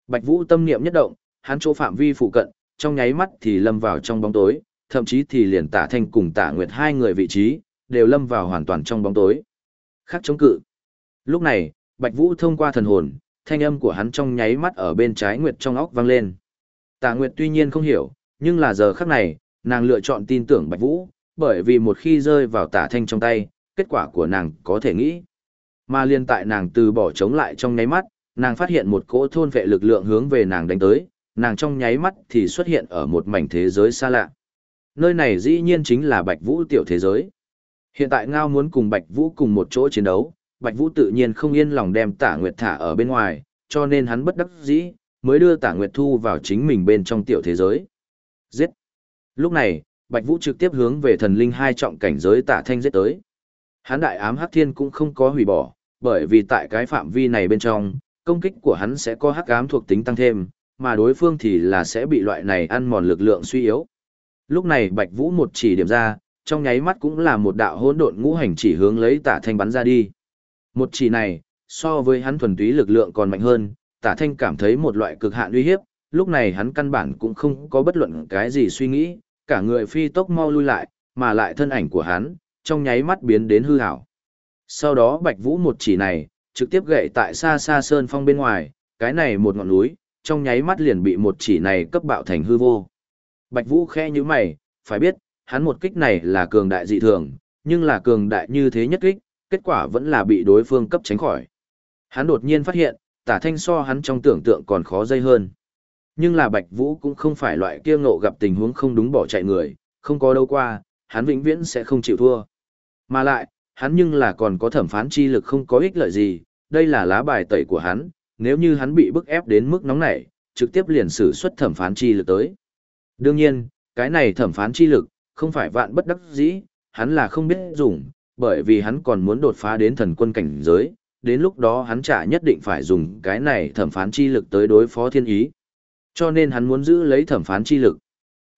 Bạch Vũ tâm niệm nhất động, hắn chỗ phạm vi phụ cận, trong nháy mắt thì lâm vào trong bóng tối, thậm chí thì liền Tả Thanh cùng Tả Nguyệt hai người vị trí, đều lâm vào hoàn toàn trong bóng tối. Khắc chống cự. Lúc này, Bạch Vũ thông qua thần hồn, thanh âm của hắn trong nháy mắt ở bên trái Nguyệt trong óc vang lên. Tạ Nguyệt tuy nhiên không hiểu, nhưng là giờ khắc này, nàng lựa chọn tin tưởng Bạch Vũ, bởi vì một khi rơi vào Tả Thanh trong tay, kết quả của nàng có thể nghĩ. Mà liên tại nàng từ bỏ chống lại trong nháy mắt, nàng phát hiện một cỗ thôn vệ lực lượng hướng về nàng đánh tới, nàng trong nháy mắt thì xuất hiện ở một mảnh thế giới xa lạ. Nơi này dĩ nhiên chính là Bạch Vũ tiểu thế giới. Hiện tại Ngao muốn cùng Bạch Vũ cùng một chỗ chiến đấu, Bạch Vũ tự nhiên không yên lòng đem Tả Nguyệt thả ở bên ngoài, cho nên hắn bất đắc dĩ, mới đưa Tả Nguyệt thu vào chính mình bên trong tiểu thế giới. Giết! Lúc này, Bạch Vũ trực tiếp hướng về thần linh hai trọng cảnh giới Tả Thanh giết tới. Hắn đại ám hắc thiên cũng không có hủy bỏ, bởi vì tại cái phạm vi này bên trong, công kích của hắn sẽ có hắc ám thuộc tính tăng thêm, mà đối phương thì là sẽ bị loại này ăn mòn lực lượng suy yếu. Lúc này Bạch Vũ một chỉ điểm ra, trong nháy mắt cũng là một đạo hỗn độn ngũ hành chỉ hướng lấy Tả Thanh bắn ra đi. Một chỉ này, so với hắn thuần túy lực lượng còn mạnh hơn, Tả Thanh cảm thấy một loại cực hạn uy hiếp, lúc này hắn căn bản cũng không có bất luận cái gì suy nghĩ, cả người phi tốc mau lui lại, mà lại thân ảnh của hắn, trong nháy mắt biến đến hư hảo. Sau đó Bạch Vũ một chỉ này, trực tiếp gậy tại xa xa sơn phong bên ngoài, cái này một ngọn núi, trong nháy mắt liền bị một chỉ này cấp bạo thành hư vô. Bạch Vũ khe như mày, phải biết, hắn một kích này là cường đại dị thường, nhưng là cường đại như thế nhất kích, kết quả vẫn là bị đối phương cấp tránh khỏi. Hắn đột nhiên phát hiện, tả thanh so hắn trong tưởng tượng còn khó dây hơn. Nhưng là Bạch Vũ cũng không phải loại kia ngộ gặp tình huống không đúng bỏ chạy người, không có đâu qua, hắn vĩnh viễn sẽ không chịu thua. Mà lại, hắn nhưng là còn có thẩm phán chi lực không có ích lợi gì, đây là lá bài tẩy của hắn, nếu như hắn bị bức ép đến mức nóng nảy, trực tiếp liền sử xuất thẩm phán chi lực tới. Đương nhiên, cái này thẩm phán chi lực, không phải vạn bất đắc dĩ, hắn là không biết dùng, bởi vì hắn còn muốn đột phá đến thần quân cảnh giới, đến lúc đó hắn chả nhất định phải dùng cái này thẩm phán chi lực tới đối phó thiên ý. Cho nên hắn muốn giữ lấy thẩm phán chi lực.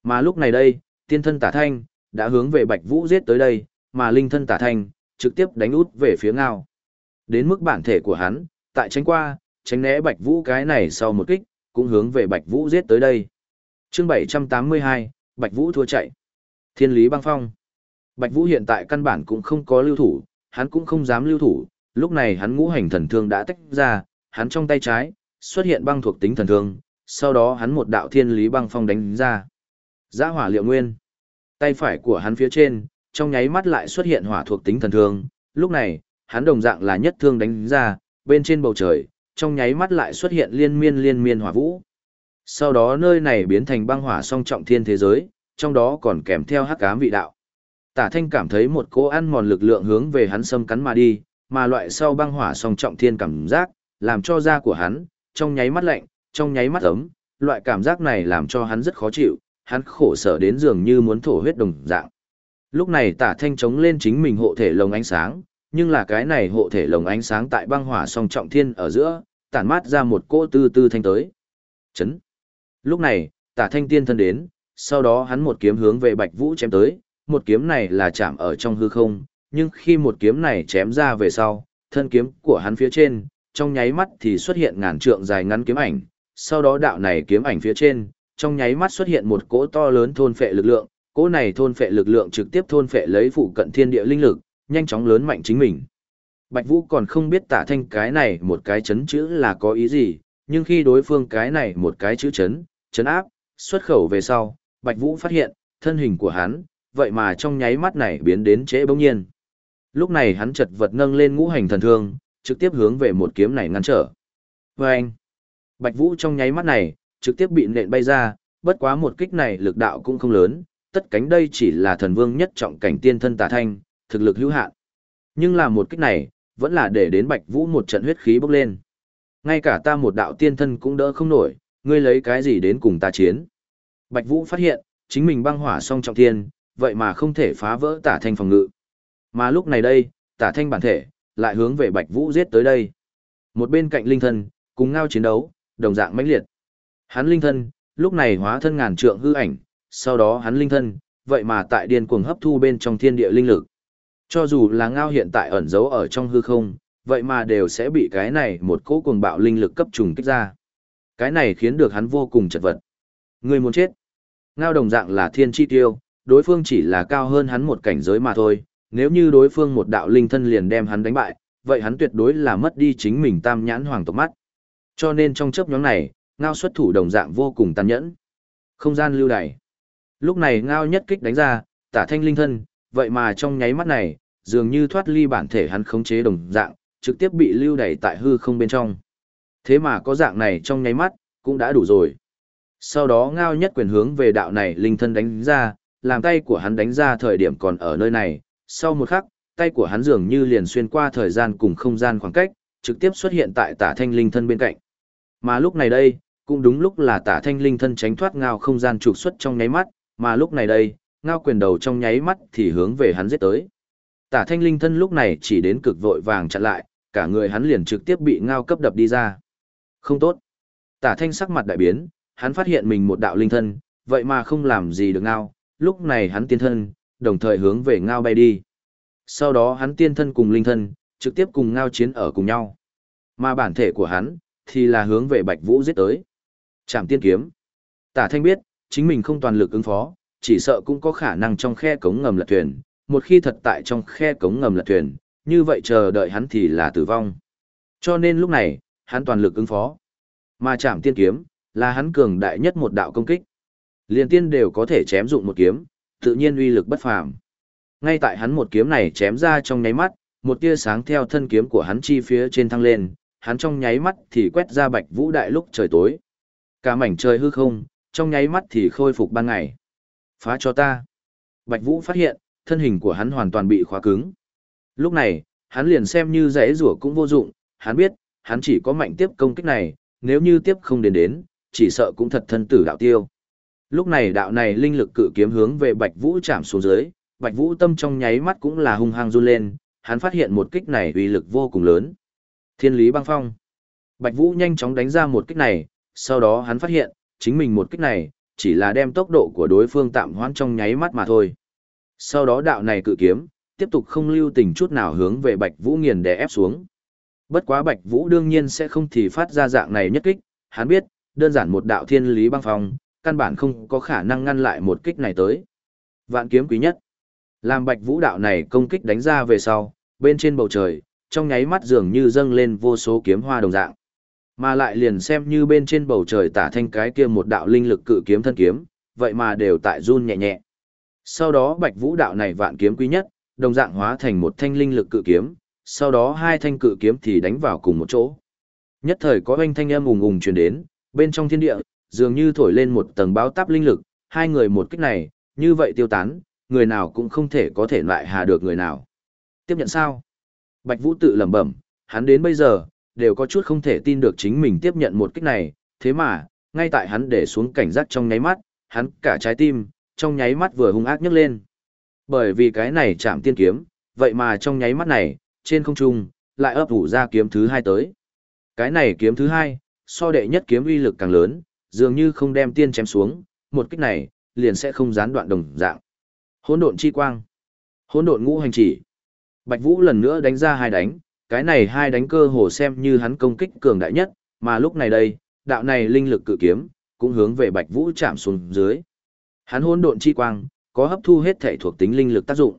Mà lúc này đây, tiên thân tả thanh, đã hướng về Bạch Vũ giết tới đây, mà linh thân tả thanh, trực tiếp đánh út về phía ngao. Đến mức bản thể của hắn, tại tránh qua, tránh né Bạch Vũ cái này sau một kích, cũng hướng về Bạch Vũ giết tới đây. Chương 782, Bạch Vũ thua chạy. Thiên lý băng phong. Bạch Vũ hiện tại căn bản cũng không có lưu thủ, hắn cũng không dám lưu thủ, lúc này hắn ngũ hành thần thương đã tách ra, hắn trong tay trái, xuất hiện băng thuộc tính thần thương, sau đó hắn một đạo thiên lý băng phong đánh ra. Giã hỏa liệu nguyên. Tay phải của hắn phía trên, trong nháy mắt lại xuất hiện hỏa thuộc tính thần thương, lúc này, hắn đồng dạng là nhất thương đánh ra, bên trên bầu trời, trong nháy mắt lại xuất hiện liên miên liên miên hỏa vũ. Sau đó nơi này biến thành băng hỏa song trọng thiên thế giới, trong đó còn kèm theo hắc ám vị đạo. Tả Thanh cảm thấy một cỗ ăn mòn lực lượng hướng về hắn xâm cắn mà đi, mà loại sau băng hỏa song trọng thiên cảm giác, làm cho da của hắn, trong nháy mắt lạnh, trong nháy mắt ấm, loại cảm giác này làm cho hắn rất khó chịu, hắn khổ sở đến dường như muốn thổ huyết đồng dạng. Lúc này tả thanh chống lên chính mình hộ thể lồng ánh sáng, nhưng là cái này hộ thể lồng ánh sáng tại băng hỏa song trọng thiên ở giữa, tản mát ra một cỗ tư tư thanh tới. Chấn. Lúc này, tả thanh tiên thân đến, sau đó hắn một kiếm hướng về bạch vũ chém tới, một kiếm này là chạm ở trong hư không, nhưng khi một kiếm này chém ra về sau, thân kiếm của hắn phía trên, trong nháy mắt thì xuất hiện ngàn trượng dài ngắn kiếm ảnh, sau đó đạo này kiếm ảnh phía trên, trong nháy mắt xuất hiện một cỗ to lớn thôn phệ lực lượng, cỗ này thôn phệ lực lượng trực tiếp thôn phệ lấy phụ cận thiên địa linh lực, nhanh chóng lớn mạnh chính mình. Bạch Vũ còn không biết tả thanh cái này một cái chấn chữ là có ý gì, nhưng khi đối phương cái này một cái chữ chấn, chấn áp, xuất khẩu về sau, Bạch Vũ phát hiện, thân hình của hắn, vậy mà trong nháy mắt này biến đến trễ bỗng nhiên. Lúc này hắn chật vật nâng lên ngũ hành thần thương, trực tiếp hướng về một kiếm này ngăn trở. Vâng! Bạch Vũ trong nháy mắt này, trực tiếp bị nện bay ra, bất quá một kích này lực đạo cũng không lớn, tất cánh đây chỉ là thần vương nhất trọng cảnh tiên thân tà thanh, thực lực hữu hạn. Nhưng là một kích này, vẫn là để đến Bạch Vũ một trận huyết khí bốc lên. Ngay cả ta một đạo tiên thân cũng đỡ không nổi, ngươi lấy cái gì đến cùng ta chiến. Bạch Vũ phát hiện, chính mình băng hỏa song trọng thiên, vậy mà không thể phá vỡ tả thanh phòng ngự. Mà lúc này đây, tả thanh bản thể, lại hướng về Bạch Vũ giết tới đây. Một bên cạnh linh thân, cùng ngao chiến đấu, đồng dạng mãnh liệt. Hắn linh thân, lúc này hóa thân ngàn trượng hư ảnh, sau đó hắn linh thân, vậy mà tại điên cuồng hấp thu bên trong thiên địa linh lực. Cho dù là ngao hiện tại ẩn giấu ở trong hư không, vậy mà đều sẽ bị cái này một cỗ cuồng bạo linh lực cấp trùng kích ra. Cái này khiến được hắn vô cùng chật vật. Người muốn chết. Ngao đồng dạng là thiên chi tiêu, đối phương chỉ là cao hơn hắn một cảnh giới mà thôi, nếu như đối phương một đạo linh thân liền đem hắn đánh bại, vậy hắn tuyệt đối là mất đi chính mình tam nhãn hoàng tộc mắt. Cho nên trong chấp nhóm này, ngao xuất thủ đồng dạng vô cùng tàn nhẫn. Không gian lưu đày. Lúc này ngao nhất kích đánh ra, tả thanh linh thân, vậy mà trong nháy mắt này, dường như thoát ly bản thể hắn khống chế đồng dạng, trực tiếp bị lưu đày tại hư không bên trong. Thế mà có dạng này trong nháy mắt, cũng đã đủ rồi. Sau đó ngao nhất quyền hướng về đạo này linh thân đánh ra, làm tay của hắn đánh ra thời điểm còn ở nơi này, sau một khắc, tay của hắn dường như liền xuyên qua thời gian cùng không gian khoảng cách, trực tiếp xuất hiện tại tả thanh linh thân bên cạnh. Mà lúc này đây, cũng đúng lúc là tả thanh linh thân tránh thoát ngao không gian trục xuất trong nháy mắt, mà lúc này đây, ngao quyền đầu trong nháy mắt thì hướng về hắn giết tới. Tả thanh linh thân lúc này chỉ đến cực vội vàng chặn lại, cả người hắn liền trực tiếp bị ngao cấp đập đi ra. Không tốt. Tả thanh sắc mặt đại biến, hắn phát hiện mình một đạo linh thân, vậy mà không làm gì được ngao, lúc này hắn tiên thân, đồng thời hướng về ngao bay đi. Sau đó hắn tiên thân cùng linh thân, trực tiếp cùng ngao chiến ở cùng nhau. Mà bản thể của hắn, thì là hướng về Bạch Vũ giết tới. chạm tiên kiếm. Tả Thanh biết, chính mình không toàn lực ứng phó, chỉ sợ cũng có khả năng trong khe cống ngầm lật thuyền. Một khi thật tại trong khe cống ngầm lật thuyền, như vậy chờ đợi hắn thì là tử vong. Cho nên lúc này, hắn toàn lực ứng phó. Mà chạm tiên kiếm, là hắn cường đại nhất một đạo công kích. Liên tiên đều có thể chém dụng một kiếm, tự nhiên uy lực bất phàm. Ngay tại hắn một kiếm này chém ra trong nháy mắt, một tia sáng theo thân kiếm của hắn chi phía trên thăng lên, hắn trong nháy mắt thì quét ra bạch vũ đại lúc trời tối. Cả mảnh trời hư không, trong nháy mắt thì khôi phục ban ngày. Phá cho ta. Bạch Vũ phát hiện, thân hình của hắn hoàn toàn bị khóa cứng. Lúc này, hắn liền xem như rẽ rủa cũng vô dụng, hắn biết, hắn chỉ có mạnh tiếp công kích này, nếu như tiếp không đến đến, chỉ sợ cũng thật thân tử đạo tiêu. Lúc này đạo này linh lực cự kiếm hướng về Bạch Vũ chạm xuống dưới, Bạch Vũ tâm trong nháy mắt cũng là hung hăng run lên, hắn phát hiện một kích này uy lực vô cùng lớn. Thiên lý băng phong. Bạch Vũ nhanh chóng đánh ra một kích này, sau đó hắn phát hiện, chính mình một kích này, chỉ là đem tốc độ của đối phương tạm hoãn trong nháy mắt mà thôi. Sau đó đạo này cự kiếm, tiếp tục không lưu tình chút nào hướng về Bạch Vũ nghiền đè ép xuống. Bất quá Bạch Vũ đương nhiên sẽ không thì phát ra dạng này nhất kích, hắn biết, đơn giản một đạo thiên lý băng phong, căn bản không có khả năng ngăn lại một kích này tới. Vạn kiếm quý nhất. Làm Bạch Vũ đạo này công kích đánh ra về sau, bên trên bầu trời, trong nháy mắt dường như dâng lên vô số kiếm hoa đồng dạng. Mà lại liền xem như bên trên bầu trời tả thanh cái kia một đạo linh lực cự kiếm thân kiếm, vậy mà đều tại run nhẹ nhẹ. Sau đó Bạch Vũ đạo này vạn kiếm quý nhất, đồng dạng hóa thành một thanh linh lực cự kiếm, sau đó hai thanh cự kiếm thì đánh vào cùng một chỗ. Nhất thời có oanh thanh âm ùng ùng truyền đến, bên trong thiên địa, dường như thổi lên một tầng báo táp linh lực, hai người một kích này, như vậy tiêu tán, người nào cũng không thể có thể lại hà được người nào. Tiếp nhận sao? Bạch Vũ tự lẩm bẩm, hắn đến bây giờ, đều có chút không thể tin được chính mình tiếp nhận một kích này, thế mà, ngay tại hắn để xuống cảnh giác trong nháy mắt, hắn cả trái tim, trong nháy mắt vừa hung ác nhấc lên. Bởi vì cái này chạm tiên kiếm, vậy mà trong nháy mắt này, trên không trung, lại ấp ủ ra kiếm thứ hai tới. Cái này kiếm thứ hai, so đệ nhất kiếm uy lực càng lớn, dường như không đem tiên chém xuống, một kích này, liền sẽ không gián đoạn đồng dạng. Hỗn độn chi quang, hỗn độn ngũ hành chỉ. Bạch Vũ lần nữa đánh ra hai đánh, cái này hai đánh cơ hồ xem như hắn công kích cường đại nhất, mà lúc này đây, đạo này linh lực cự kiếm, cũng hướng về Bạch Vũ chạm xuống dưới. Hắn hỗn độn chi quang, có hấp thu hết thể thuộc tính linh lực tác dụng.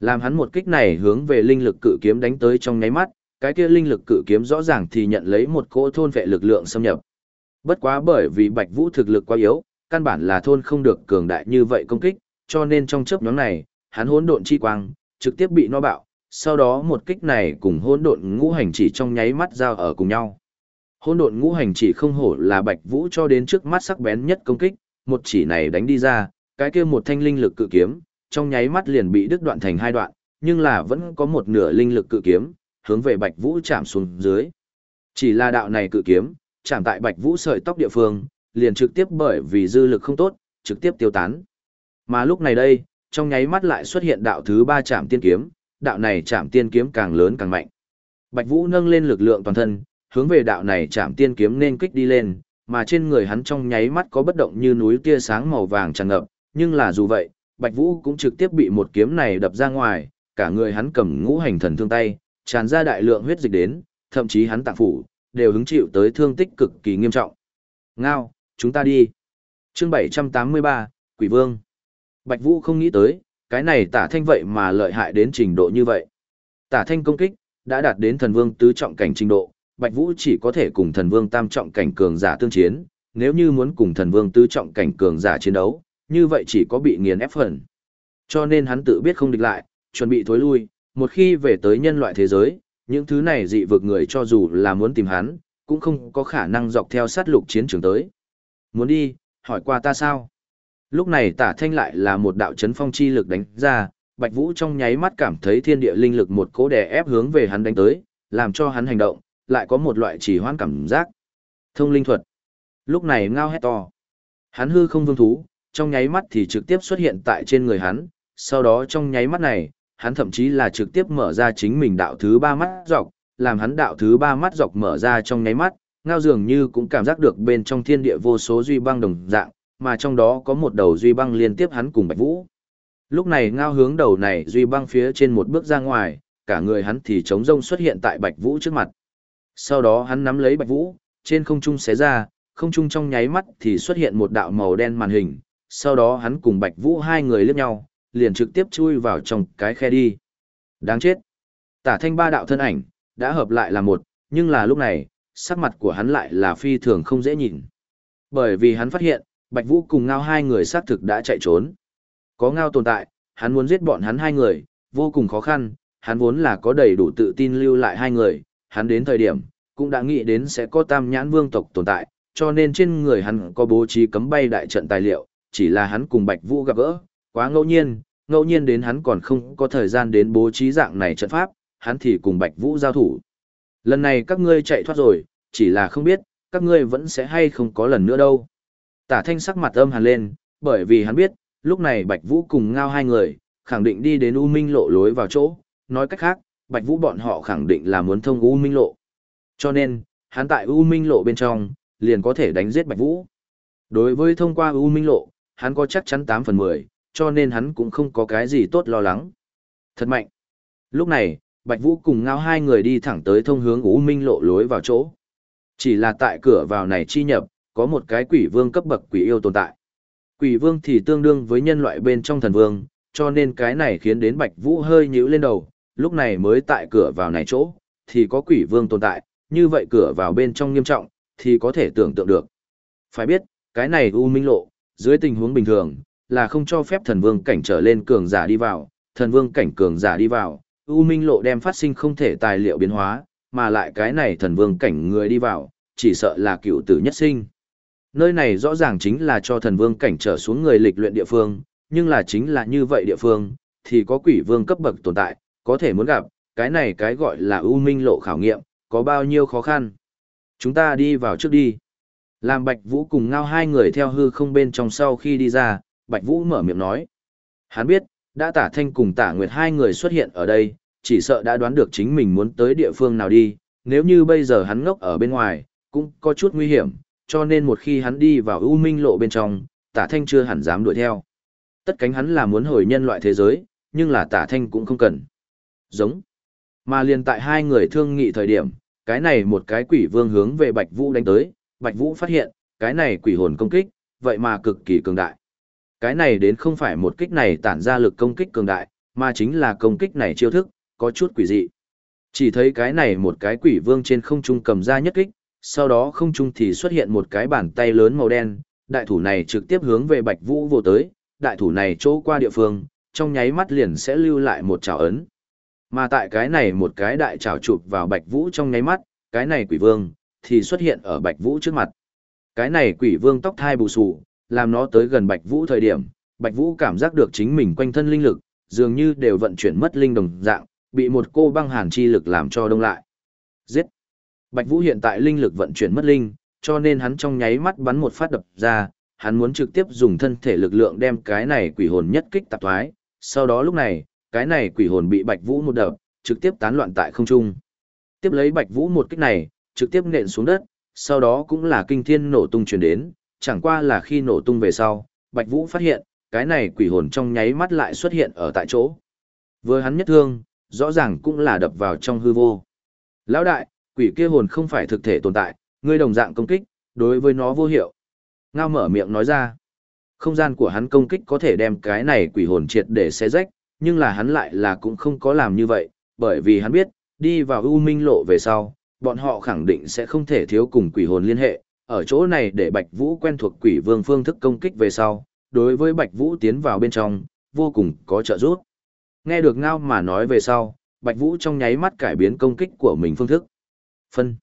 Làm hắn một kích này hướng về linh lực cự kiếm đánh tới trong nháy mắt, cái kia linh lực cự kiếm rõ ràng thì nhận lấy một cỗ thôn vệ lực lượng xâm nhập. Bất quá bởi vì Bạch Vũ thực lực quá yếu, căn bản là thôn không được cường đại như vậy công kích, cho nên trong chớp nhoáng này, hắn hỗn độn chi quang trực tiếp bị nó bạo, sau đó một kích này cùng hỗn độn ngũ hành chỉ trong nháy mắt giao ở cùng nhau. Hỗn độn ngũ hành chỉ không hổ là Bạch Vũ cho đến trước mắt sắc bén nhất công kích, một chỉ này đánh đi ra, cái kia một thanh linh lực cự kiếm, trong nháy mắt liền bị đứt đoạn thành hai đoạn, nhưng là vẫn có một nửa linh lực cự kiếm, hướng về Bạch Vũ chạm xuống dưới. Chỉ là đạo này cự kiếm, chạm tại Bạch Vũ sợi tóc địa phương, liền trực tiếp bởi vì dư lực không tốt, trực tiếp tiêu tán. Mà lúc này đây, trong nháy mắt lại xuất hiện đạo thứ ba chạm tiên kiếm, đạo này chạm tiên kiếm càng lớn càng mạnh. Bạch Vũ nâng lên lực lượng toàn thân, hướng về đạo này chạm tiên kiếm nên kích đi lên, mà trên người hắn trong nháy mắt có bất động như núi tia sáng màu vàng tràn ngập, nhưng là dù vậy, Bạch Vũ cũng trực tiếp bị một kiếm này đập ra ngoài, cả người hắn cầm ngũ hành thần thương tay, tràn ra đại lượng huyết dịch đến, thậm chí hắn tạng phủ, đều hứng chịu tới thương tích cực kỳ nghiêm trọng. Ngao, chúng ta đi. Chương 783, Quỷ Vương. Bạch Vũ không nghĩ tới, cái này tả thanh vậy mà lợi hại đến trình độ như vậy. Tả thanh công kích, đã đạt đến thần vương tứ trọng cảnh trình độ, Bạch Vũ chỉ có thể cùng thần vương tam trọng cảnh cường giả tương chiến, nếu như muốn cùng thần vương tứ trọng cảnh cường giả chiến đấu, như vậy chỉ có bị nghiền ép phần. Cho nên hắn tự biết không địch lại, chuẩn bị thối lui, một khi về tới nhân loại thế giới, những thứ này dị vực người cho dù là muốn tìm hắn, cũng không có khả năng dọc theo sát lục chiến trường tới. Muốn đi, hỏi qua ta sao? Lúc này tả thanh lại là một đạo chấn phong chi lực đánh ra, Bạch Vũ trong nháy mắt cảm thấy thiên địa linh lực một cố đè ép hướng về hắn đánh tới, làm cho hắn hành động, lại có một loại chỉ hoãn cảm giác. Thông linh thuật. Lúc này ngao hét to. Hắn hư không vương thú, trong nháy mắt thì trực tiếp xuất hiện tại trên người hắn, sau đó trong nháy mắt này, hắn thậm chí là trực tiếp mở ra chính mình đạo thứ ba mắt dọc, làm hắn đạo thứ ba mắt dọc mở ra trong nháy mắt, ngao dường như cũng cảm giác được bên trong thiên địa vô số duy băng đồng dạng, mà trong đó có một đầu duy băng liên tiếp hắn cùng Bạch Vũ. Lúc này ngao hướng đầu này duy băng phía trên một bước ra ngoài, cả người hắn thì trống rông xuất hiện tại Bạch Vũ trước mặt. Sau đó hắn nắm lấy Bạch Vũ, trên không trung xé ra, không trung trong nháy mắt thì xuất hiện một đạo màu đen màn hình, sau đó hắn cùng Bạch Vũ hai người liếc nhau, liền trực tiếp chui vào trong cái khe đi. Đáng chết. Tả thanh ba đạo thân ảnh, đã hợp lại là một, nhưng là lúc này, sắc mặt của hắn lại là phi thường không dễ nhìn. Bởi vì hắn phát hiện, Bạch Vũ cùng Ngao hai người xác thực đã chạy trốn. Có Ngao tồn tại, hắn muốn giết bọn hắn hai người, vô cùng khó khăn, hắn vốn là có đầy đủ tự tin lưu lại hai người, hắn đến thời điểm, cũng đã nghĩ đến sẽ có tam nhãn vương tộc tồn tại, cho nên trên người hắn có bố trí cấm bay đại trận tài liệu, chỉ là hắn cùng Bạch Vũ gặp gỡ, quá ngẫu nhiên, ngẫu nhiên đến hắn còn không có thời gian đến bố trí dạng này trận pháp, hắn thì cùng Bạch Vũ giao thủ. Lần này các ngươi chạy thoát rồi, chỉ là không biết, các ngươi vẫn sẽ hay không có lần nữa đâu. Tả thanh sắc mặt âm hàn lên, bởi vì hắn biết, lúc này Bạch Vũ cùng ngao hai người, khẳng định đi đến U Minh lộ lối vào chỗ, nói cách khác, Bạch Vũ bọn họ khẳng định là muốn thông U Minh lộ. Cho nên, hắn tại U Minh lộ bên trong, liền có thể đánh giết Bạch Vũ. Đối với thông qua U Minh lộ, hắn có chắc chắn 8 phần 10, cho nên hắn cũng không có cái gì tốt lo lắng. Thật mạnh. Lúc này, Bạch Vũ cùng ngao hai người đi thẳng tới thông hướng U Minh lộ lối vào chỗ. Chỉ là tại cửa vào này chi nhập, có một cái quỷ vương cấp bậc quỷ yêu tồn tại. Quỷ vương thì tương đương với nhân loại bên trong thần vương, cho nên cái này khiến đến Bạch Vũ hơi nhíu lên đầu, lúc này mới tại cửa vào này chỗ, thì có quỷ vương tồn tại, như vậy cửa vào bên trong nghiêm trọng, thì có thể tưởng tượng được. Phải biết, cái này U Minh Lộ, dưới tình huống bình thường, là không cho phép thần vương cảnh trở lên cường giả đi vào, thần vương cảnh cường giả đi vào, U Minh Lộ đem phát sinh không thể tài liệu biến hóa, mà lại cái này thần vương cảnh người đi vào, chỉ sợ là cựu tử nhất sinh. Nơi này rõ ràng chính là cho thần vương cảnh trở xuống người lịch luyện địa phương, nhưng là chính là như vậy địa phương, thì có quỷ vương cấp bậc tồn tại, có thể muốn gặp, cái này cái gọi là ưu minh lộ khảo nghiệm, có bao nhiêu khó khăn. Chúng ta đi vào trước đi. Làm Bạch Vũ cùng ngao hai người theo hư không bên trong sau khi đi ra, Bạch Vũ mở miệng nói. Hắn biết, đã tả thanh cùng tả nguyệt hai người xuất hiện ở đây, chỉ sợ đã đoán được chính mình muốn tới địa phương nào đi, nếu như bây giờ hắn ngốc ở bên ngoài, cũng có chút nguy hiểm, cho nên một khi hắn đi vào U minh lộ bên trong, tả thanh chưa hẳn dám đuổi theo. Tất cánh hắn là muốn hồi nhân loại thế giới, nhưng là tả thanh cũng không cần. Giống. Mà liền tại hai người thương nghị thời điểm, cái này một cái quỷ vương hướng về Bạch Vũ đánh tới, Bạch Vũ phát hiện, cái này quỷ hồn công kích, vậy mà cực kỳ cường đại. Cái này đến không phải một kích này tản ra lực công kích cường đại, mà chính là công kích này chiêu thức, có chút quỷ dị. Chỉ thấy cái này một cái quỷ vương trên không trung cầm ra nhất kích, sau đó không trung thì xuất hiện một cái bàn tay lớn màu đen, đại thủ này trực tiếp hướng về Bạch Vũ vô tới, đại thủ này chỗ qua địa phương, trong nháy mắt liền sẽ lưu lại một trào ấn. Mà tại cái này một cái đại trào chụp vào Bạch Vũ trong nháy mắt, cái này quỷ vương thì xuất hiện ở Bạch Vũ trước mặt. Cái này quỷ vương tóc thai bù xù, làm nó tới gần Bạch Vũ thời điểm, Bạch Vũ cảm giác được chính mình quanh thân linh lực, dường như đều vận chuyển mất linh đồng dạng, bị một cô băng hàn chi lực làm cho đông lại. Giết! Bạch Vũ hiện tại linh lực vận chuyển mất linh, cho nên hắn trong nháy mắt bắn một phát đập ra, hắn muốn trực tiếp dùng thân thể lực lượng đem cái này quỷ hồn nhất kích tạp thoái, sau đó lúc này, cái này quỷ hồn bị Bạch Vũ một đập, trực tiếp tán loạn tại không trung. Tiếp lấy Bạch Vũ một kích này, trực tiếp nện xuống đất, sau đó cũng là kinh thiên nổ tung truyền đến, chẳng qua là khi nổ tung về sau, Bạch Vũ phát hiện, cái này quỷ hồn trong nháy mắt lại xuất hiện ở tại chỗ. Vừa hắn nhất thương, rõ ràng cũng là đập vào trong hư vô. Lão đại, quỷ kia hồn không phải thực thể tồn tại, ngươi đồng dạng công kích, đối với nó vô hiệu. Ngao mở miệng nói ra. Không gian của hắn công kích có thể đem cái này quỷ hồn triệt để xé rách, nhưng là hắn lại là cũng không có làm như vậy, bởi vì hắn biết, đi vào U Minh lộ về sau, bọn họ khẳng định sẽ không thể thiếu cùng quỷ hồn liên hệ, ở chỗ này để Bạch Vũ quen thuộc quỷ vương phương thức công kích về sau, đối với Bạch Vũ tiến vào bên trong, vô cùng có trợ giúp. Nghe được Ngao mà nói về sau, Bạch Vũ trong nháy mắt cải biến công kích của mình phương thức. Phân.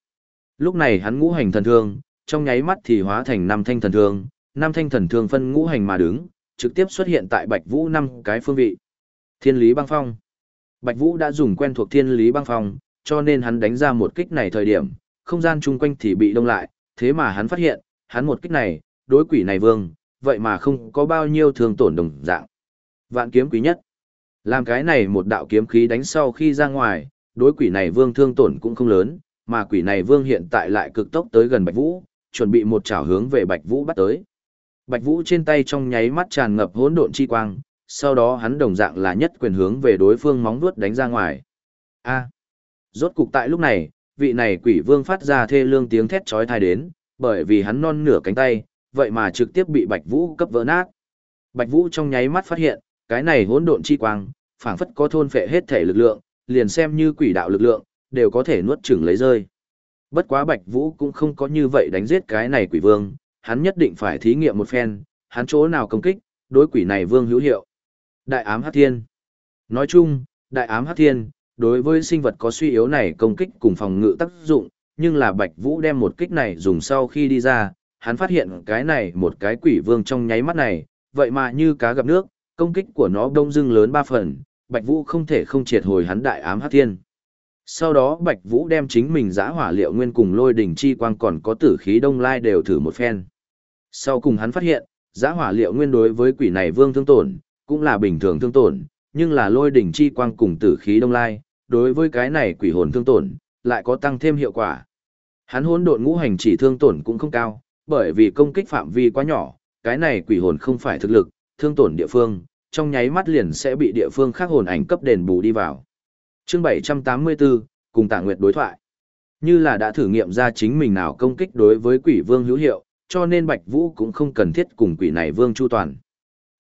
Lúc này hắn ngũ hành thần thương, trong nháy mắt thì hóa thành năm thanh thần thương, năm thanh thần thương phân ngũ hành mà đứng, trực tiếp xuất hiện tại Bạch Vũ năm cái phương vị. Thiên lý băng phong. Bạch Vũ đã dùng quen thuộc thiên lý băng phong, cho nên hắn đánh ra một kích này thời điểm, không gian chung quanh thì bị đông lại, thế mà hắn phát hiện, hắn một kích này, đối quỷ này vương, vậy mà không có bao nhiêu thương tổn đồng dạng. Vạn kiếm quý nhất. Làm cái này một đạo kiếm khí đánh sau khi ra ngoài, đối quỷ này vương thương tổn cũng không lớn, mà quỷ này vương hiện tại lại cực tốc tới gần Bạch Vũ, chuẩn bị một chảo hướng về Bạch Vũ bắt tới. Bạch Vũ trên tay trong nháy mắt tràn ngập hỗn độn chi quang, sau đó hắn đồng dạng là nhất quyền hướng về đối phương móng vuốt đánh ra ngoài. A. Rốt cục tại lúc này, vị này quỷ vương phát ra thê lương tiếng thét chói tai đến, bởi vì hắn non nửa cánh tay, vậy mà trực tiếp bị Bạch Vũ cấp vỡ nát. Bạch Vũ trong nháy mắt phát hiện, cái này hỗn độn chi quang, phảng phất có thôn phệ hết thể lực lượng, liền xem như quỷ đạo lực lượng, đều có thể nuốt chửng lấy rơi. Bất quá Bạch Vũ cũng không có như vậy đánh giết cái này quỷ vương, hắn nhất định phải thí nghiệm một phen, hắn chỗ nào công kích, đối quỷ này vương hữu hiệu. Đại ám hắc thiên. Nói chung, đại ám hắc thiên, đối với sinh vật có suy yếu này công kích cùng phòng ngự tác dụng, nhưng là Bạch Vũ đem một kích này dùng sau khi đi ra, hắn phát hiện cái này một cái quỷ vương trong nháy mắt này, vậy mà như cá gặp nước, Công kích của nó đông dưng lớn ba phần, Bạch Vũ không thể không triệt hồi hắn đại ám hắc thiên. Sau đó Bạch Vũ đem chính mình giã hỏa liệu nguyên cùng lôi đỉnh chi quang còn có tử khí đông lai đều thử một phen. Sau cùng hắn phát hiện, giã hỏa liệu nguyên đối với quỷ này vương thương tổn, cũng là bình thường thương tổn, nhưng là lôi đỉnh chi quang cùng tử khí đông lai, đối với cái này quỷ hồn thương tổn, lại có tăng thêm hiệu quả. Hắn hỗn độn ngũ hành chỉ thương tổn cũng không cao, bởi vì công kích phạm vi quá nhỏ, cái này quỷ hồn không phải thực lực, thương tổn địa phương, trong nháy mắt liền sẽ bị địa phương khác hồn ảnh cấp đền bù đi vào. Chương 784, cùng Tạ Nguyệt đối thoại. Như là đã thử nghiệm ra chính mình nào công kích đối với quỷ vương hữu hiệu, cho nên Bạch Vũ cũng không cần thiết cùng quỷ này vương chu toàn.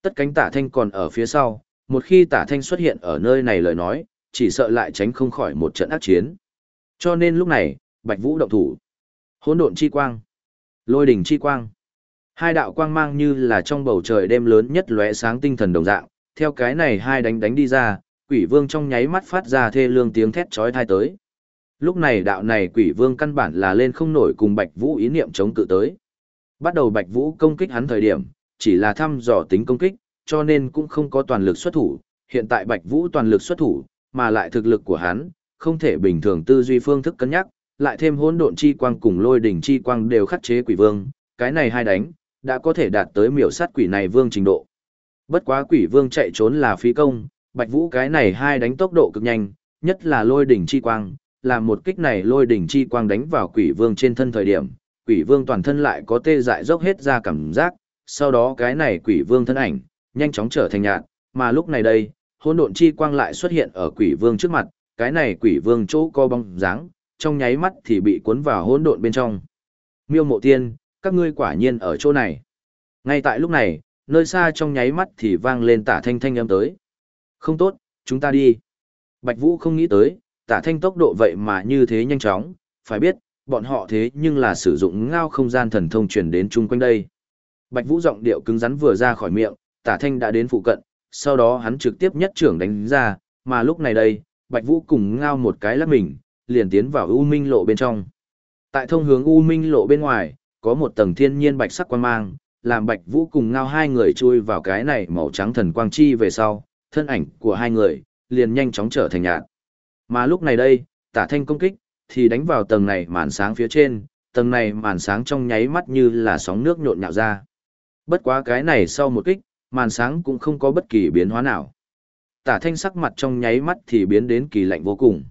Tất cánh Tả Thanh còn ở phía sau, một khi Tả Thanh xuất hiện ở nơi này lời nói, chỉ sợ lại tránh không khỏi một trận ác chiến. Cho nên lúc này, Bạch Vũ động thủ. Hỗn độn chi quang, lôi đỉnh chi quang. Hai đạo quang mang như là trong bầu trời đêm lớn nhất lóe sáng tinh thần đồng dạng, theo cái này hai đánh đánh đi ra, quỷ vương trong nháy mắt phát ra thê lương tiếng thét chói tai tới. Lúc này đạo này quỷ vương căn bản là lên không nổi cùng Bạch Vũ ý niệm chống cự tới. Bắt đầu Bạch Vũ công kích hắn thời điểm, chỉ là thăm dò tính công kích, cho nên cũng không có toàn lực xuất thủ. Hiện tại Bạch Vũ toàn lực xuất thủ, mà lại thực lực của hắn, không thể bình thường tư duy phương thức cân nhắc, lại thêm hỗn độn chi quang cùng lôi đỉnh chi quang đều khắc chế quỷ vương, cái này hai đánh, đã có thể đạt tới miểu sát quỷ này vương trình độ. Bất quá quỷ vương chạy trốn là phí công, Bạch Vũ cái này hai đánh tốc độ cực nhanh, nhất là lôi đỉnh chi quang, làm một kích này lôi đỉnh chi quang đánh vào quỷ vương trên thân thời điểm, quỷ vương toàn thân lại có tê dại dốc hết ra cảm giác, sau đó cái này quỷ vương thân ảnh, nhanh chóng trở thành nhạt, mà lúc này đây, hỗn độn chi quang lại xuất hiện ở quỷ vương trước mặt, cái này quỷ vương chỗ co bóng dáng, trong nháy mắt thì bị cuốn vào hỗn độn bên trong. Miêu Mộ Tiên, các ngươi quả nhiên ở chỗ này. Ngay tại lúc này, nơi xa trong nháy mắt thì vang lên tả thanh thanh âm tới. Không tốt, chúng ta đi. Bạch Vũ không nghĩ tới, tả thanh tốc độ vậy mà như thế nhanh chóng, phải biết, bọn họ thế nhưng là sử dụng ngao không gian thần thông truyền đến chung quanh đây. Bạch Vũ giọng điệu cứng rắn vừa ra khỏi miệng, tả thanh đã đến phụ cận, sau đó hắn trực tiếp nhất trưởng đánh ra, mà lúc này đây, Bạch Vũ cùng ngao một cái lắc mình, liền tiến vào U Minh lộ bên trong. Tại thông hướng U Minh lộ bên ngoài, có một tầng thiên nhiên bạch sắc quang mang, làm Bạch Vũ cùng ngao hai người chui vào cái này màu trắng thần quang chi về sau, thân ảnh của hai người liền nhanh chóng trở thành nhạt. Mà lúc này đây, tả thanh công kích, thì đánh vào tầng này màn sáng phía trên, tầng này màn sáng trong nháy mắt như là sóng nước nhộn nhạo ra. Bất quá cái này sau một kích, màn sáng cũng không có bất kỳ biến hóa nào. Tả thanh sắc mặt trong nháy mắt thì biến đến kỳ lạnh vô cùng.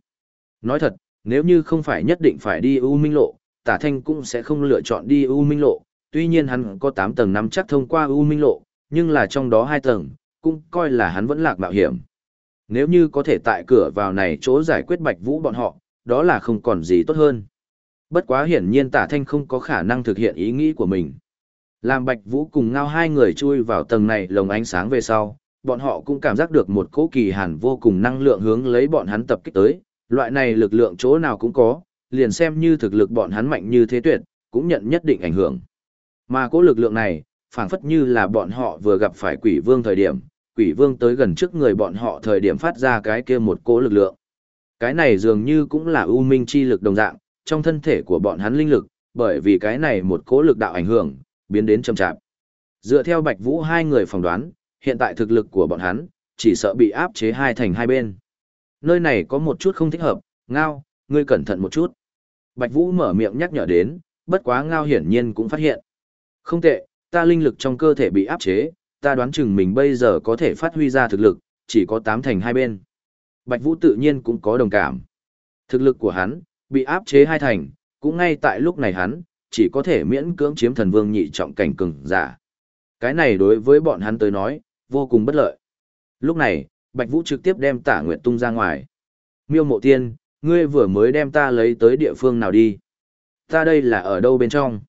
Nói thật, nếu như không phải nhất định phải đi U Minh Lộ, tả thanh cũng sẽ không lựa chọn đi U Minh Lộ. Tuy nhiên hắn có 8 tầng nắm chắc thông qua U Minh Lộ, nhưng là trong đó hai tầng, cũng coi là hắn vẫn lạc mạo hiểm. Nếu như có thể tại cửa vào này chỗ giải quyết Bạch Vũ bọn họ, đó là không còn gì tốt hơn. Bất quá hiển nhiên tả thanh không có khả năng thực hiện ý nghĩ của mình. Làm Bạch Vũ cùng ngao hai người chui vào tầng này lồng ánh sáng về sau, bọn họ cũng cảm giác được một cỗ kỳ hàn vô cùng năng lượng hướng lấy bọn hắn tập kích tới, loại này lực lượng chỗ nào cũng có, liền xem như thực lực bọn hắn mạnh như thế tuyệt, cũng nhận nhất định ảnh hưởng. Mà cỗ lực lượng này, phảng phất như là bọn họ vừa gặp phải quỷ vương thời điểm, quỷ vương tới gần trước người bọn họ thời điểm phát ra cái kia một cỗ lực lượng. Cái này dường như cũng là ưu minh chi lực đồng dạng, trong thân thể của bọn hắn linh lực, bởi vì cái này một cỗ lực đạo ảnh hưởng, biến đến chậm chạp. Dựa theo Bạch Vũ hai người phỏng đoán, hiện tại thực lực của bọn hắn, chỉ sợ bị áp chế hai thành hai bên. Nơi này có một chút không thích hợp, ngao, ngươi cẩn thận một chút. Bạch Vũ mở miệng nhắc nhở đến, bất quá ngao hiển nhiên cũng phát hiện. Không tệ, ta linh lực trong cơ thể bị áp chế, ta đoán chừng mình bây giờ có thể phát huy ra thực lực, chỉ có tám thành hai bên. Bạch Vũ tự nhiên cũng có đồng cảm. Thực lực của hắn, bị áp chế hai thành, cũng ngay tại lúc này hắn, chỉ có thể miễn cưỡng chiếm thần vương nhị trọng cảnh cường giả. Cái này đối với bọn hắn tới nói, vô cùng bất lợi. Lúc này, Bạch Vũ trực tiếp đem Tả Nguyệt tung ra ngoài. Miêu Mộ Tiên, ngươi vừa mới đem ta lấy tới địa phương nào đi? Ta đây là ở đâu bên trong?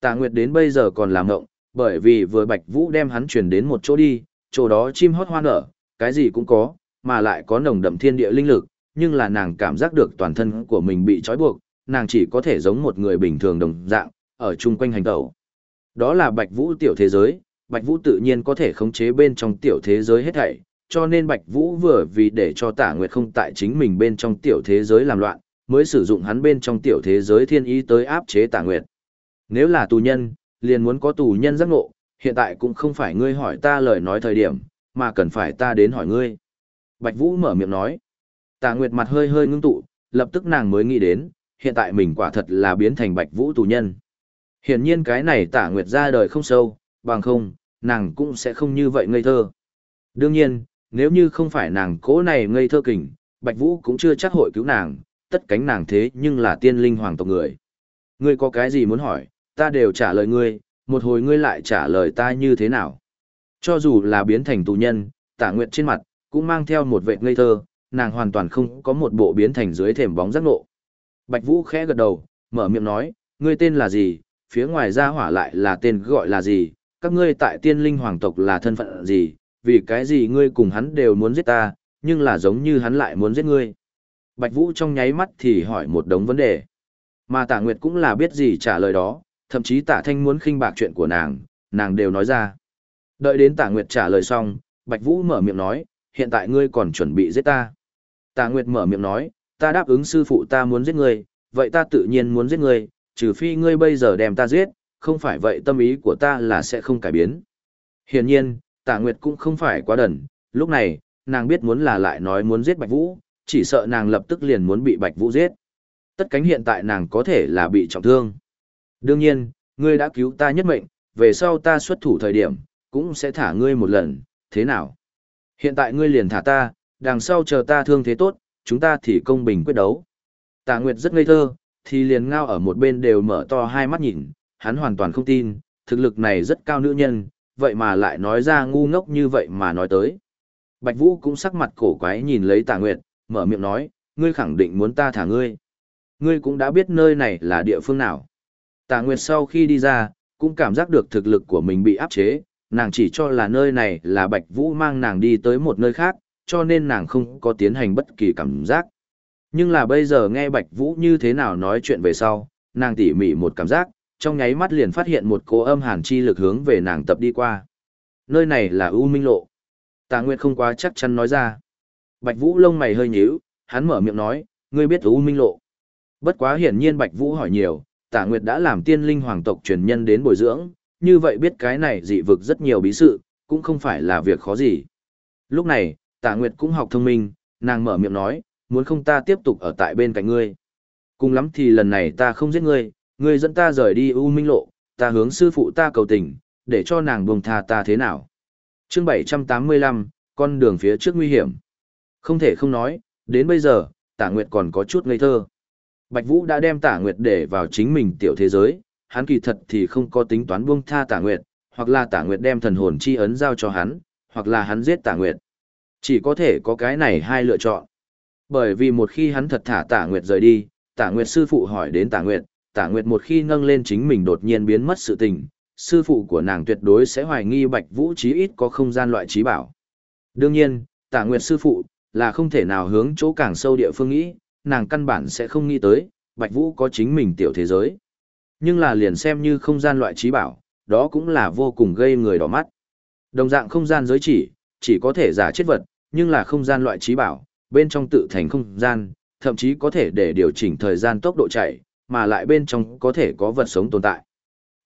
Tả Nguyệt đến bây giờ còn làm ngộng, bởi vì vừa Bạch Vũ đem hắn chuyển đến một chỗ đi, chỗ đó chim hót hoa nở, cái gì cũng có, mà lại có nồng đậm thiên địa linh lực, nhưng là nàng cảm giác được toàn thân của mình bị trói buộc, nàng chỉ có thể giống một người bình thường đồng dạng, ở chung quanh hành tẩu. Đó là Bạch Vũ tiểu thế giới, Bạch Vũ tự nhiên có thể khống chế bên trong tiểu thế giới hết thảy, cho nên Bạch Vũ vừa vì để cho Tả Nguyệt không tại chính mình bên trong tiểu thế giới làm loạn, mới sử dụng hắn bên trong tiểu thế giới thiên ý tới áp chế Tả Nguyệt. Nếu là tù nhân, liền muốn có tù nhân giác ngộ, hiện tại cũng không phải ngươi hỏi ta lời nói thời điểm, mà cần phải ta đến hỏi ngươi. Bạch Vũ mở miệng nói. Tạ Nguyệt mặt hơi hơi ngưng tụ, lập tức nàng mới nghĩ đến, hiện tại mình quả thật là biến thành Bạch Vũ tù nhân. Hiển nhiên cái này Tạ Nguyệt ra đời không sâu, bằng không, nàng cũng sẽ không như vậy ngây thơ. Đương nhiên, nếu như không phải nàng cố này ngây thơ kình, Bạch Vũ cũng chưa chắc hội cứu nàng, tất cánh nàng thế nhưng là tiên linh hoàng tộc người. Ngươi có cái gì muốn hỏi, ta đều trả lời ngươi, một hồi ngươi lại trả lời ta như thế nào. Cho dù là biến thành tù nhân, Tạ Nguyệt trên mặt, cũng mang theo một vệ ngây thơ, nàng hoàn toàn không có một bộ biến thành dưới thềm bóng giác ngộ. Bạch Vũ khẽ gật đầu, mở miệng nói, ngươi tên là gì, phía ngoài ra hỏa lại là tên gọi là gì, các ngươi tại tiên linh hoàng tộc là thân phận gì, vì cái gì ngươi cùng hắn đều muốn giết ta, nhưng là giống như hắn lại muốn giết ngươi. Bạch Vũ trong nháy mắt thì hỏi một đống vấn đề. Mà Tả Nguyệt cũng là biết gì trả lời đó, thậm chí Tả Thanh muốn khinh bạc chuyện của nàng, nàng đều nói ra. Đợi đến Tả Nguyệt trả lời xong, Bạch Vũ mở miệng nói, hiện tại ngươi còn chuẩn bị giết ta. Tạ Nguyệt mở miệng nói, ta đáp ứng sư phụ ta muốn giết ngươi, vậy ta tự nhiên muốn giết ngươi, trừ phi ngươi bây giờ đem ta giết, không phải vậy tâm ý của ta là sẽ không cải biến. Hiển nhiên, Tạ Nguyệt cũng không phải quá đần, lúc này, nàng biết muốn là lại nói muốn giết Bạch Vũ, chỉ sợ nàng lập tức liền muốn bị Bạch Vũ giết. Tất cánh hiện tại nàng có thể là bị trọng thương. Đương nhiên, ngươi đã cứu ta nhất mệnh, về sau ta xuất thủ thời điểm, cũng sẽ thả ngươi một lần, thế nào? Hiện tại ngươi liền thả ta, đằng sau chờ ta thương thế tốt, chúng ta thì công bình quyết đấu. Tạ Nguyệt rất ngây thơ, thì liền ngao ở một bên đều mở to hai mắt nhìn, hắn hoàn toàn không tin, thực lực này rất cao nữ nhân, vậy mà lại nói ra ngu ngốc như vậy mà nói tới. Bạch Vũ cũng sắc mặt cổ quái nhìn lấy Tạ Nguyệt, mở miệng nói, ngươi khẳng định muốn ta thả ngươi. Ngươi cũng đã biết nơi này là địa phương nào. Tạ Nguyệt sau khi đi ra, cũng cảm giác được thực lực của mình bị áp chế, nàng chỉ cho là nơi này là Bạch Vũ mang nàng đi tới một nơi khác, cho nên nàng không có tiến hành bất kỳ cảm giác. Nhưng là bây giờ nghe Bạch Vũ như thế nào nói chuyện về sau, nàng tỉ mỉ một cảm giác, trong nháy mắt liền phát hiện một cô âm hàn chi lực hướng về nàng tập đi qua. Nơi này là U Minh Lộ. Tạ Nguyệt không quá chắc chắn nói ra. Bạch Vũ lông mày hơi nhíu, hắn mở miệng nói, ngươi biết U Minh Lộ. Bất quá hiển nhiên Bạch Vũ hỏi nhiều, Tạ Nguyệt đã làm tiên linh hoàng tộc truyền nhân đến bồi dưỡng, như vậy biết cái này dị vực rất nhiều bí sự, cũng không phải là việc khó gì. Lúc này, Tạ Nguyệt cũng học thông minh, nàng mở miệng nói, muốn không ta tiếp tục ở tại bên cạnh ngươi. Cùng lắm thì lần này ta không giết ngươi, ngươi dẫn ta rời đi U Minh Lộ, ta hướng sư phụ ta cầu tình, để cho nàng buông tha ta thế nào. Chương 785, con đường phía trước nguy hiểm. Không thể không nói, đến bây giờ, Tạ Nguyệt còn có chút ngây thơ. Bạch Vũ đã đem Tạ Nguyệt để vào chính mình tiểu thế giới, hắn kỳ thật thì không có tính toán buông tha Tạ Nguyệt, hoặc là Tạ Nguyệt đem thần hồn chi ấn giao cho hắn, hoặc là hắn giết Tạ Nguyệt. Chỉ có thể có cái này hai lựa chọn. Bởi vì một khi hắn thật thả Tạ Nguyệt rời đi, Tạ Nguyệt sư phụ hỏi đến Tạ Nguyệt, Tạ Nguyệt một khi nâng lên chính mình đột nhiên biến mất sự tình, sư phụ của nàng tuyệt đối sẽ hoài nghi Bạch Vũ chí ít có không gian loại trí bảo. Đương nhiên, Tạ Nguyệt sư phụ là không thể nào hướng chỗ càng sâu địa phương nghĩ, nàng căn bản sẽ không nghĩ tới, Bạch Vũ có chính mình tiểu thế giới. Nhưng là liền xem như không gian loại trí bảo, đó cũng là vô cùng gây người đỏ mắt. Đồng dạng không gian giới chỉ, chỉ có thể giả chết vật, nhưng là không gian loại trí bảo, bên trong tự thành không gian, thậm chí có thể để điều chỉnh thời gian tốc độ chạy, mà lại bên trong có thể có vật sống tồn tại.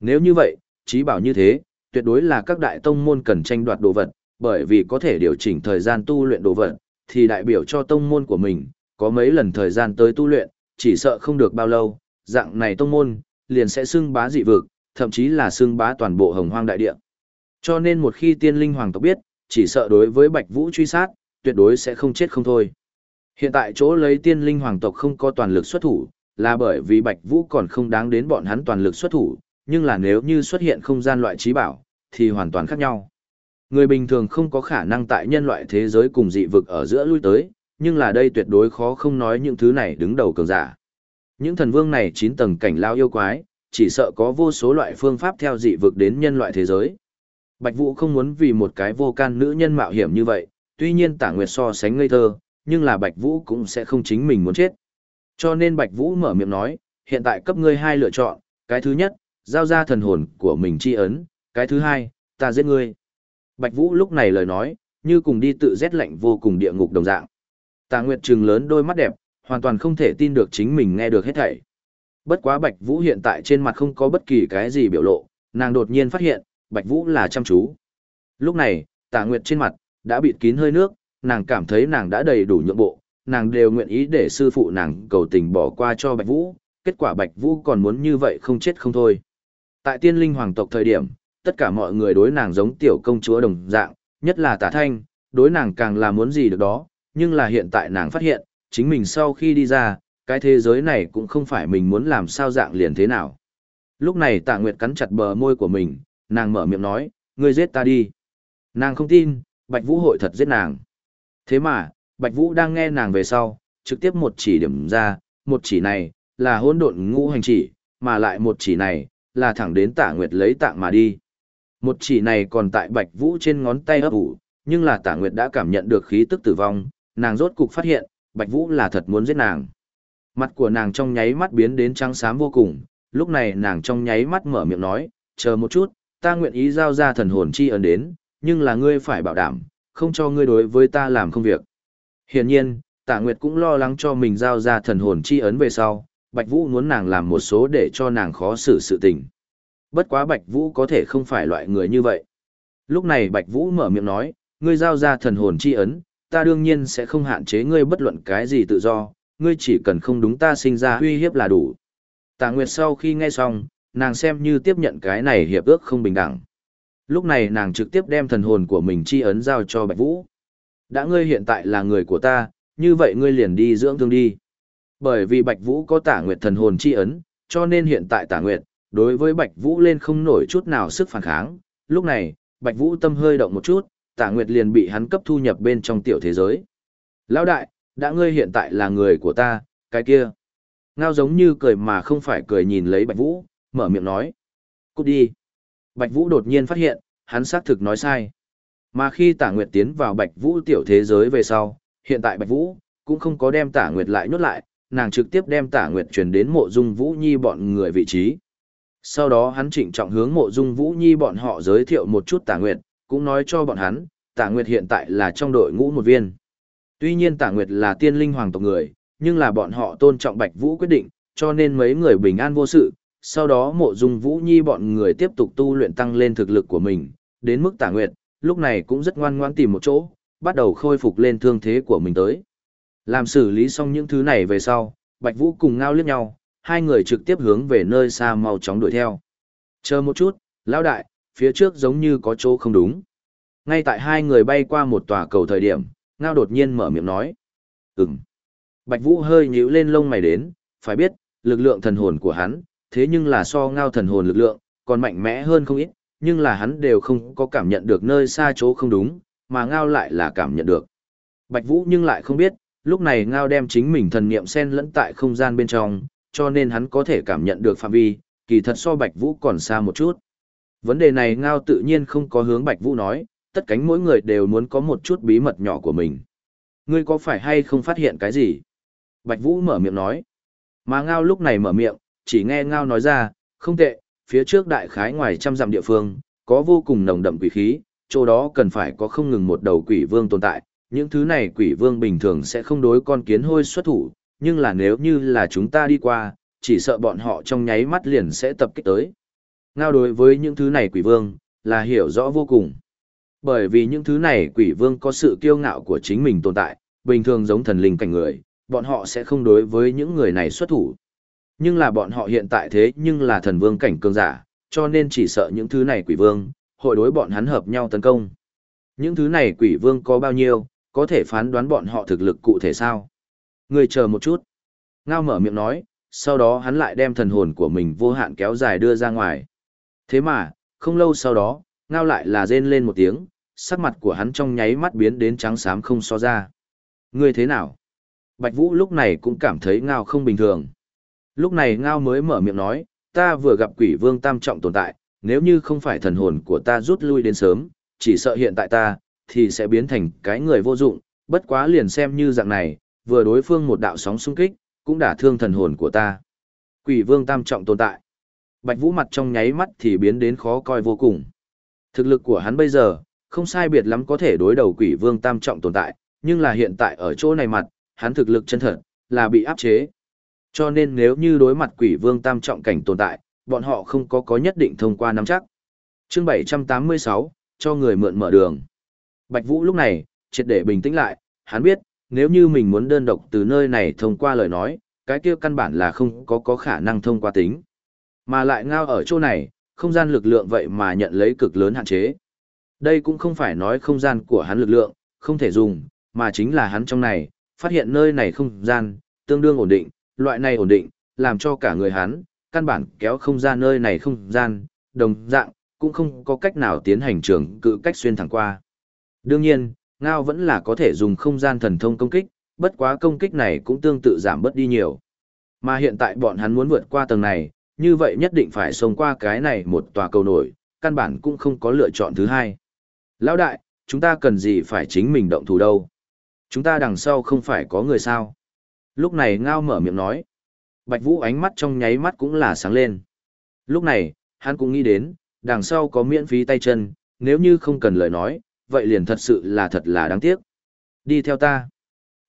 Nếu như vậy, trí bảo như thế, tuyệt đối là các đại tông môn cần tranh đoạt đồ vật, bởi vì có thể điều chỉnh thời gian tu luyện đồ vật, thì đại biểu cho tông môn của mình, có mấy lần thời gian tới tu luyện, chỉ sợ không được bao lâu, dạng này tông môn, liền sẽ xưng bá dị vực, thậm chí là xưng bá toàn bộ hồng hoang đại địa. Cho nên một khi tiên linh hoàng tộc biết, chỉ sợ đối với Bạch Vũ truy sát, tuyệt đối sẽ không chết không thôi. Hiện tại chỗ lấy tiên linh hoàng tộc không có toàn lực xuất thủ, là bởi vì Bạch Vũ còn không đáng đến bọn hắn toàn lực xuất thủ, nhưng là nếu như xuất hiện không gian loại trí bảo, thì hoàn toàn khác nhau. Người bình thường không có khả năng tại nhân loại thế giới cùng dị vực ở giữa lui tới, nhưng là đây tuyệt đối khó không nói những thứ này đứng đầu cường giả. Những thần vương này chín tầng cảnh lao yêu quái, chỉ sợ có vô số loại phương pháp theo dị vực đến nhân loại thế giới. Bạch Vũ không muốn vì một cái vô can nữ nhân mạo hiểm như vậy, tuy nhiên Tả Nguyệt so sánh ngây thơ, nhưng là Bạch Vũ cũng sẽ không chính mình muốn chết. Cho nên Bạch Vũ mở miệng nói, hiện tại cấp ngươi hai lựa chọn, cái thứ nhất, giao ra thần hồn của mình chi ấn, cái thứ hai, ta giết ngươi. Bạch Vũ lúc này lời nói, như cùng đi tự rét lạnh vô cùng địa ngục đồng dạng. Tà Nguyệt trừng lớn đôi mắt đẹp, hoàn toàn không thể tin được chính mình nghe được hết thảy. Bất quá Bạch Vũ hiện tại trên mặt không có bất kỳ cái gì biểu lộ, nàng đột nhiên phát hiện, Bạch Vũ là chăm chú. Lúc này, Tạ Nguyệt trên mặt, đã bịt kín hơi nước, nàng cảm thấy nàng đã đầy đủ nhượng bộ, nàng đều nguyện ý để sư phụ nàng cầu tình bỏ qua cho Bạch Vũ, kết quả Bạch Vũ còn muốn như vậy không chết không thôi. Tại tiên linh hoàng tộc thời điểm, tất cả mọi người đối nàng giống tiểu công chúa đồng dạng, nhất là tả thanh, đối nàng càng là muốn gì được đó, nhưng là hiện tại nàng phát hiện, chính mình sau khi đi ra, cái thế giới này cũng không phải mình muốn làm sao dạng liền thế nào. Lúc này tạ nguyệt cắn chặt bờ môi của mình, nàng mở miệng nói, ngươi giết ta đi. Nàng không tin, Bạch Vũ hội thật giết nàng. Thế mà, Bạch Vũ đang nghe nàng về sau, trực tiếp một chỉ điểm ra, một chỉ này, là hỗn độn ngũ hành chỉ, mà lại một chỉ này, là thẳng đến tả nguyệt lấy tạng mà đi. Một chỉ này còn tại Bạch Vũ trên ngón tay ấp ủ, nhưng là tả nguyệt đã cảm nhận được khí tức tử vong, nàng rốt cục phát hiện, Bạch Vũ là thật muốn giết nàng. Mặt của nàng trong nháy mắt biến đến trắng xám vô cùng, lúc này nàng trong nháy mắt mở miệng nói, chờ một chút, ta nguyện ý giao ra thần hồn chi ấn đến, nhưng là ngươi phải bảo đảm, không cho ngươi đối với ta làm công việc. Hiển nhiên, Tạ Nguyệt cũng lo lắng cho mình giao ra thần hồn chi ấn về sau, Bạch Vũ muốn nàng làm một số để cho nàng khó xử sự tình. Bất quá Bạch Vũ có thể không phải loại người như vậy. Lúc này Bạch Vũ mở miệng nói, ngươi giao ra thần hồn chi ấn, ta đương nhiên sẽ không hạn chế ngươi bất luận cái gì tự do, ngươi chỉ cần không đúng ta sinh ra uy hiếp là đủ. Tạ Nguyệt sau khi nghe xong, nàng xem như tiếp nhận cái này hiệp ước không bình đẳng. Lúc này nàng trực tiếp đem thần hồn của mình chi ấn giao cho Bạch Vũ. Đã ngươi hiện tại là người của ta, như vậy ngươi liền đi dưỡng thương đi. Bởi vì Bạch Vũ có tả nguyệt thần hồn chi ấn, cho nên hiện tại tả nguyệt, đối với Bạch Vũ lên không nổi chút nào sức phản kháng. Lúc này, Bạch Vũ tâm hơi động một chút, tả nguyệt liền bị hắn cấp thu nhập bên trong tiểu thế giới. Lão đại, đã ngươi hiện tại là người của ta, cái kia. Ngao giống như cười mà không phải cười nhìn lấy Bạch Vũ, mở miệng nói. Cút đi. Bạch Vũ đột nhiên phát hiện, hắn xác thực nói sai. Mà khi Tả Nguyệt tiến vào Bạch Vũ tiểu thế giới về sau, hiện tại Bạch Vũ cũng không có đem Tả Nguyệt lại nhốt lại, nàng trực tiếp đem Tả Nguyệt chuyển đến mộ dung Vũ Nhi bọn người vị trí. Sau đó hắn trịnh trọng hướng mộ dung Vũ Nhi bọn họ giới thiệu một chút Tả Nguyệt, cũng nói cho bọn hắn, Tả Nguyệt hiện tại là trong đội ngũ một viên. Tuy nhiên Tả Nguyệt là tiên linh hoàng tộc người, nhưng là bọn họ tôn trọng Bạch Vũ quyết định, cho nên mấy người bình an vô sự, sau đó mộ dung vũ nhi bọn người tiếp tục tu luyện tăng lên thực lực của mình, đến mức tả nguyệt, lúc này cũng rất ngoan ngoãn tìm một chỗ, bắt đầu khôi phục lên thương thế của mình tới. Làm xử lý xong những thứ này về sau, Bạch Vũ cùng ngao liếc nhau, hai người trực tiếp hướng về nơi xa mau chóng đuổi theo. Chờ một chút, lão đại, phía trước giống như có chỗ không đúng. Ngay tại hai người bay qua một tòa cầu thời điểm, ngao đột nhiên mở miệng nói. Ừm. Bạch Vũ hơi nhíu lên lông mày đến, phải biết, lực lượng thần hồn của hắn, thế nhưng là so ngao thần hồn lực lượng, còn mạnh mẽ hơn không ít, nhưng là hắn đều không có cảm nhận được nơi xa chỗ không đúng, mà ngao lại là cảm nhận được. Bạch Vũ nhưng lại không biết, lúc này ngao đem chính mình thần niệm xen lẫn tại không gian bên trong, cho nên hắn có thể cảm nhận được phạm vi, kỳ thật so Bạch Vũ còn xa một chút. Vấn đề này ngao tự nhiên không có hướng Bạch Vũ nói, tất cánh mỗi người đều muốn có một chút bí mật nhỏ của mình. Ngươi có phải hay không phát hiện cái gì? Bạch Vũ mở miệng nói. Mà ngao lúc này mở miệng, chỉ nghe ngao nói ra, không tệ, phía trước đại khái ngoài trăm dặm địa phương, có vô cùng nồng đậm quỷ khí, chỗ đó cần phải có không ngừng một đầu quỷ vương tồn tại. Những thứ này quỷ vương bình thường sẽ không đối con kiến hôi xuất thủ, nhưng là nếu như là chúng ta đi qua, chỉ sợ bọn họ trong nháy mắt liền sẽ tập kích tới. Ngao đối với những thứ này quỷ vương, là hiểu rõ vô cùng. Bởi vì những thứ này quỷ vương có sự kiêu ngạo của chính mình tồn tại, bình thường giống thần linh cảnh người, bọn họ sẽ không đối với những người này xuất thủ. Nhưng là bọn họ hiện tại thế nhưng là thần vương cảnh cường giả, cho nên chỉ sợ những thứ này quỷ vương, hội đối bọn hắn hợp nhau tấn công. Những thứ này quỷ vương có bao nhiêu, có thể phán đoán bọn họ thực lực cụ thể sao? Người chờ một chút. Ngao mở miệng nói, sau đó hắn lại đem thần hồn của mình vô hạn kéo dài đưa ra ngoài. Thế mà, không lâu sau đó, Ngao lại là rên lên một tiếng, sắc mặt của hắn trong nháy mắt biến đến trắng xám không so ra. Ngươi thế nào? Bạch Vũ lúc này cũng cảm thấy Ngao không bình thường. Lúc này Ngao mới mở miệng nói, ta vừa gặp quỷ vương tam trọng tồn tại, nếu như không phải thần hồn của ta rút lui đến sớm, chỉ sợ hiện tại ta, thì sẽ biến thành cái người vô dụng, bất quá liền xem như dạng này, vừa đối phương một đạo sóng xung kích, cũng đả thương thần hồn của ta. Quỷ vương tam trọng tồn tại. Bạch Vũ mặt trong nháy mắt thì biến đến khó coi vô cùng. Thực lực của hắn bây giờ, không sai biệt lắm có thể đối đầu quỷ vương tam trọng tồn tại, nhưng là hiện tại ở chỗ này mặt, hắn thực lực chân thật, là bị áp chế. Cho nên nếu như đối mặt quỷ vương tam trọng cảnh tồn tại, bọn họ không có có nhất định thông qua nắm chắc. Chương 786, cho người mượn mở đường. Bạch Vũ lúc này, triệt để bình tĩnh lại, hắn biết, nếu như mình muốn đơn độc từ nơi này thông qua lời nói, cái kia căn bản là không có có khả năng thông qua tính. Mà lại ngao ở chỗ này, không gian lực lượng vậy mà nhận lấy cực lớn hạn chế. Đây cũng không phải nói không gian của hắn lực lượng, không thể dùng, mà chính là hắn trong này, phát hiện nơi này không gian, tương đương ổn định, loại này ổn định, làm cho cả người hắn, căn bản kéo không ra nơi này không gian, đồng dạng, cũng không có cách nào tiến hành trường cự cách xuyên thẳng qua. Đương nhiên, Ngao vẫn là có thể dùng không gian thần thông công kích, bất quá công kích này cũng tương tự giảm bớt đi nhiều. Mà hiện tại bọn hắn muốn vượt qua tầng này, như vậy nhất định phải xông qua cái này một tòa cầu nổi, căn bản cũng không có lựa chọn thứ hai. Lão đại, chúng ta cần gì phải chính mình động thủ đâu? Chúng ta đằng sau không phải có người sao? Lúc này Ngao mở miệng nói. Bạch Vũ ánh mắt trong nháy mắt cũng là sáng lên. Lúc này, hắn cũng nghĩ đến, đằng sau có miễn phí tay chân, nếu như không cần lời nói, vậy liền thật sự là thật là đáng tiếc. Đi theo ta.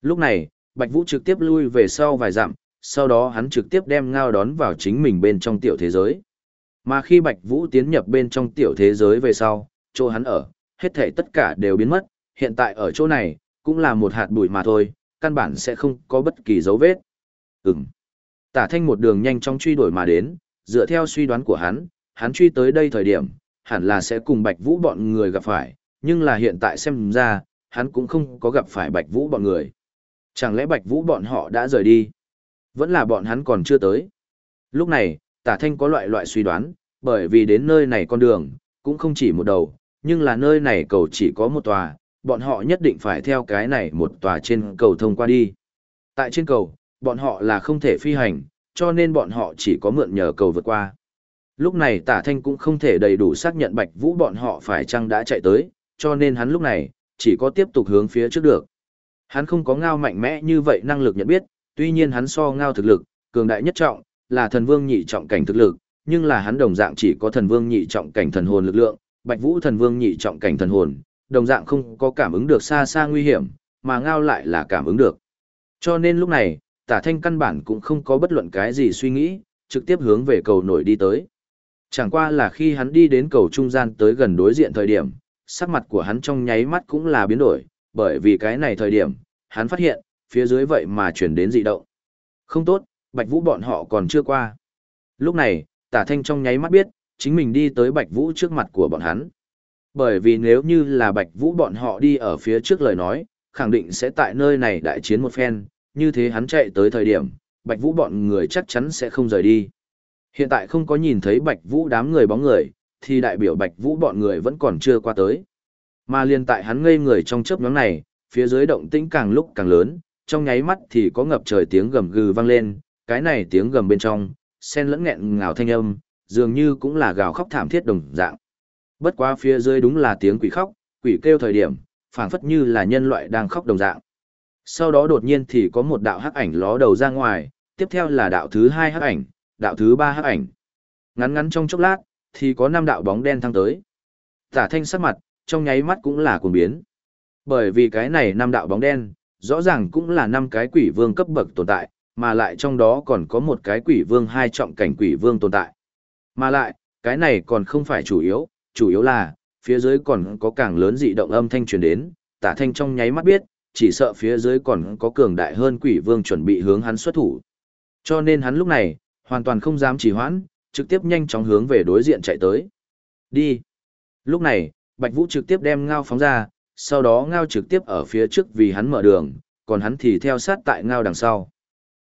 Lúc này, Bạch Vũ trực tiếp lui về sau vài dặm, sau đó hắn trực tiếp đem ngao đón vào chính mình bên trong tiểu thế giới. Mà khi Bạch Vũ tiến nhập bên trong tiểu thế giới về sau, chỗ hắn ở, hết thảy tất cả đều biến mất, hiện tại ở chỗ này, cũng là một hạt bụi mà thôi, căn bản sẽ không có bất kỳ dấu vết. Ừm. Tả thanh một đường nhanh chóng truy đuổi mà đến, dựa theo suy đoán của hắn, hắn truy tới đây thời điểm, hẳn là sẽ cùng Bạch Vũ bọn người gặp phải, nhưng là hiện tại xem ra, hắn cũng không có gặp phải Bạch Vũ bọn người. Chẳng lẽ Bạch Vũ bọn họ đã rời đi? Vẫn là bọn hắn còn chưa tới. Lúc này, tả thanh có loại loại suy đoán, bởi vì đến nơi này con đường, cũng không chỉ một đầu, nhưng là nơi này cầu chỉ có một tòa, bọn họ nhất định phải theo cái này một tòa trên cầu thông qua đi. Tại trên cầu, bọn họ là không thể phi hành, cho nên bọn họ chỉ có mượn nhờ cầu vượt qua. Lúc này tả thanh cũng không thể đầy đủ xác nhận bạch vũ bọn họ phải chăng đã chạy tới, cho nên hắn lúc này, chỉ có tiếp tục hướng phía trước được. Hắn không có ngao mạnh mẽ như vậy năng lực nhận biết, tuy nhiên hắn so ngao thực lực, cường đại nhất trọng, là thần vương nhị trọng cảnh thực lực, nhưng là hắn đồng dạng chỉ có thần vương nhị trọng cảnh thần hồn lực lượng, bạch vũ thần vương nhị trọng cảnh thần hồn, đồng dạng không có cảm ứng được xa xa nguy hiểm, mà ngao lại là cảm ứng được. Cho nên lúc này, tả thanh căn bản cũng không có bất luận cái gì suy nghĩ, trực tiếp hướng về cầu nổi đi tới. Chẳng qua là khi hắn đi đến cầu trung gian tới gần đối diện thời điểm, sắc mặt của hắn trong nháy mắt cũng là biến đổi, bởi vì cái này thời điểm, hắn phát hiện, phía dưới vậy mà chuyển đến dị động. Không tốt, Bạch Vũ bọn họ còn chưa qua. Lúc này, tả thanh trong nháy mắt biết, chính mình đi tới Bạch Vũ trước mặt của bọn hắn. Bởi vì nếu như là Bạch Vũ bọn họ đi ở phía trước lời nói, khẳng định sẽ tại nơi này đại chiến một phen, như thế hắn chạy tới thời điểm, Bạch Vũ bọn người chắc chắn sẽ không rời đi. Hiện tại không có nhìn thấy Bạch Vũ đám người bóng người, thì đại biểu Bạch Vũ bọn người vẫn còn chưa qua tới. Mà liên tại hắn ngây người trong chớp nhoáng này, phía dưới động tĩnh càng lúc càng lớn, trong nháy mắt thì có ngập trời tiếng gầm gừ vang lên, cái này tiếng gầm bên trong, xen lẫn nghẹn ngào thanh âm, dường như cũng là gào khóc thảm thiết đồng dạng. Bất quá phía dưới đúng là tiếng quỷ khóc, quỷ kêu thời điểm, phảng phất như là nhân loại đang khóc đồng dạng. Sau đó đột nhiên thì có một đạo hắc ảnh ló đầu ra ngoài, tiếp theo là đạo thứ hai hắc ảnh, đạo thứ ba hắc ảnh. Ngắn ngắn trong chốc lát, thì có năm đạo bóng đen thăng tới. Tả thanh sắc mặt, trong nháy mắt cũng là cuồng biến. Bởi vì cái này năm đạo bóng đen, rõ ràng cũng là năm cái quỷ vương cấp bậc tồn tại, mà lại trong đó còn có một cái quỷ vương hai trọng cảnh quỷ vương tồn tại. Mà lại, cái này còn không phải chủ yếu, chủ yếu là, phía dưới còn có càng lớn dị động âm thanh truyền đến, tả thanh trong nháy mắt biết, chỉ sợ phía dưới còn có cường đại hơn quỷ vương chuẩn bị hướng hắn xuất thủ. Cho nên hắn lúc này, hoàn toàn không dám trì hoãn, trực tiếp nhanh chóng hướng về đối diện chạy tới. Đi. Lúc này, Bạch Vũ trực tiếp đem ngao phóng ra, sau đó ngao trực tiếp ở phía trước vì hắn mở đường, còn hắn thì theo sát tại ngao đằng sau.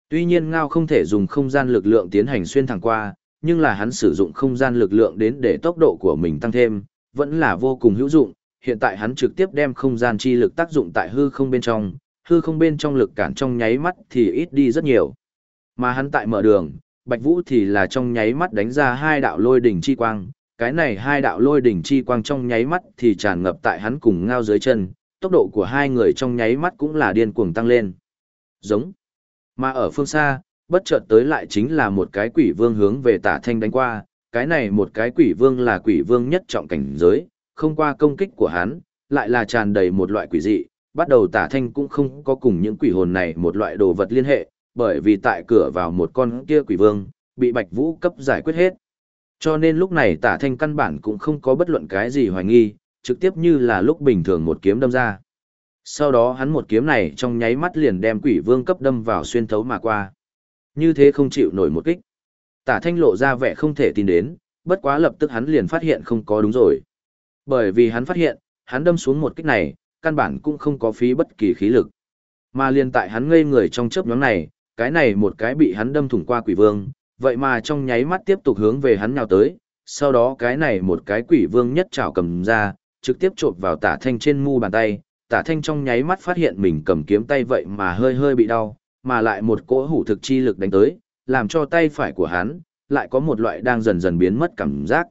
Tuy nhiên ngao không thể dùng không gian lực lượng tiến hành xuyên thẳng qua, nhưng là hắn sử dụng không gian lực lượng đến để tốc độ của mình tăng thêm, vẫn là vô cùng hữu dụng. Hiện tại hắn trực tiếp đem không gian chi lực tác dụng tại hư không bên trong, hư không bên trong lực cản trong nháy mắt thì ít đi rất nhiều. Mà hắn tại mở đường, Bạch Vũ thì là trong nháy mắt đánh ra hai đạo lôi đỉnh chi quang, cái này hai đạo lôi đỉnh chi quang trong nháy mắt thì tràn ngập tại hắn cùng ngao dưới chân, tốc độ của hai người trong nháy mắt cũng là điên cuồng tăng lên. Giống. Mà ở phương xa, bất chợt tới lại chính là một cái quỷ vương hướng về tả thanh đánh qua, cái này một cái quỷ vương là quỷ vương nhất trọng cảnh giới, không qua công kích của hắn, lại là tràn đầy một loại quỷ dị, bắt đầu tả thanh cũng không có cùng những quỷ hồn này một loại đồ vật liên hệ, bởi vì tại cửa vào một con kia quỷ vương, bị Bạch Vũ cấp giải quyết hết. Cho nên lúc này tả thanh căn bản cũng không có bất luận cái gì hoài nghi, trực tiếp như là lúc bình thường một kiếm đâm ra. Sau đó hắn một kiếm này trong nháy mắt liền đem quỷ vương cấp đâm vào xuyên thấu mà qua. Như thế không chịu nổi một kích. Tả thanh lộ ra vẻ không thể tin đến, bất quá lập tức hắn liền phát hiện không có đúng rồi. Bởi vì hắn phát hiện, hắn đâm xuống một kích này, căn bản cũng không có phí bất kỳ khí lực. Mà liền tại hắn ngây người trong chớp nhóm này, cái này một cái bị hắn đâm thủng qua quỷ vương, vậy mà trong nháy mắt tiếp tục hướng về hắn nhào tới, sau đó cái này một cái quỷ vương nhất trảo cầm ra, trực tiếp chộp vào tả thanh trên mu bàn tay, tả thanh trong nháy mắt phát hiện mình cầm kiếm tay vậy mà hơi hơi bị đau, mà lại một cỗ hủ thực chi lực đánh tới, làm cho tay phải của hắn, lại có một loại đang dần dần biến mất cảm giác.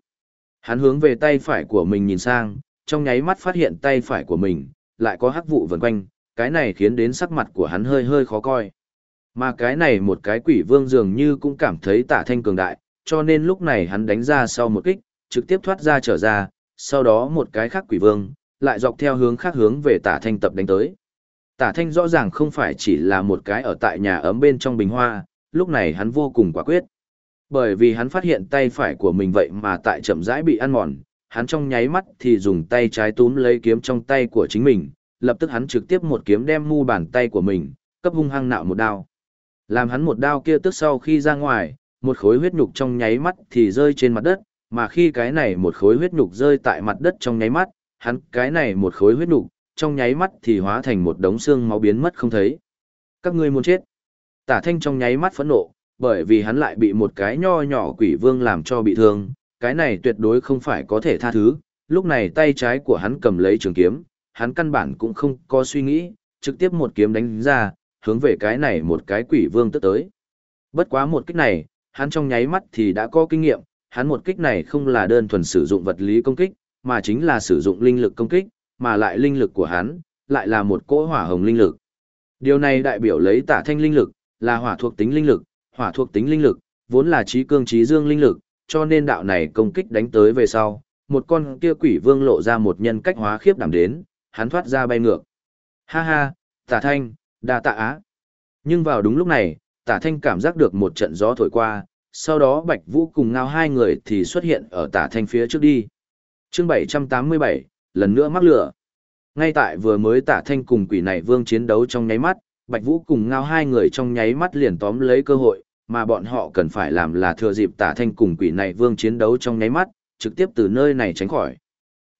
Hắn hướng về tay phải của mình nhìn sang, trong nháy mắt phát hiện tay phải của mình, lại có hắc vụ vần quanh, cái này khiến đến sắc mặt của hắn hơi hơi khó coi. Mà cái này một cái quỷ vương dường như cũng cảm thấy tả thanh cường đại, cho nên lúc này hắn đánh ra sau một kích, trực tiếp thoát ra trở ra, sau đó một cái khác quỷ vương, lại dọc theo hướng khác hướng về tả thanh tập đánh tới. Tả thanh rõ ràng không phải chỉ là một cái ở tại nhà ấm bên trong bình hoa, lúc này hắn vô cùng quả quyết. Bởi vì hắn phát hiện tay phải của mình vậy mà tại chậm rãi bị ăn mòn, hắn trong nháy mắt thì dùng tay trái túm lấy kiếm trong tay của chính mình, lập tức hắn trực tiếp một kiếm đem mu bàn tay của mình, cấp hung hăng nạo một đao. Làm hắn một đao kia tức sau khi ra ngoài, một khối huyết nhục trong nháy mắt thì rơi trên mặt đất, mà khi cái này một khối huyết nhục rơi tại mặt đất trong nháy mắt, hắn cái này một khối huyết nhục, trong nháy mắt thì hóa thành một đống xương máu biến mất không thấy. Các ngươi muốn chết. Tả thanh trong nháy mắt phẫn nộ, bởi vì hắn lại bị một cái nho nhỏ quỷ vương làm cho bị thương, cái này tuyệt đối không phải có thể tha thứ, lúc này tay trái của hắn cầm lấy trường kiếm, hắn căn bản cũng không có suy nghĩ, trực tiếp một kiếm đánh ra, hướng về cái này một cái quỷ vương tức tới. Bất quá một kích này, hắn trong nháy mắt thì đã có kinh nghiệm, hắn một kích này không là đơn thuần sử dụng vật lý công kích, mà chính là sử dụng linh lực công kích, mà lại linh lực của hắn, lại là một cỗ hỏa hồng linh lực. Điều này đại biểu lấy tả thanh linh lực, là hỏa thuộc tính linh lực, hỏa thuộc tính linh lực, vốn là trí cương trí dương linh lực, cho nên đạo này công kích đánh tới về sau, một con kia quỷ vương lộ ra một nhân cách hóa khiếp đảm đến, hắn thoát ra bay ngược. Ha ha, tả thanh, đa tạ á. Nhưng vào đúng lúc này, tả thanh cảm giác được một trận gió thổi qua, sau đó Bạch Vũ cùng ngao hai người thì xuất hiện ở tả thanh phía trước đi. chương 787, lần nữa mắc lửa. Ngay tại vừa mới tả thanh cùng quỷ này vương chiến đấu trong nháy mắt, Bạch Vũ cùng ngao hai người trong nháy mắt liền tóm lấy cơ hội, mà bọn họ cần phải làm là thừa dịp tả thanh cùng quỷ này vương chiến đấu trong nháy mắt, trực tiếp từ nơi này tránh khỏi.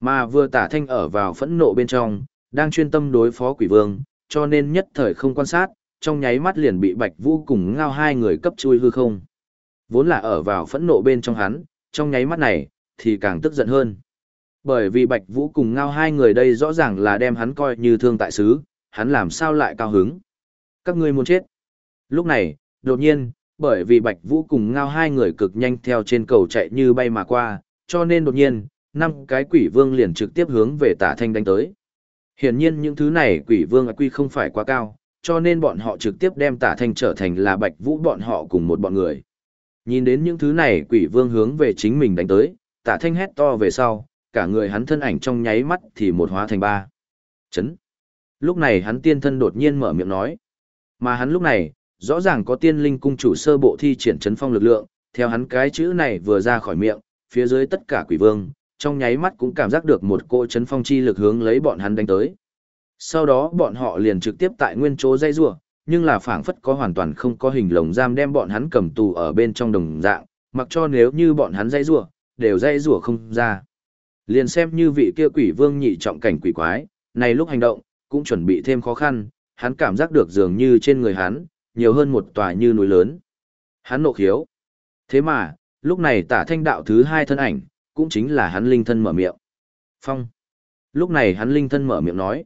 Mà vừa tả thanh ở vào phẫn nộ bên trong, đang chuyên tâm đối phó quỷ vương, cho nên nhất thời không quan sát, trong nháy mắt liền bị Bạch Vũ cùng ngao hai người cấp chui hư không. Vốn là ở vào phẫn nộ bên trong hắn, trong nháy mắt này, thì càng tức giận hơn. Bởi vì Bạch Vũ cùng ngao hai người đây rõ ràng là đem hắn coi như thương tại xứ, hắn làm sao lại cao hứng. Các ngươi muốn chết. Lúc này, đột nhiên, bởi vì Bạch Vũ cùng ngao hai người cực nhanh theo trên cầu chạy như bay mà qua, cho nên đột nhiên, năm cái quỷ vương liền trực tiếp hướng về tả thanh đánh tới. Hiển nhiên những thứ này quỷ vương quy không phải quá cao, cho nên bọn họ trực tiếp đem tả thanh trở thành là Bạch Vũ bọn họ cùng một bọn người. Nhìn đến những thứ này quỷ vương hướng về chính mình đánh tới, tả thanh hét to về sau, cả người hắn thân ảnh trong nháy mắt thì một hóa thành ba. Chấn. Lúc này hắn tiên thân đột nhiên mở miệng nói. Mà hắn lúc này, rõ ràng có tiên linh cung chủ sơ bộ thi triển chấn phong lực lượng, theo hắn cái chữ này vừa ra khỏi miệng, phía dưới tất cả quỷ vương, trong nháy mắt cũng cảm giác được một cỗ chấn phong chi lực hướng lấy bọn hắn đánh tới. Sau đó bọn họ liền trực tiếp tại nguyên chỗ dây rùa, nhưng là phảng phất có hoàn toàn không có hình lồng giam đem bọn hắn cầm tù ở bên trong đồng dạng, mặc cho nếu như bọn hắn dây rùa, đều dây rùa không ra. Liền xem như vị kia quỷ vương nhị trọng cảnh quỷ quái, này lúc hành động, cũng chuẩn bị thêm khó khăn, hắn cảm giác được dường như trên người hắn, nhiều hơn một tòa như núi lớn. Hắn nộ khiếu. Thế mà, lúc này tả thanh đạo thứ hai thân ảnh, cũng chính là hắn linh thân mở miệng. Phong. Lúc này hắn linh thân mở miệng nói.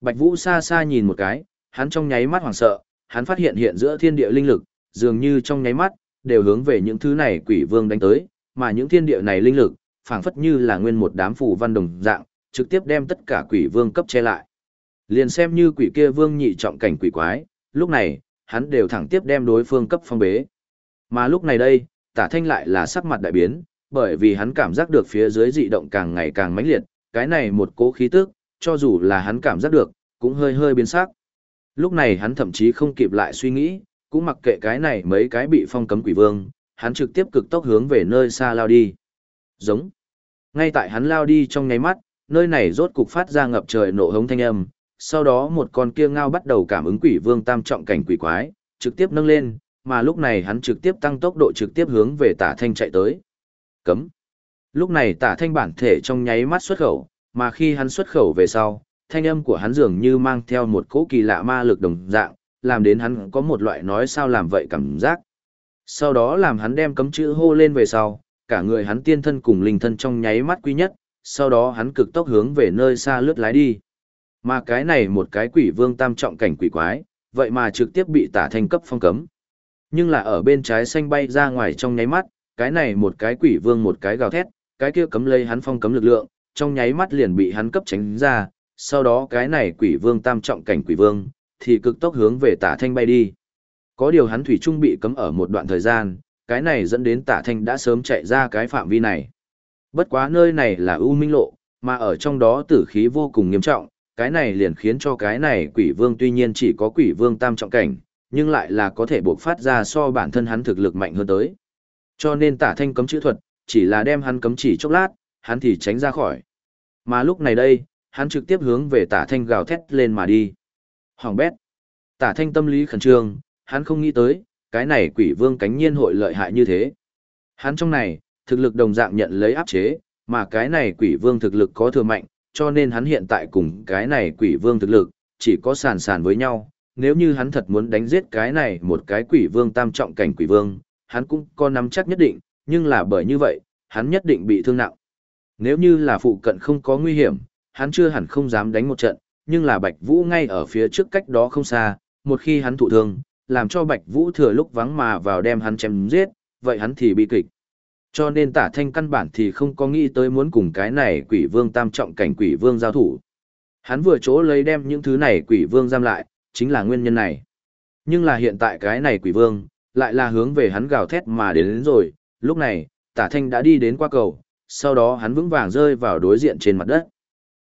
Bạch Vũ xa xa nhìn một cái, hắn trong nháy mắt hoảng sợ, hắn phát hiện hiện giữa thiên địa linh lực, dường như trong nháy mắt, đều hướng về những thứ này quỷ vương đánh tới, mà những thiên địa này linh lực, phảng phất như là nguyên một đám phù văn đồng dạng, trực tiếp đem tất cả quỷ vương cấp che lại. Liền xem như quỷ kia vương nhị trọng cảnh quỷ quái, lúc này, hắn đều thẳng tiếp đem đối phương cấp phong bế. Mà lúc này đây, tả thanh lại là sắc mặt đại biến, bởi vì hắn cảm giác được phía dưới dị động càng ngày càng mãnh liệt, cái này một cố khí tức, cho dù là hắn cảm giác được, cũng hơi hơi biến sắc. Lúc này hắn thậm chí không kịp lại suy nghĩ, cũng mặc kệ cái này mấy cái bị phong cấm quỷ vương, hắn trực tiếp cực tốc hướng về nơi xa lao đi. Giống. Ngay tại hắn lao đi trong nháy mắt, nơi này rốt cục phát ra ngập trời nổ hống thanh âm, sau đó một con kia ngao bắt đầu cảm ứng quỷ vương tam trọng cảnh quỷ quái, trực tiếp nâng lên, mà lúc này hắn trực tiếp tăng tốc độ trực tiếp hướng về tả thanh chạy tới. Cấm. Lúc này tả thanh bản thể trong nháy mắt xuất khẩu, mà khi hắn xuất khẩu về sau, thanh âm của hắn dường như mang theo một cỗ kỳ lạ ma lực đồng dạng, làm đến hắn có một loại nói sao làm vậy cảm giác. Sau đó làm hắn đem cấm chữ hô lên về sau, cả người hắn tiên thân cùng linh thân trong nháy mắt quý nhất, sau đó hắn cực tốc hướng về nơi xa lướt lái đi. Mà cái này một cái quỷ vương tam trọng cảnh quỷ quái, vậy mà trực tiếp bị tả thanh cấp phong cấm. Nhưng là ở bên trái xanh bay ra ngoài trong nháy mắt, cái này một cái quỷ vương một cái gào thét, cái kia cấm lây hắn phong cấm lực lượng, trong nháy mắt liền bị hắn cấp tránh ra, sau đó cái này quỷ vương tam trọng cảnh quỷ vương, thì cực tốc hướng về tả thanh bay đi. Có điều hắn thủy trung bị cấm ở một đoạn thời gian, cái này dẫn đến tả thanh đã sớm chạy ra cái phạm vi này. Bất quá nơi này là u minh lộ, mà ở trong đó tử khí vô cùng nghiêm trọng, cái này liền khiến cho cái này quỷ vương tuy nhiên chỉ có quỷ vương tam trọng cảnh, nhưng lại là có thể buộc phát ra so bản thân hắn thực lực mạnh hơn tới. Cho nên tả thanh cấm chữ thuật, chỉ là đem hắn cấm chỉ chốc lát, hắn thì tránh ra khỏi. Mà lúc này đây, hắn trực tiếp hướng về tả thanh gào thét lên mà đi. Hoàng bét. Tả thanh tâm lý khẩn trương, hắn không nghĩ tới, cái này quỷ vương cánh nhiên hội lợi hại như thế. Hắn trong này, thực lực đồng dạng nhận lấy áp chế, mà cái này quỷ vương thực lực có thừa mạnh, cho nên hắn hiện tại cùng cái này quỷ vương thực lực, chỉ có sàn sàn với nhau. Nếu như hắn thật muốn đánh giết cái này một cái quỷ vương tam trọng cảnh quỷ vương, hắn cũng có nắm chắc nhất định, nhưng là bởi như vậy, hắn nhất định bị thương nặng. Nếu như là phụ cận không có nguy hiểm, hắn chưa hẳn không dám đánh một trận, nhưng là Bạch Vũ ngay ở phía trước cách đó không xa, một khi hắn thụ thương, làm cho Bạch Vũ thừa lúc vắng mà vào đem hắn chém giết, vậy hắn thì bị kịch. Cho nên tả thanh căn bản thì không có nghĩ tới muốn cùng cái này quỷ vương tam trọng cảnh quỷ vương giao thủ. Hắn vừa chỗ lấy đem những thứ này quỷ vương giam lại, chính là nguyên nhân này. Nhưng là hiện tại cái này quỷ vương, lại là hướng về hắn gào thét mà đến, đến rồi, lúc này, tả thanh đã đi đến qua cầu, sau đó hắn vững vàng rơi vào đối diện trên mặt đất.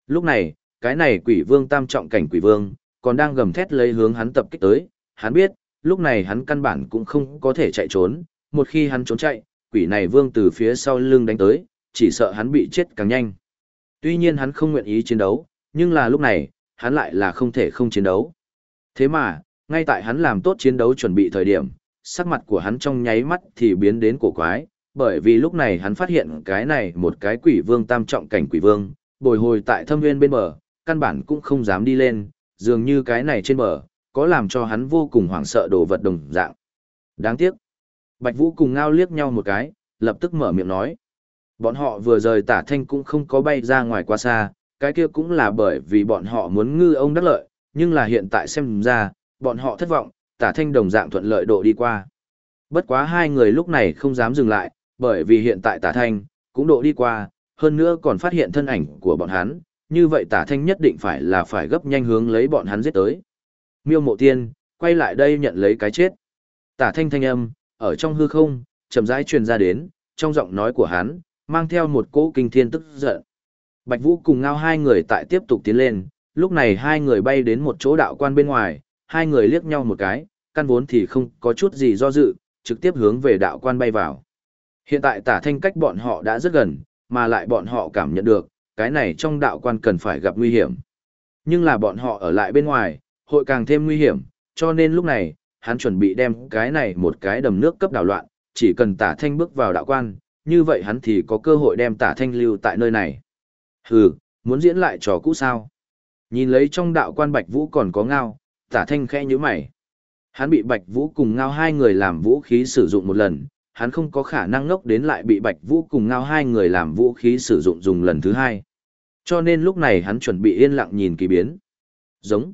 Lúc này, cái này quỷ vương tam trọng cảnh quỷ vương, còn đang gầm thét lấy hướng hắn tập kích tới, hắn biết, lúc này hắn căn bản cũng không có thể chạy trốn, một khi hắn trốn chạy, quỷ này vương từ phía sau lưng đánh tới, chỉ sợ hắn bị chết càng nhanh. Tuy nhiên hắn không nguyện ý chiến đấu, nhưng là lúc này, hắn lại là không thể không chiến đấu. Thế mà, ngay tại hắn làm tốt chiến đấu chuẩn bị thời điểm, sắc mặt của hắn trong nháy mắt thì biến đến cổ quái, bởi vì lúc này hắn phát hiện cái này một cái quỷ vương tam trọng cảnh quỷ vương, bồi hồi tại thâm nguyên bên bờ, căn bản cũng không dám đi lên, dường như cái này trên bờ, có làm cho hắn vô cùng hoảng sợ đồ vật đồng dạng. Đáng tiếc. Bạch Vũ cùng ngao liếc nhau một cái, lập tức mở miệng nói. Bọn họ vừa rời tả thanh cũng không có bay ra ngoài quá xa, cái kia cũng là bởi vì bọn họ muốn ngư ông đắc lợi, nhưng là hiện tại xem ra, bọn họ thất vọng, tả thanh đồng dạng thuận lợi độ đi qua. Bất quá hai người lúc này không dám dừng lại, bởi vì hiện tại tả thanh, cũng độ đi qua, hơn nữa còn phát hiện thân ảnh của bọn hắn, như vậy tả thanh nhất định phải là phải gấp nhanh hướng lấy bọn hắn giết tới. Miêu mộ tiên, quay lại đây nhận lấy cái chết. Tả thanh thanh âm, ở trong hư không, chậm rãi truyền ra đến, trong giọng nói của hắn, mang theo một cỗ kinh thiên tức giận. Bạch Vũ cùng ngao hai người tại tiếp tục tiến lên, lúc này hai người bay đến một chỗ đạo quan bên ngoài, hai người liếc nhau một cái, căn vốn thì không có chút gì do dự, trực tiếp hướng về đạo quan bay vào. Hiện tại tả thanh cách bọn họ đã rất gần, mà lại bọn họ cảm nhận được, cái này trong đạo quan cần phải gặp nguy hiểm. Nhưng là bọn họ ở lại bên ngoài, hội càng thêm nguy hiểm, cho nên lúc này, hắn chuẩn bị đem cái này một cái đầm nước cấp đảo loạn, chỉ cần tả thanh bước vào đạo quan, như vậy hắn thì có cơ hội đem tả thanh lưu tại nơi này. Hừ, muốn diễn lại trò cũ sao? Nhìn lấy trong đạo quan Bạch Vũ còn có ngao, tả thanh khẽ như mày. Hắn bị Bạch Vũ cùng ngao hai người làm vũ khí sử dụng một lần, hắn không có khả năng ngốc đến lại bị Bạch Vũ cùng ngao hai người làm vũ khí sử dụng dùng lần thứ hai. Cho nên lúc này hắn chuẩn bị yên lặng nhìn kỳ biến. Giống.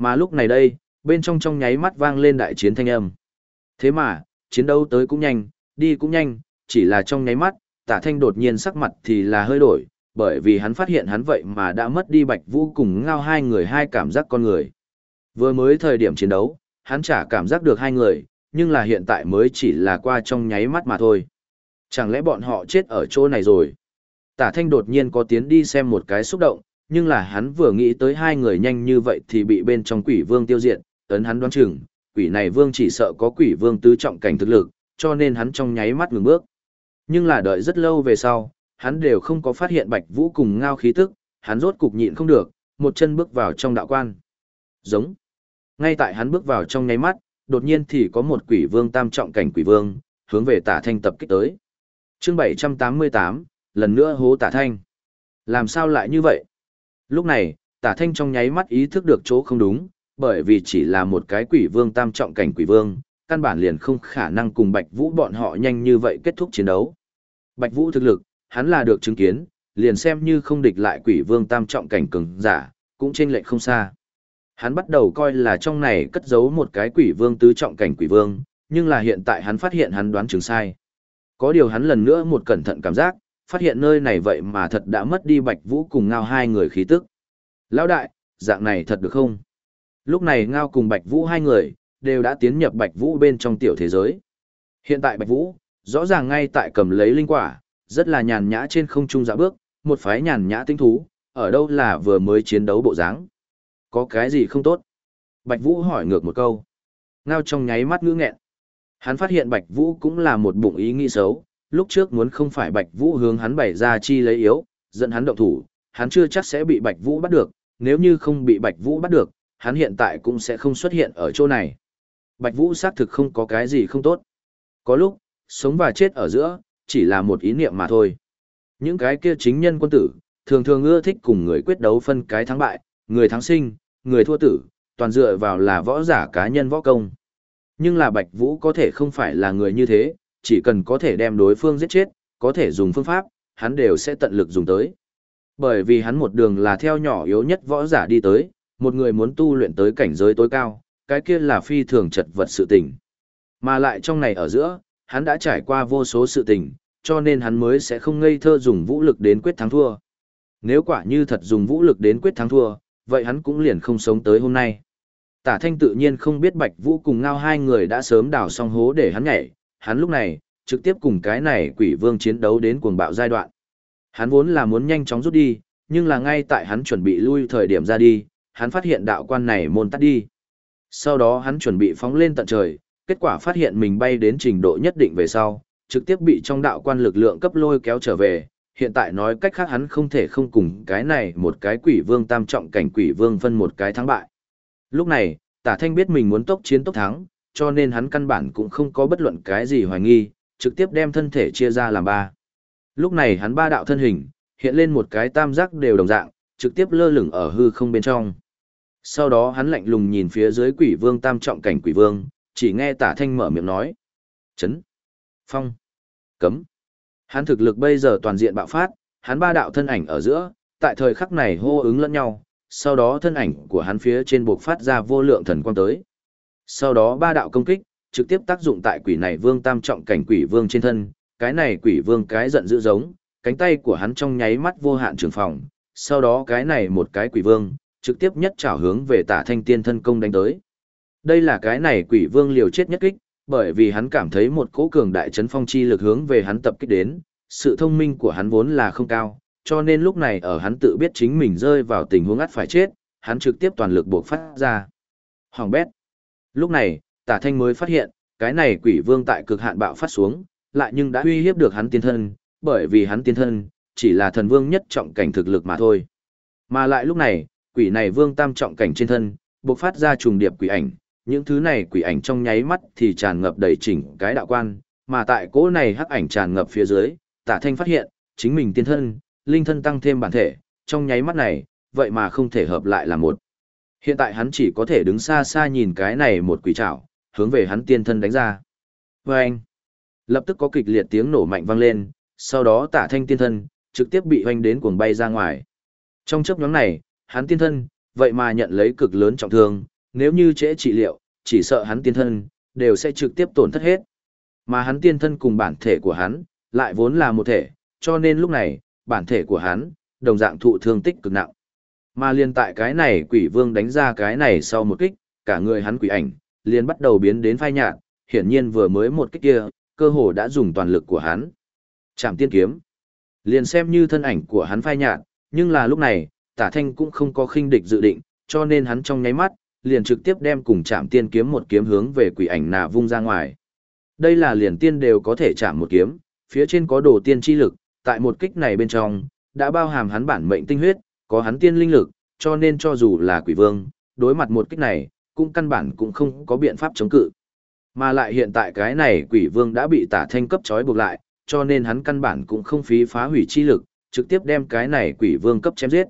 Mà lúc này đây, bên trong trong nháy mắt vang lên đại chiến thanh âm. Thế mà, chiến đấu tới cũng nhanh, đi cũng nhanh, chỉ là trong nháy mắt, tả thanh đột nhiên sắc mặt thì là hơi đổi, bởi vì hắn phát hiện hắn vậy mà đã mất đi Bạch Vũ cùng ngao hai người hai cảm giác con người. Vừa mới thời điểm chiến đấu, hắn chả cảm giác được hai người, nhưng là hiện tại mới chỉ là qua trong nháy mắt mà thôi. Chẳng lẽ bọn họ chết ở chỗ này rồi? Tả thanh đột nhiên có tiến đi xem một cái xúc động, nhưng là hắn vừa nghĩ tới hai người nhanh như vậy thì bị bên trong quỷ vương tiêu diệt, ấn hắn đoán chừng, quỷ này vương chỉ sợ có quỷ vương tứ trọng cảnh thực lực, cho nên hắn trong nháy mắt ngừng bước. Nhưng là đợi rất lâu về sau, hắn đều không có phát hiện Bạch Vũ cùng ngao khí tức, hắn rốt cục nhịn không được, một chân bước vào trong đạo quan. Giống. Ngay tại hắn bước vào trong nháy mắt, đột nhiên thì có một quỷ vương tam trọng cảnh quỷ vương, hướng về tả thanh tập kích tới. chương 788, lần nữa hố tả thanh. Làm sao lại như vậy? Lúc này, tả thanh trong nháy mắt ý thức được chỗ không đúng, bởi vì chỉ là một cái quỷ vương tam trọng cảnh quỷ vương, căn bản liền không khả năng cùng Bạch Vũ bọn họ nhanh như vậy kết thúc chiến đấu. Bạch Vũ thực lực, hắn là được chứng kiến, liền xem như không địch lại quỷ vương tam trọng cảnh cường giả, cũng chênh lệch không xa. Hắn bắt đầu coi là trong này cất giấu một cái quỷ vương tứ trọng cảnh quỷ vương, nhưng là hiện tại hắn phát hiện hắn đoán chừng sai. Có điều hắn lần nữa một cẩn thận cảm giác, phát hiện nơi này vậy mà thật đã mất đi Bạch Vũ cùng Ngao hai người khí tức. Lão đại, dạng này thật được không? Lúc này Ngao cùng Bạch Vũ hai người, đều đã tiến nhập Bạch Vũ bên trong tiểu thế giới. Hiện tại Bạch Vũ, rõ ràng ngay tại cầm lấy linh quả, rất là nhàn nhã trên không trung dạ bước, một phái nhàn nhã tinh thú, ở đâu là vừa mới chiến đấu bộ dáng. Có cái gì không tốt? Bạch Vũ hỏi ngược một câu. Ngao trong nháy mắt ngữ nghẹn. Hắn phát hiện Bạch Vũ cũng là một bụng ý nghĩ xấu, lúc trước muốn không phải Bạch Vũ hướng hắn bày ra chi lấy yếu, dẫn hắn động thủ, hắn chưa chắc sẽ bị Bạch Vũ bắt được, nếu như không bị Bạch Vũ bắt được, hắn hiện tại cũng sẽ không xuất hiện ở chỗ này. Bạch Vũ xác thực không có cái gì không tốt. Có lúc, sống và chết ở giữa, chỉ là một ý niệm mà thôi. Những cái kia chính nhân quân tử, thường thường ưa thích cùng người quyết đấu phân cái thắng bại, người thắng sinh, người thua tử, toàn dựa vào là võ giả cá nhân võ công. Nhưng là Bạch Vũ có thể không phải là người như thế, chỉ cần có thể đem đối phương giết chết, có thể dùng phương pháp, hắn đều sẽ tận lực dùng tới. Bởi vì hắn một đường là theo nhỏ yếu nhất võ giả đi tới, một người muốn tu luyện tới cảnh giới tối cao, cái kia là phi thường chật vật sự tình. Mà lại trong này ở giữa, hắn đã trải qua vô số sự tình, cho nên hắn mới sẽ không ngây thơ dùng vũ lực đến quyết thắng thua. Nếu quả như thật dùng vũ lực đến quyết thắng thua, vậy hắn cũng liền không sống tới hôm nay. Tả thanh tự nhiên không biết Bạch Vũ cùng ngao hai người đã sớm đào xong hố để hắn nhảy, hắn lúc này, trực tiếp cùng cái này quỷ vương chiến đấu đến cuồng bạo giai đoạn. Hắn vốn là muốn nhanh chóng rút đi, nhưng là ngay tại hắn chuẩn bị lui thời điểm ra đi, hắn phát hiện đạo quan này môn tắt đi. Sau đó hắn chuẩn bị phóng lên tận trời, kết quả phát hiện mình bay đến trình độ nhất định về sau, trực tiếp bị trong đạo quan lực lượng cấp lôi kéo trở về. Hiện tại nói cách khác hắn không thể không cùng cái này một cái quỷ vương tam trọng cảnh quỷ vương phân một cái thắng bại. Lúc này, tả thanh biết mình muốn tốc chiến tốc thắng, cho nên hắn căn bản cũng không có bất luận cái gì hoài nghi, trực tiếp đem thân thể chia ra làm ba. Lúc này hắn ba đạo thân hình, hiện lên một cái tam giác đều đồng dạng, trực tiếp lơ lửng ở hư không bên trong. Sau đó hắn lạnh lùng nhìn phía dưới quỷ vương tam trọng cảnh quỷ vương, chỉ nghe tả thanh mở miệng nói. Chấn. Phong. Cấm. Hắn thực lực bây giờ toàn diện bạo phát, hắn ba đạo thân ảnh ở giữa, tại thời khắc này hô ứng lẫn nhau, sau đó thân ảnh của hắn phía trên buộc phát ra vô lượng thần quang tới. Sau đó ba đạo công kích, trực tiếp tác dụng tại quỷ này vương tam trọng cảnh quỷ vương trên thân, cái này quỷ vương cái giận dữ giống, cánh tay của hắn trong nháy mắt vô hạn trường phòng, sau đó cái này một cái quỷ vương, trực tiếp nhất trảo hướng về tả thanh tiên thân công đánh tới. Đây là cái này quỷ vương liều chết nhất kích, bởi vì hắn cảm thấy một cỗ cường đại chấn phong chi lực hướng về hắn tập kích đến, sự thông minh của hắn vốn là không cao, cho nên lúc này ở hắn tự biết chính mình rơi vào tình huống ắt phải chết, hắn trực tiếp toàn lực buộc phát ra. Hoàng bét. Lúc này, tả thanh mới phát hiện, cái này quỷ vương tại cực hạn bạo phát xuống, lại nhưng đã uy hiếp được hắn tiên thân, bởi vì hắn tiên thân, chỉ là thần vương nhất trọng cảnh thực lực mà thôi. Mà lại lúc này, quỷ này vương tam trọng cảnh trên thân, bộc phát ra trùng điệp quỷ ảnh, những thứ này quỷ ảnh trong nháy mắt thì tràn ngập đầy chỉnh cái đạo quan, mà tại cỗ này hắc ảnh tràn ngập phía dưới, Tả Thanh phát hiện, chính mình tiên thân, linh thân tăng thêm bản thể, trong nháy mắt này, vậy mà không thể hợp lại là một. Hiện tại hắn chỉ có thể đứng xa xa nhìn cái này một quỷ trảo, hướng về hắn tiên thân đánh ra. Và anh, lập tức có kịch liệt tiếng nổ mạnh vang lên, sau đó Tả Thanh tiên thân trực tiếp bị hoành đến cuồng bay ra ngoài. Trong chốc nhóm này, hắn tiên thân, vậy mà nhận lấy cực lớn trọng thương, nếu như trễ trị liệu, chỉ sợ hắn tiên thân, đều sẽ trực tiếp tổn thất hết. Mà hắn tiên thân cùng bản thể của hắn, lại vốn là một thể, cho nên lúc này, bản thể của hắn, đồng dạng thụ thương tích cực nặng. Mà liên tại cái này quỷ vương đánh ra cái này sau một kích, cả người hắn quỷ ảnh, liền bắt đầu biến đến phai nhạt, hiển nhiên vừa mới một kích kia, cơ hồ đã dùng toàn lực của hắn. Chạm tiên kiếm. Liền xem như thân ảnh của hắn phai nhạt, nhưng là lúc này, tả thanh cũng không có khinh địch dự định, cho nên hắn trong nháy mắt, liền trực tiếp đem cùng chạm tiên kiếm một kiếm hướng về quỷ ảnh nà vung ra ngoài. Đây là liền tiên đều có thể chạm một kiếm, phía trên có đồ tiên chi lực, tại một kích này bên trong, đã bao hàm hắn bản mệnh tinh huyết, có hắn tiên linh lực, cho nên cho dù là quỷ vương, đối mặt một kích này, cũng căn bản cũng không có biện pháp chống cự. Mà lại hiện tại cái này quỷ vương đã bị tả thanh cấp trói buộc lại, cho nên hắn căn bản cũng không phí phá hủy chi lực, trực tiếp đem cái này quỷ vương cấp chém giết.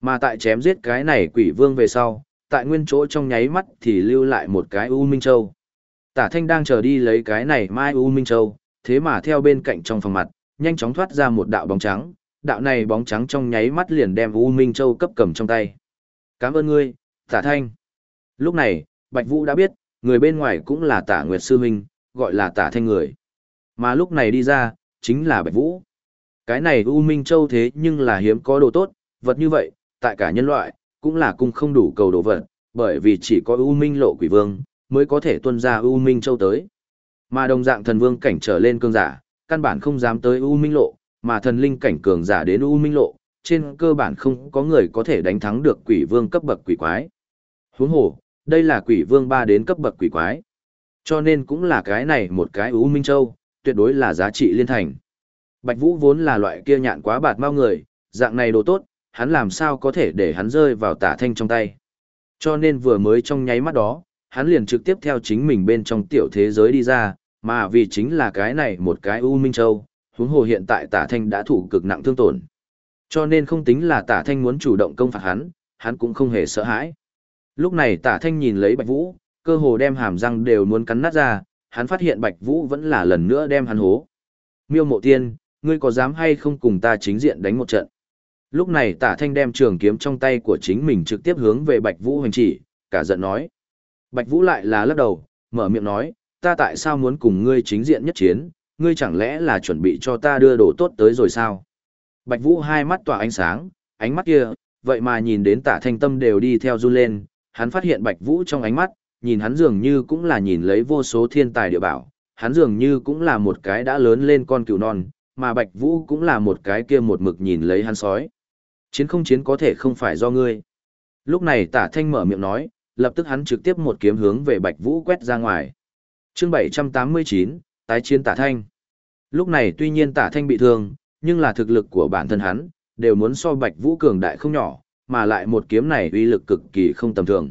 Mà tại chém giết cái này quỷ vương về sau, tại nguyên chỗ trong nháy mắt thì lưu lại một cái U Minh Châu. Tả Thanh đang chờ đi lấy cái này Mai U Minh Châu, thế mà theo bên cạnh trong phòng mặt, nhanh chóng thoát ra một đạo bóng trắng, đạo này bóng trắng trong nháy mắt liền đem U Minh Châu cấp cầm trong tay. Cảm ơn ngươi, Tả Thanh. Lúc này, Bạch Vũ đã biết, người bên ngoài cũng là Tả Nguyệt Sư Minh, gọi là Tả Thanh người. Mà lúc này đi ra, chính là Bạch Vũ. Cái này U Minh Châu thế nhưng là hiếm có đồ tốt, vật như vậy, tại cả nhân loại, cũng là cung không đủ cầu đồ vật, bởi vì chỉ có U Minh lộ quỷ vương, mới có thể tuân ra U Minh Châu tới. Mà đồng dạng thần vương cảnh trở lên cương giả, căn bản không dám tới U Minh lộ, mà thần linh cảnh cường giả đến U Minh lộ, trên cơ bản không có người có thể đánh thắng được quỷ vương cấp bậc quỷ quái. Huống hồ, đây là quỷ vương 3 đến cấp bậc quỷ quái. Cho nên cũng là cái này một cái U Minh Châu, tuyệt đối là giá trị liên thành. Bạch Vũ vốn là loại kia nhạn quá bạt bao người, dạng này đồ tốt, hắn làm sao có thể để hắn rơi vào tả thanh trong tay. Cho nên vừa mới trong nháy mắt đó, hắn liền trực tiếp theo chính mình bên trong tiểu thế giới đi ra, mà vì chính là cái này một cái U Minh Châu, huống hồ hiện tại tả thanh đã thủ cực nặng thương tổn. Cho nên không tính là tả thanh muốn chủ động công phạt hắn, hắn cũng không hề sợ hãi. Lúc này tả thanh nhìn lấy Bạch Vũ, cơ hồ đem hàm răng đều muốn cắn nát ra, hắn phát hiện Bạch Vũ vẫn là lần nữa đem hắn hố. Miêu mộ tiên, ngươi có dám hay không cùng ta chính diện đánh một trận? Lúc này tả thanh đem trường kiếm trong tay của chính mình trực tiếp hướng về Bạch Vũ hành chỉ, cả giận nói. Bạch Vũ lại là lắc đầu, mở miệng nói, ta tại sao muốn cùng ngươi chính diện nhất chiến, ngươi chẳng lẽ là chuẩn bị cho ta đưa đồ tốt tới rồi sao? Bạch Vũ hai mắt tỏa ánh sáng, ánh mắt kia, vậy mà nhìn đến tả thanh tâm đều đi theo run lên, hắn phát hiện Bạch Vũ trong ánh mắt, nhìn hắn dường như cũng là nhìn lấy vô số thiên tài địa bảo, hắn dường như cũng là một cái đã lớn lên con cừu non, mà Bạch Vũ cũng là một cái kia một mực nhìn lấy hắn sói. Chiến không chiến có thể không phải do ngươi. Lúc này tả thanh mở miệng nói, lập tức hắn trực tiếp một kiếm hướng về Bạch Vũ quét ra ngoài. chương 789, tái chiến tả thanh. Lúc này tuy nhiên tả thanh bị thương, nhưng là thực lực của bản thân hắn, đều muốn so Bạch Vũ cường đại không nhỏ, mà lại một kiếm này uy lực cực kỳ không tầm thường.